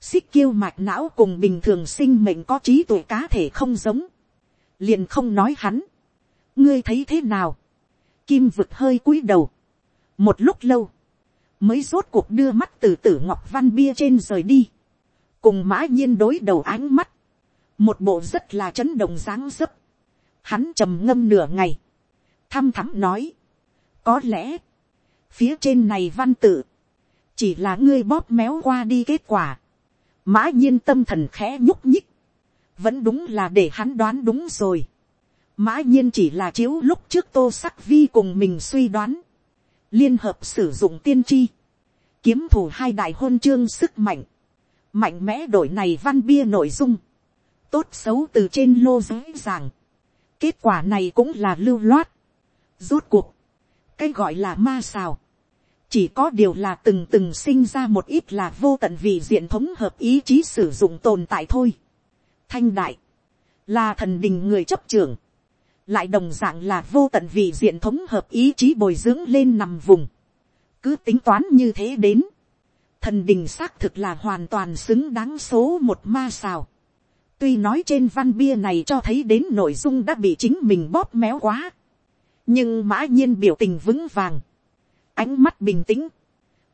xích kiêu mạch não cùng bình thường sinh mệnh có trí tuệ cá thể không giống, liền không nói hắn, ngươi thấy thế nào, kim vực hơi cúi đầu, một lúc lâu, mới rốt cuộc đưa mắt từ tử ngọc văn bia trên rời đi, cùng mã nhiên đối đầu ánh mắt, một bộ rất là chấn động dáng dấp, hắn trầm ngâm nửa ngày, thăm thắm nói, có lẽ, phía trên này văn tự, chỉ là ngươi bóp méo qua đi kết quả, mã nhiên tâm thần khẽ nhúc nhích, vẫn đúng là để hắn đoán đúng rồi, mã nhiên chỉ là chiếu lúc trước tô sắc vi cùng mình suy đoán, liên hợp sử dụng tiên tri, kiếm thủ hai đại hôn chương sức mạnh, mạnh mẽ đổi này văn bia nội dung, tốt xấu từ trên lô giới ràng, kết quả này cũng là lưu loát, rốt cuộc, cái gọi là ma xào, chỉ có điều là từng từng sinh ra một ít là vô tận vì diện thống hợp ý chí sử dụng tồn tại thôi. Thanh đại, là thần đình người chấp trưởng, lại đồng dạng là vô tận vì diện thống hợp ý chí bồi dưỡng lên nằm vùng. cứ tính toán như thế đến, thần đình xác thực là hoàn toàn xứng đáng số một ma xào. tuy nói trên văn bia này cho thấy đến nội dung đã bị chính mình bóp méo quá, nhưng mã nhiên biểu tình vững vàng, ánh mắt bình tĩnh,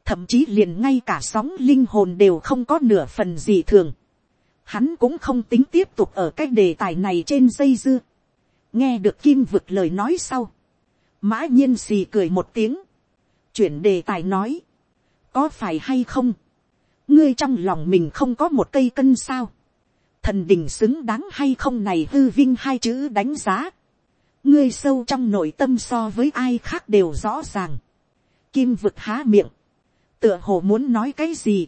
thậm chí liền ngay cả sóng linh hồn đều không có nửa phần gì thường. Hắn cũng không tính tiếp tục ở cái đề tài này trên dây dưa nghe được kim vực lời nói sau, mã nhiên xì cười một tiếng, chuyển đề tài nói, có phải hay không, ngươi trong lòng mình không có một cây cân sao, thần đình xứng đáng hay không này hư vinh hai chữ đánh giá, ngươi sâu trong nội tâm so với ai khác đều rõ ràng, kim vực há miệng, tựa hồ muốn nói cái gì,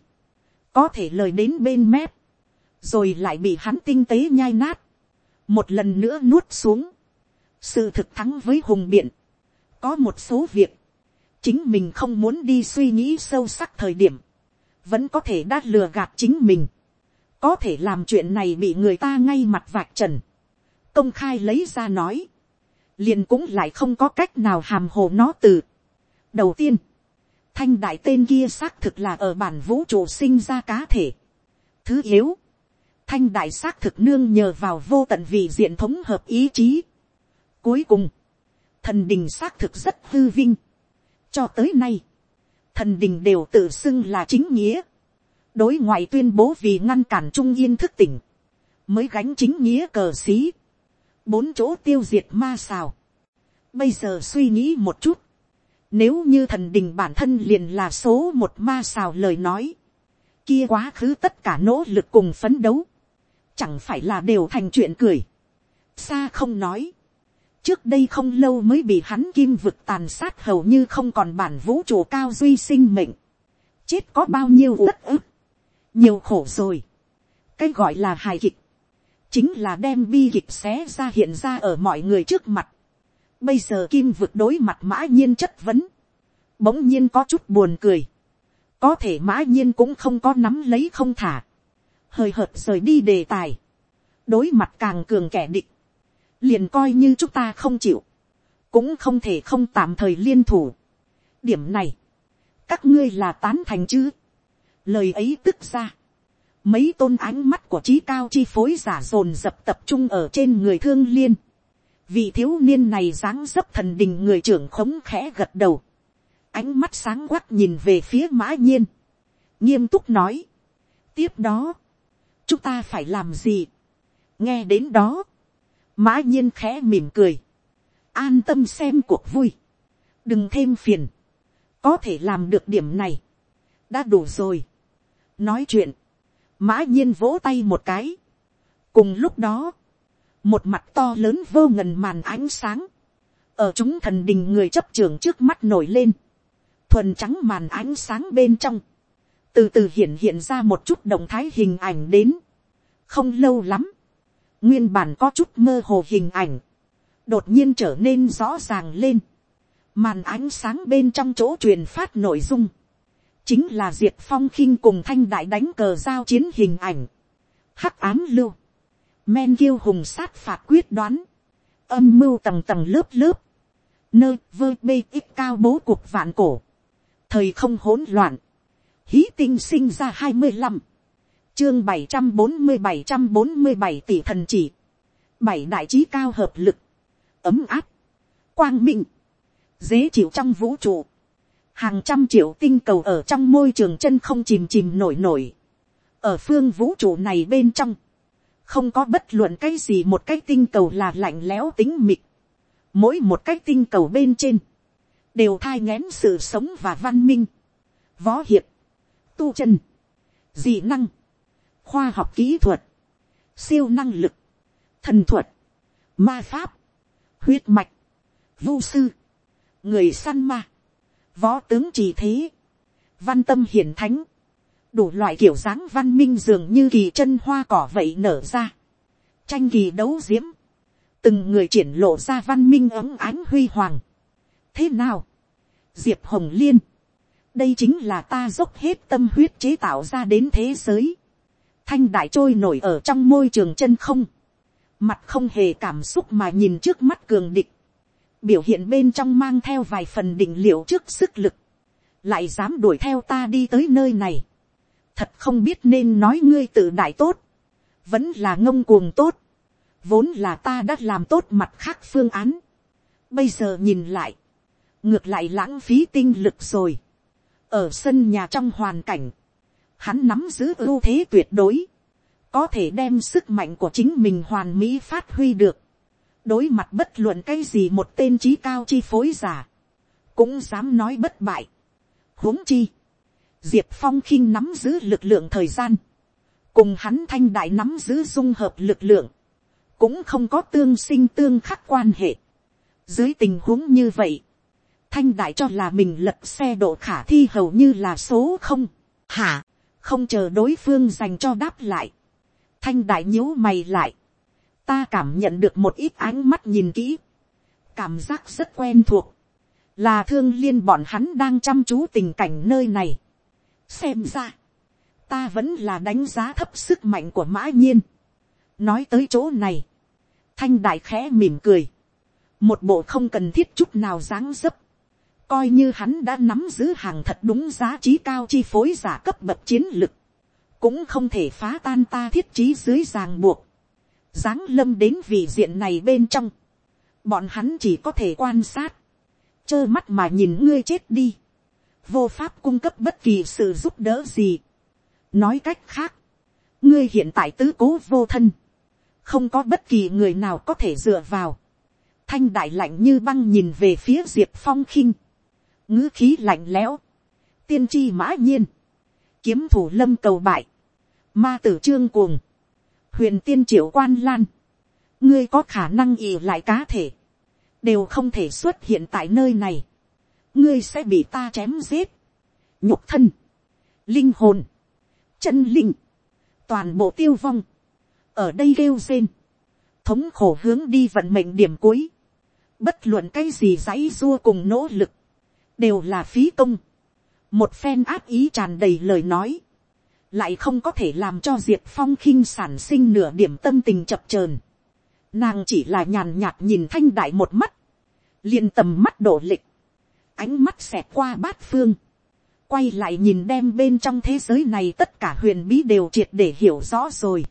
có thể lời đến bên mép, rồi lại bị hắn tinh tế nhai nát, một lần nữa nuốt xuống, sự thực thắng với hùng biện, có một số việc, chính mình không muốn đi suy nghĩ sâu sắc thời điểm, vẫn có thể đã lừa gạt chính mình, có thể làm chuyện này bị người ta ngay mặt vạch trần, công khai lấy ra nói, liền cũng lại không có cách nào hàm hồ nó từ. đầu tiên, thanh đại tên kia xác thực là ở bản vũ trụ sinh ra cá thể. thứ yếu, thanh đại xác thực nương nhờ vào vô tận vị diện thống hợp ý chí, Cuối cùng, thần đình xác thực rất hư vinh. Cho tới nay, thần đình đều tự xưng là chính nghĩa. Đối ngoại tuyên bố vì ngăn cản Trung Yên thức tỉnh. Mới gánh chính nghĩa cờ xí. Bốn chỗ tiêu diệt ma xào. Bây giờ suy nghĩ một chút. Nếu như thần đình bản thân liền là số một ma xào lời nói. Kia quá khứ tất cả nỗ lực cùng phấn đấu. Chẳng phải là đều thành chuyện cười. Xa không nói trước đây không lâu mới bị hắn kim vực tàn sát hầu như không còn bản vũ trụ cao duy sinh mệnh. Chết có bao nhiêu tất ức. Nhiều khổ rồi. Cái gọi là hài kịch. Chính là đem bi kịch xé ra hiện ra ở mọi người trước mặt. Bây giờ kim vực đối mặt mã nhiên chất vấn. Bỗng nhiên có chút buồn cười. Có thể mã nhiên cũng không có nắm lấy không thả. Hời hợt rời đi đề tài. Đối mặt càng cường kẻ địch liền coi như chúng ta không chịu, cũng không thể không tạm thời liên thủ. điểm này, các ngươi là tán thành chứ. lời ấy tức ra, mấy tôn ánh mắt của trí cao chi phối giả dồn dập tập trung ở trên người thương liên. vị thiếu niên này dáng dấp thần đình người trưởng khống khẽ gật đầu. ánh mắt sáng quắc nhìn về phía mã nhiên. nghiêm túc nói. tiếp đó, chúng ta phải làm gì. nghe đến đó, mã nhiên khẽ mỉm cười, an tâm xem cuộc vui, đừng thêm phiền, có thể làm được điểm này, đã đủ rồi. nói chuyện, mã nhiên vỗ tay một cái, cùng lúc đó, một mặt to lớn vô ngần màn ánh sáng, ở chúng thần đình người chấp trường trước mắt nổi lên, thuần trắng màn ánh sáng bên trong, từ từ hiện hiện ra một chút động thái hình ảnh đến, không lâu lắm, nguyên bản có chút mơ hồ hình ảnh, đột nhiên trở nên rõ ràng lên, màn ánh sáng bên trong chỗ truyền phát nội dung, chính là diệp phong khinh cùng thanh đại đánh cờ giao chiến hình ảnh, hắc ám lưu, men kiêu hùng sát phạt quyết đoán, âm mưu tầng tầng lớp lớp, nơi vơ bê ít cao bố cuộc vạn cổ, thời không hỗn loạn, hí tinh sinh ra hai mươi năm, chương bảy trăm bốn mươi bảy trăm bốn mươi bảy tỷ thần chỉ, bảy đại trí cao hợp lực, ấm áp, quang minh, dễ chịu trong vũ trụ, hàng trăm triệu tinh cầu ở trong môi trường chân không chìm chìm nổi nổi, ở phương vũ trụ này bên trong, không có bất luận cái gì một cái tinh cầu là lạnh lẽo tính mịt, mỗi một cái tinh cầu bên trên, đều thai ngén sự sống và văn minh, võ hiệp, tu chân, dị năng, khoa học kỹ thuật, siêu năng lực, thần thuật, ma pháp, huyết mạch, vô sư, người săn ma, võ tướng trì thế, văn tâm hiển thánh, đủ loại kiểu dáng văn minh dường như kỳ chân hoa cỏ vậy nở ra, tranh kỳ đấu diễm, từng người triển lộ ra văn minh ấm ánh huy hoàng. thế nào, diệp hồng liên, đây chính là ta dốc hết tâm huyết chế tạo ra đến thế giới, thanh đại trôi nổi ở trong môi trường chân không, mặt không hề cảm xúc mà nhìn trước mắt cường địch, biểu hiện bên trong mang theo vài phần định liệu trước sức lực, lại dám đuổi theo ta đi tới nơi này, thật không biết nên nói ngươi tự đại tốt, vẫn là ngông cuồng tốt, vốn là ta đã làm tốt mặt khác phương án, bây giờ nhìn lại, ngược lại lãng phí tinh lực rồi, ở sân nhà trong hoàn cảnh, hắn nắm giữ ưu thế tuyệt đối, có thể đem sức mạnh của chính mình hoàn mỹ phát huy được, đối mặt bất luận cái gì một tên trí cao chi phối giả, cũng dám nói bất bại. huống chi, diệp phong khinh nắm giữ lực lượng thời gian, cùng hắn thanh đại nắm giữ dung hợp lực lượng, cũng không có tương sinh tương khắc quan hệ. dưới tình huống như vậy, thanh đại cho là mình lật xe độ khả thi hầu như là số không, hả, không chờ đối phương dành cho đáp lại, thanh đại nhíu mày lại, ta cảm nhận được một ít ánh mắt nhìn kỹ, cảm giác rất quen thuộc, là thương liên bọn hắn đang chăm chú tình cảnh nơi này. xem ra, ta vẫn là đánh giá thấp sức mạnh của mã nhiên. nói tới chỗ này, thanh đại khẽ mỉm cười, một bộ không cần thiết chút nào dáng dấp, coi như hắn đã nắm giữ hàng thật đúng giá trị cao chi phối giả cấp bậc chiến lực, cũng không thể phá tan ta thiết trí dưới ràng buộc, giáng lâm đến vị diện này bên trong, bọn hắn chỉ có thể quan sát, trơ mắt mà nhìn ngươi chết đi, vô pháp cung cấp bất kỳ sự giúp đỡ gì. nói cách khác, ngươi hiện tại tứ cố vô thân, không có bất kỳ người nào có thể dựa vào, thanh đại lạnh như băng nhìn về phía diệp phong khinh, ngữ khí lạnh lẽo, tiên tri mã nhiên, kiếm thủ lâm cầu bại, ma tử trương cuồng, huyền tiên triệu quan lan, ngươi có khả năng ì lại cá thể, đều không thể xuất hiện tại nơi này, ngươi sẽ bị ta chém giết, nhục thân, linh hồn, chân linh, toàn bộ tiêu vong, ở đây kêu rên, thống khổ hướng đi vận mệnh điểm cuối, bất luận cái gì dãy dua cùng nỗ lực, đều là phí công, một phen áp ý tràn đầy lời nói, lại không có thể làm cho diệp phong khinh sản sinh nửa điểm tâm tình chập chờn. Nàng chỉ là nhàn nhạt nhìn thanh đại một mắt, liền tầm mắt đổ lịch, ánh mắt xẹt qua bát phương, quay lại nhìn đem bên trong thế giới này tất cả huyền bí đều triệt để hiểu rõ rồi.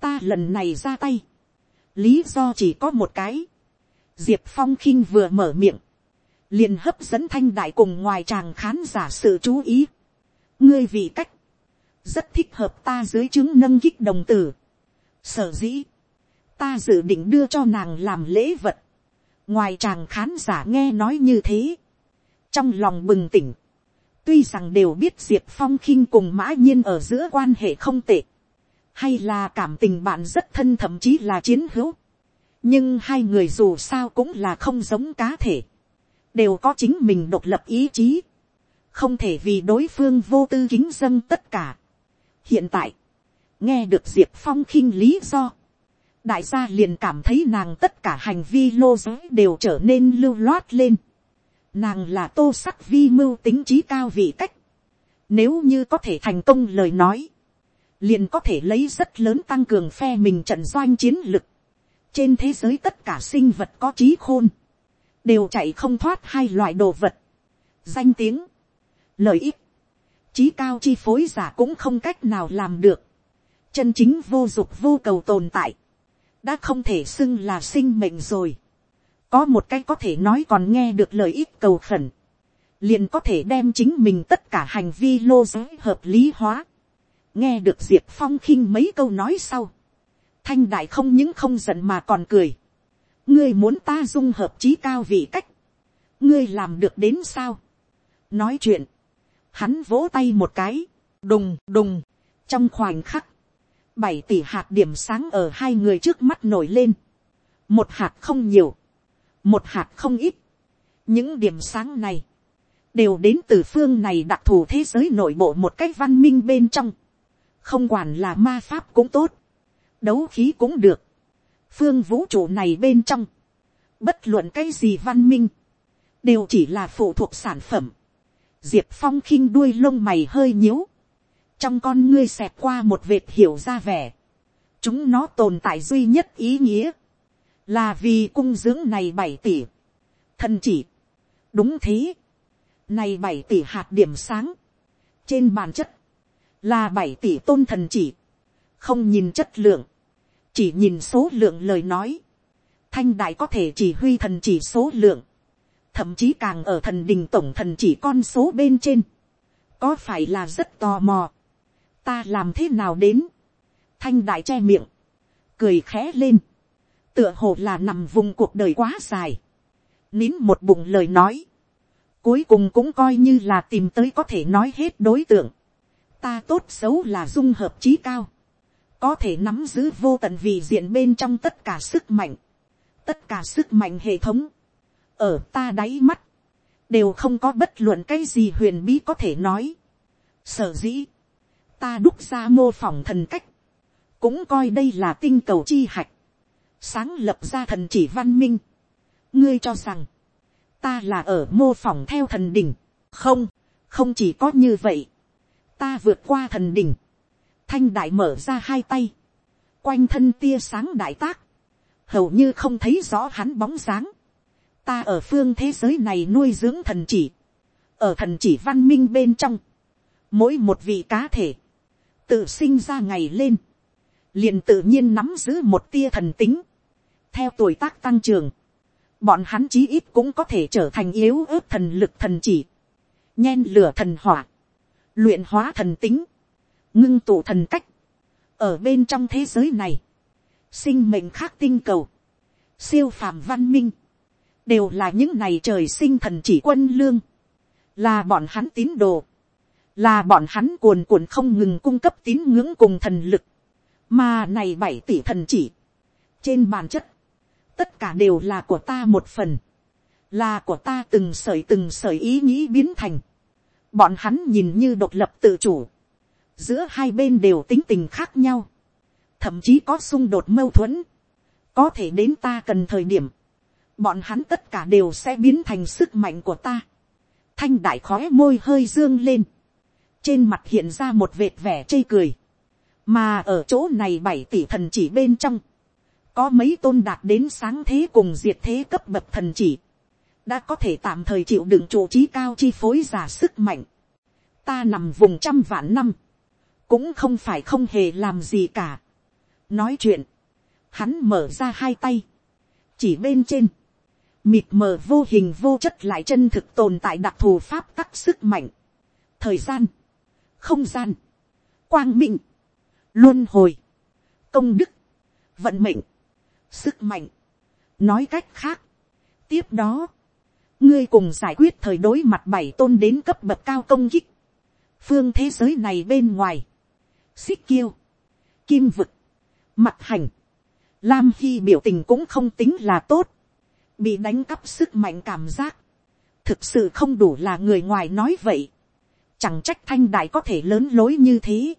ta lần này ra tay, lý do chỉ có một cái, diệp phong khinh vừa mở miệng, liền hấp dẫn thanh đại cùng ngoài chàng khán giả sự chú ý. ngươi vì cách, rất thích hợp ta dưới chứng nâng kích đồng tử. Sở dĩ, ta dự định đưa cho nàng làm lễ vật. ngoài chàng khán giả nghe nói như thế, trong lòng bừng tỉnh, tuy rằng đều biết diệp phong khinh cùng mã nhiên ở giữa quan hệ không tệ, hay là cảm tình bạn rất thân thậm chí là chiến hữu, nhưng hai người dù sao cũng là không giống cá thể, đều có chính mình độc lập ý chí, không thể vì đối phương vô tư kính dân tất cả. hiện tại, nghe được diệp phong khinh lý do, đại gia liền cảm thấy nàng tất cả hành vi lô giới đều trở nên lưu loát lên. Nàng là tô sắc vi mưu tính trí cao vị cách, Nếu như có thể thành công lời nói, liền có thể lấy rất lớn tăng cường phe mình trận doanh chiến lực. Trên thế giới tất cả sinh vật có trí khôn, đều chạy không thoát hai loại đồ vật. Danh tiếng, lợi ích, trí cao chi phối giả cũng không cách nào làm được. Chân chính vô dục vô cầu tồn tại, đã không thể xưng là sinh mệnh rồi. Có một cái có thể nói còn nghe được lợi ích cầu khẩn liền có thể đem chính mình tất cả hành vi lô giới hợp lý hóa. nghe được diệp phong khinh mấy câu nói sau. thanh đại không những không giận mà còn cười ngươi muốn ta dung hợp trí cao vị cách. ngươi làm được đến sao. nói chuyện. hắn vỗ tay một cái. đùng đùng. trong khoảnh khắc. bảy tỷ hạt điểm sáng ở hai người trước mắt nổi lên. một hạt không nhiều. một hạt không ít. những điểm sáng này đều đến từ phương này đặc thù thế giới nội bộ một cách văn minh bên trong, không quản là ma pháp cũng tốt, đấu khí cũng được, phương vũ trụ này bên trong, bất luận cái gì văn minh, đều chỉ là phụ thuộc sản phẩm, diệp phong khinh đuôi lông mày hơi nhíu, trong con ngươi xẹt qua một vệt hiểu ra vẻ, chúng nó tồn tại duy nhất ý nghĩa, là vì cung dưỡng này bảy tỷ, thần chỉ, đúng thế, này bảy tỷ hạt điểm sáng. Trên bản chất. Là bảy tỷ tôn thần chỉ. Không nhìn chất lượng. Chỉ nhìn số lượng lời nói. Thanh đại có thể chỉ huy thần chỉ số lượng. Thậm chí càng ở thần đình tổng thần chỉ con số bên trên. Có phải là rất tò mò. Ta làm thế nào đến. Thanh đại che miệng. Cười khẽ lên. Tựa hồ là nằm vùng cuộc đời quá dài. Nín một bụng lời nói Cuối cùng cũng coi như là tìm tới có thể nói hết đối tượng. Ta tốt xấu là dung hợp trí cao. Có thể nắm giữ vô tận vì diện bên trong tất cả sức mạnh. Tất cả sức mạnh hệ thống. Ở ta đáy mắt. Đều không có bất luận cái gì huyền bí có thể nói. Sở dĩ. Ta đúc ra mô phỏng thần cách. Cũng coi đây là tinh cầu chi hạch. Sáng lập ra thần chỉ văn minh. Ngươi cho rằng ta là ở mô phỏng theo thần đỉnh, không, không chỉ có như vậy, ta vượt qua thần đỉnh, thanh đại mở ra hai tay, quanh thân tia sáng đại tác, hầu như không thấy rõ hắn bóng dáng, ta ở phương thế giới này nuôi dưỡng thần chỉ, ở thần chỉ văn minh bên trong, mỗi một vị cá thể, tự sinh ra ngày lên, liền tự nhiên nắm giữ một tia thần tính, theo tuổi tác tăng trưởng, bọn hắn chí ít cũng có thể trở thành yếu ớt thần lực thần chỉ, nhen lửa thần hỏa, luyện hóa thần tính, ngưng tụ thần cách, ở bên trong thế giới này, sinh mệnh khác tinh cầu, siêu phàm văn minh, đều là những này trời sinh thần chỉ quân lương, là bọn hắn tín đồ, là bọn hắn cuồn cuộn không ngừng cung cấp tín ngưỡng cùng thần lực, mà này bảy tỷ thần chỉ, trên bản chất, tất cả đều là của ta một phần, là của ta từng sởi từng sởi ý nghĩ biến thành, bọn hắn nhìn như độc lập tự chủ, giữa hai bên đều tính tình khác nhau, thậm chí có xung đột mâu thuẫn, có thể đến ta cần thời điểm, bọn hắn tất cả đều sẽ biến thành sức mạnh của ta. Thanh đại khói môi hơi dương lên, trên mặt hiện ra một vệt vẻ chê cười, mà ở chỗ này bảy tỷ thần chỉ bên trong, có mấy tôn đạt đến sáng thế cùng diệt thế cấp bậc thần chỉ, đã có thể tạm thời chịu đựng chủ trí cao chi phối giả sức mạnh. Ta nằm vùng trăm vạn năm, cũng không phải không hề làm gì cả. nói chuyện, hắn mở ra hai tay, chỉ bên trên, mịt mờ vô hình vô chất lại chân thực tồn tại đặc thù pháp tắc sức mạnh, thời gian, không gian, quang minh, luân hồi, công đức, vận mệnh, sức mạnh. nói cách khác, tiếp đó, ngươi cùng giải quyết thời đối mặt bảy tôn đến cấp bậc cao công kích, phương thế giới này bên ngoài, xích kiêu, kim vực, mặt hành, lam hy biểu tình cũng không tính là tốt, bị đánh cắp sức mạnh cảm giác, thực sự không đủ là người ngoài nói vậy, chẳng trách thanh đại có thể lớn lối như thế,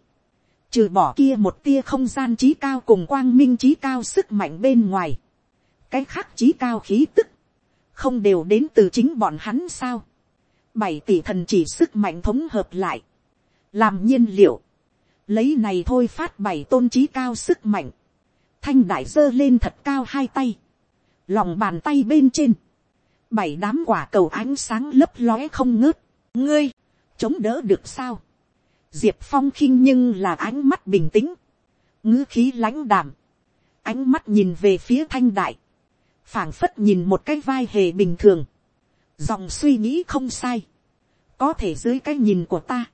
trừ bỏ kia một tia không gian trí cao cùng quang minh trí cao sức mạnh bên ngoài, cái khác trí cao khí tức, không đều đến từ chính bọn hắn sao. bảy tỷ thần chỉ sức mạnh thống hợp lại, làm nhiên liệu, lấy này thôi phát bảy tôn trí cao sức mạnh, thanh đại giơ lên thật cao hai tay, lòng bàn tay bên trên, bảy đám quả cầu ánh sáng lấp lóe không ngớt, ngươi, chống đỡ được sao, diệp phong khinh nhưng là ánh mắt bình tĩnh, ngữ khí lãnh đảm. ánh mắt nhìn về phía thanh đại, phảng phất nhìn một cái vai hề bình thường, dòng suy nghĩ không sai, có thể dưới cái nhìn của ta,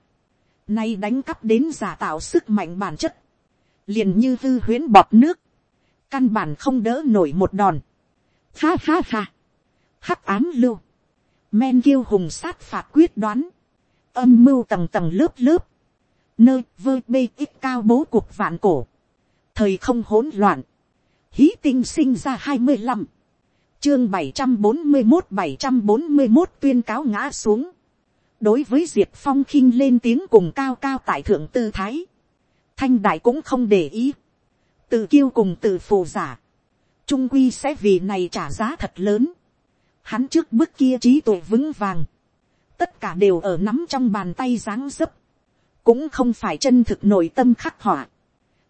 nay đánh cắp đến giả tạo sức mạnh bản chất, liền như hư huyến bọt nước, căn bản không đỡ nổi một đòn. Ha ha ha, hắc ám lưu, men kiêu hùng sát phạt quyết đoán, âm mưu tầng tầng lớp lớp, nơi vơ bê ít cao bố cuộc vạn cổ, thời không hỗn loạn, hí tinh sinh ra hai mươi năm, chương bảy trăm bốn mươi một bảy trăm bốn mươi một tuyên cáo ngã xuống, đối với diệp phong khinh lên tiếng cùng cao cao tại thượng tư thái, thanh đại cũng không để ý, tự kiêu cùng tự phù giả, trung quy sẽ vì này trả giá thật lớn, hắn trước bước kia trí tuệ vững vàng, tất cả đều ở nắm trong bàn tay dáng dấp, cũng không phải chân thực nội tâm khắc họa,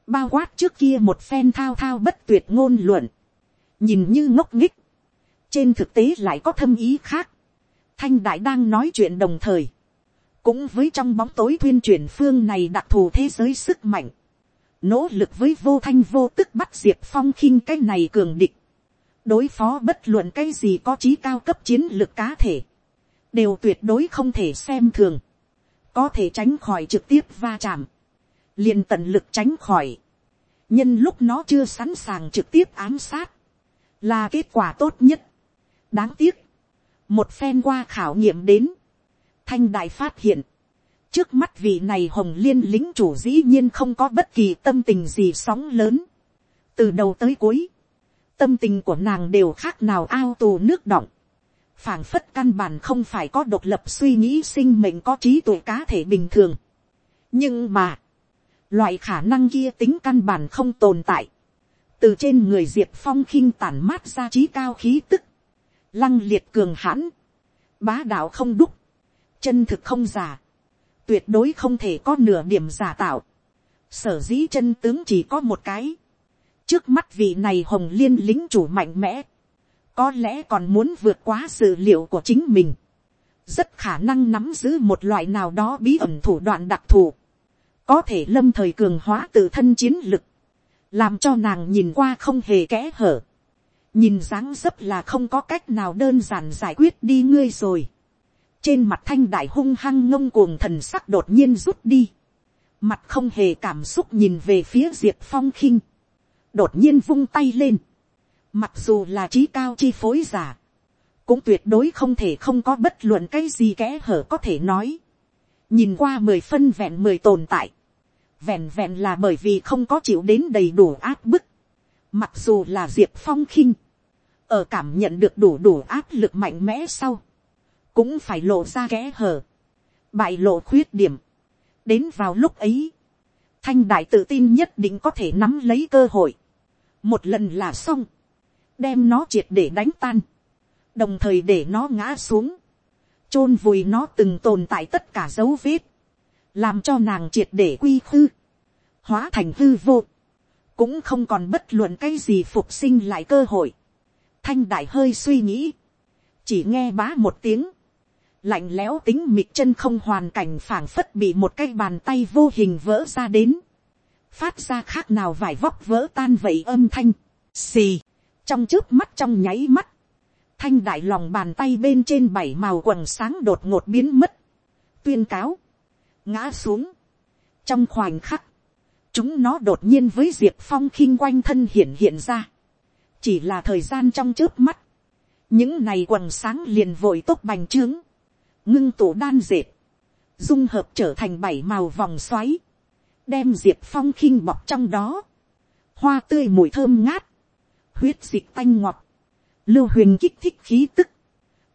bao quát trước kia một phen thao thao bất tuyệt ngôn luận, nhìn như ngốc nghích, trên thực tế lại có thâm ý khác, thanh đại đang nói chuyện đồng thời, cũng với trong bóng tối tuyên truyền phương này đặc thù thế giới sức mạnh, nỗ lực với vô thanh vô tức bắt diệp phong khinh cái này cường địch, đối phó bất luận cái gì có trí cao cấp chiến lược cá thể, đều tuyệt đối không thể xem thường, có thể tránh khỏi trực tiếp va chạm, liền tận lực tránh khỏi, nhân lúc nó chưa sẵn sàng trực tiếp ám sát, là kết quả tốt nhất. đáng tiếc, một phen qua khảo nghiệm đến, thanh đại phát hiện, trước mắt vị này hồng liên lính chủ dĩ nhiên không có bất kỳ tâm tình gì sóng lớn, từ đầu tới cuối, tâm tình của nàng đều khác nào ao tù nước động, phảng phất căn bản không phải có độc lập suy nghĩ sinh mệnh có trí tuệ cá thể bình thường. nhưng mà, loại khả năng kia tính căn bản không tồn tại. từ trên người diệp phong khinh tản mát ra trí cao khí tức, lăng liệt cường hãn, bá đạo không đúc, chân thực không giả, tuyệt đối không thể có nửa điểm giả tạo. sở dĩ chân tướng chỉ có một cái. trước mắt vị này hồng liên lính chủ mạnh mẽ, có lẽ còn muốn vượt quá sự liệu của chính mình. rất khả năng nắm giữ một loại nào đó bí ẩn thủ đoạn đặc thù. Có thể lâm thời cường hóa tự thân chiến lực, làm cho nàng nhìn qua không hề kẽ hở, nhìn dáng dấp là không có cách nào đơn giản giải quyết đi ngươi rồi. trên mặt thanh đại hung hăng ngông cuồng thần sắc đột nhiên rút đi, mặt không hề cảm xúc nhìn về phía diệp phong khinh, đột nhiên vung tay lên, mặc dù là trí cao chi phối giả, cũng tuyệt đối không thể không có bất luận cái gì kẽ hở có thể nói, nhìn qua mười phân vẹn mười tồn tại, vẹn vẹn là bởi vì không có chịu đến đầy đủ áp bức, mặc dù là diệp phong khinh, ở cảm nhận được đủ đủ áp lực mạnh mẽ sau, cũng phải lộ ra kẽ hở, bại lộ khuyết điểm. đến vào lúc ấy, thanh đại tự tin nhất định có thể nắm lấy cơ hội, một lần là xong, đem nó triệt để đánh tan, đồng thời để nó ngã xuống, chôn vùi nó từng tồn tại tất cả dấu vết, làm cho nàng triệt để quy khư, hóa thành hư vô, cũng không còn bất luận cái gì phục sinh lại cơ hội. Thanh đại hơi suy nghĩ, chỉ nghe bá một tiếng, lạnh lẽo tính mịt chân không hoàn cảnh phảng phất bị một cái bàn tay vô hình vỡ ra đến, phát ra khác nào vải vóc vỡ tan vậy âm thanh, xì, trong trước mắt trong nháy mắt, thanh đại lòng bàn tay bên trên bảy màu quần sáng đột ngột biến mất, tuyên cáo, ngã xuống, trong khoảnh khắc, chúng nó đột nhiên với diệp phong khinh quanh thân hiện hiện ra, chỉ là thời gian trong trước mắt, những này quần sáng liền vội tốt bành trướng, ngưng tụ đan dệt, dung hợp trở thành bảy màu vòng xoáy, đem diệp phong khinh bọc trong đó, hoa tươi mùi thơm ngát, huyết dịch tanh ngọt, lưu huyền kích thích khí tức,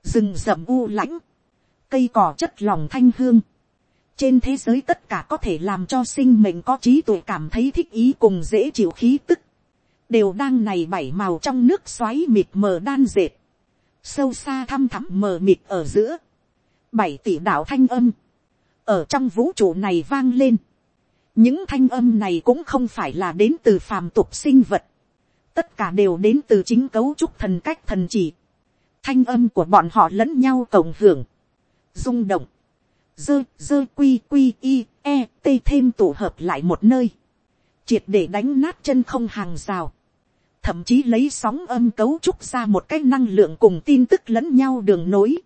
rừng rậm u lãnh, cây cỏ chất lòng thanh hương, trên thế giới tất cả có thể làm cho sinh mệnh có trí tuệ cảm thấy thích ý cùng dễ chịu khí tức, đều đang này bảy màu trong nước xoáy mịt mờ đan dệt, sâu xa thăm thẳm mờ mịt ở giữa, bảy tỷ đạo thanh âm, ở trong vũ trụ này vang lên. những thanh âm này cũng không phải là đến từ phàm tục sinh vật, tất cả đều đến từ chính cấu trúc thần cách thần chỉ. thanh âm của bọn họ lẫn nhau cộng hưởng, rung động, dơ dơ quy quy i e t thêm tổ hợp lại một nơi, triệt để đánh nát chân không hàng rào, thậm chí lấy sóng âm cấu trúc ra một cái năng lượng cùng tin tức lẫn nhau đường nối.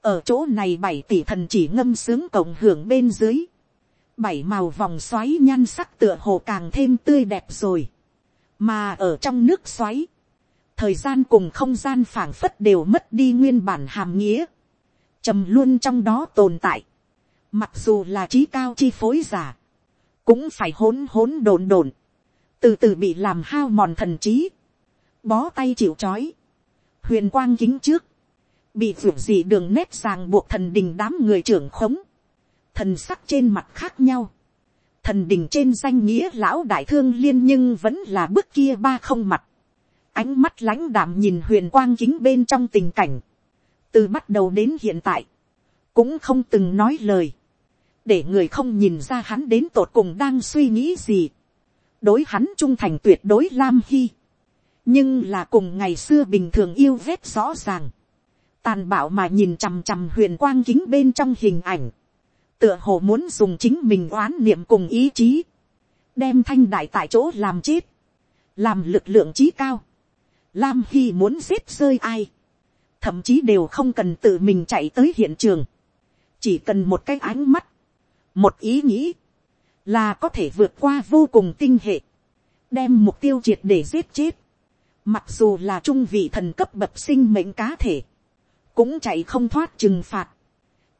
ở chỗ này bảy tỷ thần chỉ ngâm sướng cộng hưởng bên dưới, bảy màu vòng xoáy nhan sắc tựa hồ càng thêm tươi đẹp rồi, mà ở trong nước xoáy, thời gian cùng không gian phảng phất đều mất đi nguyên bản hàm nghĩa, trầm luôn trong đó tồn tại, mặc dù là trí cao chi phối giả, cũng phải hỗn hỗn đồn đồn, từ từ bị làm hao mòn thần trí, bó tay chịu c h ó i huyền quang kính trước, bị vượt dị đường nét ràng buộc thần đình đám người trưởng khống, thần sắc trên mặt khác nhau, thần đình trên danh nghĩa lão đại thương liên nhưng vẫn là bước kia ba không mặt, ánh mắt lãnh đảm nhìn huyền quang kính bên trong tình cảnh, từ bắt đầu đến hiện tại, cũng không từng nói lời, để người không nhìn ra hắn đến tột cùng đang suy nghĩ gì. Đối hắn trung thành tuyệt đối lam hy, nhưng là cùng ngày xưa bình thường yêu vết rõ ràng, tàn bạo mà nhìn chằm chằm huyền quang kính bên trong hình ảnh, tựa hồ muốn dùng chính mình oán niệm cùng ý chí, đem thanh đại tại chỗ làm chết, làm lực lượng trí cao, lam hy muốn giết rơi ai, thậm chí đều không cần tự mình chạy tới hiện trường, chỉ cần một cái ánh mắt, một ý nghĩ, là có thể vượt qua vô cùng tinh hệ, đem mục tiêu triệt để giết chết, mặc dù là trung vị thần cấp bậc sinh mệnh cá thể, cũng chạy không thoát trừng phạt,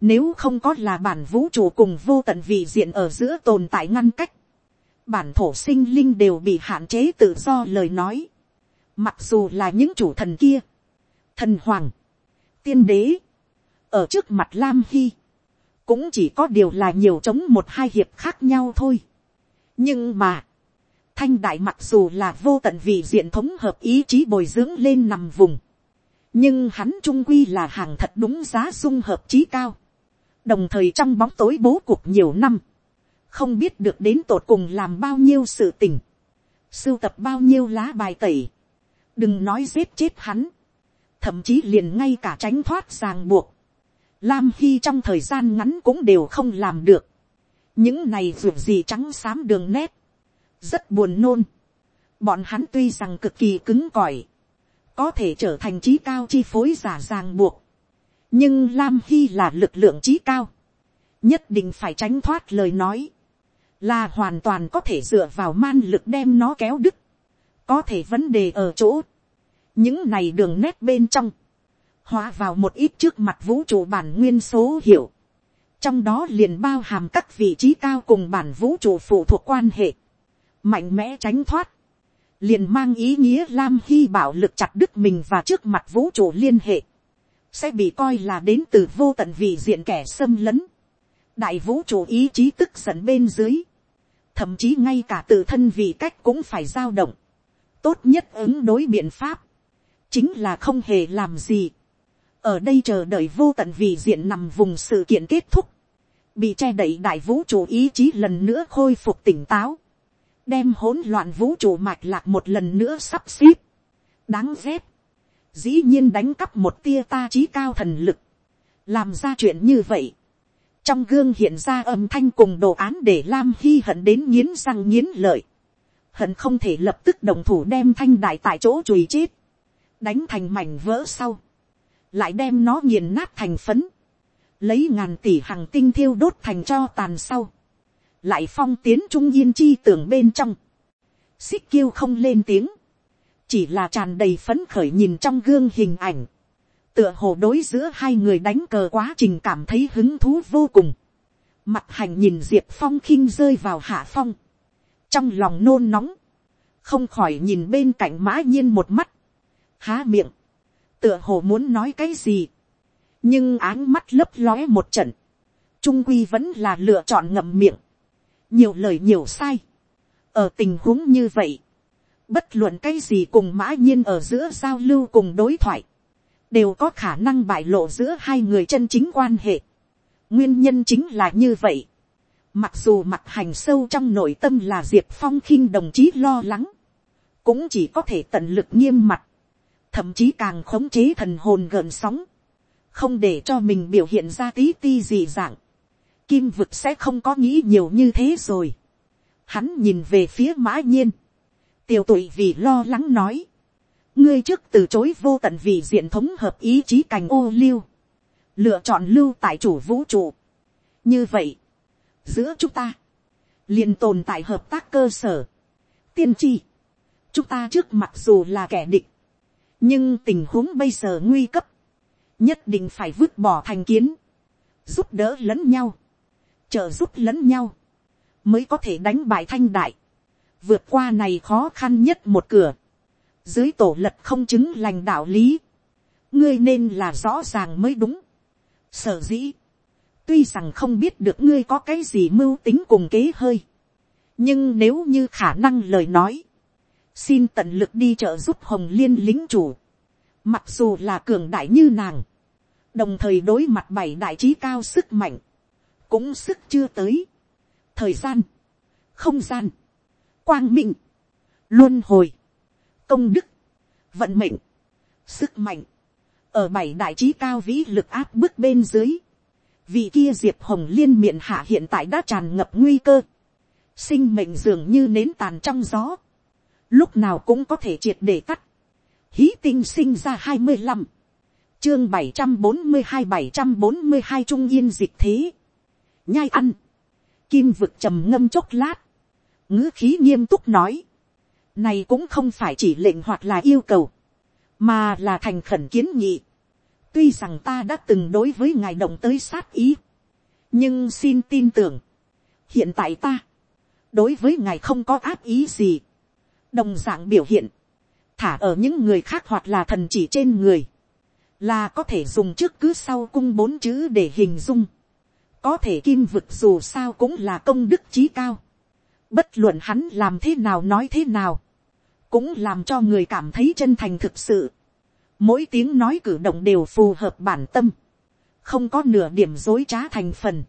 nếu không có là bản vũ trụ cùng vô tận vị diện ở giữa tồn tại ngăn cách, bản thổ sinh linh đều bị hạn chế tự do lời nói, mặc dù là những chủ thần kia, thần hoàng, tiên đế, ở trước mặt lam hy, cũng chỉ có điều là nhiều chống một hai hiệp khác nhau thôi. nhưng mà, thanh đại mặc dù là vô tận vì diện thống hợp ý chí bồi dưỡng lên nằm vùng, nhưng hắn trung quy là hàng thật đúng giá dung hợp trí cao, đồng thời trong bóng tối bố cục nhiều năm, không biết được đến tột cùng làm bao nhiêu sự tình, sưu tập bao nhiêu lá bài tẩy, đừng nói giết chết hắn, thậm chí liền ngay cả tránh thoát ràng buộc, Lam Hy trong thời gian ngắn cũng đều không làm được. Những này vượt gì trắng xám đường nét. Rất buồn nôn. Bọn hắn tuy rằng cực kỳ cứng cỏi. Có thể trở thành trí cao chi phối giả ràng buộc. Nhưng Lam Hy là lực lượng trí cao. Nhất định phải tránh thoát lời nói. Là hoàn toàn có thể dựa vào man lực đem nó kéo đứt. Có thể vấn đề ở chỗ. Những này đường nét bên trong hóa vào một ít trước mặt vũ trụ bản nguyên số hiệu. Trong đó liền bao hàm các vị trí cao cùng bản vũ trụ phụ thuộc quan hệ. Mạnh mẽ tránh thoát. Liền mang ý nghĩa Lam Hy bảo lực chặt đứt mình và trước mặt vũ trụ liên hệ. Sẽ bị coi là đến từ vô tận vị diện kẻ xâm lấn. Đại vũ trụ ý chí tức giận bên dưới. Thậm chí ngay cả tự thân vị cách cũng phải dao động. Tốt nhất ứng đối biện pháp. Chính là không hề làm gì ở đây chờ đợi vô tận vì diện nằm vùng sự kiện kết thúc, bị che đậy đại vũ trụ ý chí lần nữa khôi phục tỉnh táo, đem hỗn loạn vũ trụ mạch lạc một lần nữa sắp xếp, đáng ghét, dĩ nhiên đánh cắp một tia ta trí cao thần lực, làm ra chuyện như vậy, trong gương hiện ra âm thanh cùng đồ án để lam hy hận đến nghiến răng nghiến lợi, hận không thể lập tức đồng thủ đem thanh đại tại chỗ chùi chết, đánh thành mảnh vỡ sau, lại đem nó nghiền nát thành phấn, lấy ngàn tỷ hàng tinh thiêu đốt thành cho tàn sau, lại phong tiến trung yên chi tưởng bên trong, xích kiêu không lên tiếng, chỉ là tràn đầy phấn khởi nhìn trong gương hình ảnh, tựa hồ đối giữa hai người đánh cờ quá trình cảm thấy hứng thú vô cùng, mặt hành nhìn diệp phong khinh rơi vào hạ phong, trong lòng nôn nóng, không khỏi nhìn bên cạnh mã nhiên một mắt, há miệng, tựa hồ muốn nói cái gì, nhưng áng mắt lấp lóe một trận, trung quy vẫn là lựa chọn ngậm miệng, nhiều lời nhiều sai, ở tình huống như vậy, bất luận cái gì cùng mã nhiên ở giữa giao lưu cùng đối thoại, đều có khả năng bại lộ giữa hai người chân chính quan hệ. nguyên nhân chính là như vậy. mặc dù mặt hành sâu trong nội tâm là diệp phong khinh đồng chí lo lắng, cũng chỉ có thể tận lực nghiêm mặt, thậm chí càng khống chế thần hồn gợn sóng, không để cho mình biểu hiện ra tí ti gì dạng, kim vực sẽ không có nghĩ nhiều như thế rồi. Hắn nhìn về phía mã nhiên, tiểu tụy vì lo lắng nói, ngươi trước từ chối vô tận vì diện thống hợp ý chí cành ô liu, lựa chọn lưu tại chủ vũ trụ. như vậy, giữa chúng ta, liền tồn tại hợp tác cơ sở, tiên tri, chúng ta trước mặt dù là kẻ địch, nhưng tình huống bây giờ nguy cấp, nhất định phải vứt bỏ thành kiến, giúp đỡ lẫn nhau, trợ giúp lẫn nhau, mới có thể đánh bại thanh đại, vượt qua này khó khăn nhất một cửa, dưới tổ lật không chứng lành đạo lý, ngươi nên là rõ ràng mới đúng. Sở dĩ, tuy rằng không biết được ngươi có cái gì mưu tính cùng kế hơi, nhưng nếu như khả năng lời nói, xin tận lực đi trợ giúp hồng liên lính chủ, mặc dù là cường đại như nàng, đồng thời đối mặt bảy đại trí cao sức mạnh, cũng sức chưa tới. thời gian, không gian, quang minh, luân hồi, công đức, vận mệnh, sức mạnh, ở bảy đại trí cao vĩ lực áp bức bên dưới, vị kia diệp hồng liên miệng hạ hiện tại đã tràn ngập nguy cơ, sinh mệnh dường như nến tàn trong gió, lúc nào cũng có thể triệt để cắt hí tinh sinh ra hai mươi năm, chương bảy trăm bốn mươi hai bảy trăm bốn mươi hai trung yên dịch thế, nhai ăn, kim vực trầm ngâm chốc lát, ngữ khí nghiêm túc nói, này cũng không phải chỉ lệnh hoặc là yêu cầu, mà là thành khẩn kiến nghị. tuy rằng ta đã từng đối với ngài động tới sát ý, nhưng xin tin tưởng, hiện tại ta, đối với ngài không có áp ý gì, đồng dạng biểu hiện, thả ở những người khác hoặc là thần chỉ trên người, là có thể dùng trước cứ sau cung bốn chữ để hình dung, có thể kim vực dù sao cũng là công đức trí cao, bất luận hắn làm thế nào nói thế nào, cũng làm cho người cảm thấy chân thành thực sự. Mỗi tiếng nói cử động đều phù hợp bản tâm, không có nửa điểm dối trá thành phần.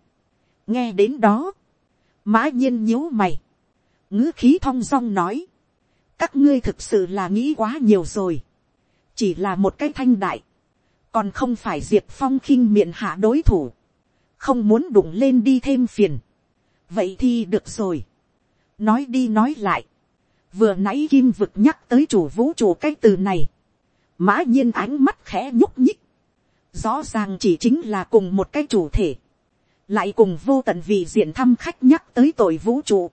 nghe đến đó, mã nhiên nhíu mày, ngữ khí thong dong nói, các ngươi thực sự là nghĩ quá nhiều rồi, chỉ là một cái thanh đại, còn không phải diệp phong khinh miệng hạ đối thủ, không muốn đụng lên đi thêm phiền, vậy thì được rồi, nói đi nói lại, vừa nãy kim vực nhắc tới chủ vũ trụ cái từ này, mã nhiên ánh mắt khẽ nhúc nhích, rõ ràng chỉ chính là cùng một cái chủ thể, lại cùng vô tận vì diện thăm khách nhắc tới tội vũ trụ,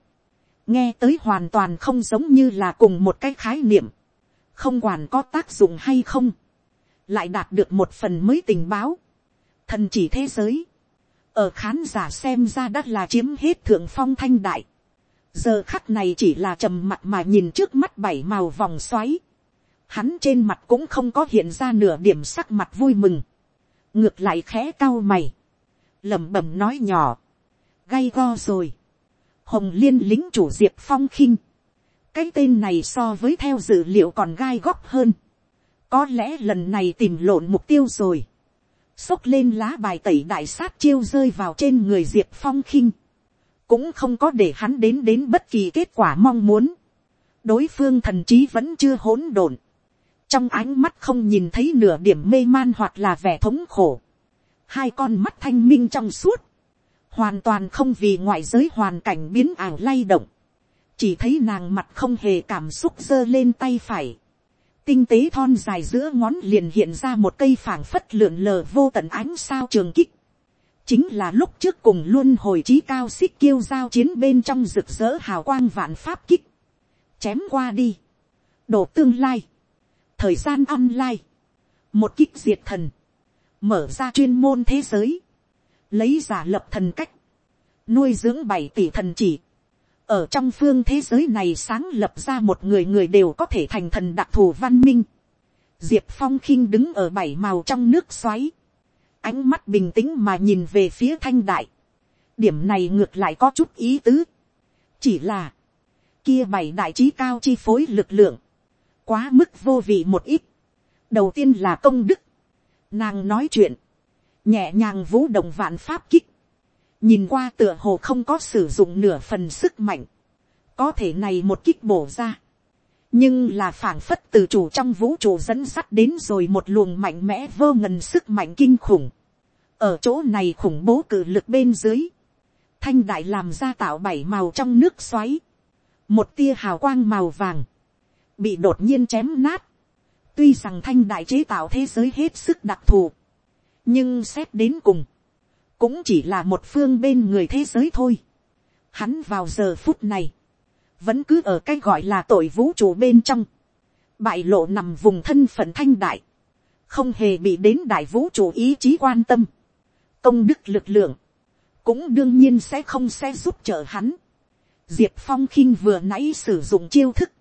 nghe tới hoàn toàn không giống như là cùng một cái khái niệm, không quản có tác dụng hay không, lại đạt được một phần mới tình báo, thần chỉ thế giới, ở khán giả xem ra đã là chiếm hết thượng phong thanh đại, giờ khắc này chỉ là trầm mặt mà nhìn trước mắt bảy màu vòng xoáy. Hắn trên mặt cũng không có hiện ra nửa điểm sắc mặt vui mừng. ngược lại khẽ cao mày. lẩm bẩm nói nhỏ. gay go rồi hồng liên lính chủ diệp phong khinh. cái tên này so với theo dữ liệu còn gai góc hơn. có lẽ lần này tìm lộn mục tiêu rồi. xốc lên lá bài tẩy đại sát chiêu rơi vào trên người diệp phong khinh cũng không có để hắn đến đến bất kỳ kết quả mong muốn. đối phương thần trí vẫn chưa hỗn độn. trong ánh mắt không nhìn thấy nửa điểm mê man hoặc là vẻ thống khổ. hai con mắt thanh minh trong suốt hoàn toàn không vì ngoại giới hoàn cảnh biến ảo lay động. chỉ thấy nàng mặt không hề cảm xúc giơ lên tay phải. tinh tế thon dài giữa ngón liền hiện ra một cây phảng phất lượn lờ vô tận ánh sao trường kích. Chính là lúc trước cùng luôn hồi trí cao xích kiêu giao chiến bên trong rực rỡ hào quang vạn pháp kích, chém qua đi, đổ tương lai, thời gian ăn lai, một kích diệt thần, mở ra chuyên môn thế giới, lấy giả lập thần cách, nuôi dưỡng bảy tỷ thần chỉ, ở trong phương thế giới này sáng lập ra một người người đều có thể thành thần đặc thù văn minh, diệp phong khinh đứng ở bảy màu trong nước xoáy, ánh mắt bình tĩnh mà nhìn về phía thanh đại. điểm này ngược lại có chút ý tứ. chỉ là, kia bảy đại trí cao chi phối lực lượng, quá mức vô vị một ít. đầu tiên là công đức. nàng nói chuyện, nhẹ nhàng vũ động vạn pháp kích, nhìn qua tựa hồ không có sử dụng nửa phần sức mạnh, có thể này một kích bổ ra, nhưng là phảng phất từ chủ trong vũ trụ dẫn sắt đến rồi một luồng mạnh mẽ vô ngần sức mạnh kinh khủng, ở chỗ này khủng bố cử lực bên dưới, thanh đại làm ra tạo bảy màu trong nước xoáy, một tia hào quang màu vàng, bị đột nhiên chém nát, tuy rằng thanh đại chế tạo thế giới hết sức đặc thù, nhưng xét đến cùng, cũng chỉ là một phương bên người thế giới thôi. Hắn vào giờ phút này, vẫn cứ ở cái gọi là tội vũ trụ bên trong, bại lộ nằm vùng thân phận thanh đại, không hề bị đến đại vũ trụ ý chí quan tâm, công đức lực lượng, cũng đương nhiên sẽ không sẽ giúp trợ hắn. Diệp phong khinh vừa nãy sử dụng chiêu thức,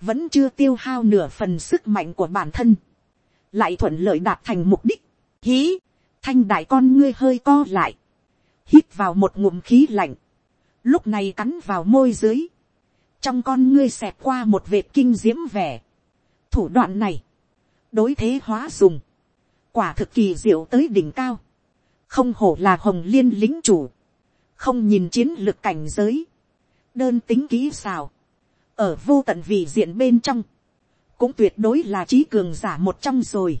vẫn chưa tiêu hao nửa phần sức mạnh của bản thân, lại thuận lợi đạt thành mục đích. Hí, thanh đại con ngươi hơi co lại, hít vào một ngụm khí lạnh, lúc này cắn vào môi dưới, trong con ngươi xẹt qua một vệt kinh diễm vẻ. thủ đoạn này, đối thế hóa dùng, quả thực kỳ diệu tới đỉnh cao, không hổ là hồng liên lính chủ, không nhìn chiến lược cảnh giới, đơn tính kỹ xào, ở vô tận vị diện bên trong, cũng tuyệt đối là trí cường giả một trong rồi,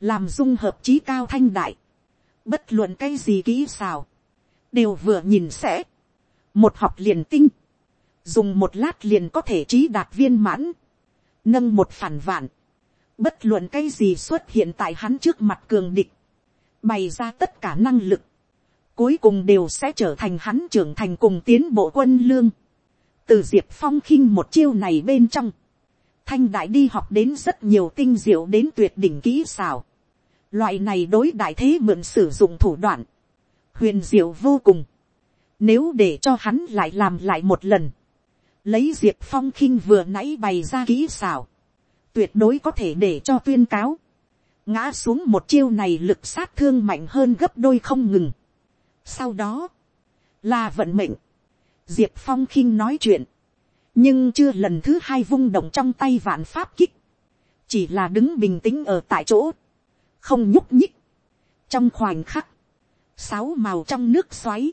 làm dung hợp trí cao thanh đại, bất luận cái gì kỹ xào, đều vừa nhìn sẽ, một học liền tinh, dùng một lát liền có thể trí đạt viên mãn, nâng một phản vạn, bất luận cái gì xuất hiện tại hắn trước mặt cường địch, bày ra tất cả năng lực, cuối cùng đều sẽ trở thành hắn trưởng thành cùng tiến bộ quân lương. từ diệp phong khinh một chiêu này bên trong, thanh đại đi học đến rất nhiều tinh diệu đến tuyệt đỉnh kỹ xảo. loại này đối đại thế mượn sử dụng thủ đoạn, huyền diệu vô cùng. nếu để cho hắn lại làm lại một lần, lấy diệp phong khinh vừa nãy bày ra kỹ xảo, tuyệt đối có thể để cho tuyên cáo, ngã xuống một chiêu này lực sát thương mạnh hơn gấp đôi không ngừng. sau đó, là vận mệnh, diệp phong khinh nói chuyện, nhưng chưa lần thứ hai vung động trong tay vạn pháp kích, chỉ là đứng bình tĩnh ở tại chỗ, không nhúc nhích. trong khoảnh khắc, sáu màu trong nước xoáy,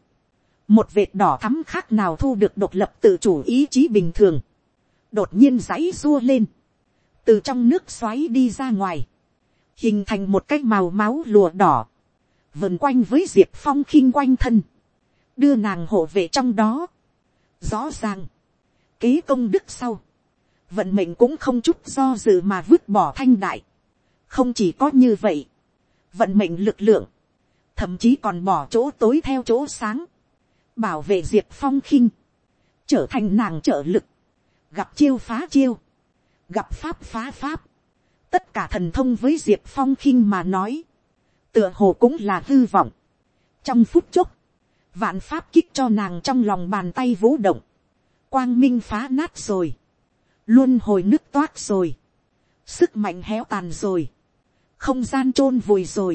một vệt đỏ thắm khác nào thu được độc lập tự chủ ý chí bình thường, đột nhiên dãy xua lên, từ trong nước xoáy đi ra ngoài, hình thành một cái màu máu lùa đỏ, vần quanh với diệp phong khinh quanh thân, đưa nàng hộ vệ trong đó. Rõ ràng, kế công đức sau, vận mệnh cũng không chút do dự mà vứt bỏ thanh đại. không chỉ có như vậy, vận mệnh lực lượng, thậm chí còn bỏ chỗ tối theo chỗ sáng, bảo vệ diệp phong khinh, trở thành nàng trợ lực, gặp chiêu phá chiêu, gặp pháp phá pháp, tất cả thần thông với diệp phong khinh mà nói, tựa hồ cũng là hư vọng. trong phút chốc, vạn pháp kích cho nàng trong lòng bàn tay vũ động, quang minh phá nát rồi, luôn hồi nước toát rồi, sức mạnh héo tàn rồi, không gian t r ô n vùi rồi,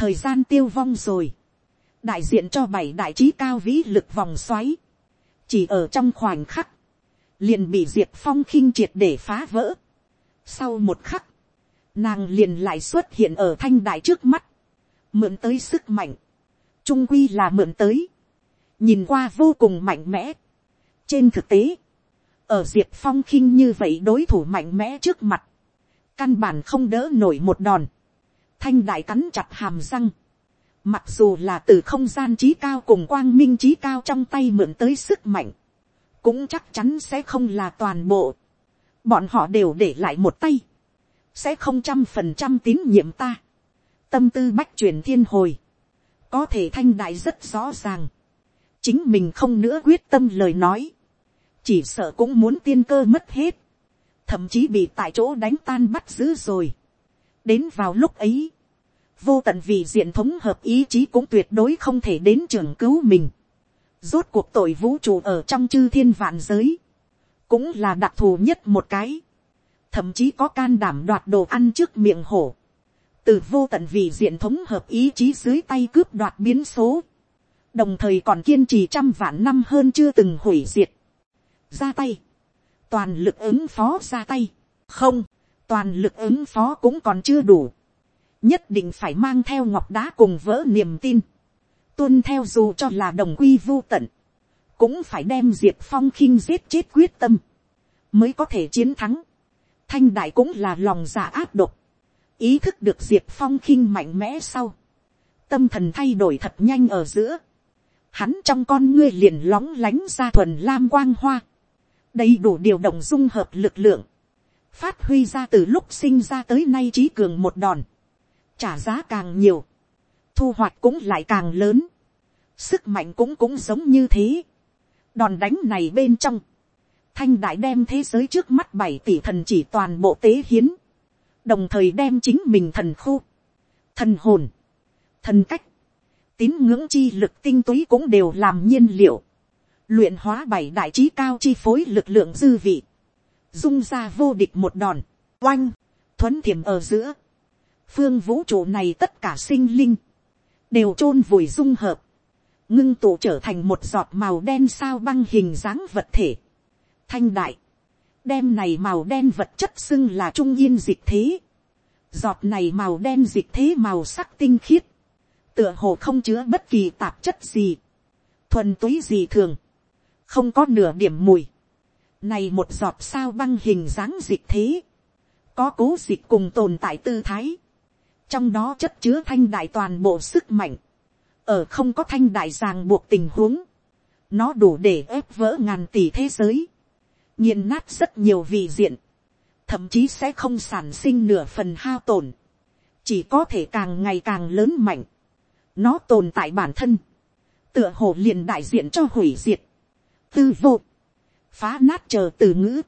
thời gian tiêu vong rồi, đại diện cho bảy đại trí cao vĩ lực vòng xoáy, chỉ ở trong khoảnh khắc, liền bị diệp phong khinh triệt để phá vỡ, sau một khắc, nàng liền lại xuất hiện ở thanh đại trước mắt, mượn tới sức mạnh, trung quy là mượn tới, nhìn qua vô cùng mạnh mẽ trên thực tế, ở diệp phong khinh như vậy đối thủ mạnh mẽ trước mặt, căn bản không đỡ nổi một đòn, thanh đại cắn chặt hàm răng, mặc dù là từ không gian trí cao cùng quang minh trí cao trong tay mượn tới sức mạnh, cũng chắc chắn sẽ không là toàn bộ. Bọn họ đều để lại một tay, sẽ không trăm phần trăm tín nhiệm ta. tâm tư bách truyền thiên hồi, có thể thanh đại rất rõ ràng, chính mình không nữa quyết tâm lời nói, chỉ sợ cũng muốn tiên cơ mất hết, thậm chí bị tại chỗ đánh tan bắt giữ rồi. đến vào lúc ấy, vô tận vì diện thống hợp ý chí cũng tuyệt đối không thể đến trường cứu mình. rốt cuộc tội vũ trụ ở trong chư thiên vạn giới, cũng là đặc thù nhất một cái, thậm chí có can đảm đoạt đồ ăn trước miệng hổ, từ vô tận vì diện thống hợp ý chí dưới tay cướp đoạt biến số, đồng thời còn kiên trì trăm vạn năm hơn chưa từng hủy diệt, ra tay, toàn lực ứng phó ra tay, không, toàn lực ứng phó cũng còn chưa đủ, nhất định phải mang theo ngọc đá cùng vỡ niềm tin, tuân theo dù cho là đồng quy vô tận, cũng phải đem diệp phong khinh giết chết quyết tâm, mới có thể chiến thắng. thanh đại cũng là lòng dạ giả áp độc, ý thức được diệp phong khinh mạnh mẽ sau, tâm thần thay đổi thật nhanh ở giữa, hắn trong con ngươi liền lóng lánh ra thuần lam quang hoa, đầy đủ điều động dung hợp lực lượng, phát huy ra từ lúc sinh ra tới nay trí cường một đòn, trả giá càng nhiều, thu hoạch cũng lại càng lớn, sức mạnh cũng cũng giống như thế. đòn đánh này bên trong, thanh đại đem thế giới trước mắt bảy tỷ thần chỉ toàn bộ tế hiến, đồng thời đem chính mình thần khu, thần hồn, thần cách, tín ngưỡng chi lực tinh túy cũng đều làm nhiên liệu, luyện hóa bảy đại trí cao chi phối lực lượng dư vị, dung ra vô địch một đòn, oanh, thuấn thiểm ở giữa, phương vũ trụ này tất cả sinh linh, đều t r ô n vùi dung hợp, ngưng tụ trở thành một giọt màu đen sao băng hình dáng vật thể, thanh đại, đem này màu đen vật chất xưng là trung yên dịch thế, giọt này màu đen dịch thế màu sắc tinh khiết, tựa hồ không chứa bất kỳ tạp chất gì, thuần túy gì thường, không có nửa điểm mùi, này một giọt sao băng hình dáng dịch thế. Có cố dịch cùng tồn tại tư thái. Trong đó chất chứa thanh đại toàn bộ sức mạnh. Ở không có thanh đại ràng buộc tình huống. Nó đủ để ép vỡ ngàn tỷ thế giới. nghiền nát rất nhiều vị diện. Thậm chí sẽ không sản sinh nửa phần hao tổn. Chỉ có thể càng ngày càng lớn mạnh. Nó tồn tại bản thân. Tựa hồ liền đại diện cho hủy diệt. Tư vô phá nát chờ từ ngữ,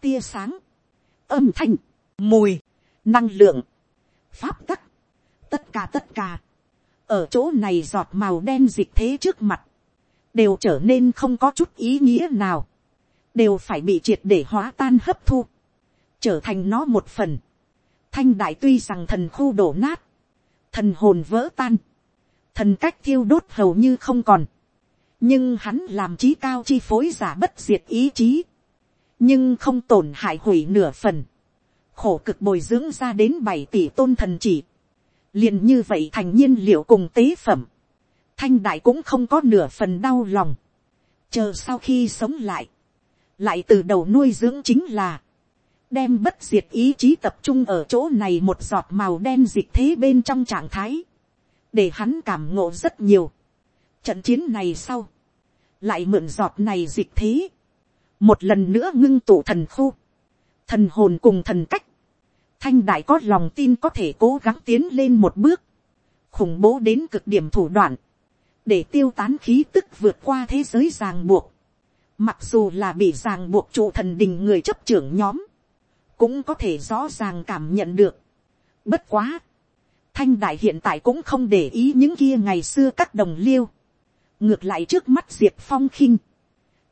tia sáng, âm thanh, mùi, năng lượng, pháp tắc, tất cả tất cả, ở chỗ này giọt màu đen dịch thế trước mặt, đều trở nên không có chút ý nghĩa nào, đều phải bị triệt để hóa tan hấp thu, trở thành nó một phần. Thanh đại tuy rằng thần khu đổ nát, thần hồn vỡ tan, thần cách thiêu đốt hầu như không còn, nhưng hắn làm trí cao chi phối giả bất diệt ý chí, nhưng không tổn hại hủy nửa phần, khổ cực bồi dưỡng ra đến bảy tỷ tôn thần chỉ, liền như vậy thành nhiên liệu cùng tế phẩm, thanh đại cũng không có nửa phần đau lòng, chờ sau khi sống lại, lại từ đầu nuôi dưỡng chính là, đem bất diệt ý chí tập trung ở chỗ này một giọt màu đen dịch thế bên trong trạng thái, để hắn cảm ngộ rất nhiều. Trận chiến này sau, lại mượn giọt này dịch thế, một lần nữa ngưng tụ thần khu, thần hồn cùng thần cách, thanh đại có lòng tin có thể cố gắng tiến lên một bước, khủng bố đến cực điểm thủ đoạn, để tiêu tán khí tức vượt qua thế giới ràng buộc, mặc dù là bị ràng buộc trụ thần đình người chấp trưởng nhóm, cũng có thể rõ ràng cảm nhận được. Bất quá, thanh đại hiện tại cũng không để ý những kia ngày xưa các đồng liêu, ngược lại trước mắt diệp phong khinh,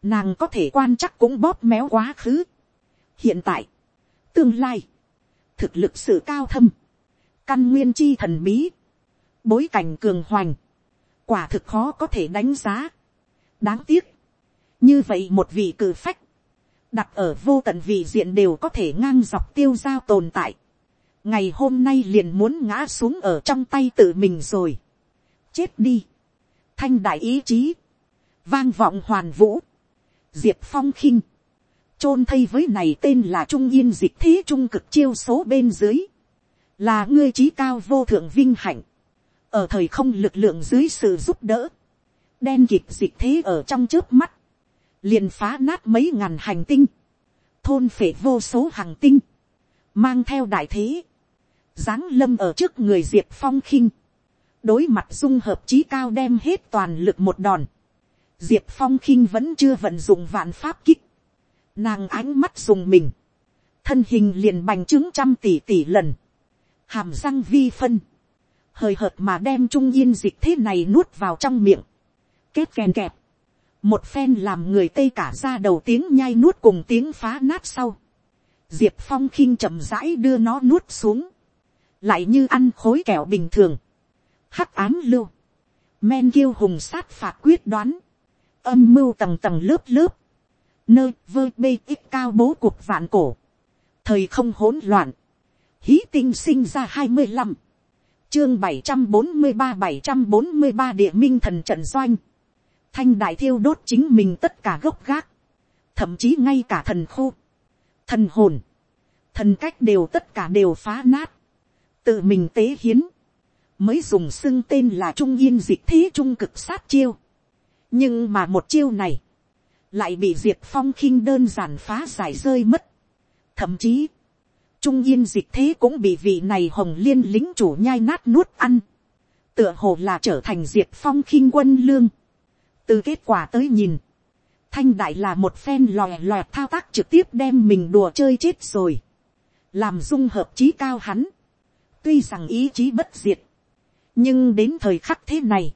nàng có thể quan chắc cũng bóp méo quá khứ. hiện tại, tương lai, thực lực sự cao thâm, căn nguyên chi thần bí, bối cảnh cường hoành, quả thực khó có thể đánh giá. đáng tiếc, như vậy một vị cử phách, đặt ở vô tận vị diện đều có thể ngang dọc tiêu giao tồn tại. ngày hôm nay liền muốn ngã xuống ở trong tay tự mình rồi. chết đi thanh đại ý chí, vang vọng hoàn vũ, diệp phong khinh, chôn thây với này tên là trung yên dịch thế trung cực chiêu số bên dưới, là ngươi trí cao vô thượng vinh hạnh, ở thời không lực lượng dưới sự giúp đỡ, đen kịp dịch thế ở trong trước mắt, liền phá nát mấy ngàn hành tinh, thôn phể vô số hàng tinh, mang theo đại thế, giáng lâm ở trước người diệp phong khinh, đối mặt dung hợp trí cao đem hết toàn lực một đòn, diệp phong khinh vẫn chưa vận dụng vạn pháp kích, nàng ánh mắt dùng mình, thân hình liền bành trướng trăm tỷ tỷ lần, hàm răng vi phân, hời hợt mà đem trung yên dịch thế này nuốt vào trong miệng, kết kèn kẹp, một phen làm người tây cả ra đầu tiếng nhai nuốt cùng tiếng phá nát sau, diệp phong khinh chậm rãi đưa nó nuốt xuống, lại như ăn khối kẹo bình thường, hắc ám lưu, men kiêu hùng sát phạt quyết đoán, âm mưu tầng tầng lớp lớp, nơi vơ bê ít cao bố cuộc vạn cổ, thời không hỗn loạn, hí tinh sinh ra hai mươi năm, chương bảy trăm bốn mươi ba bảy trăm bốn mươi ba địa minh thần trận doanh. thanh đại thiêu đốt chính mình tất cả gốc gác. thậm chí ngay cả thần khu, thần hồn, thần cách đều tất cả đều phá nát. tự mình tế hiến, mới dùng xưng tên là trung yên dịch thế trung cực sát chiêu. nhưng mà một chiêu này, lại bị diệp phong khinh đơn giản phá giải rơi mất. thậm chí, trung yên dịch thế cũng bị vị này hồng liên lính chủ nhai nát nuốt ăn, tựa hồ là trở thành diệp phong khinh quân lương. từ kết quả tới nhìn, thanh đại là một phen lòe loẹt thao tác trực tiếp đem mình đùa chơi chết rồi, làm dung hợp trí cao hắn, tuy rằng ý chí bất diệt, nhưng đến thời khắc thế này,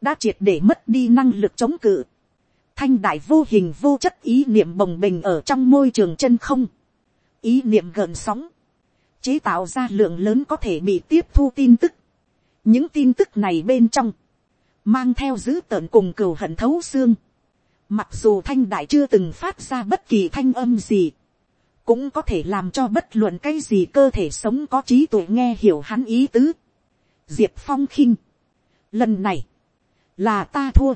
đã triệt để mất đi năng lực chống cự, thanh đại vô hình vô chất ý niệm bồng bềnh ở trong môi trường chân không, ý niệm gợn sóng, chế tạo ra lượng lớn có thể bị tiếp thu tin tức. những tin tức này bên trong, mang theo dữ tợn cùng cừu hận thấu xương. mặc dù thanh đại chưa từng phát ra bất kỳ thanh âm gì, cũng có thể làm cho bất luận cái gì cơ thể sống có trí tuệ nghe hiểu hắn ý tứ diệp phong khinh, lần này, là ta thua,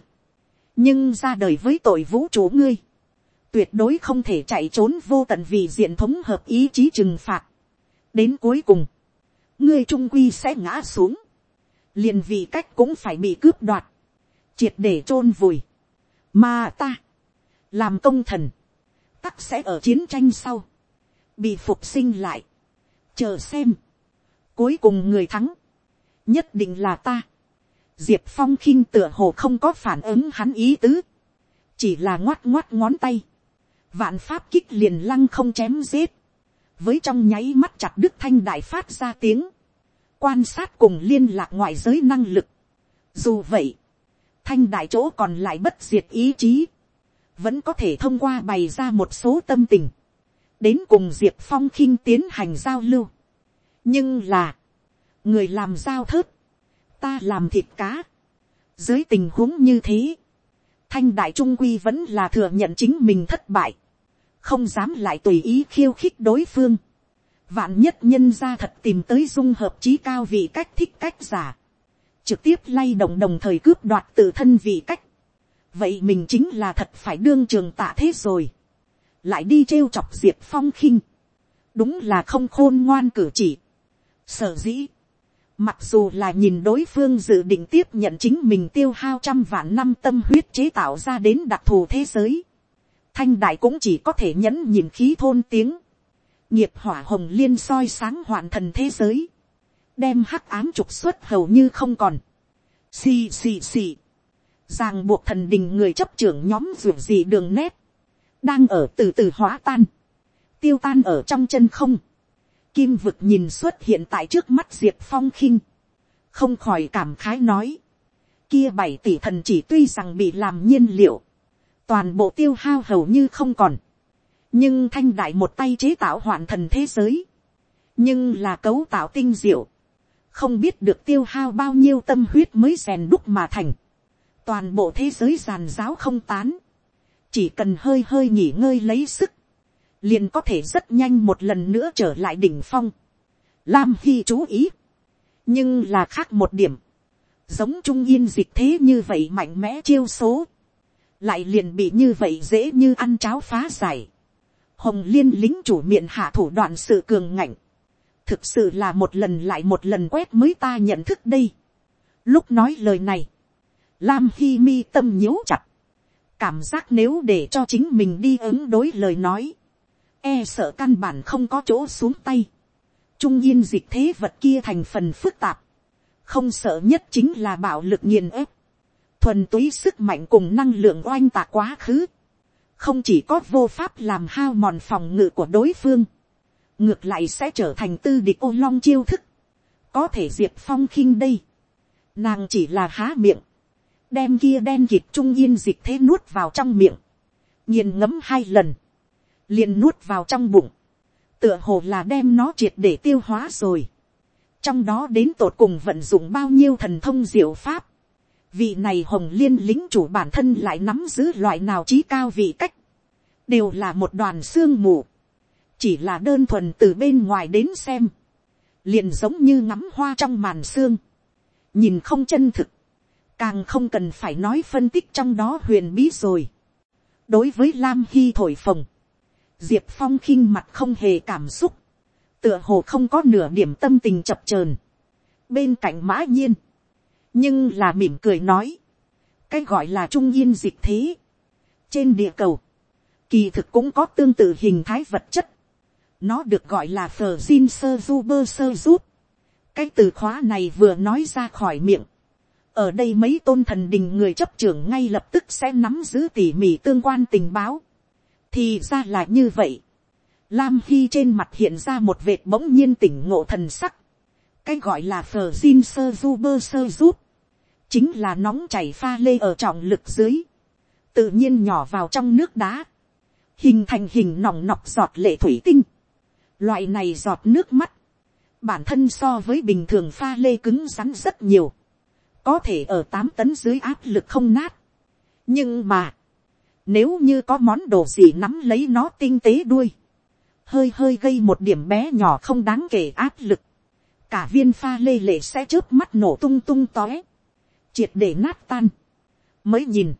nhưng ra đời với tội vũ trụ ngươi, tuyệt đối không thể chạy trốn vô tận vì diện thống hợp ý chí trừng phạt. đến cuối cùng, ngươi trung quy sẽ ngã xuống, liền vì cách cũng phải bị cướp đoạt, triệt để chôn vùi, mà ta, làm công thần, tắc sẽ ở chiến tranh sau, bị phục sinh lại, chờ xem, cuối cùng người thắng, nhất định là ta, diệp phong khinh tựa hồ không có phản ứng hắn ý tứ, chỉ là ngoắt ngoắt ngón tay, vạn pháp kích liền lăng không chém giết, với trong nháy mắt chặt đức thanh đại phát ra tiếng, quan sát cùng liên lạc ngoại giới năng lực. Dù vậy, thanh đại chỗ còn lại bất diệt ý chí, vẫn có thể thông qua bày ra một số tâm tình, đến cùng diệp phong khinh tiến hành giao lưu. nhưng là, người làm giao thớt, ta làm thịt cá. dưới tình huống như thế, thanh đại trung quy vẫn là thừa nhận chính mình thất bại không dám lại tùy ý khiêu khích đối phương. Vạn nhất nhân ra thật tìm tới dung hợp trí cao vị cách thích cách giả. Trực tiếp lay động đồng thời cướp đoạt tự thân vị cách. Vậy mình chính là thật phải đương trường tạ thế rồi. Lại đi trêu chọc diệp phong khinh. Đúng là không khôn ngoan cử chỉ. Sở dĩ. Mặc dù là nhìn đối phương dự định tiếp nhận chính mình tiêu hao trăm vạn năm tâm huyết chế tạo ra đến đặc thù thế giới. Thanh đại cũng chỉ có thể nhẫn nhìn khí thôn tiếng, nghiệp hỏa hồng liên soi sáng hoàn thần thế giới, đem hắc ám trục xuất hầu như không còn, xì xì xì, ràng buộc thần đình người chấp trưởng nhóm ruột gì đường nét, đang ở từ từ hóa tan, tiêu tan ở trong chân không, kim vực nhìn xuất hiện tại trước mắt diệp phong khinh, không khỏi cảm khái nói, kia bảy tỷ thần chỉ tuy rằng bị làm nhiên liệu, toàn bộ tiêu hao hầu như không còn, nhưng thanh đại một tay chế tạo hoạn thần thế giới, nhưng là cấu tạo tinh diệu, không biết được tiêu hao bao nhiêu tâm huyết mới rèn đúc mà thành, toàn bộ thế giới giàn giáo không tán, chỉ cần hơi hơi nghỉ ngơi lấy sức, liền có thể rất nhanh một lần nữa trở lại đỉnh phong. Lam Hy chú ý, nhưng là khác một điểm, giống trung yên dịch thế như vậy mạnh mẽ chiêu số, lại liền bị như vậy dễ như ăn cháo phá giải. hồng liên lính chủ miệng hạ thủ đoạn sự cường ngạnh, thực sự là một lần lại một lần quét mới ta nhận thức đây. lúc nói lời này, lam Hy mi tâm nhíu chặt, cảm giác nếu để cho chính mình đi ứng đối lời nói, e sợ căn bản không có chỗ xuống tay. trung yên dịch thế vật kia thành phần phức tạp, không sợ nhất chính là bạo lực nghiền ép. Thuần túy sức mạnh cùng năng lượng oanh tạc quá khứ, không chỉ có vô pháp làm hao mòn phòng ngự của đối phương, ngược lại sẽ trở thành tư địch ô long chiêu thức, có thể diệt phong khinh đây, nàng chỉ là há miệng, đem kia đen dịch trung yên dịch thế nuốt vào trong miệng, nghiền ngấm hai lần, liền nuốt vào trong bụng, tựa hồ là đem nó triệt để tiêu hóa rồi, trong đó đến tột cùng vận dụng bao nhiêu thần thông diệu pháp, vị này hồng liên lính chủ bản thân lại nắm giữ loại nào trí cao vị cách, đều là một đoàn xương mù, chỉ là đơn thuần từ bên ngoài đến xem, liền giống như ngắm hoa trong màn xương, nhìn không chân thực, càng không cần phải nói phân tích trong đó huyền bí rồi. đối với lam hy thổi phồng, diệp phong khinh mặt không hề cảm xúc, tựa hồ không có nửa điểm tâm tình chập chờn. Bên cạnh mã nhiên, nhưng là mỉm cười nói, cái gọi là trung yên dịch thế, trên địa cầu, kỳ thực cũng có tương tự hình thái vật chất, nó được gọi là phờ xin sơ du bơ sơ rút, cái từ khóa này vừa nói ra khỏi miệng, ở đây mấy tôn thần đình người chấp trưởng ngay lập tức sẽ nắm giữ tỉ mỉ tương quan tình báo, thì ra là như vậy, Lam Hy trên mặt hiện ra một vệt bỗng nhiên tỉnh ngộ thần sắc. Cái gọi là phờ zin sơ du bơ sơ rút. Chính là nóng chảy pha lê ở trọng lực dưới. Tự nhiên nhỏ vào trong nước đá. Hình thành hình nòng nọc giọt lệ thủy tinh. Loại này giọt nước mắt. Bản thân so với bình thường pha lê cứng rắn rất nhiều. Có thể ở tám tấn dưới áp lực không nát. Nhưng mà. Nếu như có món đồ gì nắm lấy nó tinh tế đuôi. Hơi hơi gây một điểm bé nhỏ không đáng kể áp lực, cả viên pha lê lệ sẽ trước mắt nổ tung tung tóe, triệt để nát tan. mới nhìn,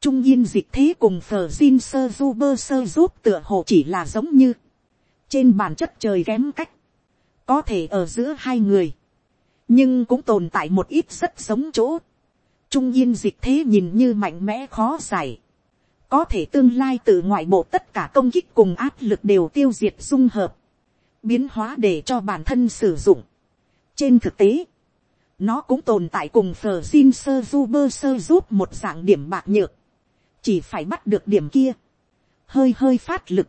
trung yên dịch thế cùng phờ xin sơ du bơ sơ giúp tựa hồ chỉ là giống như, trên bản chất trời kém cách, có thể ở giữa hai người, nhưng cũng tồn tại một ít rất giống chỗ. Trung yên dịch thế nhìn như mạnh mẽ khó giải, có thể tương lai từ ngoại bộ tất cả công kích cùng áp lực đều tiêu diệt dung hợp, biến hóa để cho bản thân sử dụng. trên thực tế, nó cũng tồn tại cùng phờ xin sơ du bơ sơ giúp một dạng điểm bạc nhược, chỉ phải bắt được điểm kia, hơi hơi phát lực,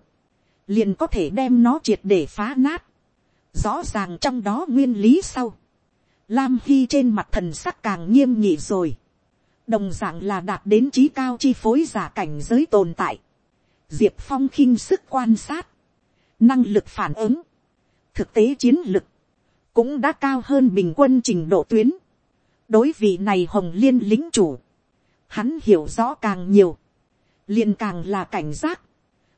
liền có thể đem nó triệt để phá nát, rõ ràng trong đó nguyên lý sau, lam hy trên mặt thần sắc càng nghiêm nghị rồi, đồng dạng là đạt đến trí cao chi phối giả cảnh giới tồn tại. Diệp phong khinh sức quan sát, năng lực phản ứng, thực tế chiến lực, cũng đã cao hơn bình quân trình độ tuyến. đối vị này hồng liên lính chủ, hắn hiểu rõ càng nhiều, liền càng là cảnh giác,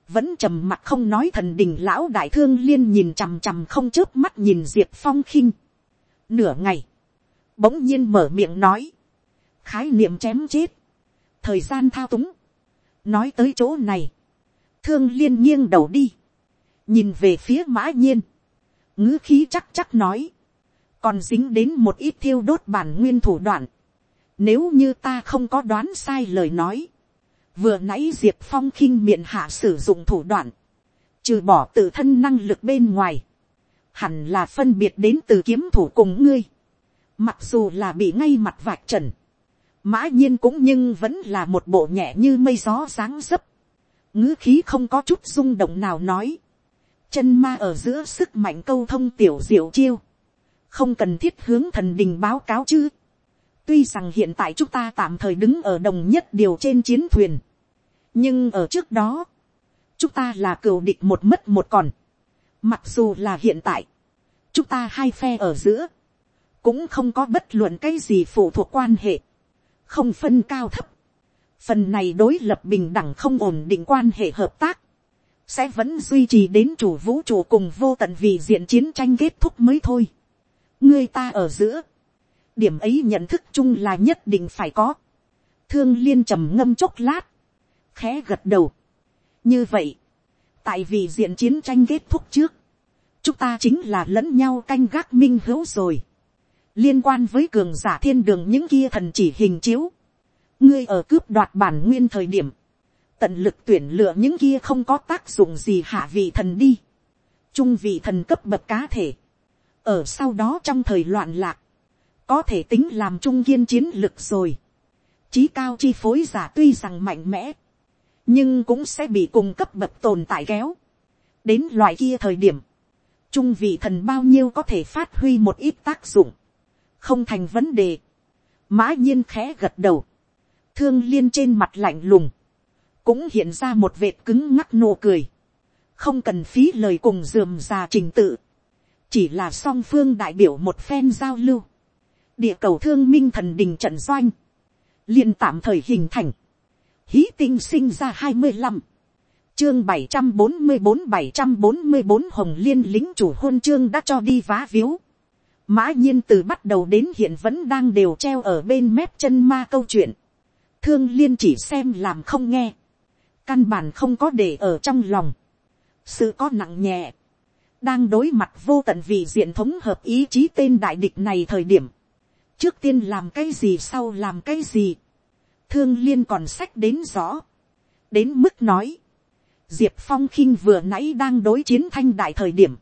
vẫn trầm mặt không nói thần đình lão đại thương liên nhìn chằm chằm không chớp mắt nhìn diệp phong khinh. nửa ngày, bỗng nhiên mở miệng nói, khái niệm chém chết, thời gian thao túng, nói tới chỗ này, thương liên nghiêng đầu đi, nhìn về phía mã nhiên, ngữ khí chắc chắc nói, còn dính đến một ít thiêu đốt bản nguyên thủ đoạn, nếu như ta không có đoán sai lời nói, vừa nãy diệp phong khinh miệng hạ sử dụng thủ đoạn, trừ bỏ tự thân năng lực bên ngoài, hẳn là phân biệt đến từ kiếm thủ cùng ngươi, mặc dù là bị ngay mặt vạch trần, mã nhiên cũng nhưng vẫn là một bộ nhẹ như mây gió dáng dấp, ngữ khí không có chút rung động nào nói, chân ma ở giữa sức mạnh câu thông tiểu diệu chiêu, không cần thiết hướng thần đình báo cáo chứ, tuy rằng hiện tại chúng ta tạm thời đứng ở đồng nhất điều trên chiến thuyền, nhưng ở trước đó, chúng ta là cừu địch một mất một còn, mặc dù là hiện tại, chúng ta hai phe ở giữa, cũng không có bất luận cái gì phụ thuộc quan hệ, không phân cao thấp. Phần này đối lập bình đẳng không ổn định quan hệ hợp tác. Sẽ vẫn duy trì đến chủ vũ trụ cùng vô tận vì diện chiến tranh kết thúc mới thôi. Người ta ở giữa. Điểm ấy nhận thức chung là nhất định phải có. Thương liên trầm ngâm chốc lát. Khẽ gật đầu. Như vậy. Tại vì diện chiến tranh kết thúc trước. Chúng ta chính là lẫn nhau canh gác minh hữu rồi liên quan với cường giả thiên đường những kia thần chỉ hình chiếu, ngươi ở cướp đoạt bản nguyên thời điểm, tận lực tuyển lựa những kia không có tác dụng gì hạ vị thần đi, trung vị thần cấp bậc cá thể, ở sau đó trong thời loạn lạc, có thể tính làm trung kiên chiến lực rồi, trí cao chi phối giả tuy rằng mạnh mẽ, nhưng cũng sẽ bị cùng cấp bậc tồn tại kéo, đến loại kia thời điểm, trung vị thần bao nhiêu có thể phát huy một ít tác dụng, không thành vấn đề. mã nhiên khẽ gật đầu, thương liên trên mặt lạnh lùng, cũng hiện ra một vệt cứng ngắc nụ cười, không cần phí lời cùng dườm già trình tự, chỉ là song phương đại biểu một phen giao lưu, địa cầu thương minh thần đình trận doanh, liền tạm thời hình thành, hí tinh sinh ra hai mươi năm, chương bảy trăm bốn mươi bốn bảy trăm bốn mươi bốn hồng liên lính chủ hôn chương đã cho đi vá víu mã nhiên từ bắt đầu đến hiện vẫn đang đều treo ở bên mép chân ma câu chuyện. thương liên chỉ xem làm không nghe. căn bản không có để ở trong lòng. sự có nặng nhẹ. đang đối mặt vô tận vì diện thống hợp ý chí tên đại địch này thời điểm. trước tiên làm cái gì sau làm cái gì. thương liên còn sách đến rõ. đến mức nói diệp phong khinh vừa nãy đang đối chiến thanh đại thời điểm,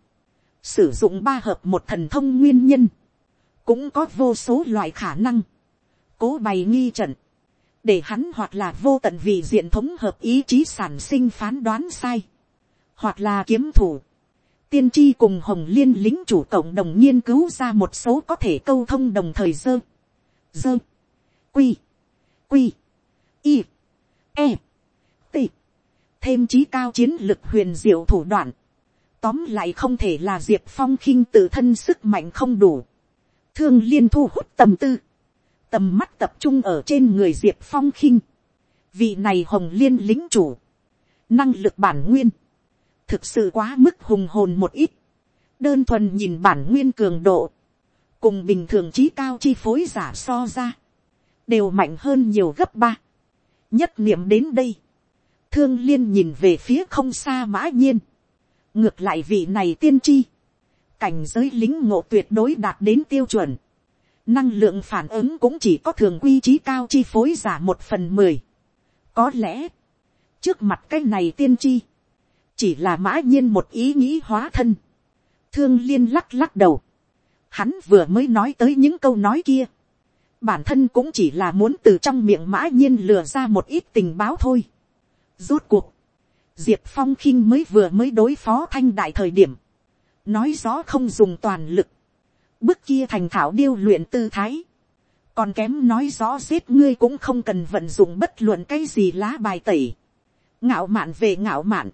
sử dụng ba hợp một thần thông nguyên nhân, cũng có vô số loại khả năng, cố bày nghi trận, để hắn hoặc là vô tận vì diện thống hợp ý chí sản sinh phán đoán sai, hoặc là kiếm thủ, tiên tri cùng hồng liên lính chủ cộng đồng nghiên cứu ra một số có thể câu thông đồng thời dơ, dơ, quy, quy, y, e, t, thêm trí cao chiến lực huyền diệu thủ đoạn, tóm lại không thể là diệp phong khinh tự thân sức mạnh không đủ, thương liên thu hút tầm tư, tầm mắt tập trung ở trên người diệp phong khinh, vị này hồng liên lính chủ, năng lực bản nguyên, thực sự quá mức hùng hồn một ít, đơn thuần nhìn bản nguyên cường độ, cùng bình thường trí cao chi phối giả so ra, đều mạnh hơn nhiều gấp ba. nhất niệm đến đây, thương liên nhìn về phía không xa mã nhiên, ngược lại vị này tiên tri, cảnh giới lính ngộ tuyệt đối đạt đến tiêu chuẩn, năng lượng phản ứng cũng chỉ có thường quy trí cao chi phối giả một phần mười. có lẽ, trước mặt cái này tiên tri, chỉ là mã nhiên một ý nghĩ hóa thân, thương liên lắc lắc đầu, hắn vừa mới nói tới những câu nói kia, bản thân cũng chỉ là muốn từ trong miệng mã nhiên lừa ra một ít tình báo thôi. Rốt cuộc, diệp phong khinh mới vừa mới đối phó thanh đại thời điểm, nói rõ không dùng toàn lực, bước kia thành thảo điêu luyện tư thái, còn kém nói rõ giết ngươi cũng không cần vận dụng bất luận cái gì lá bài tẩy, ngạo mạn về ngạo mạn,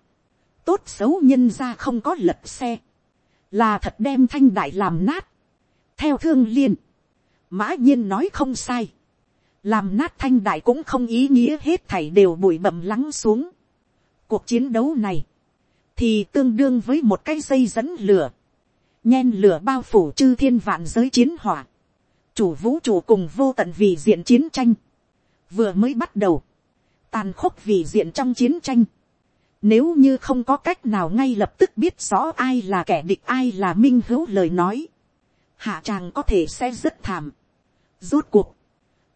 tốt xấu nhân ra không có lật xe, là thật đem thanh đại làm nát, theo thương liên, mã nhiên nói không sai, làm nát thanh đại cũng không ý nghĩa hết thảy đều bụi bẩm lắng xuống cuộc chiến đấu này, thì tương đương với một cái dây dẫn lửa, nhen lửa bao phủ chư thiên vạn giới chiến hỏa, chủ vũ trụ cùng vô tận vì diện chiến tranh, vừa mới bắt đầu, tàn khốc vì diện trong chiến tranh, nếu như không có cách nào ngay lập tức biết rõ ai là kẻ địch ai là minh hữu lời nói, hạ tràng có thể sẽ rất thảm. Rốt cuộc,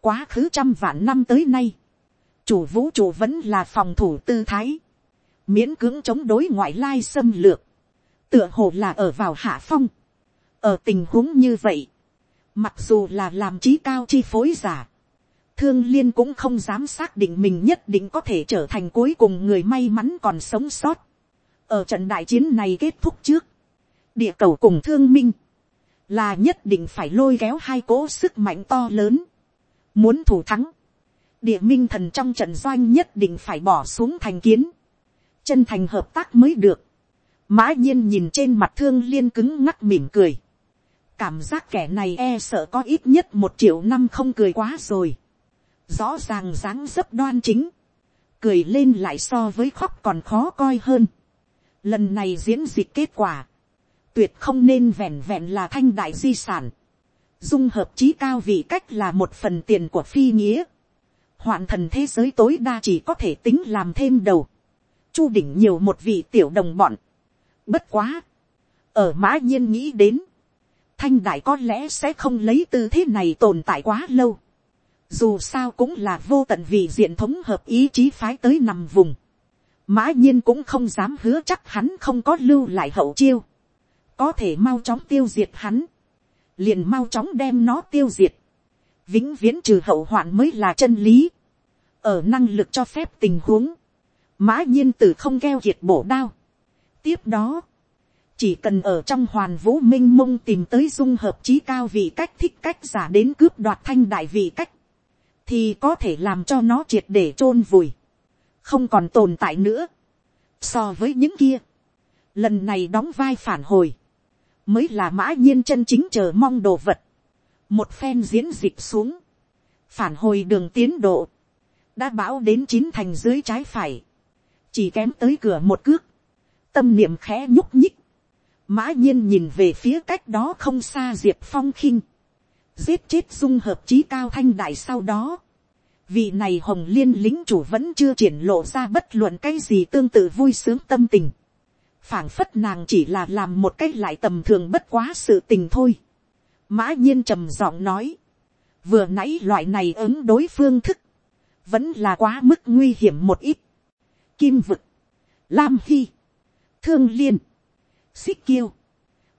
quá khứ trăm vạn năm tới nay, chủ vũ trụ vẫn là phòng thủ tư thái, miễn cưỡng chống đối ngoại lai xâm lược, tựa hồ là ở vào hạ phong. ở tình huống như vậy, mặc dù là làm trí cao chi phối giả, thương liên cũng không dám xác định mình nhất định có thể trở thành cuối cùng người may mắn còn sống sót. ở trận đại chiến này kết thúc trước, địa cầu cùng thương minh, là nhất định phải lôi kéo hai cỗ sức mạnh to lớn, Muốn thủ thắng. Địa minh thần trong trận doanh nhất định phải bỏ xuống thành kiến. Chân thành hợp tác mới được. Mã nhiên nhìn trên mặt thương liên cứng ngắc mỉm cười. Cảm giác kẻ này e sợ có ít nhất một triệu năm không cười quá rồi. Rõ ràng dáng dấp đoan chính. Cười lên lại so với khóc còn khó coi hơn. Lần này diễn dịch kết quả. Tuyệt không nên vẹn vẹn là thanh đại di sản dung hợp trí cao vị cách là một phần tiền của phi nghĩa. hoạn thần thế giới tối đa chỉ có thể tính làm thêm đầu chu đỉnh nhiều một vị tiểu đồng bọn. bất quá. ở mã nhiên nghĩ đến. thanh đại có lẽ sẽ không lấy tư thế này tồn tại quá lâu. dù sao cũng là vô tận vì diện thống hợp ý chí phái tới nằm vùng. mã nhiên cũng không dám hứa chắc hắn không có lưu lại hậu chiêu. có thể mau chóng tiêu diệt hắn liền mau chóng đem nó tiêu diệt, vĩnh viễn trừ hậu hoạn mới là chân lý, ở năng lực cho phép tình huống, mã nhiên từ không keo kiệt bổ đao. tiếp đó, chỉ cần ở trong hoàn vũ m i n h mông tìm tới dung hợp trí cao vị cách thích cách giả đến cướp đoạt thanh đại vị cách, thì có thể làm cho nó triệt để chôn vùi, không còn tồn tại nữa. So với những kia, lần này đóng vai phản hồi, mới là mã nhiên chân chính chờ mong đồ vật. một phen diễn dịch xuống, phản hồi đường tiến độ, đã bão đến chín thành dưới trái phải, chỉ kém tới cửa một cước, tâm niệm khẽ nhúc nhích, mã nhiên nhìn về phía cách đó không xa diệp phong khinh, giết chết dung hợp chí cao thanh đại sau đó, vị này hồng liên lính chủ vẫn chưa triển lộ ra bất luận cái gì tương tự vui sướng tâm tình, phảng phất nàng chỉ là làm một cách lại tầm thường bất quá sự tình thôi. mã nhiên trầm giọng nói, vừa nãy loại này ứng đối phương thức, vẫn là quá mức nguy hiểm một ít kim vực, lam hy, thương liên, xích kiêu,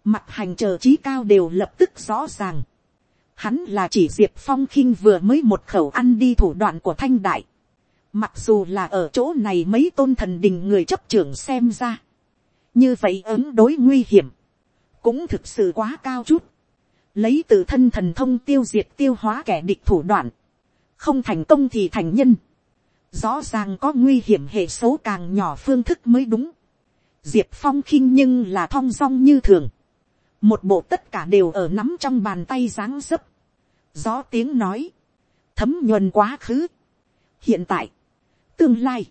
mặt hành chờ trí cao đều lập tức rõ ràng. Hắn là chỉ diệp phong khinh vừa mới một khẩu ăn đi thủ đoạn của thanh đại. Mặc dù là ở chỗ này mấy tôn thần đình người chấp trưởng xem ra. Như vậy ứng đối nguy hiểm. Cũng thực sự quá cao chút. Lấy từ thân thần thông tiêu diệt tiêu hóa kẻ địch thủ đoạn. Không thành công thì thành nhân. Rõ ràng có nguy hiểm hệ số càng nhỏ phương thức mới đúng. Diệp phong khinh nhưng là thong dong như thường. Một bộ tất cả đều ở nắm trong bàn tay dáng dấp, gió tiếng nói, thấm nhuần quá khứ, hiện tại, tương lai,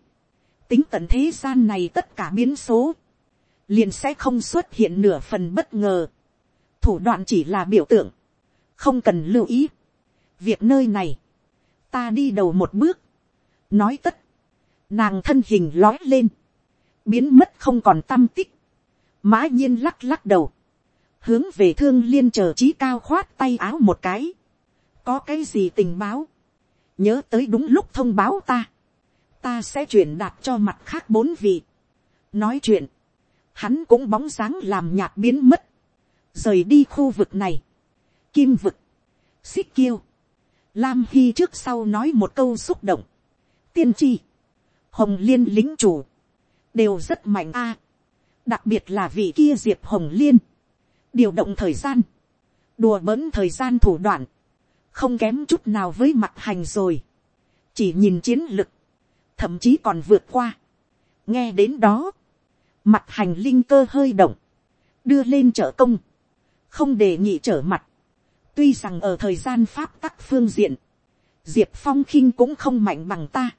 tính tận thế gian này tất cả biến số, liền sẽ không xuất hiện nửa phần bất ngờ, thủ đoạn chỉ là biểu tượng, không cần lưu ý, việc nơi này, ta đi đầu một bước, nói tất, nàng thân hình lói lên, biến mất không còn tâm tích, mã nhiên lắc lắc đầu, hướng về thương liên chờ trí cao khoát tay áo một cái, có cái gì tình báo, nhớ tới đúng lúc thông báo ta, ta sẽ chuyển đạt cho mặt khác bốn vị. nói chuyện, hắn cũng bóng sáng làm nhạt biến mất, rời đi khu vực này, kim vực, xích kiêu, lam hy trước sau nói một câu xúc động, tiên tri, hồng liên lính chủ, đều rất mạnh a, đặc biệt là vị kia diệp hồng liên, điều động thời gian, đùa bỡn thời gian thủ đoạn, không kém chút nào với mặt hành rồi, chỉ nhìn chiến lực, thậm chí còn vượt qua. nghe đến đó, mặt hành linh cơ hơi động, đưa lên trợ công, không để nhị trở mặt, tuy rằng ở thời gian pháp tắc phương diện, diệp phong khinh cũng không mạnh bằng ta,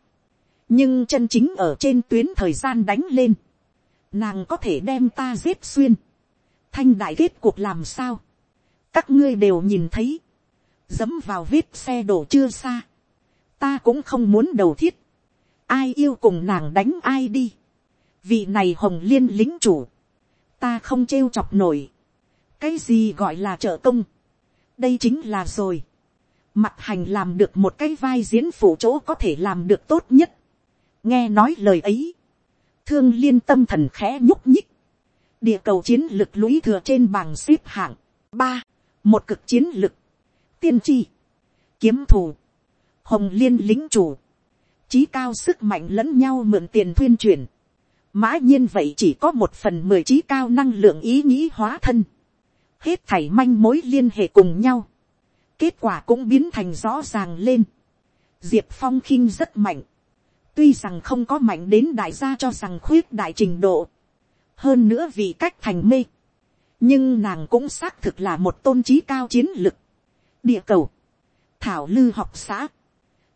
nhưng chân chính ở trên tuyến thời gian đánh lên, nàng có thể đem ta giết xuyên, thanh đại kết cuộc làm sao, các ngươi đều nhìn thấy, dẫm vào vết xe đổ chưa xa, ta cũng không muốn đầu thiết, ai yêu cùng nàng đánh ai đi, vị này hồng liên lính chủ, ta không trêu chọc nổi, cái gì gọi là trợ công, đây chính là rồi, mặt hành làm được một cái vai diễn phủ chỗ có thể làm được tốt nhất, nghe nói lời ấy, thương liên tâm thần khẽ nhúc nhích, địa cầu chiến lực lũy thừa trên bảng xếp hạng, ba, một cực chiến lực, tiên tri, kiếm thù, hồng liên lính chủ, trí cao sức mạnh lẫn nhau mượn tiền thuyên truyền, mã nhiên vậy chỉ có một phần mười trí cao năng lượng ý nghĩ hóa thân, hết thảy manh mối liên hệ cùng nhau, kết quả cũng biến thành rõ ràng lên, diệp phong khinh rất mạnh, tuy rằng không có mạnh đến đại gia cho rằng khuyết đại trình độ, hơn nữa vì cách thành mê, nhưng nàng cũng xác thực là một tôn trí cao chiến lực, địa cầu, thảo lư học xã,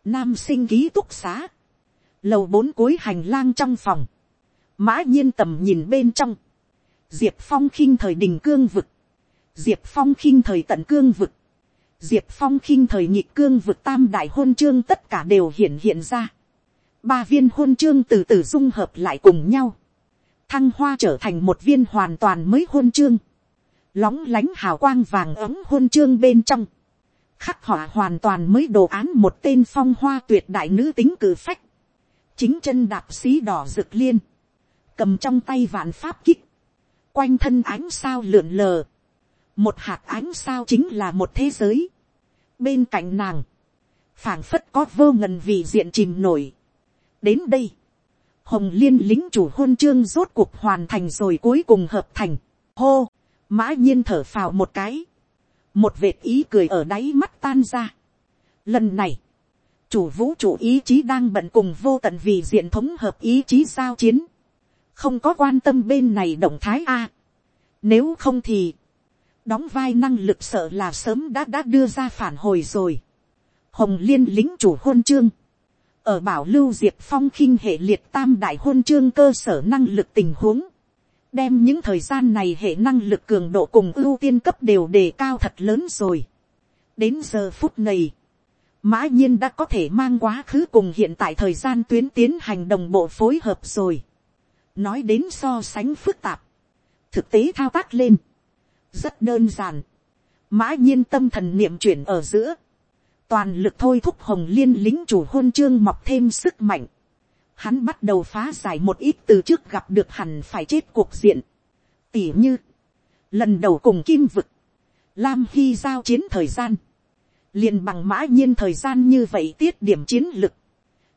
nam sinh ký túc xá, lầu bốn cuối hành lang trong phòng, mã nhiên tầm nhìn bên trong, diệp phong khinh thời đình cương vực, diệp phong khinh thời tận cương vực, diệp phong khinh thời nhị cương vực tam đại hôn chương tất cả đều hiện hiện ra ba viên hôn chương từ từ dung hợp lại cùng nhau, thăng hoa trở thành một viên hoàn toàn mới hôn chương, lóng lánh hào quang vàng ấm hôn chương bên trong, khắc họa hoàn toàn mới đồ án một tên phong hoa tuyệt đại nữ tính cử phách, chính chân đạp xí đỏ rực liên, cầm trong tay vạn pháp kích, quanh thân ánh sao lượn lờ, một hạt ánh sao chính là một thế giới, bên cạnh nàng, phảng phất có vô ngần vì diện chìm nổi đến đây, hồng liên lính chủ hôn chương rốt cuộc hoàn thành rồi cuối cùng hợp thành, hô, mã nhiên thở phào một cái, một vệt ý cười ở đáy mắt tan ra. Lần này, chủ vũ trụ ý chí đang bận cùng vô tận vì diện thống hợp ý chí giao chiến, không có quan tâm bên này động thái a. Nếu không thì, đóng vai năng lực sợ là sớm đã đã đưa ra phản hồi rồi. Hồng liên lính chủ hôn chương, ở bảo lưu diệp phong khinh hệ liệt tam đại hôn chương cơ sở năng lực tình huống, đem những thời gian này hệ năng lực cường độ cùng ưu tiên cấp đều đề cao thật lớn rồi. đến giờ phút này, mã nhiên đã có thể mang quá khứ cùng hiện tại thời gian tuyến tiến hành đồng bộ phối hợp rồi. nói đến so sánh phức tạp, thực tế thao tác lên, rất đơn giản. mã nhiên tâm thần niệm chuyển ở giữa, toàn lực thôi thúc hồng liên lính chủ hôn chương mọc thêm sức mạnh. Hắn bắt đầu phá giải một ít từ trước gặp được hẳn phải chết cuộc diện. Tỉ như, lần đầu cùng kim vực, Lam Hy giao chiến thời gian, liền bằng mã nhiên thời gian như vậy tiết điểm chiến lực,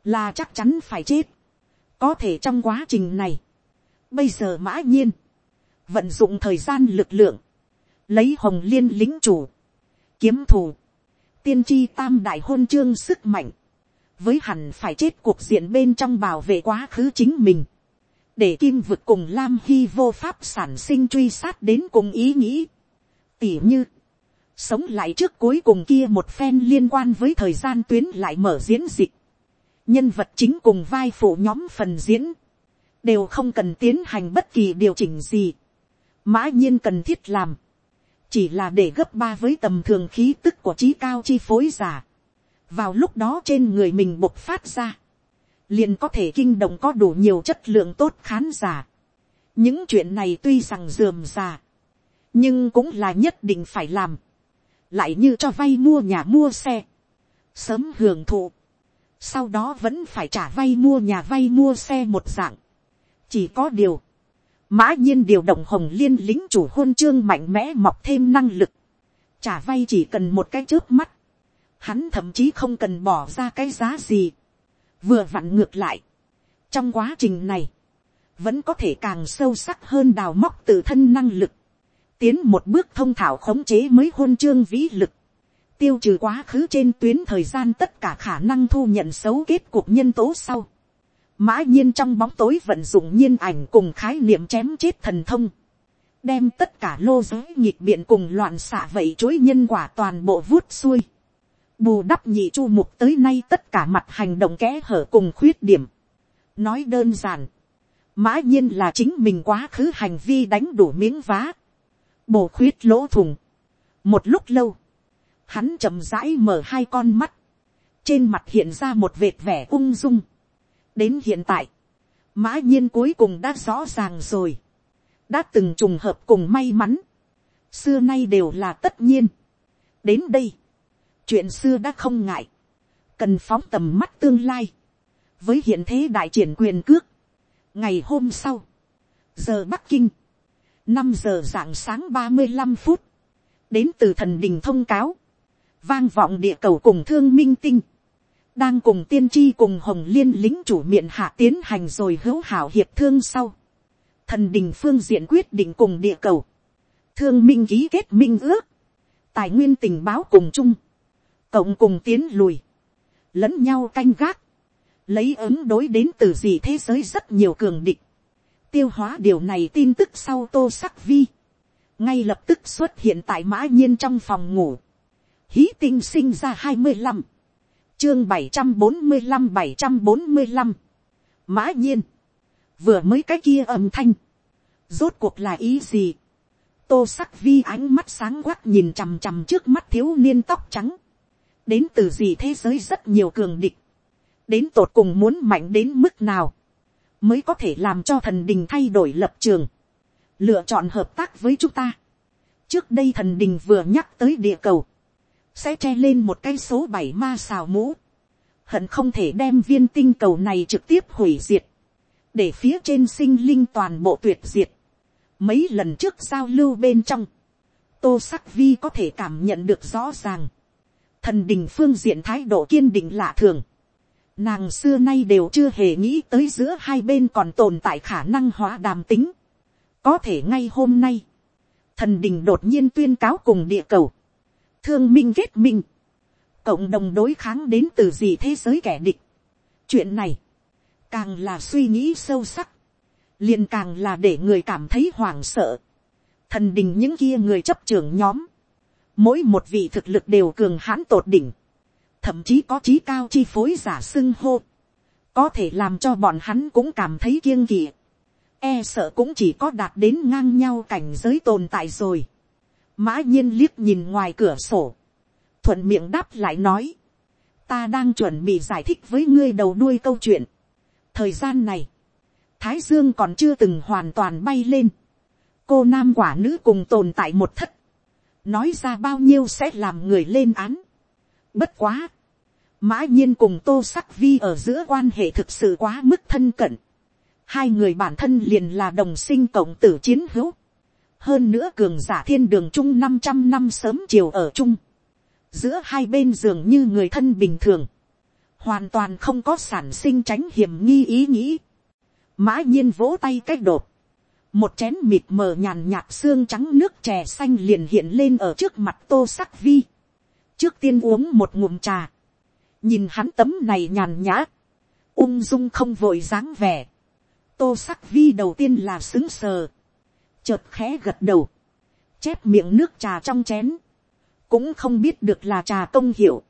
là chắc chắn phải chết. Có thể trong quá trình này, bây giờ mã nhiên, vận dụng thời gian lực lượng, lấy hồng liên lính chủ, kiếm thù, tiên tri tam đại hôn chương sức mạnh, với hẳn phải chết cuộc diện bên trong bảo vệ quá khứ chính mình, để kim vực cùng lam hy vô pháp sản sinh truy sát đến cùng ý nghĩ. tỉ như, sống lại trước cuối cùng kia một phen liên quan với thời gian tuyến lại mở diễn dịch, nhân vật chính cùng vai phụ nhóm phần diễn, đều không cần tiến hành bất kỳ điều chỉnh gì, mã nhiên cần thiết làm, chỉ là để gấp ba với tầm thường khí tức của trí cao chi phối giả. vào lúc đó trên người mình bộc phát ra, liền có thể kinh động có đủ nhiều chất lượng tốt khán giả. những chuyện này tuy rằng dườm già, nhưng cũng là nhất định phải làm. lại như cho vay mua nhà mua xe, sớm hưởng thụ, sau đó vẫn phải trả vay mua nhà vay mua xe một dạng. chỉ có điều, mã nhiên điều động hồng liên lính chủ hôn chương mạnh mẽ mọc thêm năng lực, trả vay chỉ cần một cái trước mắt, hắn thậm chí không cần bỏ ra cái giá gì, vừa vặn ngược lại, trong quá trình này, vẫn có thể càng sâu sắc hơn đào móc tự thân năng lực, tiến một bước thông thảo khống chế mới hôn chương vĩ lực, tiêu trừ quá khứ trên tuyến thời gian tất cả khả năng thu nhận xấu kết cuộc nhân tố sau, mã nhiên trong bóng tối vận dụng nhiên ảnh cùng khái niệm chém chết thần thông, đem tất cả lô giới nhịp biện cùng loạn xạ vậy chối nhân quả toàn bộ vuốt xuôi, bù đắp nhị chu mục tới nay tất cả mặt hành động kẽ hở cùng khuyết điểm. nói đơn giản, mã nhiên là chính mình quá khứ hành vi đánh đủ miếng vá, bổ khuyết lỗ thùng. một lúc lâu, hắn chậm rãi mở hai con mắt, trên mặt hiện ra một vệt vẻ ung dung, đến hiện tại, mã nhiên cuối cùng đã rõ ràng rồi, đã từng trùng hợp cùng may mắn, xưa nay đều là tất nhiên. đến đây, chuyện xưa đã không ngại, cần phóng tầm mắt tương lai, với hiện thế đại triển quyền cước. ngày hôm sau, giờ bắc kinh, năm giờ rạng sáng ba mươi năm phút, đến từ thần đình thông cáo, vang vọng địa cầu cùng thương minh tinh, đang cùng tiên tri cùng hồng liên lính chủ miệng hạ tiến hành rồi hữu hảo hiệp thương sau. Thần đình phương diện quyết định cùng địa cầu. Thương minh ký kết minh ước. Tài nguyên tình báo cùng chung. Cộng cùng tiến lùi. Lẫn nhau canh gác. Lấy ứng đối đến từ gì thế giới rất nhiều cường địch. Tiêu hóa điều này tin tức sau tô sắc vi. Ngay lập tức xuất hiện tại mã nhiên trong phòng ngủ. Hí tinh sinh ra hai mươi 25 chương bảy trăm bốn mươi năm bảy trăm bốn mươi năm mã nhiên. Vừa mới cái kia âm thanh. Rốt cuộc là ý gì? Tô sắc vi ánh mắt sáng quắc nhìn chằm chằm trước mắt thiếu niên tóc trắng. Đến từ gì thế giới rất nhiều cường địch. Đến tột cùng muốn mạnh đến mức nào? Mới có thể làm cho thần đình thay đổi lập trường. Lựa chọn hợp tác với chúng ta. Trước đây thần đình vừa nhắc tới địa cầu sẽ che lên một cái số bảy ma xào mũ, hận không thể đem viên tinh cầu này trực tiếp hủy diệt, để phía trên sinh linh toàn bộ tuyệt diệt. Mấy lần trước giao lưu bên trong, tô sắc vi có thể cảm nhận được rõ ràng, thần đình phương diện thái độ kiên định lạ thường, nàng xưa nay đều chưa hề nghĩ tới giữa hai bên còn tồn tại khả năng hóa đàm tính. có thể ngay hôm nay, thần đình đột nhiên tuyên cáo cùng địa cầu, thương minh kết minh, cộng đồng đối kháng đến từ gì thế giới kẻ địch. chuyện này, càng là suy nghĩ sâu sắc, liền càng là để người cảm thấy hoảng sợ. thần đình những kia người chấp trưởng nhóm, mỗi một vị thực lực đều cường hãn tột đỉnh, thậm chí có trí cao chi phối giả xưng hô, có thể làm cho bọn hắn cũng cảm thấy kiêng kỵ, e sợ cũng chỉ có đạt đến ngang nhau cảnh giới tồn tại rồi mã nhiên liếc nhìn ngoài cửa sổ, thuận miệng đáp lại nói, ta đang chuẩn bị giải thích với ngươi đầu đuôi câu chuyện. thời gian này, thái dương còn chưa từng hoàn toàn bay lên, cô nam quả nữ cùng tồn tại một thất, nói ra bao nhiêu sẽ làm người lên án. bất quá, mã nhiên cùng tô sắc vi ở giữa quan hệ thực sự quá mức thân cận. hai người bản thân liền là đồng sinh cộng tử chiến hữu hơn nữa cường giả thiên đường chung năm trăm năm sớm chiều ở chung. giữa hai bên giường như người thân bình thường. hoàn toàn không có sản sinh tránh hiểm nghi ý nghĩ. mã nhiên vỗ tay cách đột. một chén mịt mờ nhàn nhạt xương trắng nước chè xanh liền hiện lên ở trước mặt tô sắc vi. trước tiên uống một ngụm trà nhìn hắn tấm này nhàn nhã, ung dung không vội dáng vẻ, tô sắc vi đầu tiên là xứng sờ, chợt khẽ gật đầu, chép miệng nước trà trong chén, cũng không biết được là trà công hiệu,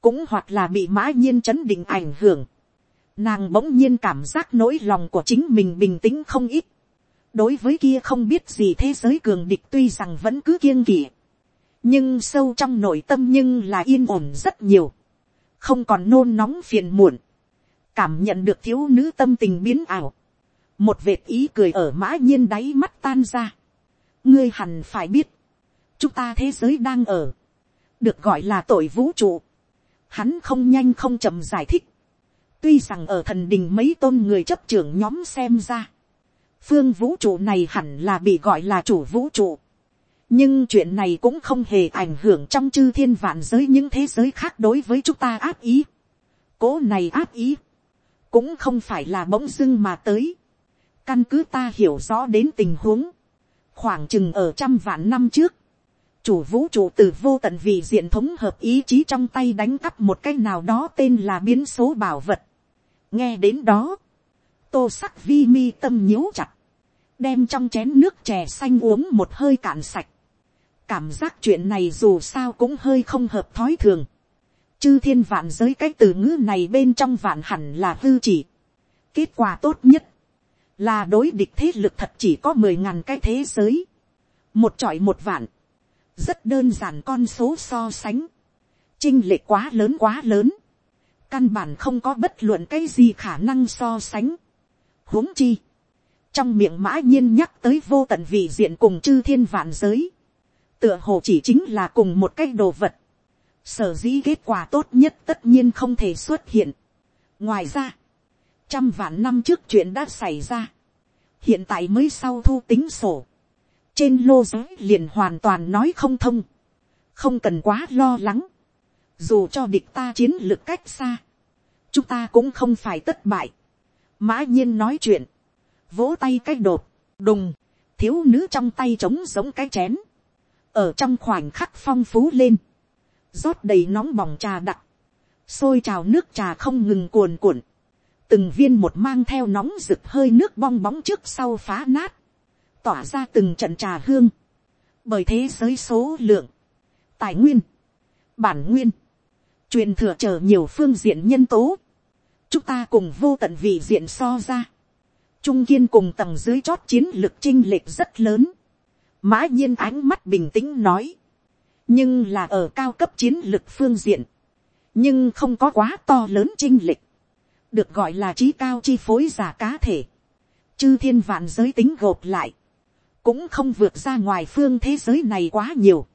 cũng hoặc là bị mã nhiên chấn định ảnh hưởng, nàng bỗng nhiên cảm giác nỗi lòng của chính mình bình tĩnh không ít, đối với kia không biết gì thế giới cường địch tuy rằng vẫn cứ kiêng kỵ, nhưng sâu trong nội tâm nhưng là yên ổn rất nhiều. Không còn nôn nóng phiền muộn, cảm nhận được thiếu nữ tâm tình biến ảo, một vệt ý cười ở mã nhiên đáy mắt tan ra, ngươi hẳn phải biết, chúng ta thế giới đang ở, được gọi là tội vũ trụ, hắn không nhanh không chậm giải thích, tuy rằng ở thần đình mấy tôn người chấp trưởng nhóm xem ra, phương vũ trụ này hẳn là bị gọi là chủ vũ trụ, nhưng chuyện này cũng không hề ảnh hưởng trong chư thiên vạn giới những thế giới khác đối với chúng ta áp ý. cố này áp ý, cũng không phải là bỗng dưng mà tới căn cứ ta hiểu rõ đến tình huống, khoảng chừng ở trăm vạn năm trước, chủ vũ trụ từ vô tận vị diện thống hợp ý chí trong tay đánh cắp một cái nào đó tên là biến số bảo vật. nghe đến đó, tô sắc vi mi tâm nhíu chặt, đem trong chén nước chè xanh uống một hơi cạn sạch cảm giác chuyện này dù sao cũng hơi không hợp thói thường. chư thiên vạn giới cái từ ngữ này bên trong vạn hẳn là hư chỉ. kết quả tốt nhất, là đối địch thế lực thật chỉ có mười ngàn cái thế giới. một trọi một vạn, rất đơn giản con số so sánh. chinh lệ quá lớn quá lớn. căn bản không có bất luận cái gì khả năng so sánh. huống chi, trong miệng mã nhiên nhắc tới vô tận vị diện cùng chư thiên vạn giới tựa hồ chỉ chính là cùng một cái đồ vật, sở dĩ kết quả tốt nhất tất nhiên không thể xuất hiện. ngoài ra, trăm vạn năm trước chuyện đã xảy ra, hiện tại mới sau thu tính sổ, trên lô giới liền hoàn toàn nói không thông, không cần quá lo lắng, dù cho địch ta chiến lược cách xa, chúng ta cũng không phải tất bại, mã nhiên nói chuyện, vỗ tay cái đột, đùng, thiếu nữ trong tay trống giống cái chén, ở trong khoảnh khắc phong phú lên, rót đầy nóng bỏng trà đặc, xôi trào nước trà không ngừng cuồn cuộn, từng viên một mang theo nóng rực hơi nước bong bóng trước sau phá nát, tỏa ra từng trận trà hương, bởi thế giới số lượng, tài nguyên, bản nguyên, truyền thừa chờ nhiều phương diện nhân tố, chúng ta cùng vô tận vị diện so ra, trung kiên cùng tầng dưới chót chiến lược chinh lệch rất lớn, Mã nhiên ánh mắt bình tĩnh nói. Nhưng là ở cao cấp chiến lược phương diện. Nhưng không có quá to lớn trinh lịch. Được gọi là trí cao chi phối giả cá thể. Chư thiên vạn giới tính gộp lại. Cũng không vượt ra ngoài phương thế giới này quá nhiều.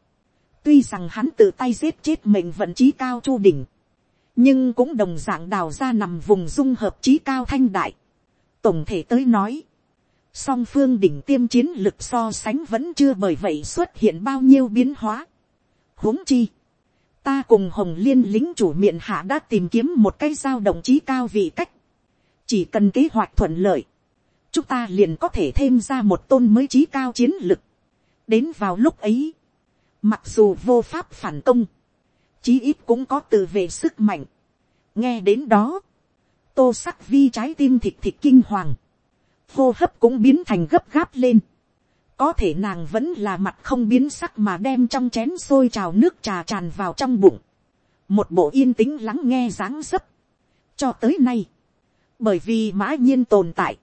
Tuy rằng hắn tự tay giết chết mình vận trí cao chu đỉnh. Nhưng cũng đồng dạng đào ra nằm vùng dung hợp trí cao thanh đại. Tổng thể tới nói song phương đỉnh tiêm chiến lực so sánh vẫn chưa bởi vậy xuất hiện bao nhiêu biến hóa. huống chi, ta cùng hồng liên lính chủ miệng hạ đã tìm kiếm một cái giao đồng chí cao vị cách. chỉ cần kế hoạch thuận lợi, chúng ta liền có thể thêm ra một tôn mới trí cao chiến lực. đến vào lúc ấy, mặc dù vô pháp phản công, chí ít cũng có tự về sức mạnh. nghe đến đó, tô sắc vi trái tim thịt thịt kinh hoàng hô hấp cũng biến thành gấp gáp lên có thể nàng vẫn là mặt không biến sắc mà đem trong chén xôi trào nước trà tràn vào trong bụng. một bộ yên tĩnh lắng nghe dáng dấp. cho tới nay, bởi vì mã nhiên tồn tại,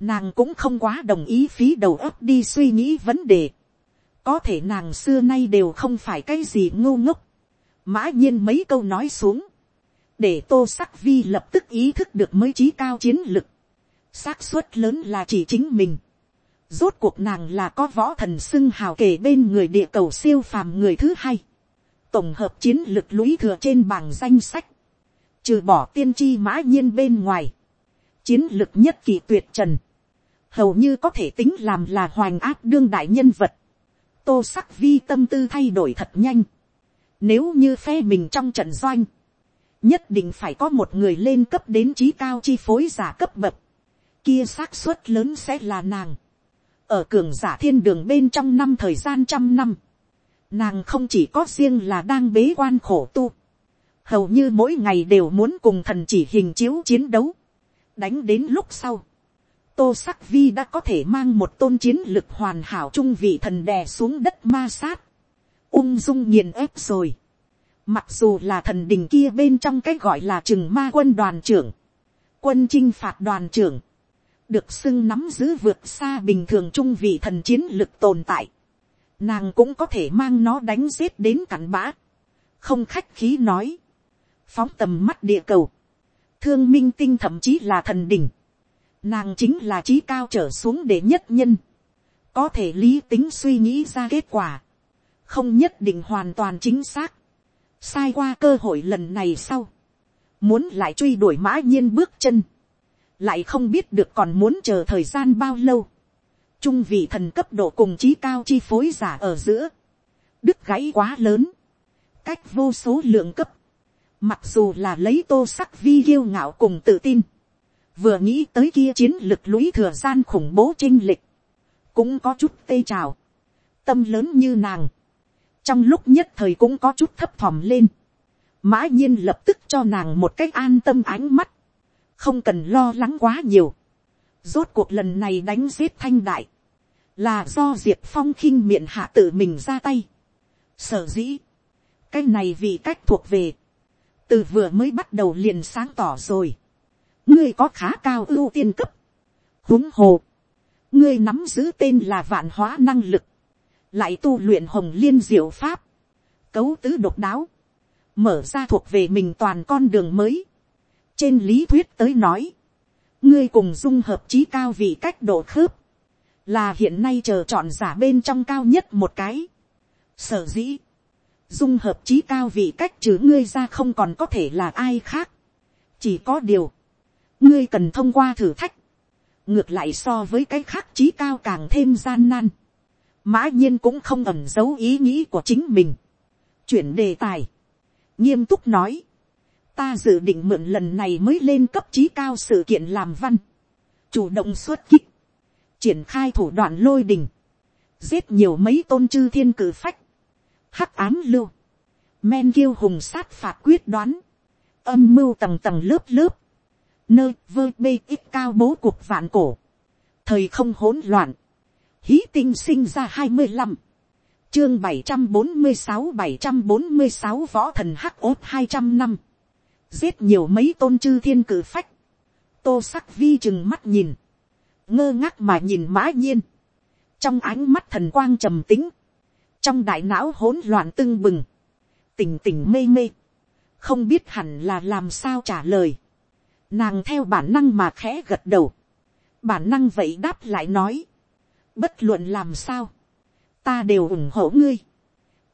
nàng cũng không quá đồng ý phí đầu óc đi suy nghĩ vấn đề, có thể nàng xưa nay đều không phải cái gì ngô ngốc, mã nhiên mấy câu nói xuống, để tô sắc vi lập tức ý thức được mới trí cao chiến lực, xác suất lớn là chỉ chính mình, rốt cuộc nàng là có võ thần xưng hào kể bên người địa cầu siêu phàm người thứ hai, tổng hợp chiến lực lũy thừa trên bảng danh sách, trừ bỏ tiên tri mã nhiên bên ngoài, chiến lực nhất kỳ tuyệt trần, hầu như có thể tính làm là hoành áp đương đại nhân vật, tô sắc vi tâm tư thay đổi thật nhanh, nếu như phe mình trong trận doanh, nhất định phải có một người lên cấp đến trí cao chi phối giả cấp bậc, kia xác suất lớn sẽ là nàng, ở cường giả thiên đường bên trong năm thời gian trăm năm, nàng không chỉ có riêng là đang bế quan khổ tu, hầu như mỗi ngày đều muốn cùng thần chỉ hình chiếu chiến đấu, đánh đến lúc sau, tô sắc vi đã có thể mang một tôn chiến lực hoàn hảo trung vị thần đè xuống đất ma sát, ung dung nghiền ép rồi. Mặc dù là thần đình kia bên trong cái gọi là chừng ma quân đoàn trưởng, quân chinh phạt đoàn trưởng, được xưng nắm giữ vượt xa bình thường trung vị thần chiến lực tồn tại, nàng cũng có thể mang nó đánh giết đến cặn bã, không khách khí nói, phóng tầm mắt địa cầu, thương minh tinh thậm chí là thần đỉnh. Nàng chính là trí cao trở xuống để nhất nhân, có thể lý tính suy nghĩ ra kết quả, không nhất định hoàn toàn chính xác, sai qua cơ hội lần này sau, muốn lại truy đuổi mã nhiên bước chân, lại không biết được còn muốn chờ thời gian bao lâu, trung vị thần cấp độ cùng trí cao chi phối giả ở giữa, đứt gãy quá lớn, cách vô số lượng cấp, mặc dù là lấy tô sắc vi kiêu ngạo cùng tự tin, vừa nghĩ tới kia chiến lực lũy thừa gian khủng bố chinh lịch, cũng có chút tê trào, tâm lớn như nàng, trong lúc nhất thời cũng có chút thấp thỏm lên, mã nhiên lập tức cho nàng một cách an tâm ánh mắt, không cần lo lắng quá nhiều, rốt cuộc lần này đánh giết thanh đại, là do diệp phong khinh miệng hạ tự mình ra tay, sở dĩ, cái này vì cách thuộc về, từ vừa mới bắt đầu liền sáng tỏ rồi, ngươi có khá cao ưu tiên cấp, huống hồ, ngươi nắm giữ tên là vạn hóa năng lực, lại tu luyện hồng liên diệu pháp, cấu tứ độc đáo, mở ra thuộc về mình toàn con đường mới trên lý thuyết tới nói, ngươi cùng dung hợp trí cao vị cách độ khớp, là hiện nay chờ chọn giả bên trong cao nhất một cái. sở dĩ, dung hợp trí cao vị cách trừ ngươi ra không còn có thể là ai khác. chỉ có điều, ngươi cần thông qua thử thách, ngược lại so với cái khác trí cao càng thêm gian nan mã nhiên cũng không ẩn giấu ý nghĩ của chính mình. chuyển đề tài, nghiêm túc nói, ta dự định mượn lần này mới lên cấp trí cao sự kiện làm văn, chủ động xuất kích, triển khai thủ đoạn lôi đình, giết nhiều mấy tôn chư thiên cử phách, hắc ám lưu, men kiêu hùng sát phạt quyết đoán, âm mưu tầng tầng lớp lớp, nơi vơ bê ít cao bố cuộc vạn cổ, thời không hỗn loạn, hí tinh sinh ra hai mươi năm, chương bảy trăm bốn mươi sáu bảy trăm bốn mươi sáu võ thần hắc ốt hai trăm năm, giết nhiều mấy tôn chư thiên cử phách, tô sắc vi chừng mắt nhìn, ngơ ngác mà nhìn mã nhiên, trong ánh mắt thần quang trầm tính, trong đại não hỗn loạn tưng bừng, tỉnh tỉnh mê mê, không biết hẳn là làm sao trả lời, nàng theo bản năng mà khẽ gật đầu, bản năng vậy đáp lại nói, bất luận làm sao, ta đều ủng hộ ngươi.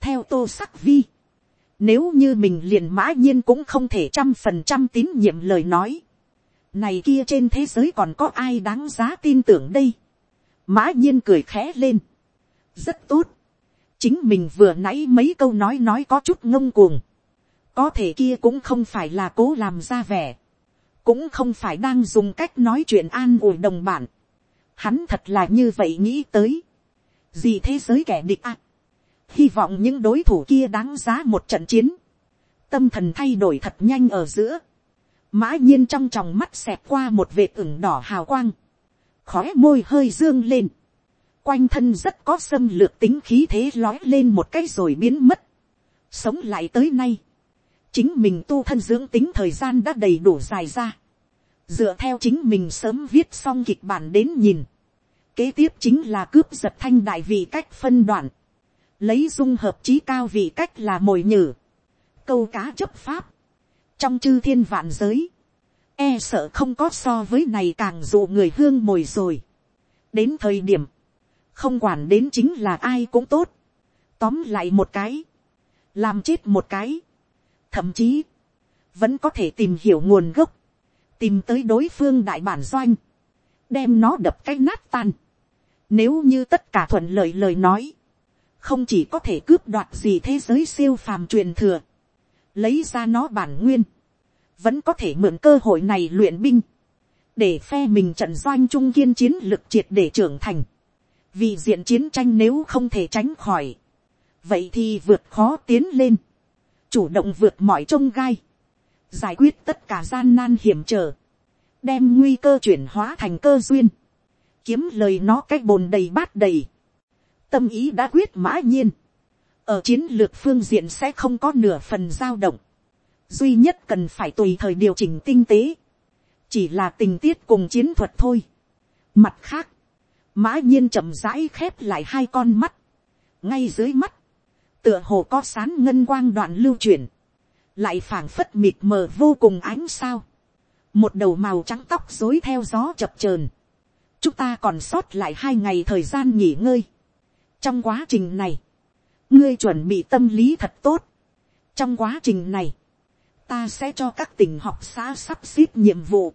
theo tô sắc vi, nếu như mình liền mã nhiên cũng không thể trăm phần trăm tín nhiệm lời nói, này kia trên thế giới còn có ai đáng giá tin tưởng đây. mã nhiên cười khẽ lên, rất tốt, chính mình vừa nãy mấy câu nói nói có chút ngông cuồng, có thể kia cũng không phải là cố làm ra vẻ, cũng không phải đang dùng cách nói chuyện an ủi đồng bản, Hắn thật là như vậy nghĩ tới. Gì thế giới kẻ địch à? Hy vọng những đối thủ kia đáng giá một trận chiến. Tâm thần thay đổi thật nhanh ở giữa. Mã nhiên trong tròng mắt xẹt qua một vệt ửng đỏ hào quang. Khóe môi hơi dương lên. Quanh thân rất có xâm lược tính khí thế lói lên một cái rồi biến mất. Sống lại tới nay. Chính mình tu thân dưỡng tính thời gian đã đầy đủ dài ra. dựa theo chính mình sớm viết xong kịch bản đến nhìn, kế tiếp chính là cướp giật thanh đại vị cách phân đoạn, lấy dung hợp trí cao vị cách là mồi nhử, câu cá chấp pháp, trong chư thiên vạn giới, e sợ không có so với này càng dụ người hương mồi rồi. đến thời điểm, không quản đến chính là ai cũng tốt, tóm lại một cái, làm chết một cái, thậm chí, vẫn có thể tìm hiểu nguồn gốc, tìm tới đối phương đại bản doanh, đem nó đập cái nát tan. Nếu như tất cả thuận lợi lời nói, không chỉ có thể cướp đoạt gì thế giới siêu phàm truyền thừa, lấy ra nó bản nguyên, vẫn có thể mượn cơ hội này luyện binh, để phe mình trận doanh trung kiên chiến lực triệt để trưởng thành. vì diện chiến tranh nếu không thể tránh khỏi, vậy thì vượt khó tiến lên, chủ động vượt mọi trông gai, giải quyết tất cả gian nan hiểm trở, đem nguy cơ chuyển hóa thành cơ duyên, kiếm lời nó cách bồn đầy bát đầy, tâm ý đã quyết mã nhiên, ở chiến lược phương diện sẽ không có nửa phần dao động, duy nhất cần phải tùy thời điều chỉnh tinh tế, chỉ là tình tiết cùng chiến thuật thôi. Mặt khác, mã nhiên chậm rãi khép lại hai con mắt, ngay dưới mắt, tựa hồ có sán ngân quang đoạn lưu chuyển, lại phảng phất mịt mờ vô cùng ánh sao, một đầu màu trắng tóc rối theo gió chập chờn, chúng ta còn sót lại hai ngày thời gian nghỉ ngơi trong quá trình này, ngươi chuẩn bị tâm lý thật tốt. trong quá trình này, ta sẽ cho các tỉnh học xã sắp xếp nhiệm vụ,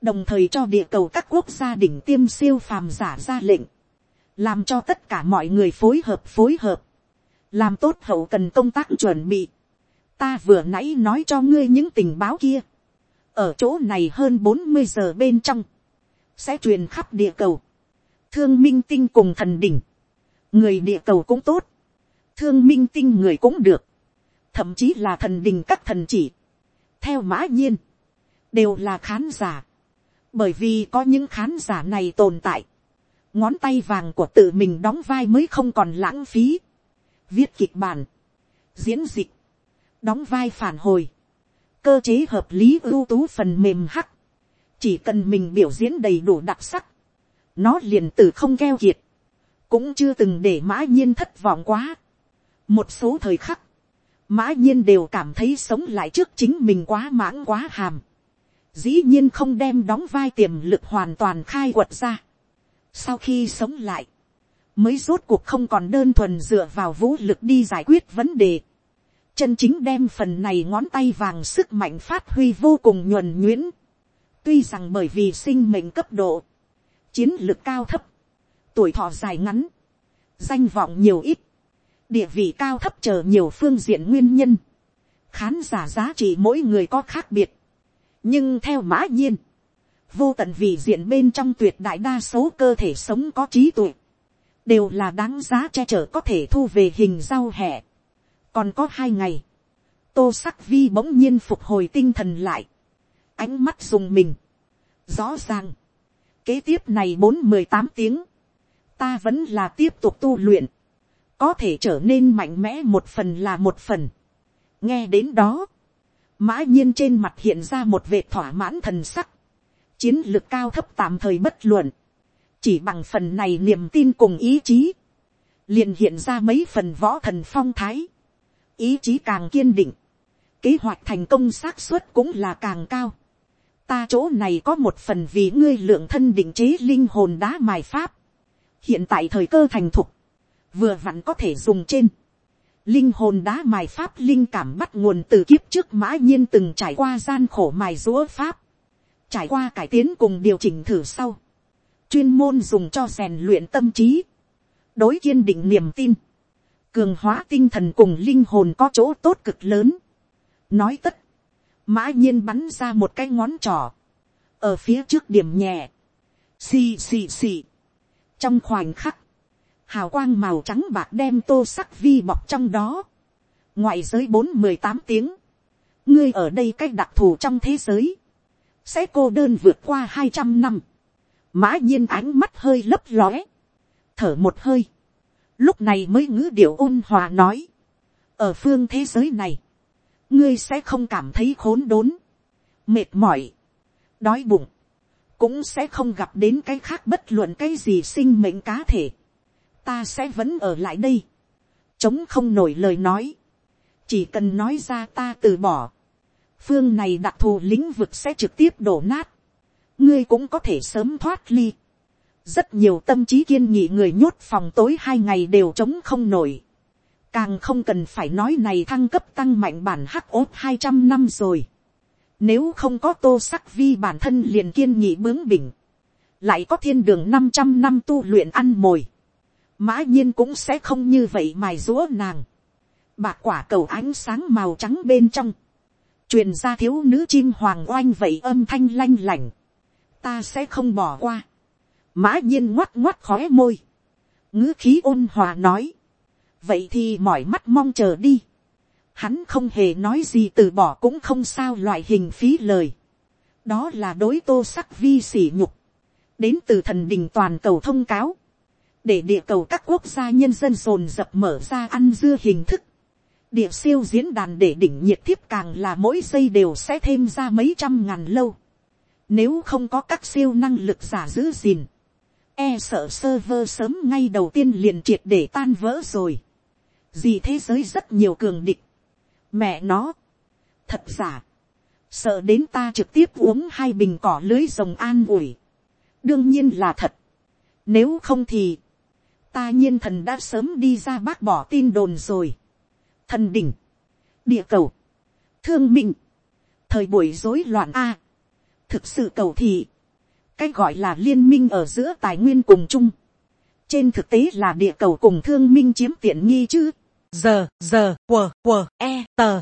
đồng thời cho địa cầu các quốc gia đỉnh tiêm siêu phàm giả ra lệnh, làm cho tất cả mọi người phối hợp phối hợp, làm tốt hậu cần công tác chuẩn bị. ta vừa nãy nói cho ngươi những tình báo kia, ở chỗ này hơn bốn mươi giờ bên trong, sẽ truyền khắp địa cầu, thương minh tinh cùng thần đỉnh, người địa cầu cũng tốt, thương minh tinh người cũng được, thậm chí là thần đình các thần chỉ, theo mã nhiên, đều là khán giả, bởi vì có những khán giả này tồn tại, ngón tay vàng của tự mình đóng vai mới không còn lãng phí, viết kịch bản, diễn dịch, đóng vai phản hồi, cơ chế hợp lý ưu tú phần mềm hắc, chỉ cần mình biểu diễn đầy đủ đặc sắc, nó liền từ không keo kiệt, cũng chưa từng để mã nhiên thất vọng quá. một số thời khắc, mã nhiên đều cảm thấy sống lại trước chính mình quá mãng quá hàm, dĩ nhiên không đem đóng vai tiềm lực hoàn toàn khai quật ra. sau khi sống lại, mới rốt cuộc không còn đơn thuần dựa vào vũ lực đi giải quyết vấn đề. chân chính đem phần này ngón tay vàng sức mạnh phát huy vô cùng nhuần nhuyễn. tuy rằng bởi vì sinh mệnh cấp độ, chiến lược cao thấp, tuổi thọ dài ngắn, danh vọng nhiều ít, địa vị cao thấp chờ nhiều phương diện nguyên nhân, khán giả giá trị mỗi người có khác biệt, nhưng theo mã nhiên, vô tận vì diện bên trong tuyệt đại đa số cơ thể sống có trí tuệ, đều là đáng giá che chở có thể thu về hình rau hẹ. còn có hai ngày, tô sắc vi bỗng nhiên phục hồi tinh thần lại, ánh mắt dùng mình, rõ ràng, kế tiếp này bốn mười tám tiếng, ta vẫn là tiếp tục tu luyện, có thể trở nên mạnh mẽ một phần là một phần. nghe đến đó, mã nhiên trên mặt hiện ra một vệt thỏa mãn thần sắc, chiến lược cao thấp tạm thời bất luận, chỉ bằng phần này niềm tin cùng ý chí, liền hiện ra mấy phần võ thần phong thái, ý chí càng kiên định, kế hoạch thành công xác suất cũng là càng cao. Ta chỗ này có một phần vì ngươi lượng thân định chế linh hồn đá mài pháp, hiện tại thời cơ thành thục, vừa vặn có thể dùng trên. Linh hồn đá mài pháp linh cảm bắt nguồn từ kiếp trước mã nhiên từng trải qua gian khổ mài rũa pháp. Trải qua cải tiến cùng điều chỉnh thử sau. Chuyên môn dùng cho rèn luyện tâm trí. Đối kiên định niềm tin. Cường hóa tinh thần cùng linh hồn có chỗ tốt cực lớn. Nói tất. Mã nhiên bắn ra một cái ngón trỏ. Ở phía trước điểm nhẹ. Xì xì xì. Trong khoảnh khắc hào quang màu trắng bạc đem tô sắc vi bọc trong đó, ngoại giới bốn mười tám tiếng, ngươi ở đây cách đặc thù trong thế giới, sẽ cô đơn vượt qua hai trăm năm, mã nhiên ánh mắt hơi lấp lóe, thở một hơi, lúc này mới ngữ điệu ôn hòa nói, ở phương thế giới này, ngươi sẽ không cảm thấy khốn đốn, mệt mỏi, đói bụng, cũng sẽ không gặp đến cái khác bất luận cái gì sinh mệnh cá thể, ta sẽ vẫn ở lại đây, chống không nổi lời nói, chỉ cần nói ra ta từ bỏ, phương này đặc thù lĩnh vực sẽ trực tiếp đổ nát, ngươi cũng có thể sớm thoát ly. rất nhiều tâm trí kiên nghị người nhốt phòng tối hai ngày đều chống không nổi. càng không cần phải nói này thăng cấp tăng mạnh bản hắc ốt hai trăm năm rồi nếu không có tô sắc vi bản thân liền kiên nhị bướng bỉnh, lại có thiên đường năm trăm năm tu luyện ăn mồi, mã nhiên cũng sẽ không như vậy mài rúa nàng. bạc quả cầu ánh sáng màu trắng bên trong, truyền ra thiếu nữ chim hoàng oanh vậy âm thanh lanh lảnh ta sẽ không bỏ qua. mã nhiên ngoắt ngoắt khói môi, ngữ khí ôn hòa nói, vậy thì mỏi mắt mong chờ đi. Hắn không hề nói gì từ bỏ cũng không sao loại hình phí lời. đó là đối tô sắc vi sỉ nhục, đến từ thần đình toàn cầu thông cáo, để địa cầu các quốc gia nhân dân dồn dập mở ra ăn dưa hình thức. địa siêu diễn đàn để đỉnh nhiệt thiếp càng là mỗi giây đều sẽ thêm ra mấy trăm ngàn lâu. Nếu không có các siêu năng lực giả giữ gìn. E sợ server sớm ngay đầu tiên liền triệt để tan vỡ rồi. Gì thế giới rất nhiều cường địch. Mẹ nó. Thật giả. Sợ đến ta trực tiếp uống hai bình cỏ lưới rồng an ủi. Đương nhiên là thật. Nếu không thì. Ta nhiên thần đã sớm đi ra bác bỏ tin đồn rồi. Thần đỉnh. Địa cầu. Thương minh. Thời buổi rối loạn A thực sự cầu thị, cái gọi là liên minh ở giữa tài nguyên cùng chung, trên thực tế là địa cầu cùng thương minh chiếm tiện nghi chứ, giờ giờ quờ quờ e tờ,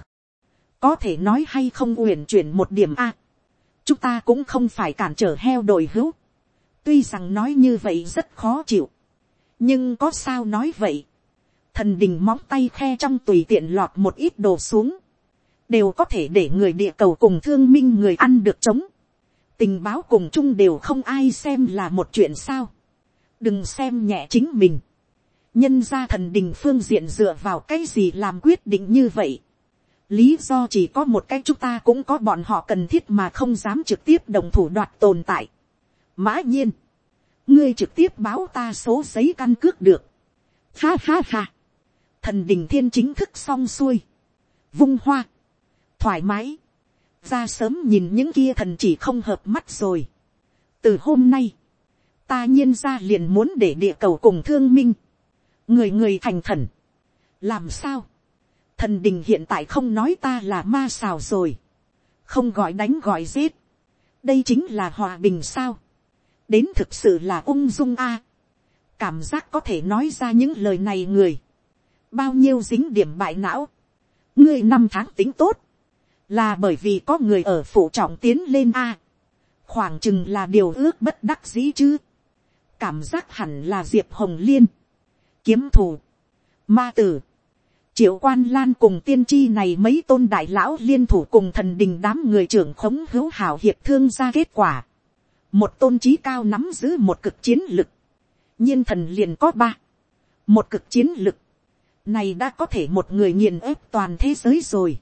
có thể nói hay không uyển chuyển một điểm a, chúng ta cũng không phải cản trở heo đội hữu, tuy rằng nói như vậy rất khó chịu, nhưng có sao nói vậy, thần đình móng tay khe trong tùy tiện lọt một ít đồ xuống, đều có thể để người địa cầu cùng thương minh người ăn được chống tình báo cùng chung đều không ai xem là một chuyện sao. đừng xem nhẹ chính mình nhân gia thần đình phương diện dựa vào cái gì làm quyết định như vậy. lý do chỉ có một cái chúng ta cũng có bọn họ cần thiết mà không dám trực tiếp đồng thủ đoạt tồn tại. mã nhiên, ngươi trực tiếp báo ta số giấy căn cước được. ha ha ha. thần đình thiên chính thức xong xuôi. vung hoa. thoải mái ra sớm nhìn những kia thần chỉ không hợp mắt rồi. từ hôm nay, ta nhiên ra liền muốn để địa cầu cùng thương minh, người người thành thần. làm sao, thần đình hiện tại không nói ta là ma xào rồi, không gọi đánh gọi giết, đây chính là hòa bình sao, đến thực sự là ung dung a, cảm giác có thể nói ra những lời này người, bao nhiêu dính điểm bại não, ngươi năm tháng tính tốt, là bởi vì có người ở phụ trọng tiến lên a, khoảng chừng là điều ước bất đắc dĩ chứ, cảm giác hẳn là diệp hồng liên, kiếm thù, ma tử, triệu quan lan cùng tiên tri này mấy tôn đại lão liên thủ cùng thần đình đám người trưởng khống hữu hảo hiệp thương ra kết quả, một tôn trí cao nắm giữ một cực chiến lực, nhiên thần liền có ba, một cực chiến lực, này đã có thể một người nghiền ép toàn thế giới rồi.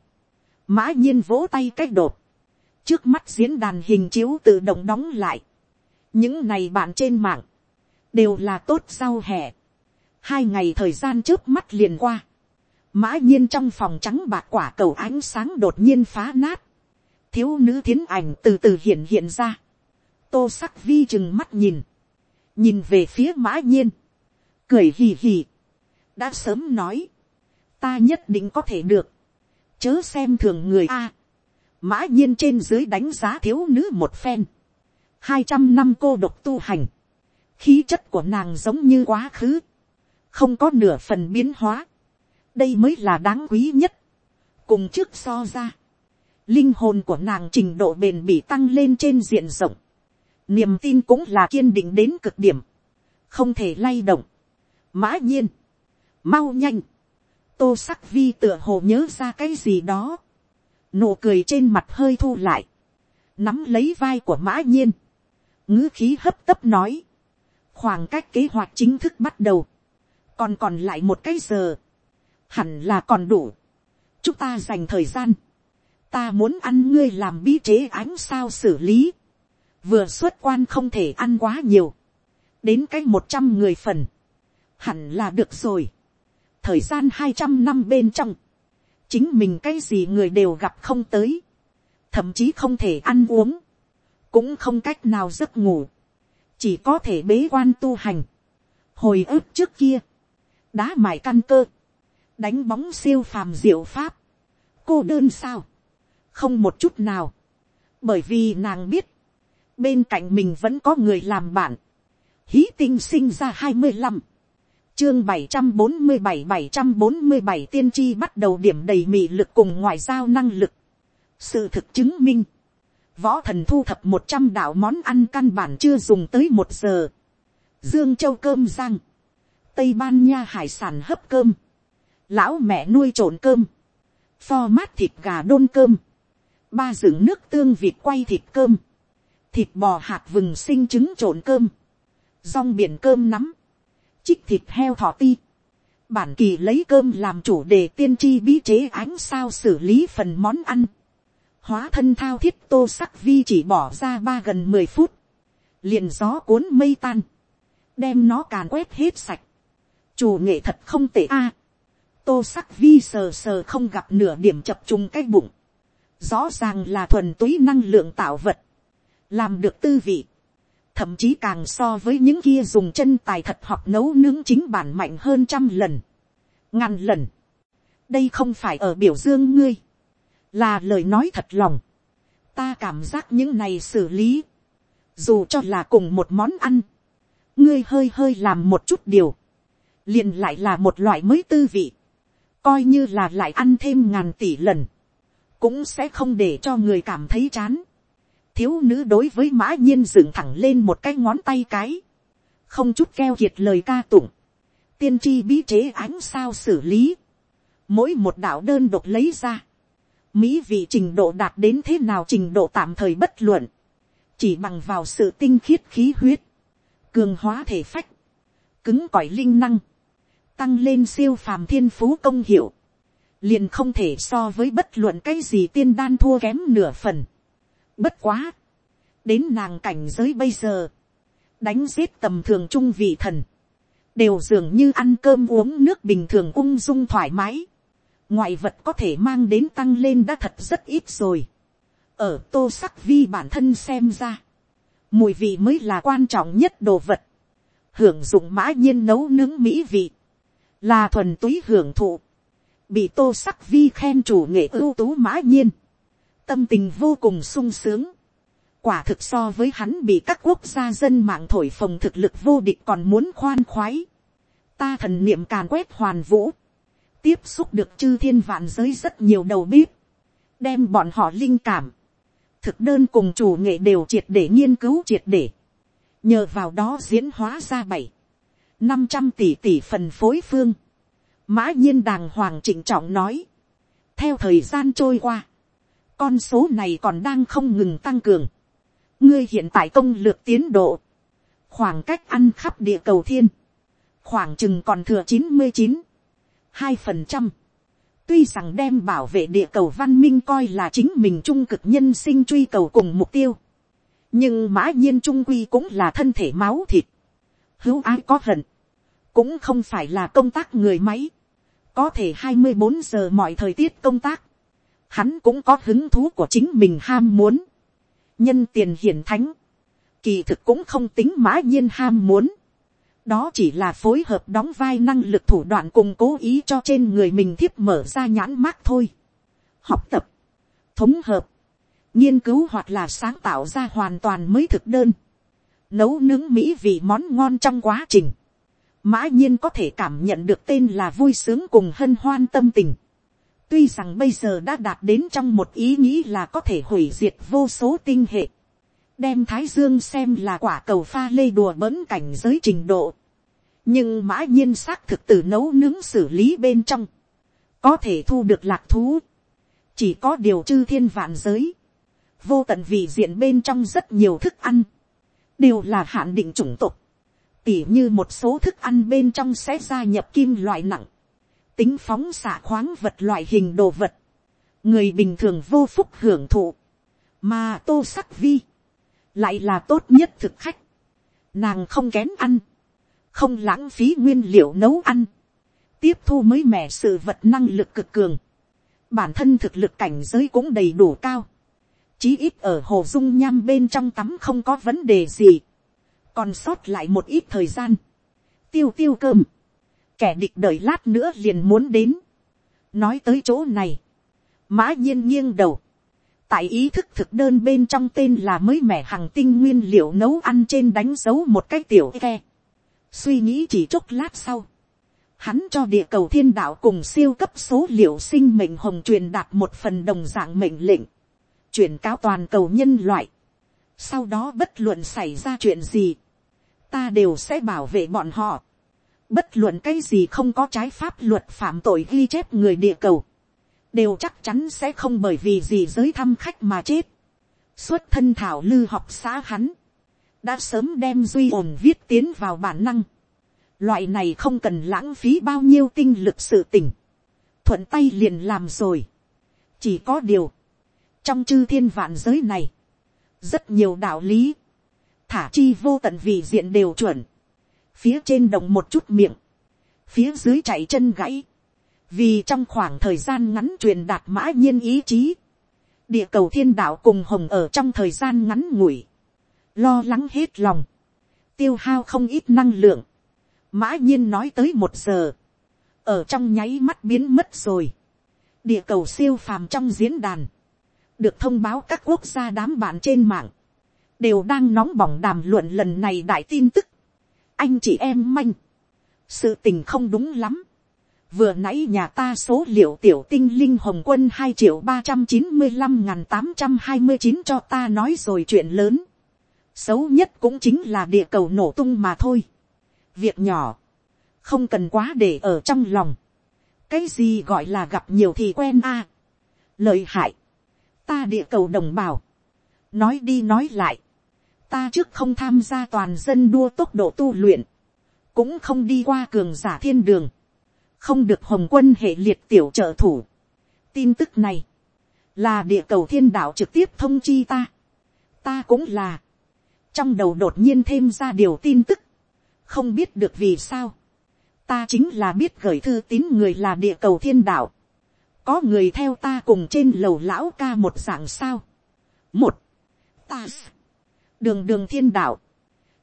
Mã nhiên vỗ tay cách đột, trước mắt diễn đàn hình chiếu tự động đóng lại, những này bạn trên mạng, đều là tốt sau hè, hai ngày thời gian trước mắt liền qua, mã nhiên trong phòng trắng bạc quả cầu ánh sáng đột nhiên phá nát, thiếu nữ thiến ảnh từ từ hiện hiện ra, tô sắc vi chừng mắt nhìn, nhìn về phía mã nhiên, cười hì hì, đã sớm nói, ta nhất định có thể được, chớ xem thường người a. mã nhiên trên dưới đánh giá thiếu nữ một phen. hai trăm năm cô độc tu hành. khí chất của nàng giống như quá khứ không có nửa phần biến hóa. đây mới là đáng quý nhất. cùng trước so ra. linh hồn của nàng trình độ bền bỉ tăng lên trên diện rộng. niềm tin cũng là kiên định đến cực điểm. không thể lay động. mã nhiên. mau nhanh tô sắc vi tựa hồ nhớ ra cái gì đó, nụ cười trên mặt hơi thu lại, nắm lấy vai của mã nhiên, ngữ khí hấp tấp nói, khoảng cách kế hoạch chính thức bắt đầu, còn còn lại một cái giờ, hẳn là còn đủ, chúng ta dành thời gian, ta muốn ăn ngươi làm bí chế ánh sao xử lý, vừa xuất quan không thể ăn quá nhiều, đến cái một trăm người phần, hẳn là được rồi. thời gian hai trăm năm bên trong, chính mình cái gì người đều gặp không tới, thậm chí không thể ăn uống, cũng không cách nào giấc ngủ, chỉ có thể bế quan tu hành. hồi ức trước kia, đá mài căn cơ, đánh bóng siêu phàm diệu pháp, cô đơn sao, không một chút nào, bởi vì nàng biết, bên cạnh mình vẫn có người làm bạn, hí tinh sinh ra hai mươi năm, chương bảy trăm bốn mươi bảy bảy trăm bốn mươi bảy tiên tri bắt đầu điểm đầy mị lực cùng ngoại giao năng lực. sự thực chứng minh, võ thần thu thập một trăm đạo món ăn căn bản chưa dùng tới một giờ. dương châu cơm rang, tây ban nha hải sản hấp cơm, lão mẹ nuôi trộn cơm, pho mát thịt gà đôn cơm, ba dựng nước tương vịt quay thịt cơm, thịt bò hạt vừng sinh trứng trộn cơm, rong biển cơm nắm, chích thịt heo thỏ ti. Bản kỳ lấy cơm làm chủ đề tiên tri bí chế ánh sao xử lý phần món ăn. Hóa thân thao thiết tô sắc vi chỉ bỏ ra ba gần mười phút. liền gió cuốn mây tan. Đem nó càn quét hết sạch. Chủ nghệ thật không tệ a. tô sắc vi sờ sờ không gặp nửa điểm chập trùng cái bụng. Rõ ràng là thuần túy năng lượng tạo vật. Làm được tư vị thậm chí càng so với những kia dùng chân tài thật hoặc nấu nướng chính bản mạnh hơn trăm lần, ngàn lần. đây không phải ở biểu dương ngươi, là lời nói thật lòng. ta cảm giác những này xử lý, dù cho là cùng một món ăn, ngươi hơi hơi làm một chút điều, liền lại là một loại mới tư vị, coi như là lại ăn thêm ngàn tỷ lần, cũng sẽ không để cho người cảm thấy chán. Thiếu nữ đối với mã nhiên dựng thẳng lên một cái ngón tay cái, không chút keo kiệt lời ca tụng, tiên tri bí chế ánh sao xử lý, mỗi một đạo đơn độc lấy ra, mỹ vị trình độ đạt đến thế nào trình độ tạm thời bất luận, chỉ bằng vào sự tinh khiết khí huyết, cường hóa thể phách, cứng cỏi linh năng, tăng lên siêu phàm thiên phú công hiệu, liền không thể so với bất luận cái gì tiên đan thua kém nửa phần. Bất quá. Đến nàng cảnh giới bây giờ. Đánh giết tầm thường trung vị thần. Đều dường như ăn cơm uống nước bình thường ung dung thoải mái. Ngoại vật có thể mang đến tăng lên đã thật rất ít rồi. Ở tô sắc vi bản thân xem ra. Mùi vị mới là quan trọng nhất đồ vật. Hưởng dụng mã nhiên nấu nướng mỹ vị. Là thuần túy hưởng thụ. Bị tô sắc vi khen chủ nghệ ưu tú mã nhiên, tâm tình vô cùng sung sướng. Quả thực so với hắn bị các quốc gia dân mạng thổi phồng thực lực vô địch còn muốn khoan khoái. Ta thần niệm càn quét hoàn vũ. Tiếp xúc được chư thiên vạn giới rất nhiều đầu bếp. Đem bọn họ linh cảm. Thực đơn cùng chủ nghệ đều triệt để nghiên cứu triệt để. Nhờ vào đó diễn hóa ra bảy năm trăm tỷ tỷ phần phối phương. Mã nhiên đàng hoàng trịnh trọng nói. Theo thời gian trôi qua con số này còn đang không ngừng tăng cường. ngươi hiện tại công lược tiến độ, khoảng cách ăn khắp địa cầu thiên, khoảng chừng còn thừa chín mươi chín, hai phần trăm. tuy rằng đem bảo vệ địa cầu văn minh coi là chính mình trung cực nhân sinh truy cầu cùng mục tiêu, nhưng mã nhiên trung quy cũng là thân thể máu thịt, hữu ai có hận, cũng không phải là công tác người máy, có thể hai mươi bốn giờ mọi thời tiết công tác, hắn cũng có hứng thú của chính mình ham muốn, nhân tiền hiển thánh, kỳ thực cũng không tính mã nhiên ham muốn, đó chỉ là phối hợp đóng vai năng lực thủ đoạn cùng cố ý cho trên người mình thiếp mở ra nhãn mát thôi. học tập, thống hợp, nghiên cứu hoặc là sáng tạo ra hoàn toàn mới thực đơn, nấu nướng mỹ vị món ngon trong quá trình, mã nhiên có thể cảm nhận được tên là vui sướng cùng hân hoan tâm tình. Tuy rằng bây giờ đã đạt đến trong một ý nghĩ là có thể hủy diệt vô số tinh hệ. Đem Thái Dương xem là quả cầu pha lê đùa bỡn cảnh giới trình độ. Nhưng mã nhiên xác thực từ nấu nướng xử lý bên trong. Có thể thu được lạc thú. Chỉ có điều chư thiên vạn giới. Vô tận vị diện bên trong rất nhiều thức ăn. Đều là hạn định chủng tộc. Tỉ như một số thức ăn bên trong sẽ gia nhập kim loại nặng. Tính phóng xạ khoáng vật loại hình đồ vật, người bình thường vô phúc hưởng thụ, mà tô sắc vi, lại là tốt nhất thực khách, nàng không kén ăn, không lãng phí nguyên liệu nấu ăn, tiếp thu mới mẻ sự vật năng lực cực cường, bản thân thực lực cảnh giới cũng đầy đủ cao, chí ít ở hồ dung nham bên trong tắm không có vấn đề gì, còn sót lại một ít thời gian, tiêu tiêu cơm, kẻ địch đợi lát nữa liền muốn đến, nói tới chỗ này, mã nhiên nghiêng đầu, tại ý thức thực đơn bên trong tên là mới mẻ hàng tinh nguyên liệu nấu ăn trên đánh dấu một cái tiểu ke. suy nghĩ chỉ chốc lát sau, hắn cho địa cầu thiên đạo cùng siêu cấp số liệu sinh mệnh hồng truyền đạt một phần đồng dạng mệnh lệnh, chuyển cáo toàn cầu nhân loại. sau đó bất luận xảy ra chuyện gì, ta đều sẽ bảo vệ bọn họ. bất luận cái gì không có trái pháp luật phạm tội ghi chép người địa cầu, đều chắc chắn sẽ không bởi vì gì giới thăm khách mà chết. xuất thân thảo lư học xã hắn, đã sớm đem duy ổn viết tiến vào bản năng. loại này không cần lãng phí bao nhiêu tinh lực sự tỉnh, thuận tay liền làm rồi. chỉ có điều, trong chư thiên vạn giới này, rất nhiều đạo lý, thả chi vô tận vị diện đều chuẩn, phía trên đồng một chút miệng, phía dưới chạy chân gãy, vì trong khoảng thời gian ngắn truyền đạt mã nhiên ý chí, địa cầu thiên đạo cùng hồng ở trong thời gian ngắn ngủi, lo lắng hết lòng, tiêu hao không ít năng lượng, mã nhiên nói tới một giờ, ở trong nháy mắt biến mất rồi, địa cầu siêu phàm trong diễn đàn, được thông báo các quốc gia đám bạn trên mạng, đều đang nóng bỏng đàm luận lần này đại tin tức. anh chị em manh, sự tình không đúng lắm. vừa nãy nhà ta số liệu tiểu tinh linh hồng quân hai triệu ba trăm chín mươi năm n g h n tám trăm hai mươi chín cho ta nói rồi chuyện lớn. xấu nhất cũng chính là địa cầu nổ tung mà thôi. việc nhỏ, không cần quá để ở trong lòng. cái gì gọi là gặp nhiều thì quen a. À. lợi hại, ta địa cầu đồng bào, nói đi nói lại, ta trước không tham gia toàn dân đua tốc độ tu luyện, cũng không đi qua cường giả thiên đường, không được hồng quân hệ liệt tiểu trợ thủ. tin tức này, là địa cầu thiên đạo trực tiếp thông chi ta, ta cũng là, trong đầu đột nhiên thêm ra điều tin tức, không biết được vì sao, ta chính là biết gửi thư tín người là địa cầu thiên đạo, có người theo ta cùng trên lầu lão ca một dạng sao, một, ta đường đường thiên đạo,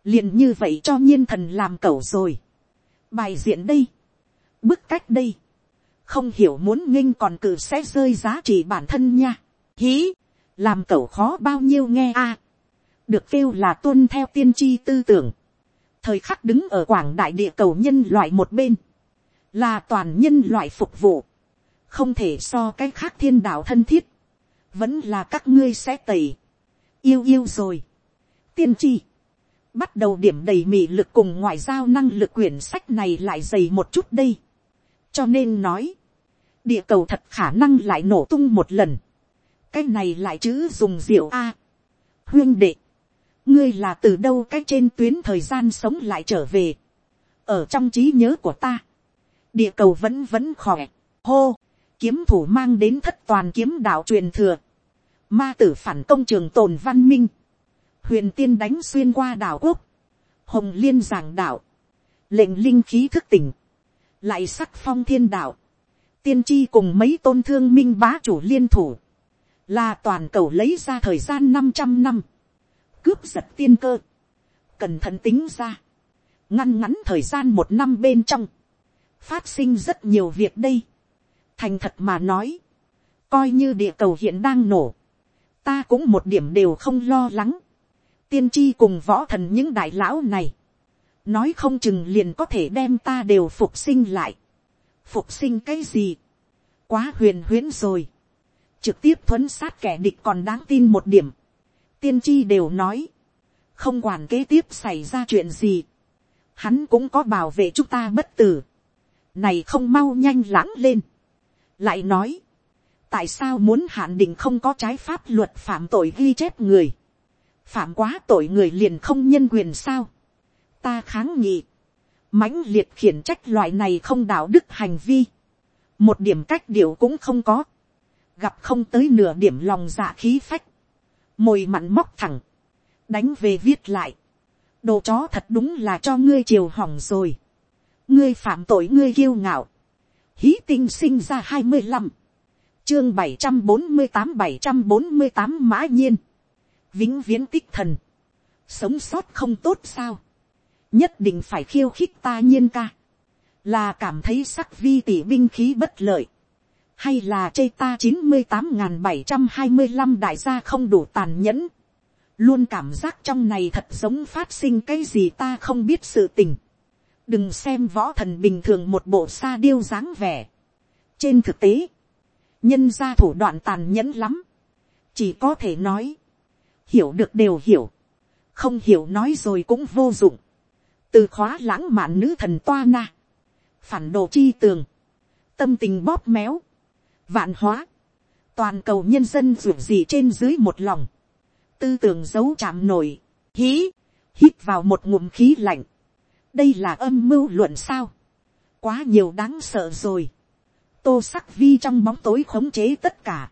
liền như vậy cho nhiên thần làm cẩu rồi. bài diện đây, bức cách đây, không hiểu muốn nghinh còn cử sẽ rơi giá trị bản thân nha. hí, làm cẩu khó bao nhiêu nghe a. được kêu là tuân theo tiên tri tư tưởng. thời khắc đứng ở quảng đại địa cầu nhân loại một bên, là toàn nhân loại phục vụ, không thể so cái khác thiên đạo thân thiết, vẫn là các ngươi sẽ tẩy, yêu yêu rồi tiên tri, bắt đầu điểm đầy mị lực cùng ngoại giao năng lực quyển sách này lại dày một chút đây. cho nên nói, địa cầu thật khả năng lại nổ tung một lần. cái này lại chữ dùng rượu a. huyên đệ, ngươi là từ đâu cái trên tuyến thời gian sống lại trở về. ở trong trí nhớ của ta, địa cầu vẫn vẫn khỏe, hô, kiếm thủ mang đến thất toàn kiếm đạo truyền thừa, ma tử phản công trường tồn văn minh, huyền tiên đánh xuyên qua đảo quốc, hồng liên giảng đạo, lệnh linh khí thức tỉnh, lại sắc phong thiên đạo, tiên tri cùng mấy tôn thương minh bá chủ liên thủ, là toàn cầu lấy ra thời gian năm trăm năm, cướp giật tiên cơ, cẩn thận tính ra, ngăn ngắn thời gian một năm bên trong, phát sinh rất nhiều việc đây, thành thật mà nói, coi như địa cầu hiện đang nổ, ta cũng một điểm đều không lo lắng, tiên tri cùng võ thần những đại lão này, nói không chừng liền có thể đem ta đều phục sinh lại. phục sinh cái gì, quá huyền huyễn rồi, trực tiếp thuấn sát kẻ địch còn đáng tin một điểm, tiên tri đều nói, không quản kế tiếp xảy ra chuyện gì, hắn cũng có bảo vệ chúng ta bất tử, này không mau nhanh lãng lên, lại nói, tại sao muốn hạn định không có trái pháp luật phạm tội ghi chép người, phạm quá tội người liền không nhân quyền sao. ta kháng nghị, mãnh liệt khiển trách loại này không đạo đức hành vi, một điểm cách điệu cũng không có, gặp không tới nửa điểm lòng dạ khí phách, mồi mặn móc thẳng, đánh về viết lại, đồ chó thật đúng là cho ngươi chiều hỏng rồi, ngươi phạm tội ngươi kiêu ngạo, hí tinh sinh ra hai mươi năm, chương bảy trăm bốn mươi tám bảy trăm bốn mươi tám mã nhiên, vĩnh viễn tích thần, sống sót không tốt sao, nhất định phải khiêu khích ta nhiên ca, là cảm thấy sắc vi tỷ binh khí bất lợi, hay là chê ta chín mươi tám n g h n bảy trăm hai mươi năm đại gia không đủ tàn nhẫn, luôn cảm giác trong này thật giống phát sinh cái gì ta không biết sự tình, đừng xem võ thần bình thường một bộ sa điêu dáng vẻ, trên thực tế, nhân ra thủ đoạn tàn nhẫn lắm, chỉ có thể nói, hiểu được đều hiểu, không hiểu nói rồi cũng vô dụng, từ khóa lãng mạn nữ thần toa na, phản đồ chi tường, tâm tình bóp méo, vạn hóa, toàn cầu nhân dân ruột gì trên dưới một lòng, tư tưởng giấu chạm nổi, hí, hít vào một ngụm khí lạnh, đây là âm mưu luận sao, quá nhiều đáng sợ rồi, tô sắc vi trong bóng tối khống chế tất cả,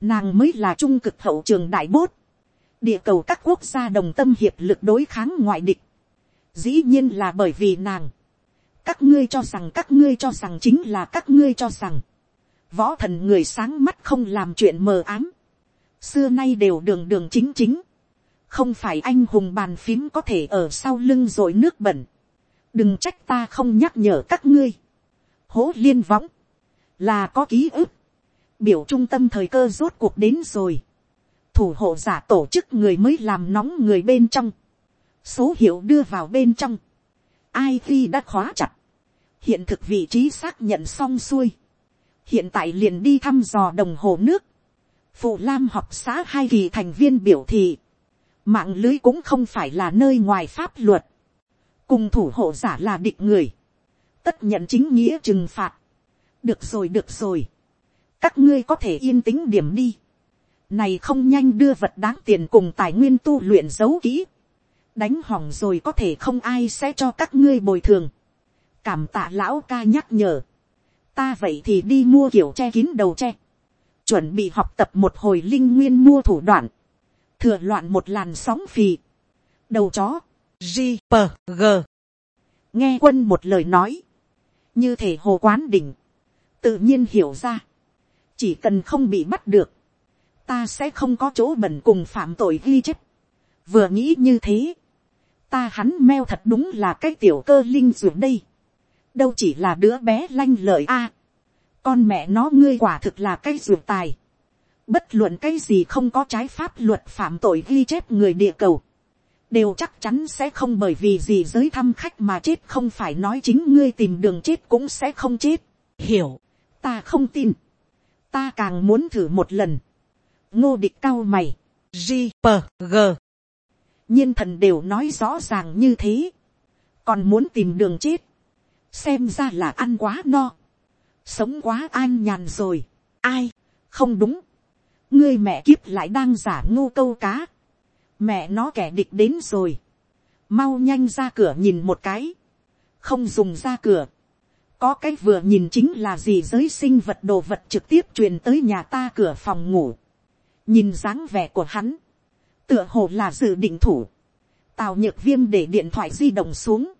nàng mới là trung cực hậu trường đại bốt, địa cầu các quốc gia đồng tâm hiệp lực đối kháng ngoại địch, dĩ nhiên là bởi vì nàng, các ngươi cho rằng các ngươi cho rằng chính là các ngươi cho rằng, võ thần người sáng mắt không làm chuyện mờ ám, xưa nay đều đường đường chính chính, không phải anh hùng bàn phím có thể ở sau lưng rồi nước bẩn, đừng trách ta không nhắc nhở các ngươi, hố liên võng, là có ký ức, biểu trung tâm thời cơ rốt cuộc đến rồi, thủ hộ giả tổ chức người mới làm nóng người bên trong, số hiệu đưa vào bên trong, ai khi đã khóa chặt, hiện thực vị trí xác nhận xong xuôi, hiện tại liền đi thăm dò đồng hồ nước, phụ lam học xã hai kỳ thành viên biểu thị, mạng lưới cũng không phải là nơi ngoài pháp luật, cùng thủ hộ giả là địch người, tất nhận chính nghĩa trừng phạt, được rồi được rồi, các ngươi có thể yên tĩnh điểm đi, này không nhanh đưa vật đáng tiền cùng tài nguyên tu luyện giấu kỹ, đánh hỏng rồi có thể không ai sẽ cho các ngươi bồi thường, cảm tạ lão ca nhắc nhở, ta vậy thì đi mua kiểu che kín đầu che chuẩn bị học tập một hồi linh nguyên mua thủ đoạn, thừa loạn một làn sóng phì, đầu chó, g p g. Nghe quân một lời nói, như thể hồ quán đỉnh, tự nhiên hiểu ra, chỉ cần không bị bắt được, ta sẽ không có chỗ bẩn cùng phạm tội ghi chép, vừa nghĩ như thế, ta hắn meo thật đúng là cái tiểu cơ linh ruột đây, đâu chỉ là đứa bé lanh lợi a, con mẹ nó ngươi quả thực là cái ruột tài, bất luận cái gì không có trái pháp luật phạm tội ghi chép người địa cầu, đều chắc chắn sẽ không bởi vì gì giới thăm khách mà chết. Không phải nói chính ngươi tìm đường chết cũng sẽ không chết. hiểu, ta không tin, ta càng muốn thử một lần. ngô địch cao mày, g p g. Nhiên thần đều nói rõ ràng như thế, còn muốn tìm đường chết, xem ra là ăn quá no, sống quá an nhàn rồi, ai, không đúng, ngươi mẹ kiếp lại đang giả ngu câu cá, mẹ nó kẻ địch đến rồi, mau nhanh ra cửa nhìn một cái, không dùng ra cửa, có cái vừa nhìn chính là gì giới sinh vật đồ vật trực tiếp truyền tới nhà ta cửa phòng ngủ, nhìn dáng vẻ của hắn, tựa hồ là dự định thủ, tào nhược viêm để điện thoại di động xuống,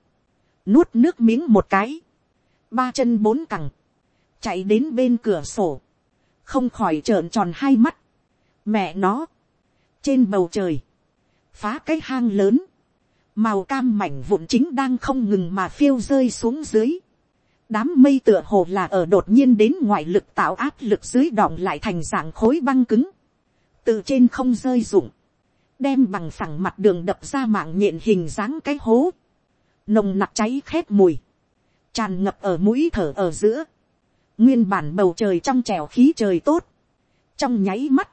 nuốt nước miếng một cái, ba chân bốn cẳng, chạy đến bên cửa sổ, không khỏi trợn tròn hai mắt, mẹ nó, trên bầu trời, phá cái hang lớn, màu cam mảnh vụn chính đang không ngừng mà phiêu rơi xuống dưới, đám mây tựa hồ là ở đột nhiên đến ngoại lực tạo áp lực dưới đọng lại thành dạng khối băng cứng, từ trên không rơi rụng, đem bằng phẳng mặt đường đập ra mạng nhện hình dáng cái hố, nồng nặc cháy khét mùi, tràn ngập ở mũi thở ở giữa, nguyên bản bầu trời trong trèo khí trời tốt, trong nháy mắt,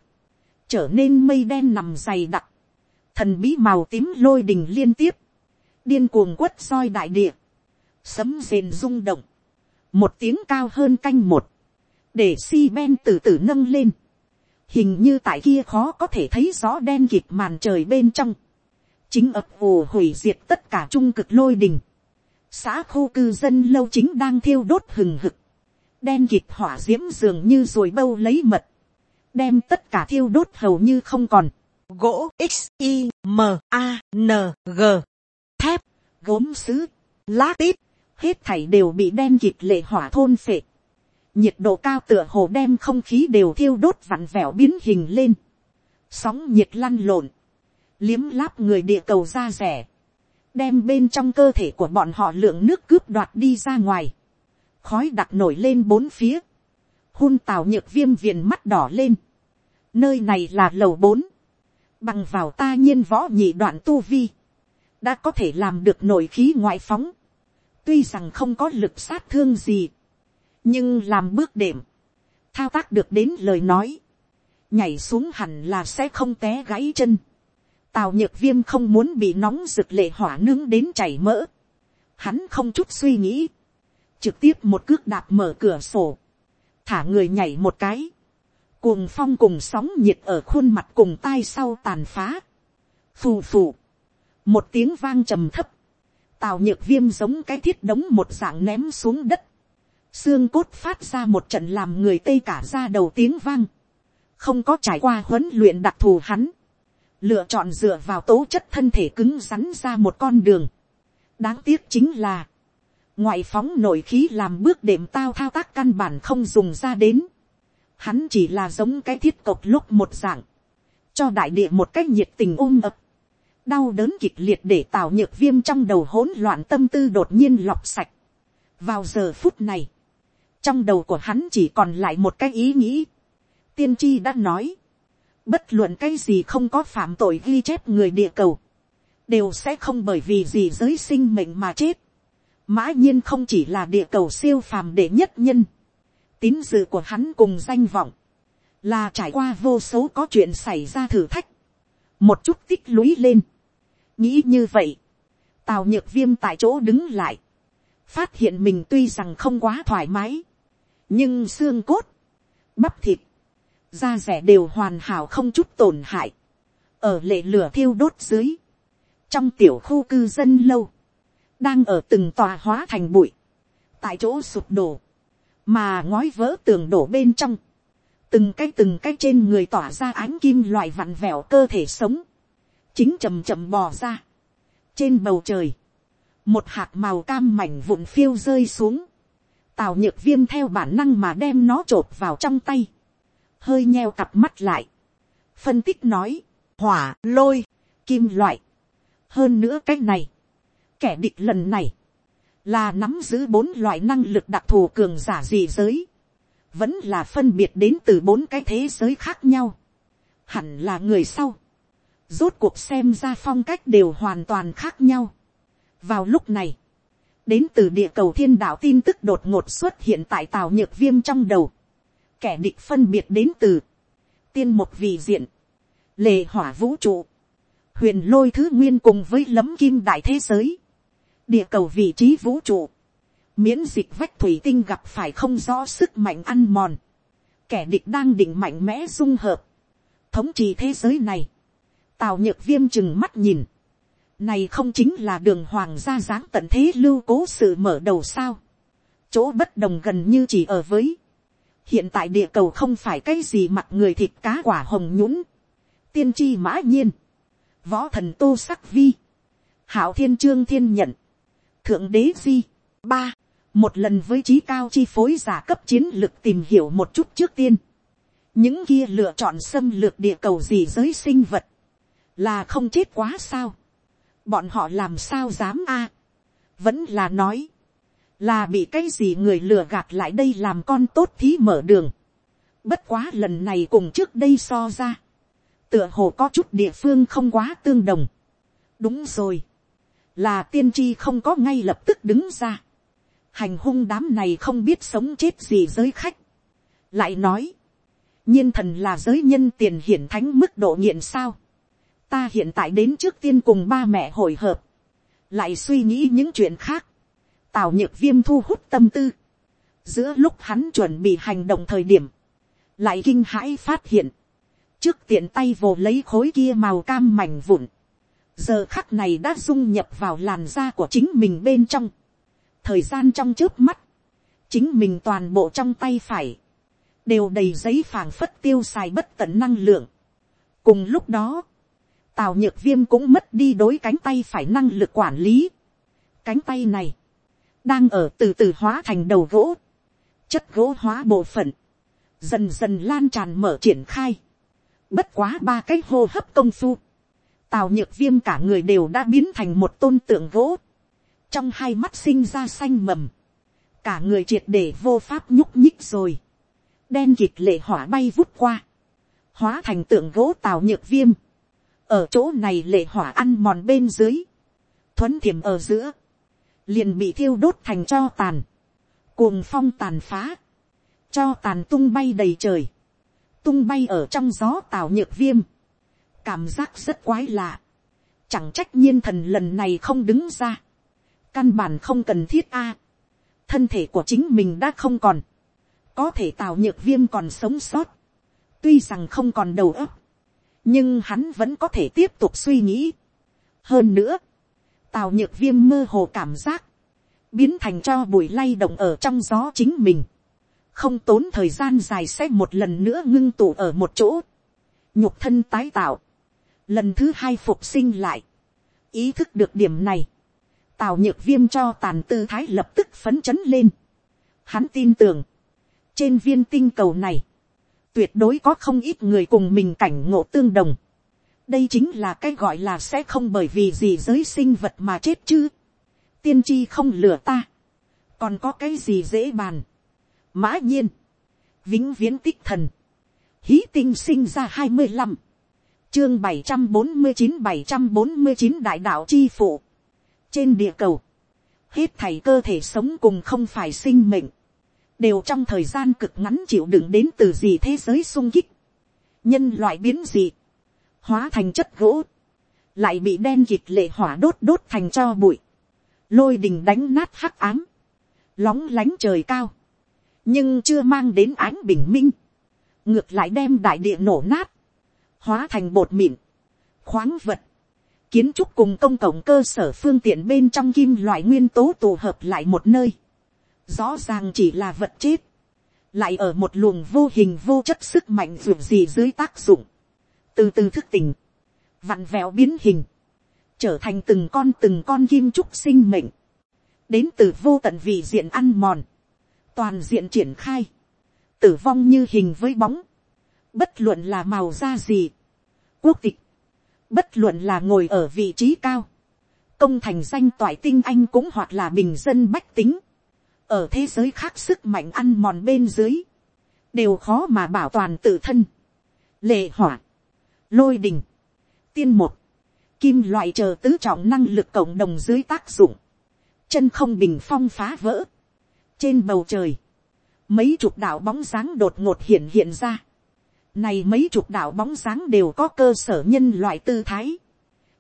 trở nên mây đen nằm dày đặc, thần bí màu tím lôi đình liên tiếp, điên cuồng quất soi đại địa, sấm rền rung động, một tiếng cao hơn canh một, để si ben từ từ nâng lên, hình như tại kia khó có thể thấy rõ đen kịt màn trời bên trong, chính ập ồ hủy diệt tất cả trung cực lôi đình, xã khu cư dân lâu chính đang thiêu đốt hừng hực, đen kịt hỏa d i ễ m dường như rồi bâu lấy mật, đem tất cả thiêu đốt hầu như không còn, gỗ x i m a n g. Thép gốm sứ lá tít. Hết thảy đều bị đen kịt lệ hỏa thôn phệ. nhiệt độ cao tựa hồ đem không khí đều thiêu đốt vặn vẹo biến hình lên. sóng nhiệt lăn lộn, liếm láp người địa cầu ra rẻ, đem bên trong cơ thể của bọn họ lượng nước cướp đoạt đi ra ngoài, khói đặc nổi lên bốn phía, hun tào nhược viêm viền mắt đỏ lên, nơi này là lầu bốn, bằng vào ta nhiên võ nhị đoạn tu vi, đã có thể làm được nội khí ngoại phóng, tuy rằng không có lực sát thương gì, nhưng làm bước đệm, thao tác được đến lời nói, nhảy xuống hẳn là sẽ không té gãy chân. Tào nhược viêm không muốn bị nóng rực lệ hỏa nướng đến chảy mỡ. Hắn không chút suy nghĩ. Trực tiếp một cước đạp mở cửa sổ. Thả người nhảy một cái. Cuồng phong cùng sóng nhiệt ở khuôn mặt cùng tai sau tàn phá. Phù phù. Một tiếng vang trầm thấp tào nhược viêm giống cái thiết đống một dạng ném xuống đất, xương cốt phát ra một trận làm người tây cả ra đầu tiếng vang, không có trải qua huấn luyện đặc thù hắn, lựa chọn dựa vào tố chất thân thể cứng rắn ra một con đường. đáng tiếc chính là, ngoại phóng nội khí làm bước đệm tao thao tác căn bản không dùng ra đến, hắn chỉ là giống cái thiết cộc lúc một dạng, cho đại địa một cách nhiệt tình ôm ập, đau đớn kịch liệt để tạo nhược viêm trong đầu hỗn loạn tâm tư đột nhiên lọc sạch. vào giờ phút này, trong đầu của hắn chỉ còn lại một cái ý nghĩ. tiên tri đã nói, bất luận cái gì không có phạm tội ghi chép người địa cầu, đều sẽ không bởi vì gì giới sinh mệnh mà chết. mã nhiên không chỉ là địa cầu siêu phàm đệ nhất nhân, tín dự của hắn cùng danh vọng, là trải qua vô số có chuyện xảy ra thử thách, một chút tích lũy lên, nghĩ như vậy, tào nhược viêm tại chỗ đứng lại, phát hiện mình tuy rằng không quá thoải mái, nhưng xương cốt, bắp thịt, da rẻ đều hoàn hảo không chút tổn hại, ở lệ lửa thiêu đốt dưới, trong tiểu khu cư dân lâu, đang ở từng tòa hóa thành bụi, tại chỗ sụp đổ, mà ngói vỡ tường đổ bên trong, từng cái từng cái trên người tỏa ra ánh kim loại vặn vẹo cơ thể sống, chính chầm chậm bò ra. trên bầu trời, một hạt màu cam mảnh vụn phiêu rơi xuống, tào nhược viêm theo bản năng mà đem nó t r ộ p vào trong tay, hơi nheo cặp mắt lại, phân tích nói, hỏa lôi, kim loại, hơn nữa cái này, kẻ địch lần này, là nắm giữ bốn loại năng lực đặc thù cường giả dị giới, vẫn là phân biệt đến từ bốn cái thế giới khác nhau, hẳn là người sau, rốt cuộc xem ra phong cách đều hoàn toàn khác nhau. vào lúc này, đến từ địa cầu thiên đạo tin tức đột ngột xuất hiện tại tàu nhược viêm trong đầu. kẻ địch phân biệt đến từ tiên một vị diện, lề hỏa vũ trụ, huyền lôi thứ nguyên cùng với lấm kim đại thế giới, địa cầu vị trí vũ trụ, miễn dịch vách thủy tinh gặp phải không rõ sức mạnh ăn mòn, kẻ địch đang định mạnh mẽ dung hợp, thống trị thế giới này, tào nhược viêm chừng mắt nhìn, này không chính là đường hoàng gia dáng tận thế lưu cố sự mở đầu sao, chỗ bất đồng gần như chỉ ở với, hiện tại địa cầu không phải cái gì mặt người thịt cá quả hồng nhũng, tiên tri mã nhiên, võ thần tô sắc vi, hảo thiên trương thiên nhận, thượng đế di, ba, một lần với trí cao chi phối giả cấp chiến lược tìm hiểu một chút trước tiên, những kia lựa chọn xâm lược địa cầu gì giới sinh vật, là không chết quá sao, bọn họ làm sao dám a, vẫn là nói, là bị cái gì người lừa gạt lại đây làm con tốt thí mở đường, bất quá lần này cùng trước đây so ra, tựa hồ có chút địa phương không quá tương đồng, đúng rồi, là tiên tri không có ngay lập tức đứng ra, hành hung đám này không biết sống chết gì giới khách, lại nói, nhiên thần là giới nhân tiền hiển thánh mức độ nghiện sao, ta hiện tại đến trước tiên cùng ba mẹ hồi hợp, lại suy nghĩ những chuyện khác, tào nhược viêm thu hút tâm tư, giữa lúc hắn chuẩn bị hành động thời điểm, lại kinh hãi phát hiện, trước tiện tay vồ lấy khối kia màu cam mảnh vụn, giờ khắc này đã dung nhập vào làn da của chính mình bên trong, thời gian trong trước mắt, chính mình toàn bộ trong tay phải, đều đầy giấy phảng phất tiêu xài bất tận năng lượng. cùng lúc đó, tào nhược viêm cũng mất đi đối cánh tay phải năng lực quản lý. cánh tay này, đang ở từ từ hóa thành đầu gỗ, chất gỗ hóa bộ phận, dần dần lan tràn mở triển khai, bất quá ba cái hô hấp công phu, tào nhược viêm cả người đều đã biến thành một tôn tượng gỗ, trong hai mắt sinh ra xanh mầm, cả người triệt để vô pháp nhúc nhích rồi, đen kịt lệ hỏa bay vút qua, hóa thành tượng gỗ tào nhược viêm, ở chỗ này lệ hỏa ăn mòn bên dưới, thuấn thiểm ở giữa, liền bị thiêu đốt thành cho tàn, cuồng phong tàn phá, cho tàn tung bay đầy trời, tung bay ở trong gió tào nhược viêm, cảm giác rất quái lạ, chẳng trách nhiên thần lần này không đứng ra, căn bản không cần thiết a, thân thể của chính mình đã không còn, có thể tào nhược viêm còn sống sót, tuy rằng không còn đầu óc, nhưng hắn vẫn có thể tiếp tục suy nghĩ. hơn nữa, tào nhược viêm mơ hồ cảm giác, biến thành cho bụi lay động ở trong gió chính mình, không tốn thời gian dài sẽ một lần nữa ngưng tụ ở một chỗ, nhục thân tái tạo, lần thứ hai phục sinh lại, ý thức được điểm này, tào nhược viêm cho tàn tư thái lập tức phấn chấn lên, hắn tin tưởng, trên viên tinh cầu này, tuyệt đối có không ít người cùng mình cảnh ngộ tương đồng. đây chính là cái gọi là sẽ không bởi vì gì giới sinh vật mà chết chứ. tiên tri không lừa ta. còn có cái gì dễ bàn. mã nhiên, vĩnh viễn tích thần, hí tinh sinh ra hai mươi năm, chương bảy trăm bốn mươi chín bảy trăm bốn mươi chín đại đạo chi phụ. trên địa cầu, hết thảy cơ thể sống cùng không phải sinh mệnh. Đều trong thời gian cực ngắn chịu đựng đến từ gì thế giới sung kích, nhân loại biến gì, hóa thành chất gỗ, lại bị đen dịch lệ hỏa đốt đốt thành cho bụi, lôi đình đánh nát hắc ám, lóng lánh trời cao, nhưng chưa mang đến ánh bình minh, ngược lại đem đại địa nổ nát, hóa thành bột mịn, khoáng vật, kiến trúc cùng công cộng cơ sở phương tiện bên trong kim loại nguyên tố tụ hợp lại một nơi, rõ ràng chỉ là vật chết, lại ở một luồng vô hình vô chất sức mạnh ruột gì dưới tác dụng, từ từ thức tỉnh, vặn vẹo biến hình, trở thành từng con từng con kim trúc sinh mệnh, đến từ vô tận vị diện ăn mòn, toàn diện triển khai, tử vong như hình với bóng, bất luận là màu da gì, quốc tịch, bất luận là ngồi ở vị trí cao, công thành danh toại tinh anh cũng hoặc là bình dân bách tính, ở thế giới khác sức mạnh ăn mòn bên dưới, đều khó mà bảo toàn tự thân. Lệ hỏa, lôi đình, tiên một, kim loại chờ tứ trọng năng lực cộng đồng dưới tác dụng, chân không bình phong phá vỡ. Trên bầu trời, mấy chục đạo bóng dáng đột ngột hiện hiện ra. Này mấy chục đạo bóng dáng đều có cơ sở nhân loại tư thái.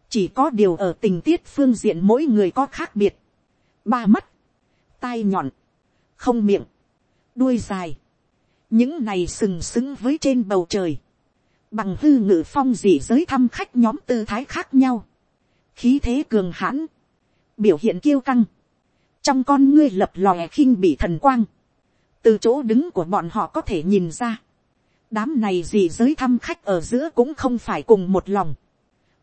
Chỉ có điều ở tình tiết phương diện mỗi người có khác biệt. Ba mắt, tai nhọn, không miệng, đuôi dài, những này sừng sững với trên bầu trời, bằng hư ngự phong dị giới thăm khách nhóm tư thái khác nhau, khí thế cường hãn, biểu hiện kiêu căng, trong con ngươi lập lòe khinh bị thần quang, từ chỗ đứng của bọn họ có thể nhìn ra, đám này gì giới thăm khách ở giữa cũng không phải cùng một lòng,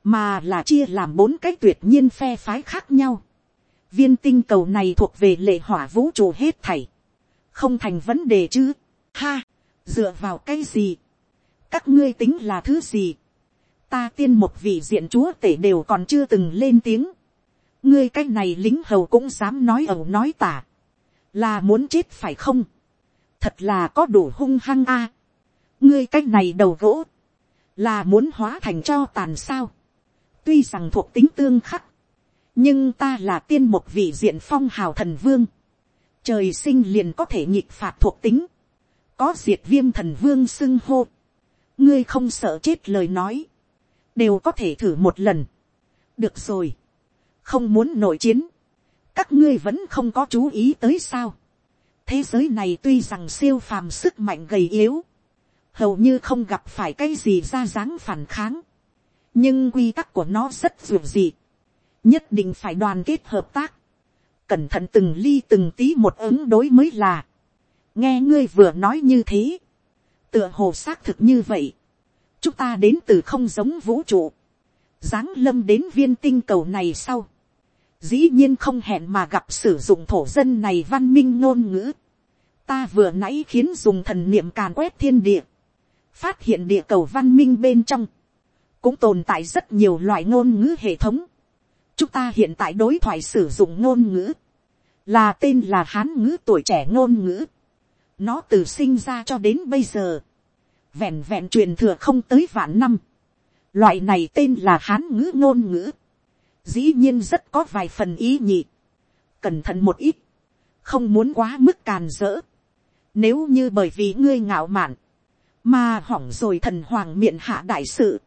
mà là chia làm bốn cái tuyệt nhiên phe phái khác nhau. Viên tinh cầu này thuộc về lệ hỏa vũ trụ hết thảy, không thành vấn đề chứ, ha, dựa vào cái gì, các ngươi tính là thứ gì, ta tiên một vị diện chúa tể đều còn chưa từng lên tiếng, ngươi cái này lính hầu cũng dám nói ẩu nói tả, là muốn chết phải không, thật là có đủ hung hăng a, ngươi cái này đầu gỗ, là muốn hóa thành cho tàn sao, tuy rằng thuộc tính tương khắc, nhưng ta là tiên một vị diện phong hào thần vương, trời sinh liền có thể nhịp phạt thuộc tính, có diệt viêm thần vương xưng hô, ngươi không sợ chết lời nói, đều có thể thử một lần. được rồi, không muốn nội chiến, các ngươi vẫn không có chú ý tới sao. thế giới này tuy rằng siêu phàm sức mạnh gầy yếu, hầu như không gặp phải cái gì ra dáng phản kháng, nhưng quy tắc của nó rất dường dị, nhất định phải đoàn kết hợp tác, cẩn thận từng ly từng tí một ứng đối mới là, nghe ngươi vừa nói như thế, tựa hồ xác thực như vậy, chúng ta đến từ không giống vũ trụ, giáng lâm đến viên tinh cầu này sau, dĩ nhiên không hẹn mà gặp sử dụng thổ dân này văn minh ngôn ngữ. Ta vừa nãy khiến dùng thần niệm càn quét thiên địa, phát hiện địa cầu văn minh bên trong, cũng tồn tại rất nhiều loại ngôn ngữ hệ thống. chúng ta hiện tại đối thoại sử dụng ngôn ngữ, là tên là hán ngữ tuổi trẻ ngôn ngữ. nó từ sinh ra cho đến bây giờ, vẹn vẹn truyền thừa không tới vạn năm. loại này tên là hán ngữ ngôn ngữ, dĩ nhiên rất có vài phần ý nhị. cẩn thận một ít, không muốn quá mức càn rỡ. nếu như bởi vì ngươi ngạo mạn, mà hỏng rồi thần hoàng miệng hạ đại sự,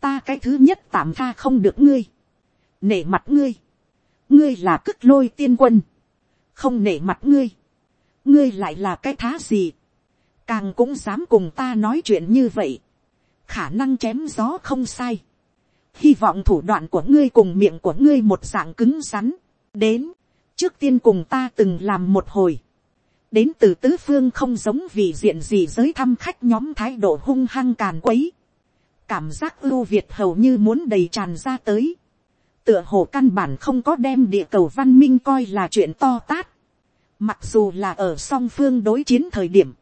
ta cái thứ nhất tạm tha không được ngươi, nể mặt ngươi, ngươi là cức lôi tiên quân, không nể mặt ngươi, ngươi lại là cái thá gì, càng cũng dám cùng ta nói chuyện như vậy, khả năng chém gió không sai, hy vọng thủ đoạn của ngươi cùng miệng của ngươi một dạng cứng rắn, đến, trước tiên cùng ta từng làm một hồi, đến từ tứ phương không giống vì diện gì giới thăm khách nhóm thái độ hung hăng càn quấy, cảm giác ưu việt hầu như muốn đầy tràn ra tới, tựa hồ căn bản không có đem địa cầu văn minh coi là chuyện to tát, mặc dù là ở song phương đối chiến thời điểm,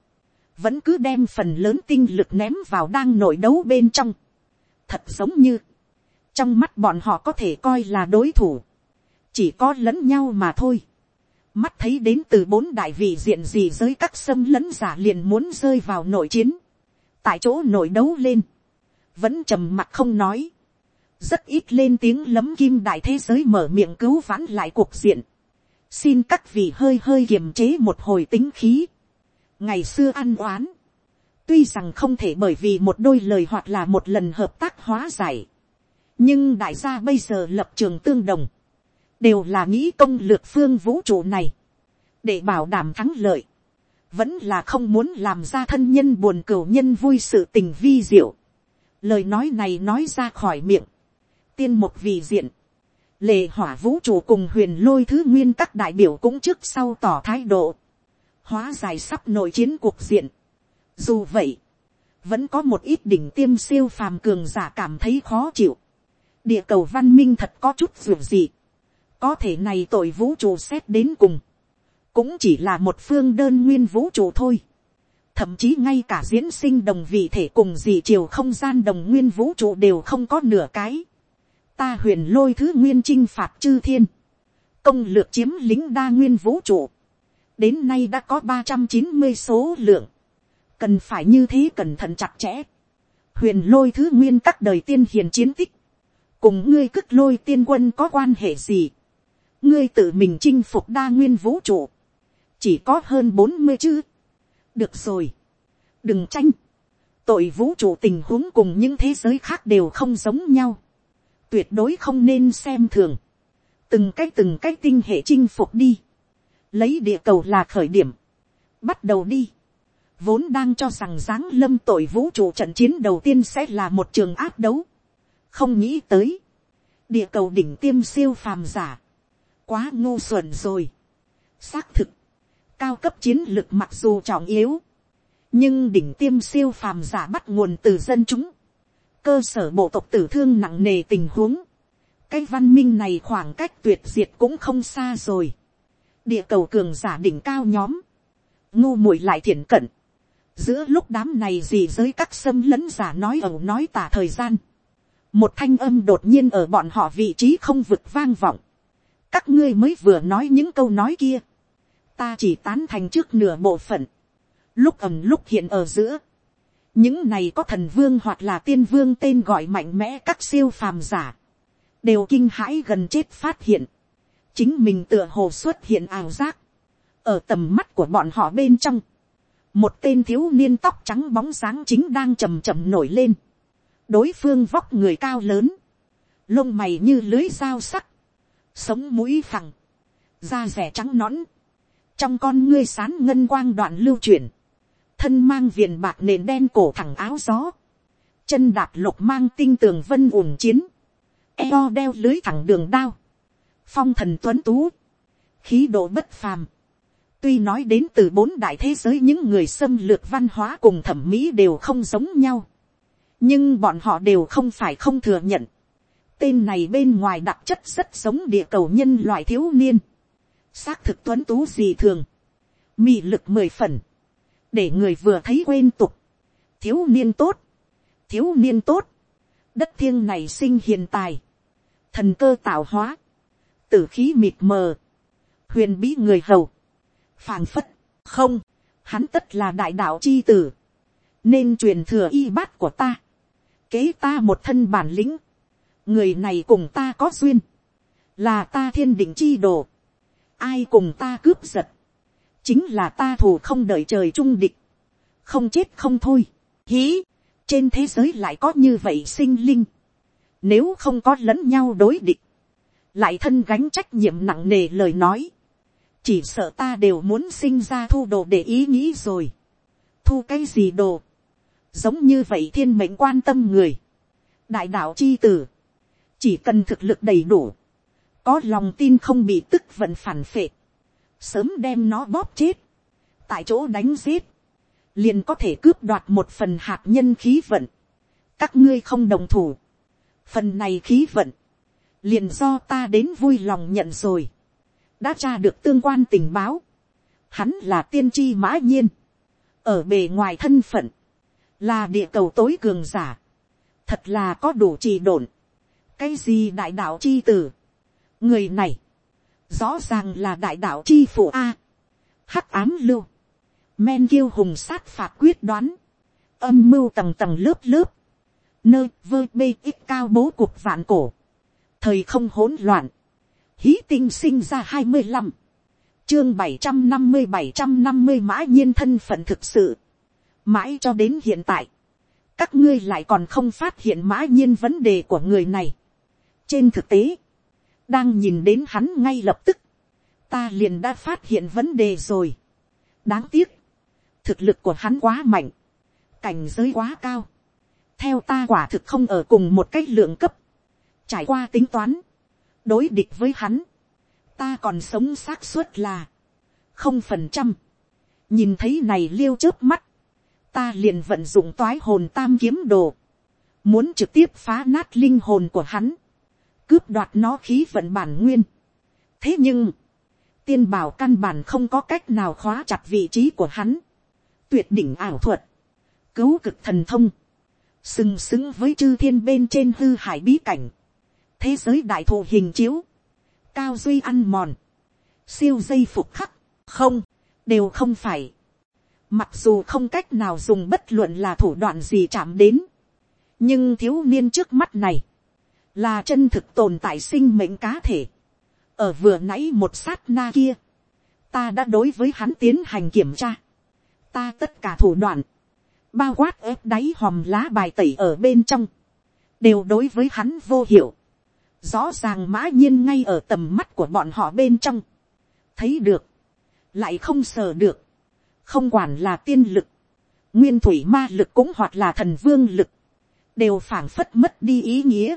vẫn cứ đem phần lớn tinh lực ném vào đang nội đấu bên trong, thật giống như, trong mắt bọn họ có thể coi là đối thủ, chỉ có lẫn nhau mà thôi mắt thấy đến từ bốn đại vị diện gì giới các xâm lấn giả liền muốn rơi vào nội chiến, tại chỗ nội đấu lên, vẫn trầm mặt không nói, rất ít lên tiếng lấm kim đại thế giới mở miệng cứu vãn lại cuộc diện, xin các vị hơi hơi kiềm chế một hồi tính khí, ngày xưa ăn oán, tuy rằng không thể bởi vì một đôi lời hoặc là một lần hợp tác hóa giải, nhưng đại gia bây giờ lập trường tương đồng, đều là nghĩ công lược phương vũ trụ này, để bảo đảm thắng lợi, vẫn là không muốn làm ra thân nhân buồn cửu nhân vui sự tình vi diệu. Lời nói này nói ra khỏi miệng, tiên một vị diện, lệ hỏa vũ trụ cùng huyền lôi thứ nguyên các đại biểu cũng trước sau tỏ thái độ, hóa giải sắp nội chiến cuộc diện. Dù vậy, vẫn có một ít đỉnh tiêm siêu phàm cường giả cảm thấy khó chịu địa cầu văn minh thật có chút ruộng gì có thể này tội vũ trụ xét đến cùng. cũng chỉ là một phương đơn nguyên vũ trụ thôi. thậm chí ngay cả diễn sinh đồng vị thể cùng dị chiều không gian đồng nguyên vũ trụ đều không có nửa cái. ta huyền lôi thứ nguyên chinh phạt chư thiên. công lược chiếm lính đa nguyên vũ trụ. đến nay đã có ba trăm chín mươi số lượng. cần phải như thế cẩn thận chặt chẽ huyền lôi thứ nguyên các đời tiên hiền chiến tích, cùng ngươi cức lôi tiên quân có quan hệ gì, ngươi tự mình chinh phục đa nguyên vũ trụ, chỉ có hơn bốn mươi chứ, được rồi, đừng tranh, tội vũ trụ tình huống cùng những thế giới khác đều không giống nhau, tuyệt đối không nên xem thường, từng cái từng cái tinh hệ chinh phục đi, lấy địa cầu là khởi điểm, bắt đầu đi, vốn đang cho rằng giáng lâm tội vũ trụ trận chiến đầu tiên sẽ là một trường áp đấu, không nghĩ tới, địa cầu đỉnh tiêm siêu phàm giả, quá ngu xuẩn rồi. xác thực, cao cấp chiến lược mặc dù trọng yếu, nhưng đỉnh tiêm siêu phàm giả bắt nguồn từ dân chúng, cơ sở bộ tộc tử thương nặng nề tình huống, cái văn minh này khoảng cách tuyệt diệt cũng không xa rồi. địa cầu cường giả đỉnh cao nhóm, ngu muội lại thiện cận, giữa lúc đám này gì giới các xâm lấn giả nói ẩu nói tả thời gian, một thanh âm đột nhiên ở bọn họ vị trí không vực vang vọng các ngươi mới vừa nói những câu nói kia. ta chỉ tán thành trước nửa bộ phận. lúc ầm lúc hiện ở giữa. những này có thần vương hoặc là tiên vương tên gọi mạnh mẽ các siêu phàm giả. đều kinh hãi gần chết phát hiện. chính mình tựa hồ xuất hiện ảo giác. ở tầm mắt của bọn họ bên trong. một tên thiếu niên tóc trắng bóng sáng chính đang chầm chậm nổi lên đối phương vóc người cao lớn, lông mày như lưới dao sắc, sống mũi phẳng, da rẻ trắng nõn, trong con ngươi sán ngân quang đoạn lưu chuyển, thân mang viền bạc nền đen cổ thẳng áo gió, chân đạp lục mang tinh tường vân ủng chiến, eo đeo lưới thẳng đường đao, phong thần tuấn tú, khí độ bất phàm. Tuy nói đến từ bốn đại thế giới những người xâm lược văn hóa cùng thẩm mỹ đều không giống nhau nhưng bọn họ đều không phải không thừa nhận. Tên này bên ngoài đặc chất rất giống địa cầu nhân loại thiếu niên. Xác thực tuấn tú gì thường. Mị lực mười phần. Để người vừa thấy quên tục. Thiếu niên tốt. Thiếu niên tốt. Đất thiêng này sinh hiền tài. Thần cơ tạo hóa. Tử khí mịt mờ. Huyền bí người hầu. phàng phất. Không. Hắn tất là đại đạo chi tử. Nên truyền thừa y bát của ta. Kế ta một thân bản lĩnh người này cùng ta có duyên, là ta thiên định chi đồ, ai cùng ta cướp giật, chính là ta thù không đợi trời trung địch, không chết không thôi, hí, trên thế giới lại có như vậy sinh linh, nếu không có lẫn nhau đối địch, lại thân gánh trách nhiệm nặng nề lời nói, chỉ sợ ta đều muốn sinh ra thu đồ để ý nghĩ rồi, thu cái gì đồ, giống như vậy thiên mệnh quan tâm người, đại đạo chi tử, chỉ cần thực lực đầy đủ, có lòng tin không bị tức vận phản phệ, sớm đem nó bóp chết, tại chỗ đánh giết, liền có thể cướp đoạt một phần hạt nhân khí vận, các ngươi không đồng thủ, phần này khí vận, liền do ta đến vui lòng nhận rồi, đã tra được tương quan tình báo, hắn là tiên tri mã nhiên, ở bề ngoài thân phận, là địa cầu tối cường giả, thật là có đủ trì độn, cái gì đại đạo chi tử, người này, rõ ràng là đại đạo chi phụ a, hắc ám lưu, men kiêu hùng sát phạt quyết đoán, âm mưu tầng tầng lớp lớp, nơi vơ bê ít cao bố cuộc vạn cổ, thời không hỗn loạn, hí tinh sinh ra hai mươi năm, chương bảy trăm năm mươi bảy trăm năm mươi mã nhiên thân phận thực sự, mãi cho đến hiện tại, các ngươi lại còn không phát hiện mã nhiên vấn đề của người này trên thực tế, đang nhìn đến hắn ngay lập tức, ta liền đã phát hiện vấn đề rồi. đáng tiếc, thực lực của hắn quá mạnh, cảnh giới quá cao, theo ta quả thực không ở cùng một cái lượng cấp, trải qua tính toán, đối địch với hắn, ta còn sống xác suất là, không phần trăm, nhìn thấy này liêu trước mắt, ta liền vận dụng toái hồn tam kiếm đồ, muốn trực tiếp phá nát linh hồn của hắn, cướp đoạt nó khí vận bản nguyên. thế nhưng, tiên bảo căn bản không có cách nào khóa chặt vị trí của hắn, tuyệt đỉnh ảo thuật, cứu cực thần thông, sừng sững với chư thiên bên trên hư hải bí cảnh, thế giới đại thụ hình chiếu, cao duy ăn mòn, siêu dây phục khắc, không, đều không phải. Mặc dù không cách nào dùng bất luận là thủ đoạn gì chạm đến, nhưng thiếu niên trước mắt này, là chân thực tồn tại sinh mệnh cá thể. ở vừa nãy một sát na kia, ta đã đối với hắn tiến hành kiểm tra. ta tất cả thủ đoạn, bao quát ép đáy hòm lá bài tẩy ở bên trong, đều đối với hắn vô hiệu. rõ ràng mã nhiên ngay ở tầm mắt của bọn họ bên trong, thấy được, lại không sờ được, không quản là tiên lực, nguyên thủy ma lực cũng hoặc là thần vương lực, đều phảng phất mất đi ý nghĩa,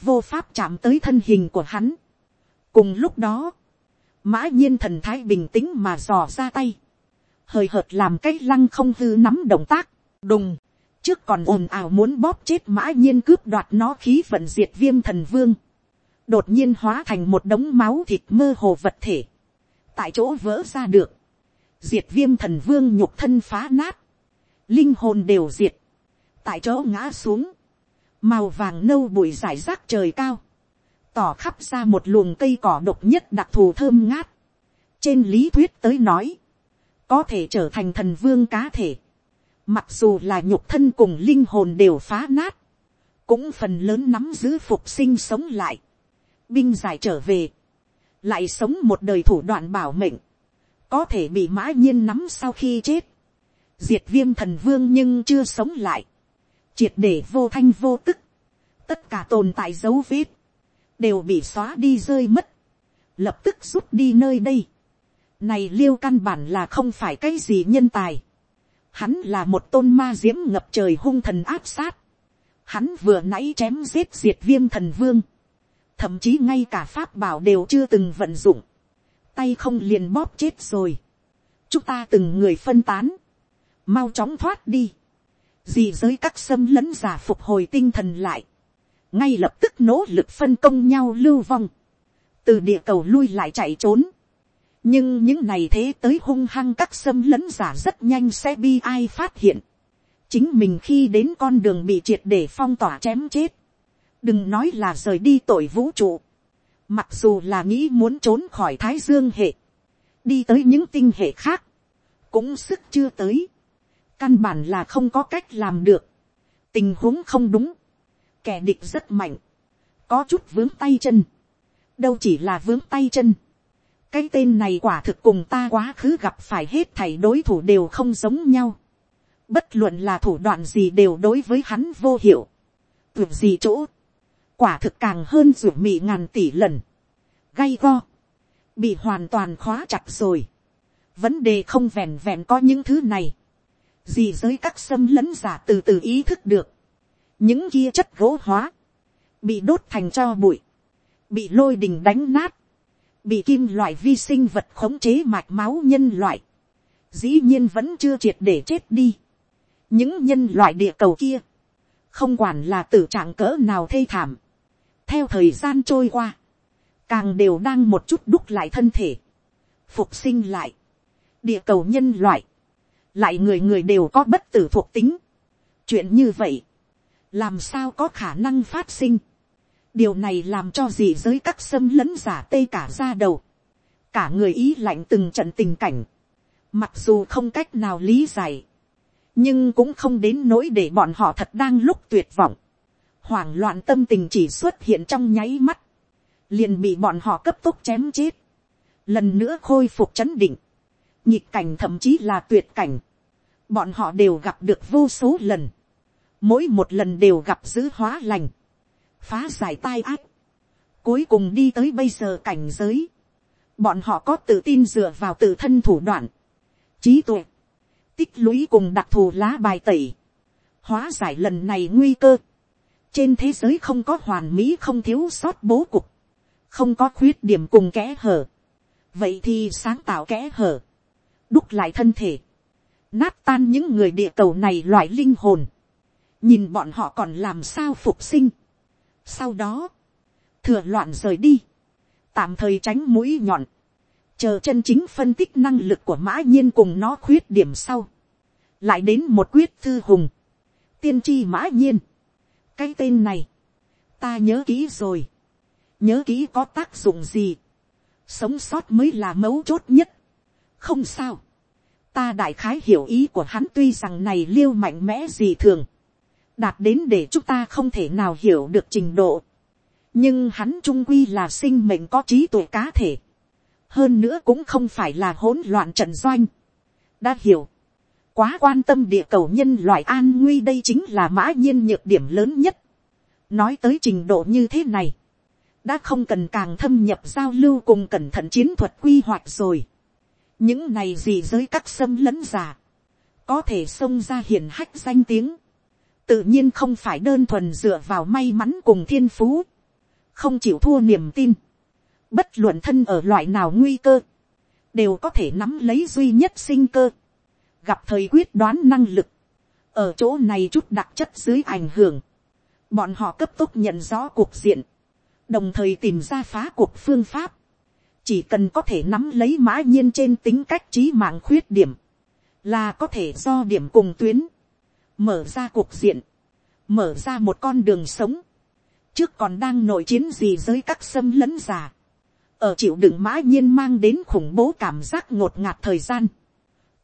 vô pháp chạm tới thân hình của hắn. cùng lúc đó, mã nhiên thần thái bình tĩnh mà dò ra tay, hời hợt làm cái lăng không hư nắm động tác, đùng, trước còn ồn ào muốn bóp chết mã nhiên cướp đoạt nó khí vận diệt viêm thần vương, đột nhiên hóa thành một đống máu thịt mơ hồ vật thể, tại chỗ vỡ ra được, diệt viêm thần vương nhục thân phá nát, linh hồn đều diệt, tại chỗ ngã xuống, màu vàng nâu bụi rải rác trời cao, tỏ khắp ra một luồng cây cỏ độc nhất đặc thù thơm ngát. trên lý thuyết tới nói, có thể trở thành thần vương cá thể, mặc dù là nhục thân cùng linh hồn đều phá nát, cũng phần lớn nắm giữ phục sinh sống lại, binh giải trở về, lại sống một đời thủ đoạn bảo mệnh, có thể bị mã nhiên nắm sau khi chết, diệt viêm thần vương nhưng chưa sống lại, triệt để vô thanh vô tức, tất cả tồn tại dấu vết, đều bị xóa đi rơi mất, lập tức rút đi nơi đây. Này liêu căn bản là không phải cái gì nhân tài. Hắn là một tôn ma diễm ngập trời hung thần áp sát. Hắn vừa nãy chém giết diệt viêm thần vương. Thậm chí ngay cả pháp bảo đều chưa từng vận dụng. Tay không liền bóp chết rồi. Chúng ta từng người phân tán. Mau chóng thoát đi dị giới các xâm lấn giả phục hồi tinh thần lại. Ngay lập tức nỗ lực phân công nhau lưu vong, từ địa cầu lui lại chạy trốn, nhưng những này thế tới hung hăng các xâm lấn giả rất nhanh sẽ bi ai phát hiện, chính mình khi đến con đường bị triệt để phong tỏa chém chết, đừng nói là rời đi tội vũ trụ, mặc dù là nghĩ muốn trốn khỏi thái dương hệ, đi tới những tinh hệ khác, cũng sức chưa tới, căn bản là không có cách làm được, tình huống không đúng, kẻ địch rất mạnh, có chút vướng tay chân, đâu chỉ là vướng tay chân, cái tên này quả thực cùng ta quá khứ gặp phải hết thảy đối thủ đều không giống nhau, bất luận là thủ đoạn gì đều đối với hắn vô hiệu, tưởng gì chỗ, quả thực càng hơn ruột mị ngàn tỷ lần, gay go, bị hoàn toàn khóa chặt rồi, vấn đề không vẹn vẹn có những thứ này, gì giới các xâm lấn giả từ từ ý thức được, những kia chất gỗ hóa, bị đốt thành cho bụi, bị lôi đình đánh nát, bị kim loại vi sinh vật khống chế mạch máu nhân loại, dĩ nhiên vẫn chưa triệt để chết đi. những nhân loại địa cầu kia, không quản là tử trạng cỡ nào thê thảm, theo thời gian trôi qua, càng đều đang một chút đúc lại thân thể, phục sinh lại, địa cầu nhân loại, lại người người đều có bất tử thuộc tính. chuyện như vậy, làm sao có khả năng phát sinh. điều này làm cho gì giới các xâm lấn giả tê cả ra đầu, cả người ý lạnh từng trận tình cảnh, mặc dù không cách nào lý giải, nhưng cũng không đến nỗi để bọn họ thật đang lúc tuyệt vọng, hoảng loạn tâm tình chỉ xuất hiện trong nháy mắt, liền bị bọn họ cấp tốc chém chết, lần nữa khôi phục chấn định, nhịp cảnh thậm chí là tuyệt cảnh, bọn họ đều gặp được vô số lần, mỗi một lần đều gặp giữ hóa lành, phá giải tai ác, cuối cùng đi tới bây giờ cảnh giới, bọn họ có tự tin dựa vào tự thân thủ đoạn, trí tuệ, tích lũy cùng đặc thù lá bài tẩy, hóa giải lần này nguy cơ, trên thế giới không có hoàn mỹ không thiếu sót bố cục, không có khuyết điểm cùng kẽ hở, vậy thì sáng tạo kẽ hở, đúc lại thân thể, nát tan những người địa cầu này loại linh hồn, nhìn bọn họ còn làm sao phục sinh. sau đó, thừa loạn rời đi, tạm thời tránh mũi nhọn, chờ chân chính phân tích năng lực của mã nhiên cùng nó khuyết điểm sau, lại đến một quyết thư hùng, tiên tri mã nhiên, cái tên này, ta nhớ kỹ rồi, nhớ kỹ có tác dụng gì, sống sót mới là mấu chốt nhất, không sao, ta đại khái hiểu ý của hắn tuy rằng này liêu mạnh mẽ gì thường, đạt đến để chúng ta không thể nào hiểu được trình độ, nhưng hắn trung quy là sinh mệnh có trí tuệ cá thể, hơn nữa cũng không phải là hỗn loạn trận doanh, đã hiểu, quá quan tâm địa cầu nhân loại an nguy đây chính là mã nhiên nhược điểm lớn nhất, nói tới trình độ như thế này, đã không cần càng thâm nhập giao lưu cùng cẩn thận chiến thuật quy hoạch rồi những này gì giới các xâm lấn giả, có thể xông ra hiển hách danh tiếng, tự nhiên không phải đơn thuần dựa vào may mắn cùng thiên phú, không chịu thua niềm tin, bất luận thân ở loại nào nguy cơ, đều có thể nắm lấy duy nhất sinh cơ, gặp thời quyết đoán năng lực, ở chỗ này chút đặc chất dưới ảnh hưởng, bọn họ cấp tốc nhận rõ cuộc diện, đồng thời tìm ra phá cuộc phương pháp, chỉ cần có thể nắm lấy mã nhiên trên tính cách trí mạng khuyết điểm, là có thể do điểm cùng tuyến, mở ra cuộc diện, mở ra một con đường sống, trước còn đang nội chiến gì dưới các xâm lấn già, ở chịu đựng mã nhiên mang đến khủng bố cảm giác ngột ngạt thời gian,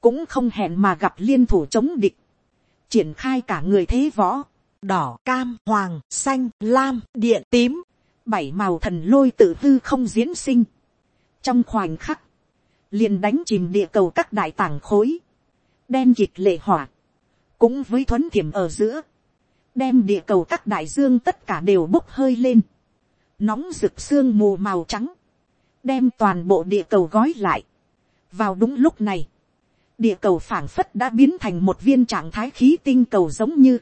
cũng không hẹn mà gặp liên thủ chống địch, triển khai cả người thế võ, đỏ, cam, hoàng, xanh, lam, điện, tím, bảy màu thần lôi tự hư không diễn sinh trong khoảnh khắc, liền đánh chìm địa cầu các đại tảng khối, đen kịt lệ hỏa, cũng với thuấn thiểm ở giữa, đem địa cầu các đại dương tất cả đều bốc hơi lên, nóng rực sương mù màu trắng, đem toàn bộ địa cầu gói lại. vào đúng lúc này, địa cầu phảng phất đã biến thành một viên trạng thái khí tinh cầu giống như,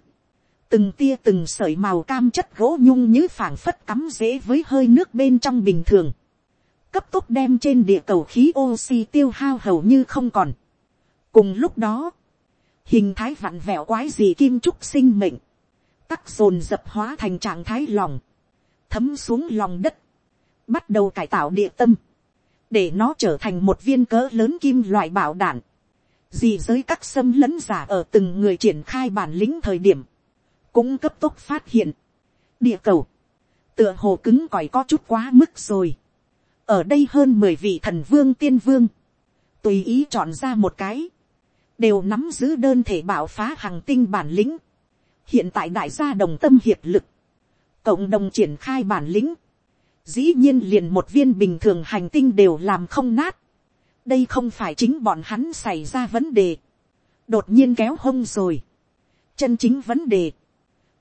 từng tia từng sợi màu cam chất gỗ nhung như phảng phất cắm dễ với hơi nước bên trong bình thường, cấp tốc đem trên địa cầu khí oxy tiêu hao hầu như không còn. cùng lúc đó, hình thái vặn vẹo quái gì kim trúc sinh mệnh, tắc dồn dập hóa thành trạng thái lòng, thấm xuống lòng đất, bắt đầu cải tạo địa tâm, để nó trở thành một viên cỡ lớn kim loại bảo đạn, dì giới các xâm lấn giả ở từng người triển khai bản lĩnh thời điểm, cũng cấp tốc phát hiện, địa cầu, tựa hồ cứng cỏi có chút quá mức rồi, ở đây hơn mười vị thần vương tiên vương, tùy ý chọn ra một cái, đều nắm giữ đơn thể bảo phá hàng tinh bản lĩnh. hiện tại đại gia đồng tâm hiệp lực, cộng đồng triển khai bản lĩnh, dĩ nhiên liền một viên bình thường hành tinh đều làm không nát. đây không phải chính bọn hắn xảy ra vấn đề, đột nhiên kéo hông rồi. chân chính vấn đề,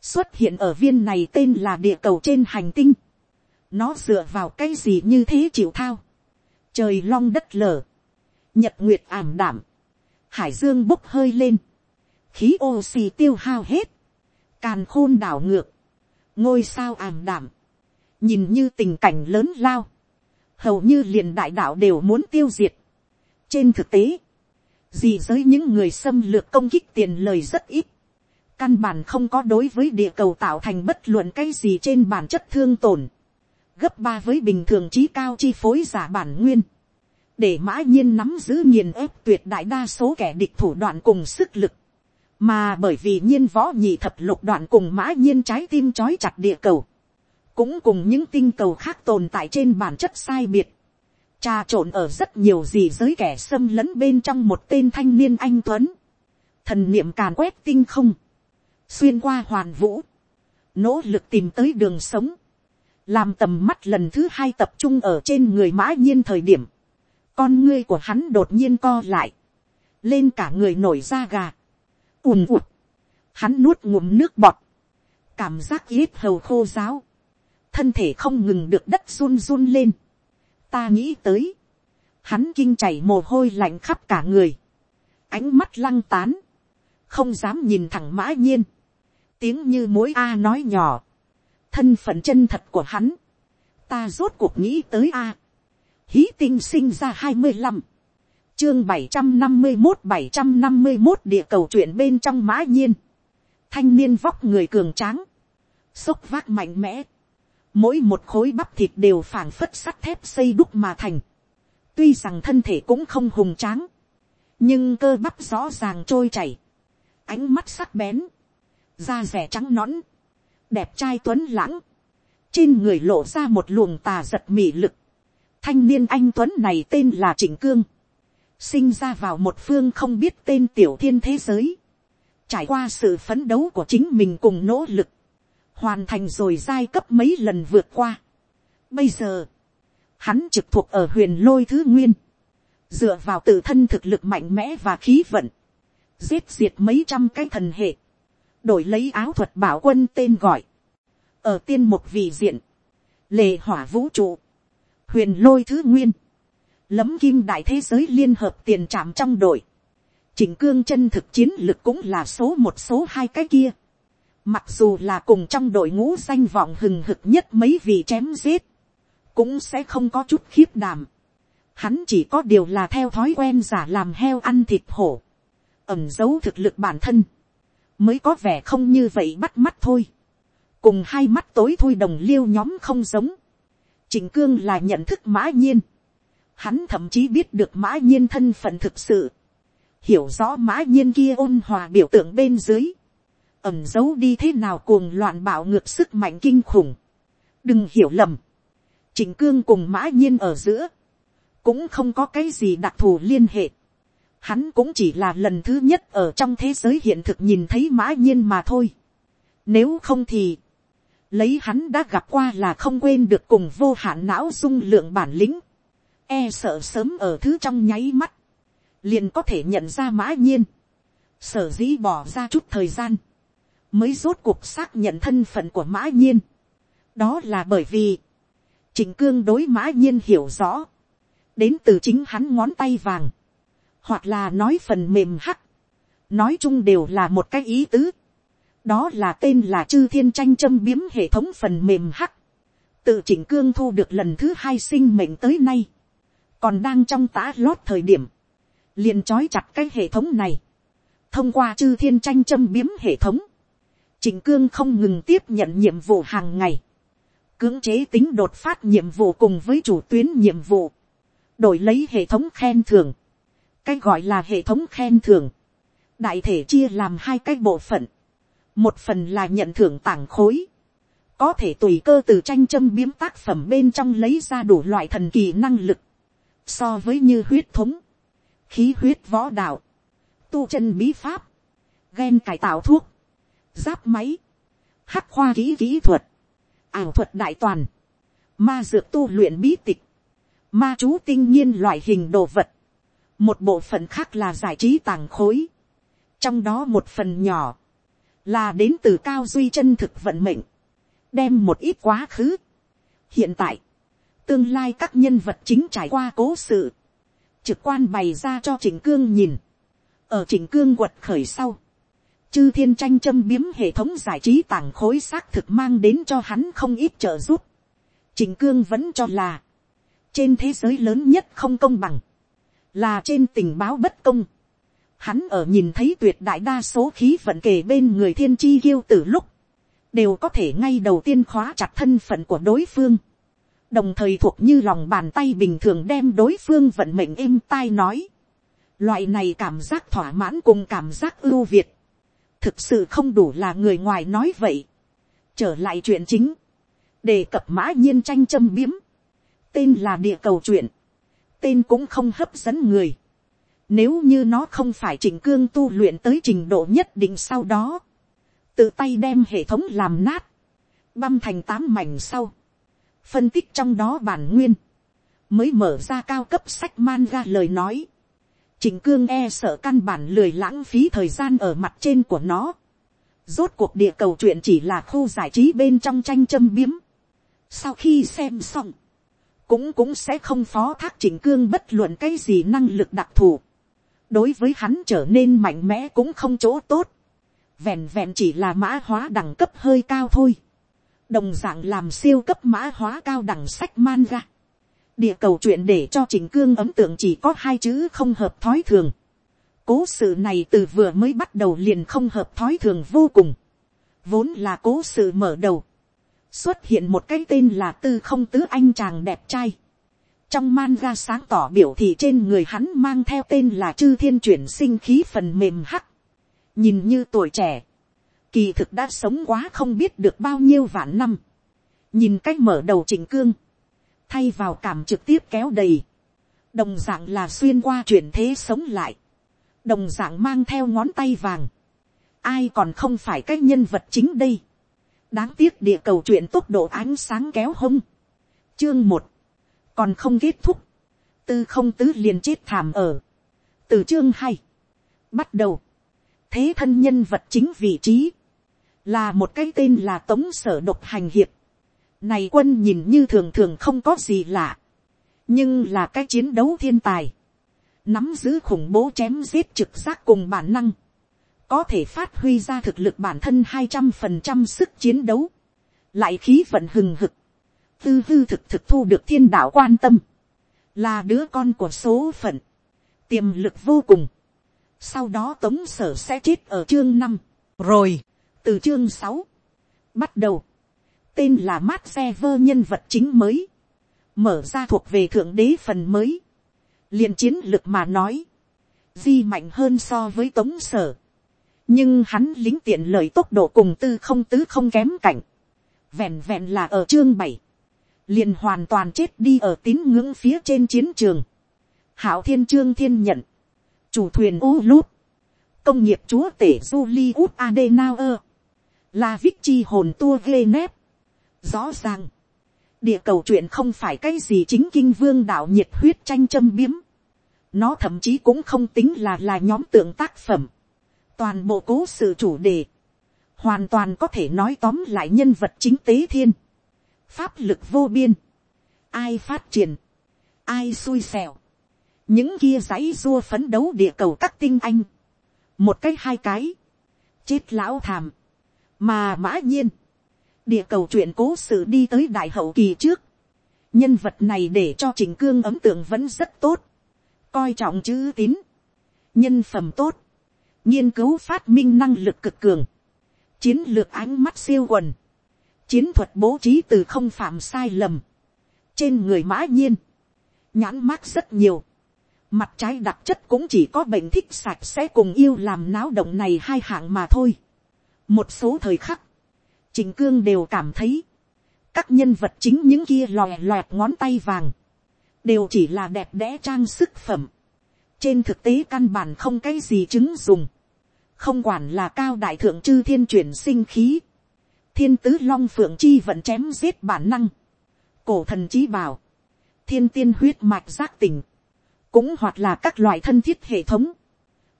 xuất hiện ở viên này tên là địa cầu trên hành tinh nó dựa vào cái gì như thế chịu thao. trời long đất lở, nhật nguyệt ảm đảm, hải dương bốc hơi lên, khí oxy tiêu hao hết, càn khôn đảo ngược, ngôi sao ảm đảm, nhìn như tình cảnh lớn lao, hầu như liền đại đạo đều muốn tiêu diệt. trên thực tế, gì giới những người xâm lược công kích tiền lời rất ít, căn bản không có đối với địa cầu tạo thành bất luận cái gì trên bản chất thương tổn, gấp ba với bình thường trí cao chi phối giả bản nguyên, để mã nhiên nắm giữ nghiền ép tuyệt đại đa số kẻ địch thủ đoạn cùng sức lực, mà bởi vì nhiên võ nhị thập lục đoạn cùng mã nhiên trái tim trói chặt địa cầu, cũng cùng những tinh cầu khác tồn tại trên bản chất sai biệt, trà trộn ở rất nhiều gì giới kẻ xâm lấn bên trong một tên thanh niên anh tuấn, thần niệm càn quét tinh không, xuyên qua hoàn vũ, nỗ lực tìm tới đường sống, làm tầm mắt lần thứ hai tập trung ở trên người mã nhiên thời điểm, con ngươi của hắn đột nhiên co lại, lên cả người nổi da gà, ùn ụt, hắn nuốt ngụm nước bọt, cảm giác yết hầu khô giáo, thân thể không ngừng được đất run run lên, ta nghĩ tới, hắn kinh chảy mồ hôi lạnh khắp cả người, ánh mắt lăng tán, không dám nhìn thẳng mã nhiên, tiếng như mối a nói nhỏ, thân phận chân thật của hắn, ta rốt cuộc nghĩ tới a, hí tinh sinh ra hai mươi năm, chương bảy trăm năm mươi một bảy trăm năm mươi một địa cầu chuyện bên trong mã nhiên, thanh niên vóc người cường tráng, xốc vác mạnh mẽ, mỗi một khối bắp thịt đều phảng phất sắt thép xây đúc mà thành, tuy rằng thân thể cũng không hùng tráng, nhưng cơ bắp rõ ràng trôi chảy, ánh mắt sắc bén, da rẻ trắng nõn, đẹp trai tuấn lãng, trên người lộ ra một luồng tà giật mị lực, Thanh niên anh Tuấn này tên là Trịnh Cương. Sinh ra vào một phương không biết tên tiểu thiên thế giới. Trải qua sự phấn đấu của chính mình cùng nỗ lực. Hoàn thành rồi giai cấp mấy lần vượt qua. Bây giờ, hắn trực thuộc ở huyền lôi thứ nguyên. Dựa vào tự thân thực lực mạnh mẽ và khí vận. Giết diệt mấy trăm cái thần hệ. Đổi lấy áo thuật bảo quân tên gọi. Ở tiên một vị diện. Lề hỏa vũ trụ huyền lôi thứ nguyên, lấm kim đại thế giới liên hợp tiền trạm trong đội, chỉnh cương chân thực chiến lực cũng là số một số hai cái kia, mặc dù là cùng trong đội ngũ danh vọng hừng hực nhất mấy vị chém giết, cũng sẽ không có chút khiếp đảm, hắn chỉ có điều là theo thói quen giả làm heo ăn thịt hổ, ẩm giấu thực lực bản thân, mới có vẻ không như vậy bắt mắt thôi, cùng hai mắt tối thui đồng liêu nhóm không giống, Trình Cương là nhận thức mã nhiên. Hắn thậm chí biết được mã nhiên thân phận thực sự. Hiểu rõ mã nhiên kia ôn hòa biểu tượng bên dưới. Ẩm giấu đi thế nào cuồng loạn bạo ngược sức mạnh kinh khủng. Đừng hiểu lầm. Trình Cương cùng mã nhiên ở giữa. Cũng không có cái gì đặc thù liên hệ. Hắn cũng chỉ là lần thứ nhất ở trong thế giới hiện thực nhìn thấy mã nhiên mà thôi. Nếu không thì lấy hắn đã gặp qua là không quên được cùng vô hạn não dung lượng bản lĩnh, e sợ sớm ở thứ trong nháy mắt, liền có thể nhận ra mã nhiên, sở dĩ bỏ ra chút thời gian, mới rốt cuộc xác nhận thân phận của mã nhiên. đó là bởi vì, trình cương đối mã nhiên hiểu rõ, đến từ chính hắn ngón tay vàng, hoặc là nói phần mềm hắc, nói chung đều là một cái ý tứ, đó là tên là chư thiên tranh châm biếm hệ thống phần mềm hắc, tự chỉnh cương thu được lần thứ hai sinh mệnh tới nay, còn đang trong tá lót thời điểm, liền trói chặt cái hệ thống này, thông qua chư thiên tranh châm biếm hệ thống, chỉnh cương không ngừng tiếp nhận nhiệm vụ hàng ngày, cưỡng chế tính đột phát nhiệm vụ cùng với chủ tuyến nhiệm vụ, đổi lấy hệ thống khen thưởng, cái gọi là hệ thống khen thưởng, đại thể chia làm hai cái bộ phận, một phần là nhận thưởng tảng khối, có thể tùy cơ từ tranh châm biếm tác phẩm bên trong lấy ra đủ loại thần kỳ năng lực, so với như huyết thống, khí huyết võ đạo, tu chân bí pháp, ghen cải tạo thuốc, giáp máy, hắc khoa kỹ kỹ thuật, ảo thuật đại toàn, ma dược tu luyện bí tịch, ma chú tinh nhiên loại hình đồ vật, một bộ phận khác là giải trí tàng khối, trong đó một phần nhỏ, là đến từ cao duy chân thực vận mệnh, đem một ít quá khứ. hiện tại, tương lai các nhân vật chính trải qua cố sự, trực quan bày ra cho chỉnh cương nhìn, ở chỉnh cương quật khởi sau, chư thiên tranh châm biếm hệ thống giải trí tảng khối xác thực mang đến cho hắn không ít trợ giúp. chỉnh cương vẫn cho là, trên thế giới lớn nhất không công bằng, là trên tình báo bất công. Hắn ở nhìn thấy tuyệt đại đa số khí vận kề bên người thiên chi yêu từ lúc, đều có thể ngay đầu tiên khóa chặt thân phận của đối phương. Đồng thời thuộc như lòng bàn tay bình thường đem đối phương vận mệnh êm tai nói. Loại này cảm giác thỏa mãn cùng cảm giác ưu việt. Thực sự không đủ là người ngoài nói vậy. Trở lại chuyện chính. Đề cập mã nhiên tranh châm biếm. Tên là địa cầu chuyện. Tên cũng không hấp dẫn người. Nếu như nó không phải chỉnh cương tu luyện tới trình độ nhất định sau đó tự tay đem hệ thống làm nát, băm thành tám mảnh sau, phân tích trong đó bản nguyên, mới mở ra cao cấp sách man ra lời nói, Chỉnh cương e sợ căn bản lười lãng phí thời gian ở mặt trên của nó. Rốt cuộc địa cầu chuyện chỉ là khu giải trí bên trong tranh châm biếm. Sau khi xem xong, cũng cũng sẽ không phó thác chỉnh cương bất luận cái gì năng lực đặc thù. Đối với hắn trở nên mạnh mẽ cũng không chỗ tốt vẹn vẹn chỉ là mã hóa đẳng cấp hơi cao thôi. đồng d ạ n g làm siêu cấp mã hóa cao đẳng sách man ra. địa cầu chuyện để cho chỉnh cương ấm tượng chỉ có hai chữ không hợp thói thường. cố sự này từ vừa mới bắt đầu liền không hợp thói thường vô cùng. vốn là cố sự mở đầu xuất hiện một cái tên là tư không tứ anh chàng đẹp trai. trong man ra sáng tỏ biểu thị trên người hắn mang theo tên là chư thiên chuyển sinh khí phần mềm hắc. Nhìn như tuổi trẻ, kỳ thực đã sống quá không biết được bao nhiêu vạn năm, nhìn cách mở đầu chỉnh cương, thay vào cảm trực tiếp kéo đầy, đồng d ạ n g là xuyên qua chuyển thế sống lại, đồng d ạ n g mang theo ngón tay vàng, ai còn không phải cái nhân vật chính đây, đáng tiếc địa cầu chuyện tốc độ ánh sáng kéo hông, chương một, còn không kết thúc, tư không tứ liền chết thảm ở, từ chương hai, bắt đầu, thế thân nhân vật chính vị trí, là một cái tên là tống sở độc hành hiệp. Này quân nhìn như thường thường không có gì lạ, nhưng là cái chiến đấu thiên tài, nắm giữ khủng bố chém giết trực giác cùng bản năng, có thể phát huy ra thực lực bản thân hai trăm phần trăm sức chiến đấu, lại khí vận hừng hực, tư hư thực thực thu được thiên đạo quan tâm, là đứa con của số phận, tiềm lực vô cùng, sau đó tống sở sẽ chết ở chương năm, rồi, từ chương sáu, bắt đầu, tên là mát xe vơ nhân vật chính mới, mở ra thuộc về thượng đế phần mới, liền chiến lược mà nói, di mạnh hơn so với tống sở, nhưng hắn lính tiện lợi tốc độ cùng tư không tứ không kém cảnh, vẹn vẹn là ở chương bảy, liền hoàn toàn chết đi ở tín ngưỡng phía trên chiến trường, hảo thiên trương thiên nhận, chủ thuyền u lút, công nghiệp chúa tể Julie Út Adenauer, là vích chi hồn tua ghê nép. Rõ ràng, địa cầu chuyện không phải cái gì chính kinh vương đạo nhiệt huyết tranh châm biếm. Nó thậm chí cũng không tính là là nhóm tượng tác phẩm. Toàn bộ cố sự chủ đề, hoàn toàn có thể nói tóm lại nhân vật chính tế thiên. Pháp lực vô biên. Ai phát triển, ai xui xẻo. Những kia giấy dua phấn đấu địa cầu các tinh anh, một cái hai cái, chết lão thàm, mà mã nhiên, địa cầu chuyện cố sự đi tới đại hậu kỳ trước, nhân vật này để cho trình cương ấm tượng vẫn rất tốt, coi trọng chữ tín, nhân phẩm tốt, nghiên cứu phát minh năng lực cực cường, chiến lược ánh mắt siêu quần, chiến thuật bố trí từ không phạm sai lầm, trên người mã nhiên, nhãn mát rất nhiều, mặt trái đặc chất cũng chỉ có bệnh thích sạch sẽ cùng yêu làm náo động này hai hạng mà thôi. một số thời khắc, trình cương đều cảm thấy, các nhân vật chính những kia lòe loẹt ngón tay vàng, đều chỉ là đẹp đẽ trang sức phẩm trên thực tế căn bản không cái gì chứng dùng, không quản là cao đại thượng chư thiên chuyển sinh khí, thiên tứ long phượng chi vẫn chém giết bản năng, cổ thần trí bảo, thiên tiên huyết mạch giác tỉnh, cũng hoặc là các loại thân thiết hệ thống,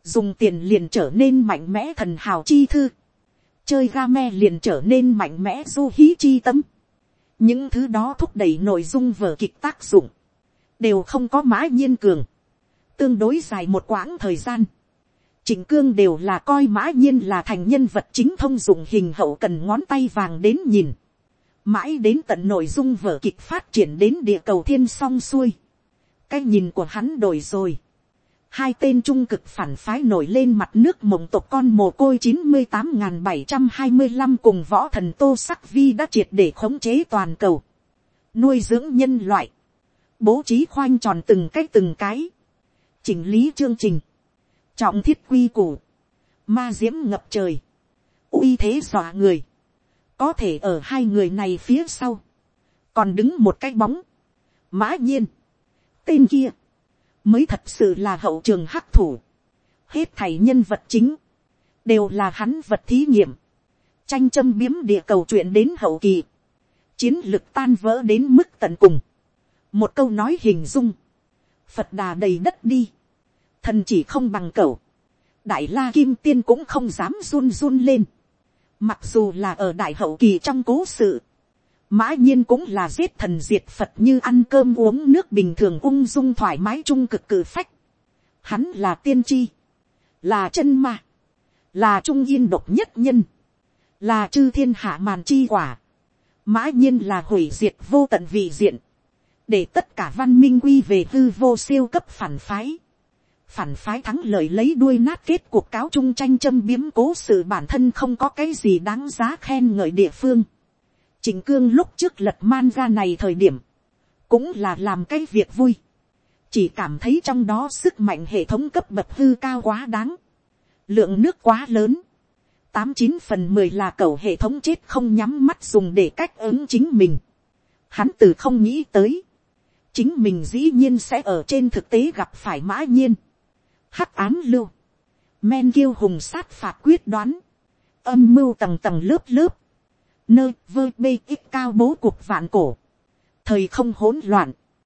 dùng tiền liền trở nên mạnh mẽ thần hào chi thư, chơi ga me liền trở nên mạnh mẽ du hí chi tâm, những thứ đó thúc đẩy nội dung vở kịch tác dụng, đều không có mã nhiên cường, tương đối dài một quãng thời gian, Trịnh cương đều là coi mã nhiên là thành nhân vật chính thông dụng hình hậu cần ngón tay vàng đến nhìn. Mãi đến tận nội dung vở kịch phát triển đến địa cầu thiên song xuôi. Cái nhìn của hắn đổi rồi. Hai tên trung cực phản phái nổi lên mặt nước mộng tộc con mồ côi chín mươi tám bảy trăm hai mươi 725 cùng võ thần Tô Sắc Vi đã triệt để khống chế toàn cầu. Nuôi dưỡng nhân loại. Bố trí khoanh tròn từng cái từng cái. Chỉnh lý chương trình. Trọng thiết quy củ, ma diễm ngập trời, uy thế dọa người, có thể ở hai người này phía sau, còn đứng một cái bóng, mã nhiên, tên kia, mới thật sự là hậu trường hắc thủ, hết thảy nhân vật chính, đều là hắn vật thí nghiệm, tranh châm biếm địa cầu chuyện đến hậu kỳ, chiến lực tan vỡ đến mức tận cùng, một câu nói hình dung, phật đà đầy đất đi, thần chỉ không bằng cậu, đại la kim tiên cũng không dám run run lên, mặc dù là ở đại hậu kỳ trong cố sự, mã nhiên cũng là giết thần diệt phật như ăn cơm uống nước bình thường ung dung thoải mái trung cực cử phách, hắn là tiên tri, là chân ma, là trung yên độc nhất nhân, là chư thiên hạ màn chi quả, mã nhiên là hủy diệt vô tận vị diện, để tất cả văn minh quy về hư vô siêu cấp phản phái, phản phái thắng lợi lấy đuôi nát kết cuộc cáo chung tranh châm biếm cố sự bản thân không có cái gì đáng giá khen ngợi địa phương. Trình cương lúc trước lật man ra này thời điểm, cũng là làm cái việc vui. Chỉ cảm thấy trong đó sức mạnh hệ thống cấp bậc hư cao quá đáng. Lượng nước quá lớn. Tám chín phần mười là cầu hệ thống chết không nhắm mắt dùng để cách ứng chính mình. Hắn từ không nghĩ tới. Chính mình dĩ nhiên sẽ ở trên thực tế gặp phải mã nhiên. Hắc ám lưu, men kiêu hùng sát phạt quyết đoán, âm mưu tầng tầng lớp lớp, nơi vơ bê ít cao bố cục vạn cổ, thời không hỗn loạn,